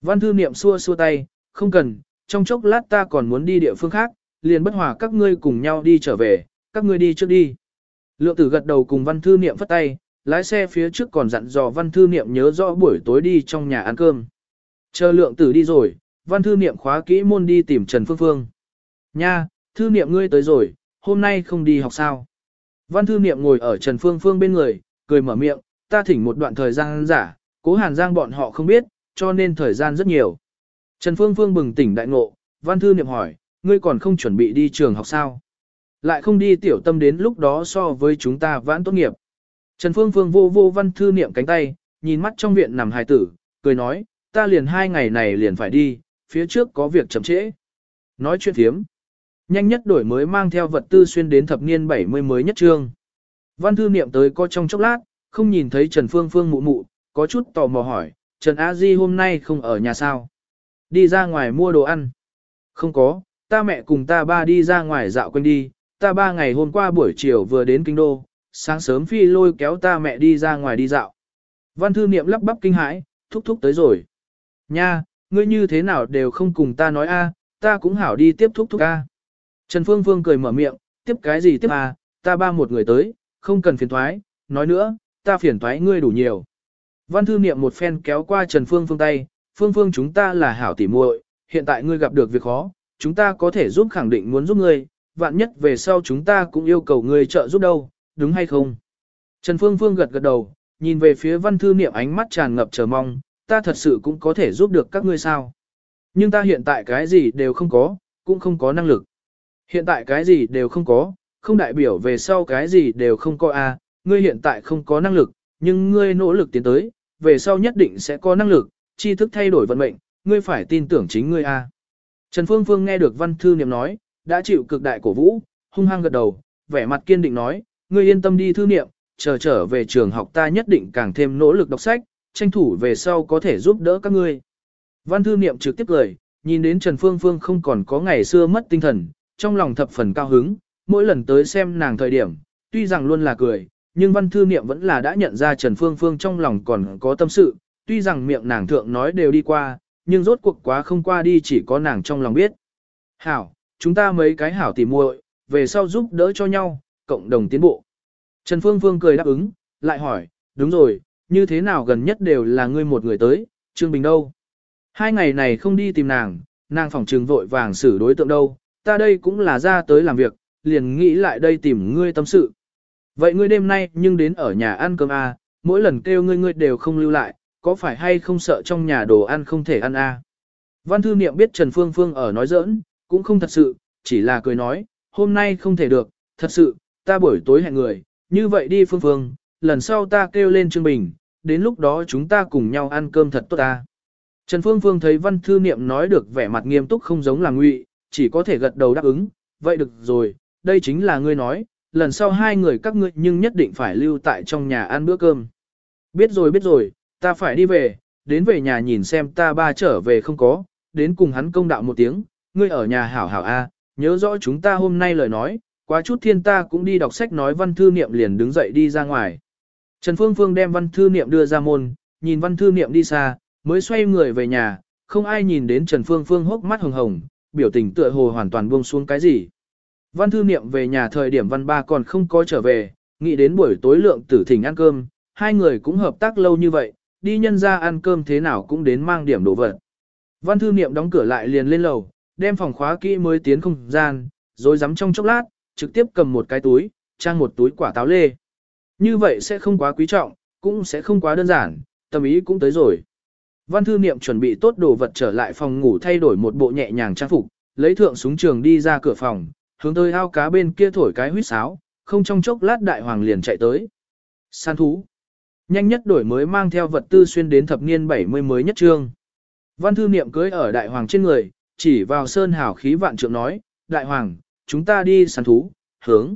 Văn thư niệm xua xua tay, không cần, trong chốc lát ta còn muốn đi địa phương khác, liền bất hòa các ngươi cùng nhau đi trở về, các ngươi đi trước đi. Lượng tử gật đầu cùng văn thư niệm phất tay, lái xe phía trước còn dặn dò văn thư niệm nhớ rõ buổi tối đi trong nhà ăn cơm. Chờ lượng tử đi rồi, văn thư niệm khóa kỹ môn đi tìm Trần Phương Phương. Nha, thư niệm ngươi tới rồi, hôm nay không đi học sao. Văn thư niệm ngồi ở Trần Phương Phương bên người, cười mở miệng, ta thỉnh một đoạn thời gian giả, cố hàn giang bọn họ không biết, cho nên thời gian rất nhiều. Trần Phương Phương bừng tỉnh đại ngộ, văn thư niệm hỏi, ngươi còn không chuẩn bị đi trường học sao? Lại không đi tiểu tâm đến lúc đó so với chúng ta vãn tốt nghiệp. Trần Phương Phương vô vô văn thư niệm cánh tay, nhìn mắt trong viện nằm hài tử, cười nói, ta liền hai ngày này liền phải đi, phía trước có việc chậm trễ. Nói chuyện thiếm. Nhanh nhất đổi mới mang theo vật tư xuyên đến thập niên 70 mới nhất trương. Văn thư niệm tới có trong chốc lát, không nhìn thấy Trần Phương Phương mụ mụ, có chút tò mò hỏi, Trần A Di hôm nay không ở nhà sao? Đi ra ngoài mua đồ ăn. Không có, ta mẹ cùng ta ba đi ra ngoài dạo quanh đi, ta ba ngày hôm qua buổi chiều vừa đến kinh đô, sáng sớm phi lôi kéo ta mẹ đi ra ngoài đi dạo. Văn thư niệm lắp bắp kinh hãi, thúc thúc tới rồi. Nha, ngươi như thế nào đều không cùng ta nói a, ta cũng hảo đi tiếp thúc thúc a. Trần Phương Phương cười mở miệng, tiếp cái gì tiếp a, ta ba một người tới, không cần phiền thoái, nói nữa, ta phiền thoái ngươi đủ nhiều. Văn thư niệm một phen kéo qua Trần Phương Phương tay, Phương Phương chúng ta là hảo tỉ muội, hiện tại ngươi gặp được việc khó, chúng ta có thể giúp khẳng định muốn giúp ngươi, vạn nhất về sau chúng ta cũng yêu cầu ngươi trợ giúp đâu, đúng hay không? Trần Phương Phương gật gật đầu, nhìn về phía văn thư niệm ánh mắt tràn ngập chờ mong, ta thật sự cũng có thể giúp được các ngươi sao. Nhưng ta hiện tại cái gì đều không có, cũng không có năng lực. Hiện tại cái gì đều không có, không đại biểu về sau cái gì đều không có a. À, ngươi hiện tại không có năng lực, nhưng ngươi nỗ lực tiến tới, về sau nhất định sẽ có năng lực, tri thức thay đổi vận mệnh, ngươi phải tin tưởng chính ngươi a. À. Trần Phương Phương nghe được văn thư niệm nói, đã chịu cực đại cổ vũ, hung hăng gật đầu, vẻ mặt kiên định nói, ngươi yên tâm đi thư niệm, chờ trở về trường học ta nhất định càng thêm nỗ lực đọc sách, tranh thủ về sau có thể giúp đỡ các ngươi. Văn thư niệm trực tiếp cười, nhìn đến Trần Phương Phương không còn có ngày xưa mất tinh thần, trong lòng thập phần cao hứng, mỗi lần tới xem nàng thời điểm, tuy rằng luôn là cười, nhưng văn thư niệm vẫn là đã nhận ra Trần Phương Phương trong lòng còn có tâm sự, tuy rằng miệng nàng thượng nói đều đi qua, nhưng rốt cuộc quá không qua đi chỉ có nàng trong lòng biết. Hảo, chúng ta mấy cái hảo tỉ muội, về sau giúp đỡ cho nhau, cộng đồng tiến bộ. Trần Phương Phương cười đáp ứng, lại hỏi, đúng rồi, như thế nào gần nhất đều là ngươi một người tới, Trương Bình đâu? Hai ngày này không đi tìm nàng, nàng phòng trường vội vàng xử đối tượng đâu, ta đây cũng là ra tới làm việc, liền nghĩ lại đây tìm ngươi tâm sự. Vậy ngươi đêm nay nhưng đến ở nhà ăn cơm à, mỗi lần kêu ngươi ngươi đều không lưu lại, có phải hay không sợ trong nhà đồ ăn không thể ăn à? Văn thư niệm biết Trần Phương Phương ở nói giỡn, cũng không thật sự, chỉ là cười nói, hôm nay không thể được, thật sự, ta buổi tối hẹn người, như vậy đi Phương Phương, lần sau ta kêu lên Trương Bình, đến lúc đó chúng ta cùng nhau ăn cơm thật tốt ta. Trần Phương Phương thấy văn thư niệm nói được vẻ mặt nghiêm túc không giống là ngụy, chỉ có thể gật đầu đáp ứng, vậy được rồi, đây chính là ngươi nói, lần sau hai người các ngươi nhưng nhất định phải lưu tại trong nhà ăn bữa cơm. Biết rồi biết rồi, ta phải đi về, đến về nhà nhìn xem ta ba trở về không có, đến cùng hắn công đạo một tiếng, ngươi ở nhà hảo hảo a, nhớ rõ chúng ta hôm nay lời nói, quá chút thiên ta cũng đi đọc sách nói văn thư niệm liền đứng dậy đi ra ngoài. Trần Phương Phương đem văn thư niệm đưa ra môn, nhìn văn thư niệm đi xa, mới xoay người về nhà, không ai nhìn đến Trần Phương Phương hốc mắt hồng hồng, biểu tình tựa hồ hoàn toàn buông xuống cái gì. Văn thư niệm về nhà thời điểm văn ba còn không có trở về, nghĩ đến buổi tối lượng tử thỉnh ăn cơm, hai người cũng hợp tác lâu như vậy, đi nhân ra ăn cơm thế nào cũng đến mang điểm đồ vật. Văn thư niệm đóng cửa lại liền lên lầu, đem phòng khóa kỹ mới tiến không gian, rồi dám trong chốc lát, trực tiếp cầm một cái túi, trang một túi quả táo lê. Như vậy sẽ không quá quý trọng, cũng sẽ không quá đơn giản, tâm ý cũng tới rồi. Văn thư niệm chuẩn bị tốt đồ vật trở lại phòng ngủ thay đổi một bộ nhẹ nhàng trang phục, lấy thượng súng trường đi ra cửa phòng, hướng tới ao cá bên kia thổi cái huýt sáo, không trong chốc lát đại hoàng liền chạy tới. San thú. Nhanh nhất đổi mới mang theo vật tư xuyên đến thập niên 70 mới nhất trương. Văn thư niệm cưới ở đại hoàng trên người, chỉ vào sơn hảo khí vạn trượng nói, đại hoàng, chúng ta đi săn thú, hướng.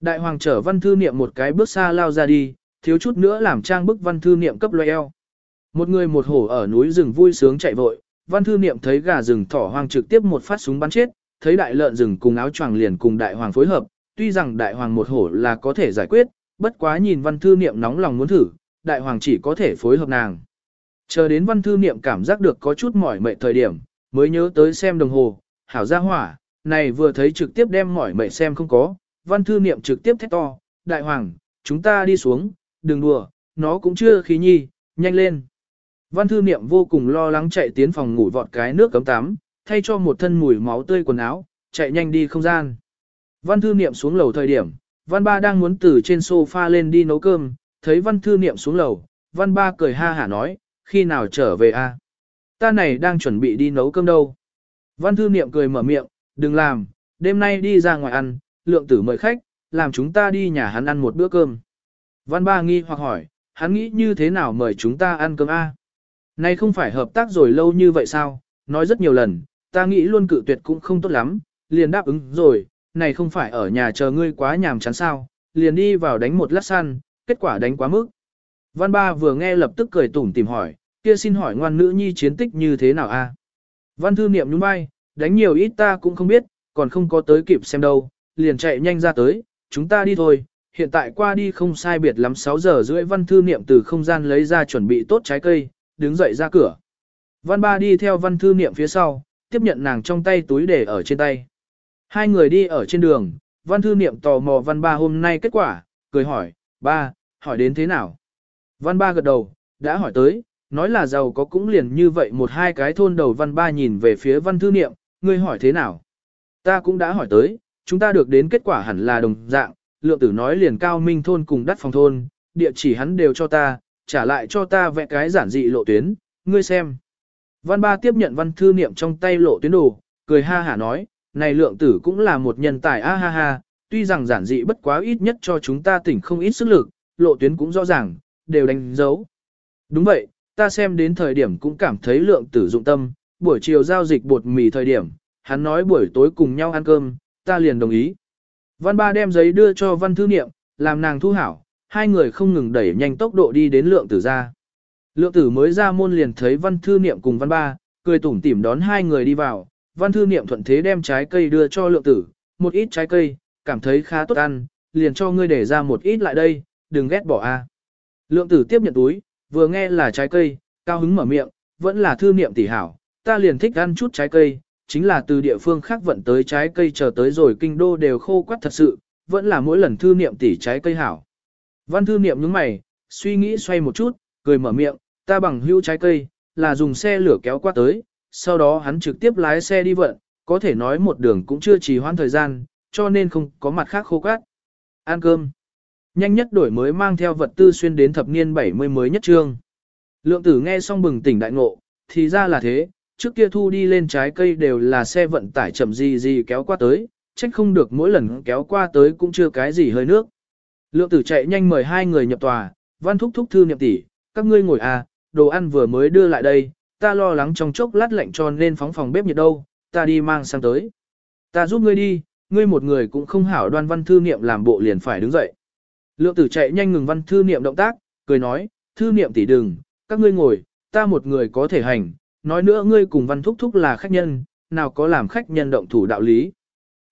Đại hoàng trở văn thư niệm một cái bước xa lao ra đi, thiếu chút nữa làm trang bức văn thư niệm cấp loe eo. Một người một hổ ở núi rừng vui sướng chạy vội, văn thư niệm thấy gà rừng thỏ hoang trực tiếp một phát súng bắn chết, thấy đại lợn rừng cùng áo choàng liền cùng đại hoàng phối hợp, tuy rằng đại hoàng một hổ là có thể giải quyết, bất quá nhìn văn thư niệm nóng lòng muốn thử, đại hoàng chỉ có thể phối hợp nàng. Chờ đến văn thư niệm cảm giác được có chút mỏi mệt thời điểm, mới nhớ tới xem đồng hồ, hảo ra hỏa, này vừa thấy trực tiếp đem mỏi mệt xem không có, văn thư niệm trực tiếp thét to, đại hoàng, chúng ta đi xuống, đừng đùa, nó cũng chưa khí nhi, nhanh lên. Văn thư niệm vô cùng lo lắng chạy tiến phòng ngủ vọt cái nước cấm tắm, thay cho một thân mùi máu tươi quần áo, chạy nhanh đi không gian. Văn thư niệm xuống lầu thời điểm, văn ba đang muốn từ trên sofa lên đi nấu cơm, thấy văn thư niệm xuống lầu, văn ba cười ha hả nói, khi nào trở về a? Ta này đang chuẩn bị đi nấu cơm đâu. Văn thư niệm cười mở miệng, đừng làm, đêm nay đi ra ngoài ăn, lượng tử mời khách, làm chúng ta đi nhà hắn ăn một bữa cơm. Văn ba nghi hoặc hỏi, hắn nghĩ như thế nào mời chúng ta ăn cơm a? Này không phải hợp tác rồi lâu như vậy sao, nói rất nhiều lần, ta nghĩ luôn cự tuyệt cũng không tốt lắm, liền đáp ứng rồi, này không phải ở nhà chờ ngươi quá nhàm chán sao, liền đi vào đánh một lát săn, kết quả đánh quá mức. Văn ba vừa nghe lập tức cười tủm tìm hỏi, kia xin hỏi ngoan nữ nhi chiến tích như thế nào a? Văn thư niệm nhún vai, đánh nhiều ít ta cũng không biết, còn không có tới kịp xem đâu, liền chạy nhanh ra tới, chúng ta đi thôi, hiện tại qua đi không sai biệt lắm 6 giờ rưỡi văn thư niệm từ không gian lấy ra chuẩn bị tốt trái cây, đứng dậy ra cửa. Văn ba đi theo văn thư niệm phía sau, tiếp nhận nàng trong tay túi để ở trên tay. Hai người đi ở trên đường, văn thư niệm tò mò văn ba hôm nay kết quả, cười hỏi, ba, hỏi đến thế nào? Văn ba gật đầu, đã hỏi tới, nói là giàu có cũng liền như vậy một hai cái thôn đầu văn ba nhìn về phía văn thư niệm, ngươi hỏi thế nào? Ta cũng đã hỏi tới, chúng ta được đến kết quả hẳn là đồng dạng, lượng tử nói liền cao minh thôn cùng đắt phòng thôn, địa chỉ hắn đều cho ta, trả lại cho ta vẽ cái giản dị lộ tuyến, ngươi xem. Văn ba tiếp nhận văn thư niệm trong tay lộ tuyến đồ, cười ha hả nói, này lượng tử cũng là một nhân tài a ha ha, tuy rằng giản dị bất quá ít nhất cho chúng ta tỉnh không ít sức lực, lộ tuyến cũng rõ ràng, đều đánh dấu. Đúng vậy, ta xem đến thời điểm cũng cảm thấy lượng tử dụng tâm, buổi chiều giao dịch bột mì thời điểm, hắn nói buổi tối cùng nhau ăn cơm, ta liền đồng ý. Văn ba đem giấy đưa cho văn thư niệm, làm nàng thu hảo, hai người không ngừng đẩy nhanh tốc độ đi đến lượng tử ra. Lượng tử mới ra môn liền thấy văn thư niệm cùng văn ba, cười tủm tỉm đón hai người đi vào, văn thư niệm thuận thế đem trái cây đưa cho lượng tử, một ít trái cây, cảm thấy khá tốt ăn, liền cho ngươi để ra một ít lại đây, đừng ghét bỏ a. Lượng tử tiếp nhận túi, vừa nghe là trái cây, cao hứng mở miệng, vẫn là thư niệm tỷ hảo, ta liền thích ăn chút trái cây, chính là từ địa phương khác vận tới trái cây chờ tới rồi kinh đô đều khô quắt thật sự, vẫn là mỗi lần thư niệm tỉ trái cây hảo. Văn thư niệm nhướng mày, suy nghĩ xoay một chút, cười mở miệng, ta bằng hữu trái cây, là dùng xe lửa kéo qua tới, sau đó hắn trực tiếp lái xe đi vận, có thể nói một đường cũng chưa trì hoãn thời gian, cho nên không có mặt khác khô quát. Ăn cơm. Nhanh nhất đổi mới mang theo vật tư xuyên đến thập niên 70 mới nhất trương. Lượng tử nghe xong bừng tỉnh đại ngộ, thì ra là thế, trước kia thu đi lên trái cây đều là xe vận tải chậm gì gì kéo qua tới, trách không được mỗi lần kéo qua tới cũng chưa cái gì hơi nước. Lượng tử chạy nhanh mời hai người nhập tòa, văn thúc thúc thư niệm tỷ, các ngươi ngồi à, đồ ăn vừa mới đưa lại đây, ta lo lắng trong chốc lát lạnh cho nên phóng phòng bếp nhiệt đâu, ta đi mang sang tới. Ta giúp ngươi đi, ngươi một người cũng không hảo đoan văn thư niệm làm bộ liền phải đứng dậy. Lượng tử chạy nhanh ngừng văn thư niệm động tác, cười nói, thư niệm tỷ đừng, các ngươi ngồi, ta một người có thể hành, nói nữa ngươi cùng văn thúc thúc là khách nhân, nào có làm khách nhân động thủ đạo lý.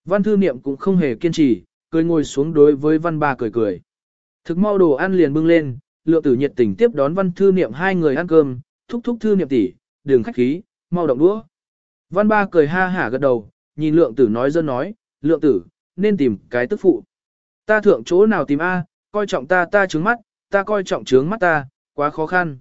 Văn thư niệm cũng không hề kiên trì, cười ngồi xuống đối với văn ba cười cười. Thực mau đồ ăn liền bưng lên, lượng tử nhiệt tình tiếp đón văn thư niệm hai người ăn cơm, thúc thúc thư niệm tỷ, đường khách khí, mau động đũa. Văn ba cười ha hả gật đầu, nhìn lượng tử nói dân nói, lượng tử, nên tìm cái tức phụ. Ta thượng chỗ nào tìm A, coi trọng ta ta trướng mắt, ta coi trọng trướng mắt ta, quá khó khăn.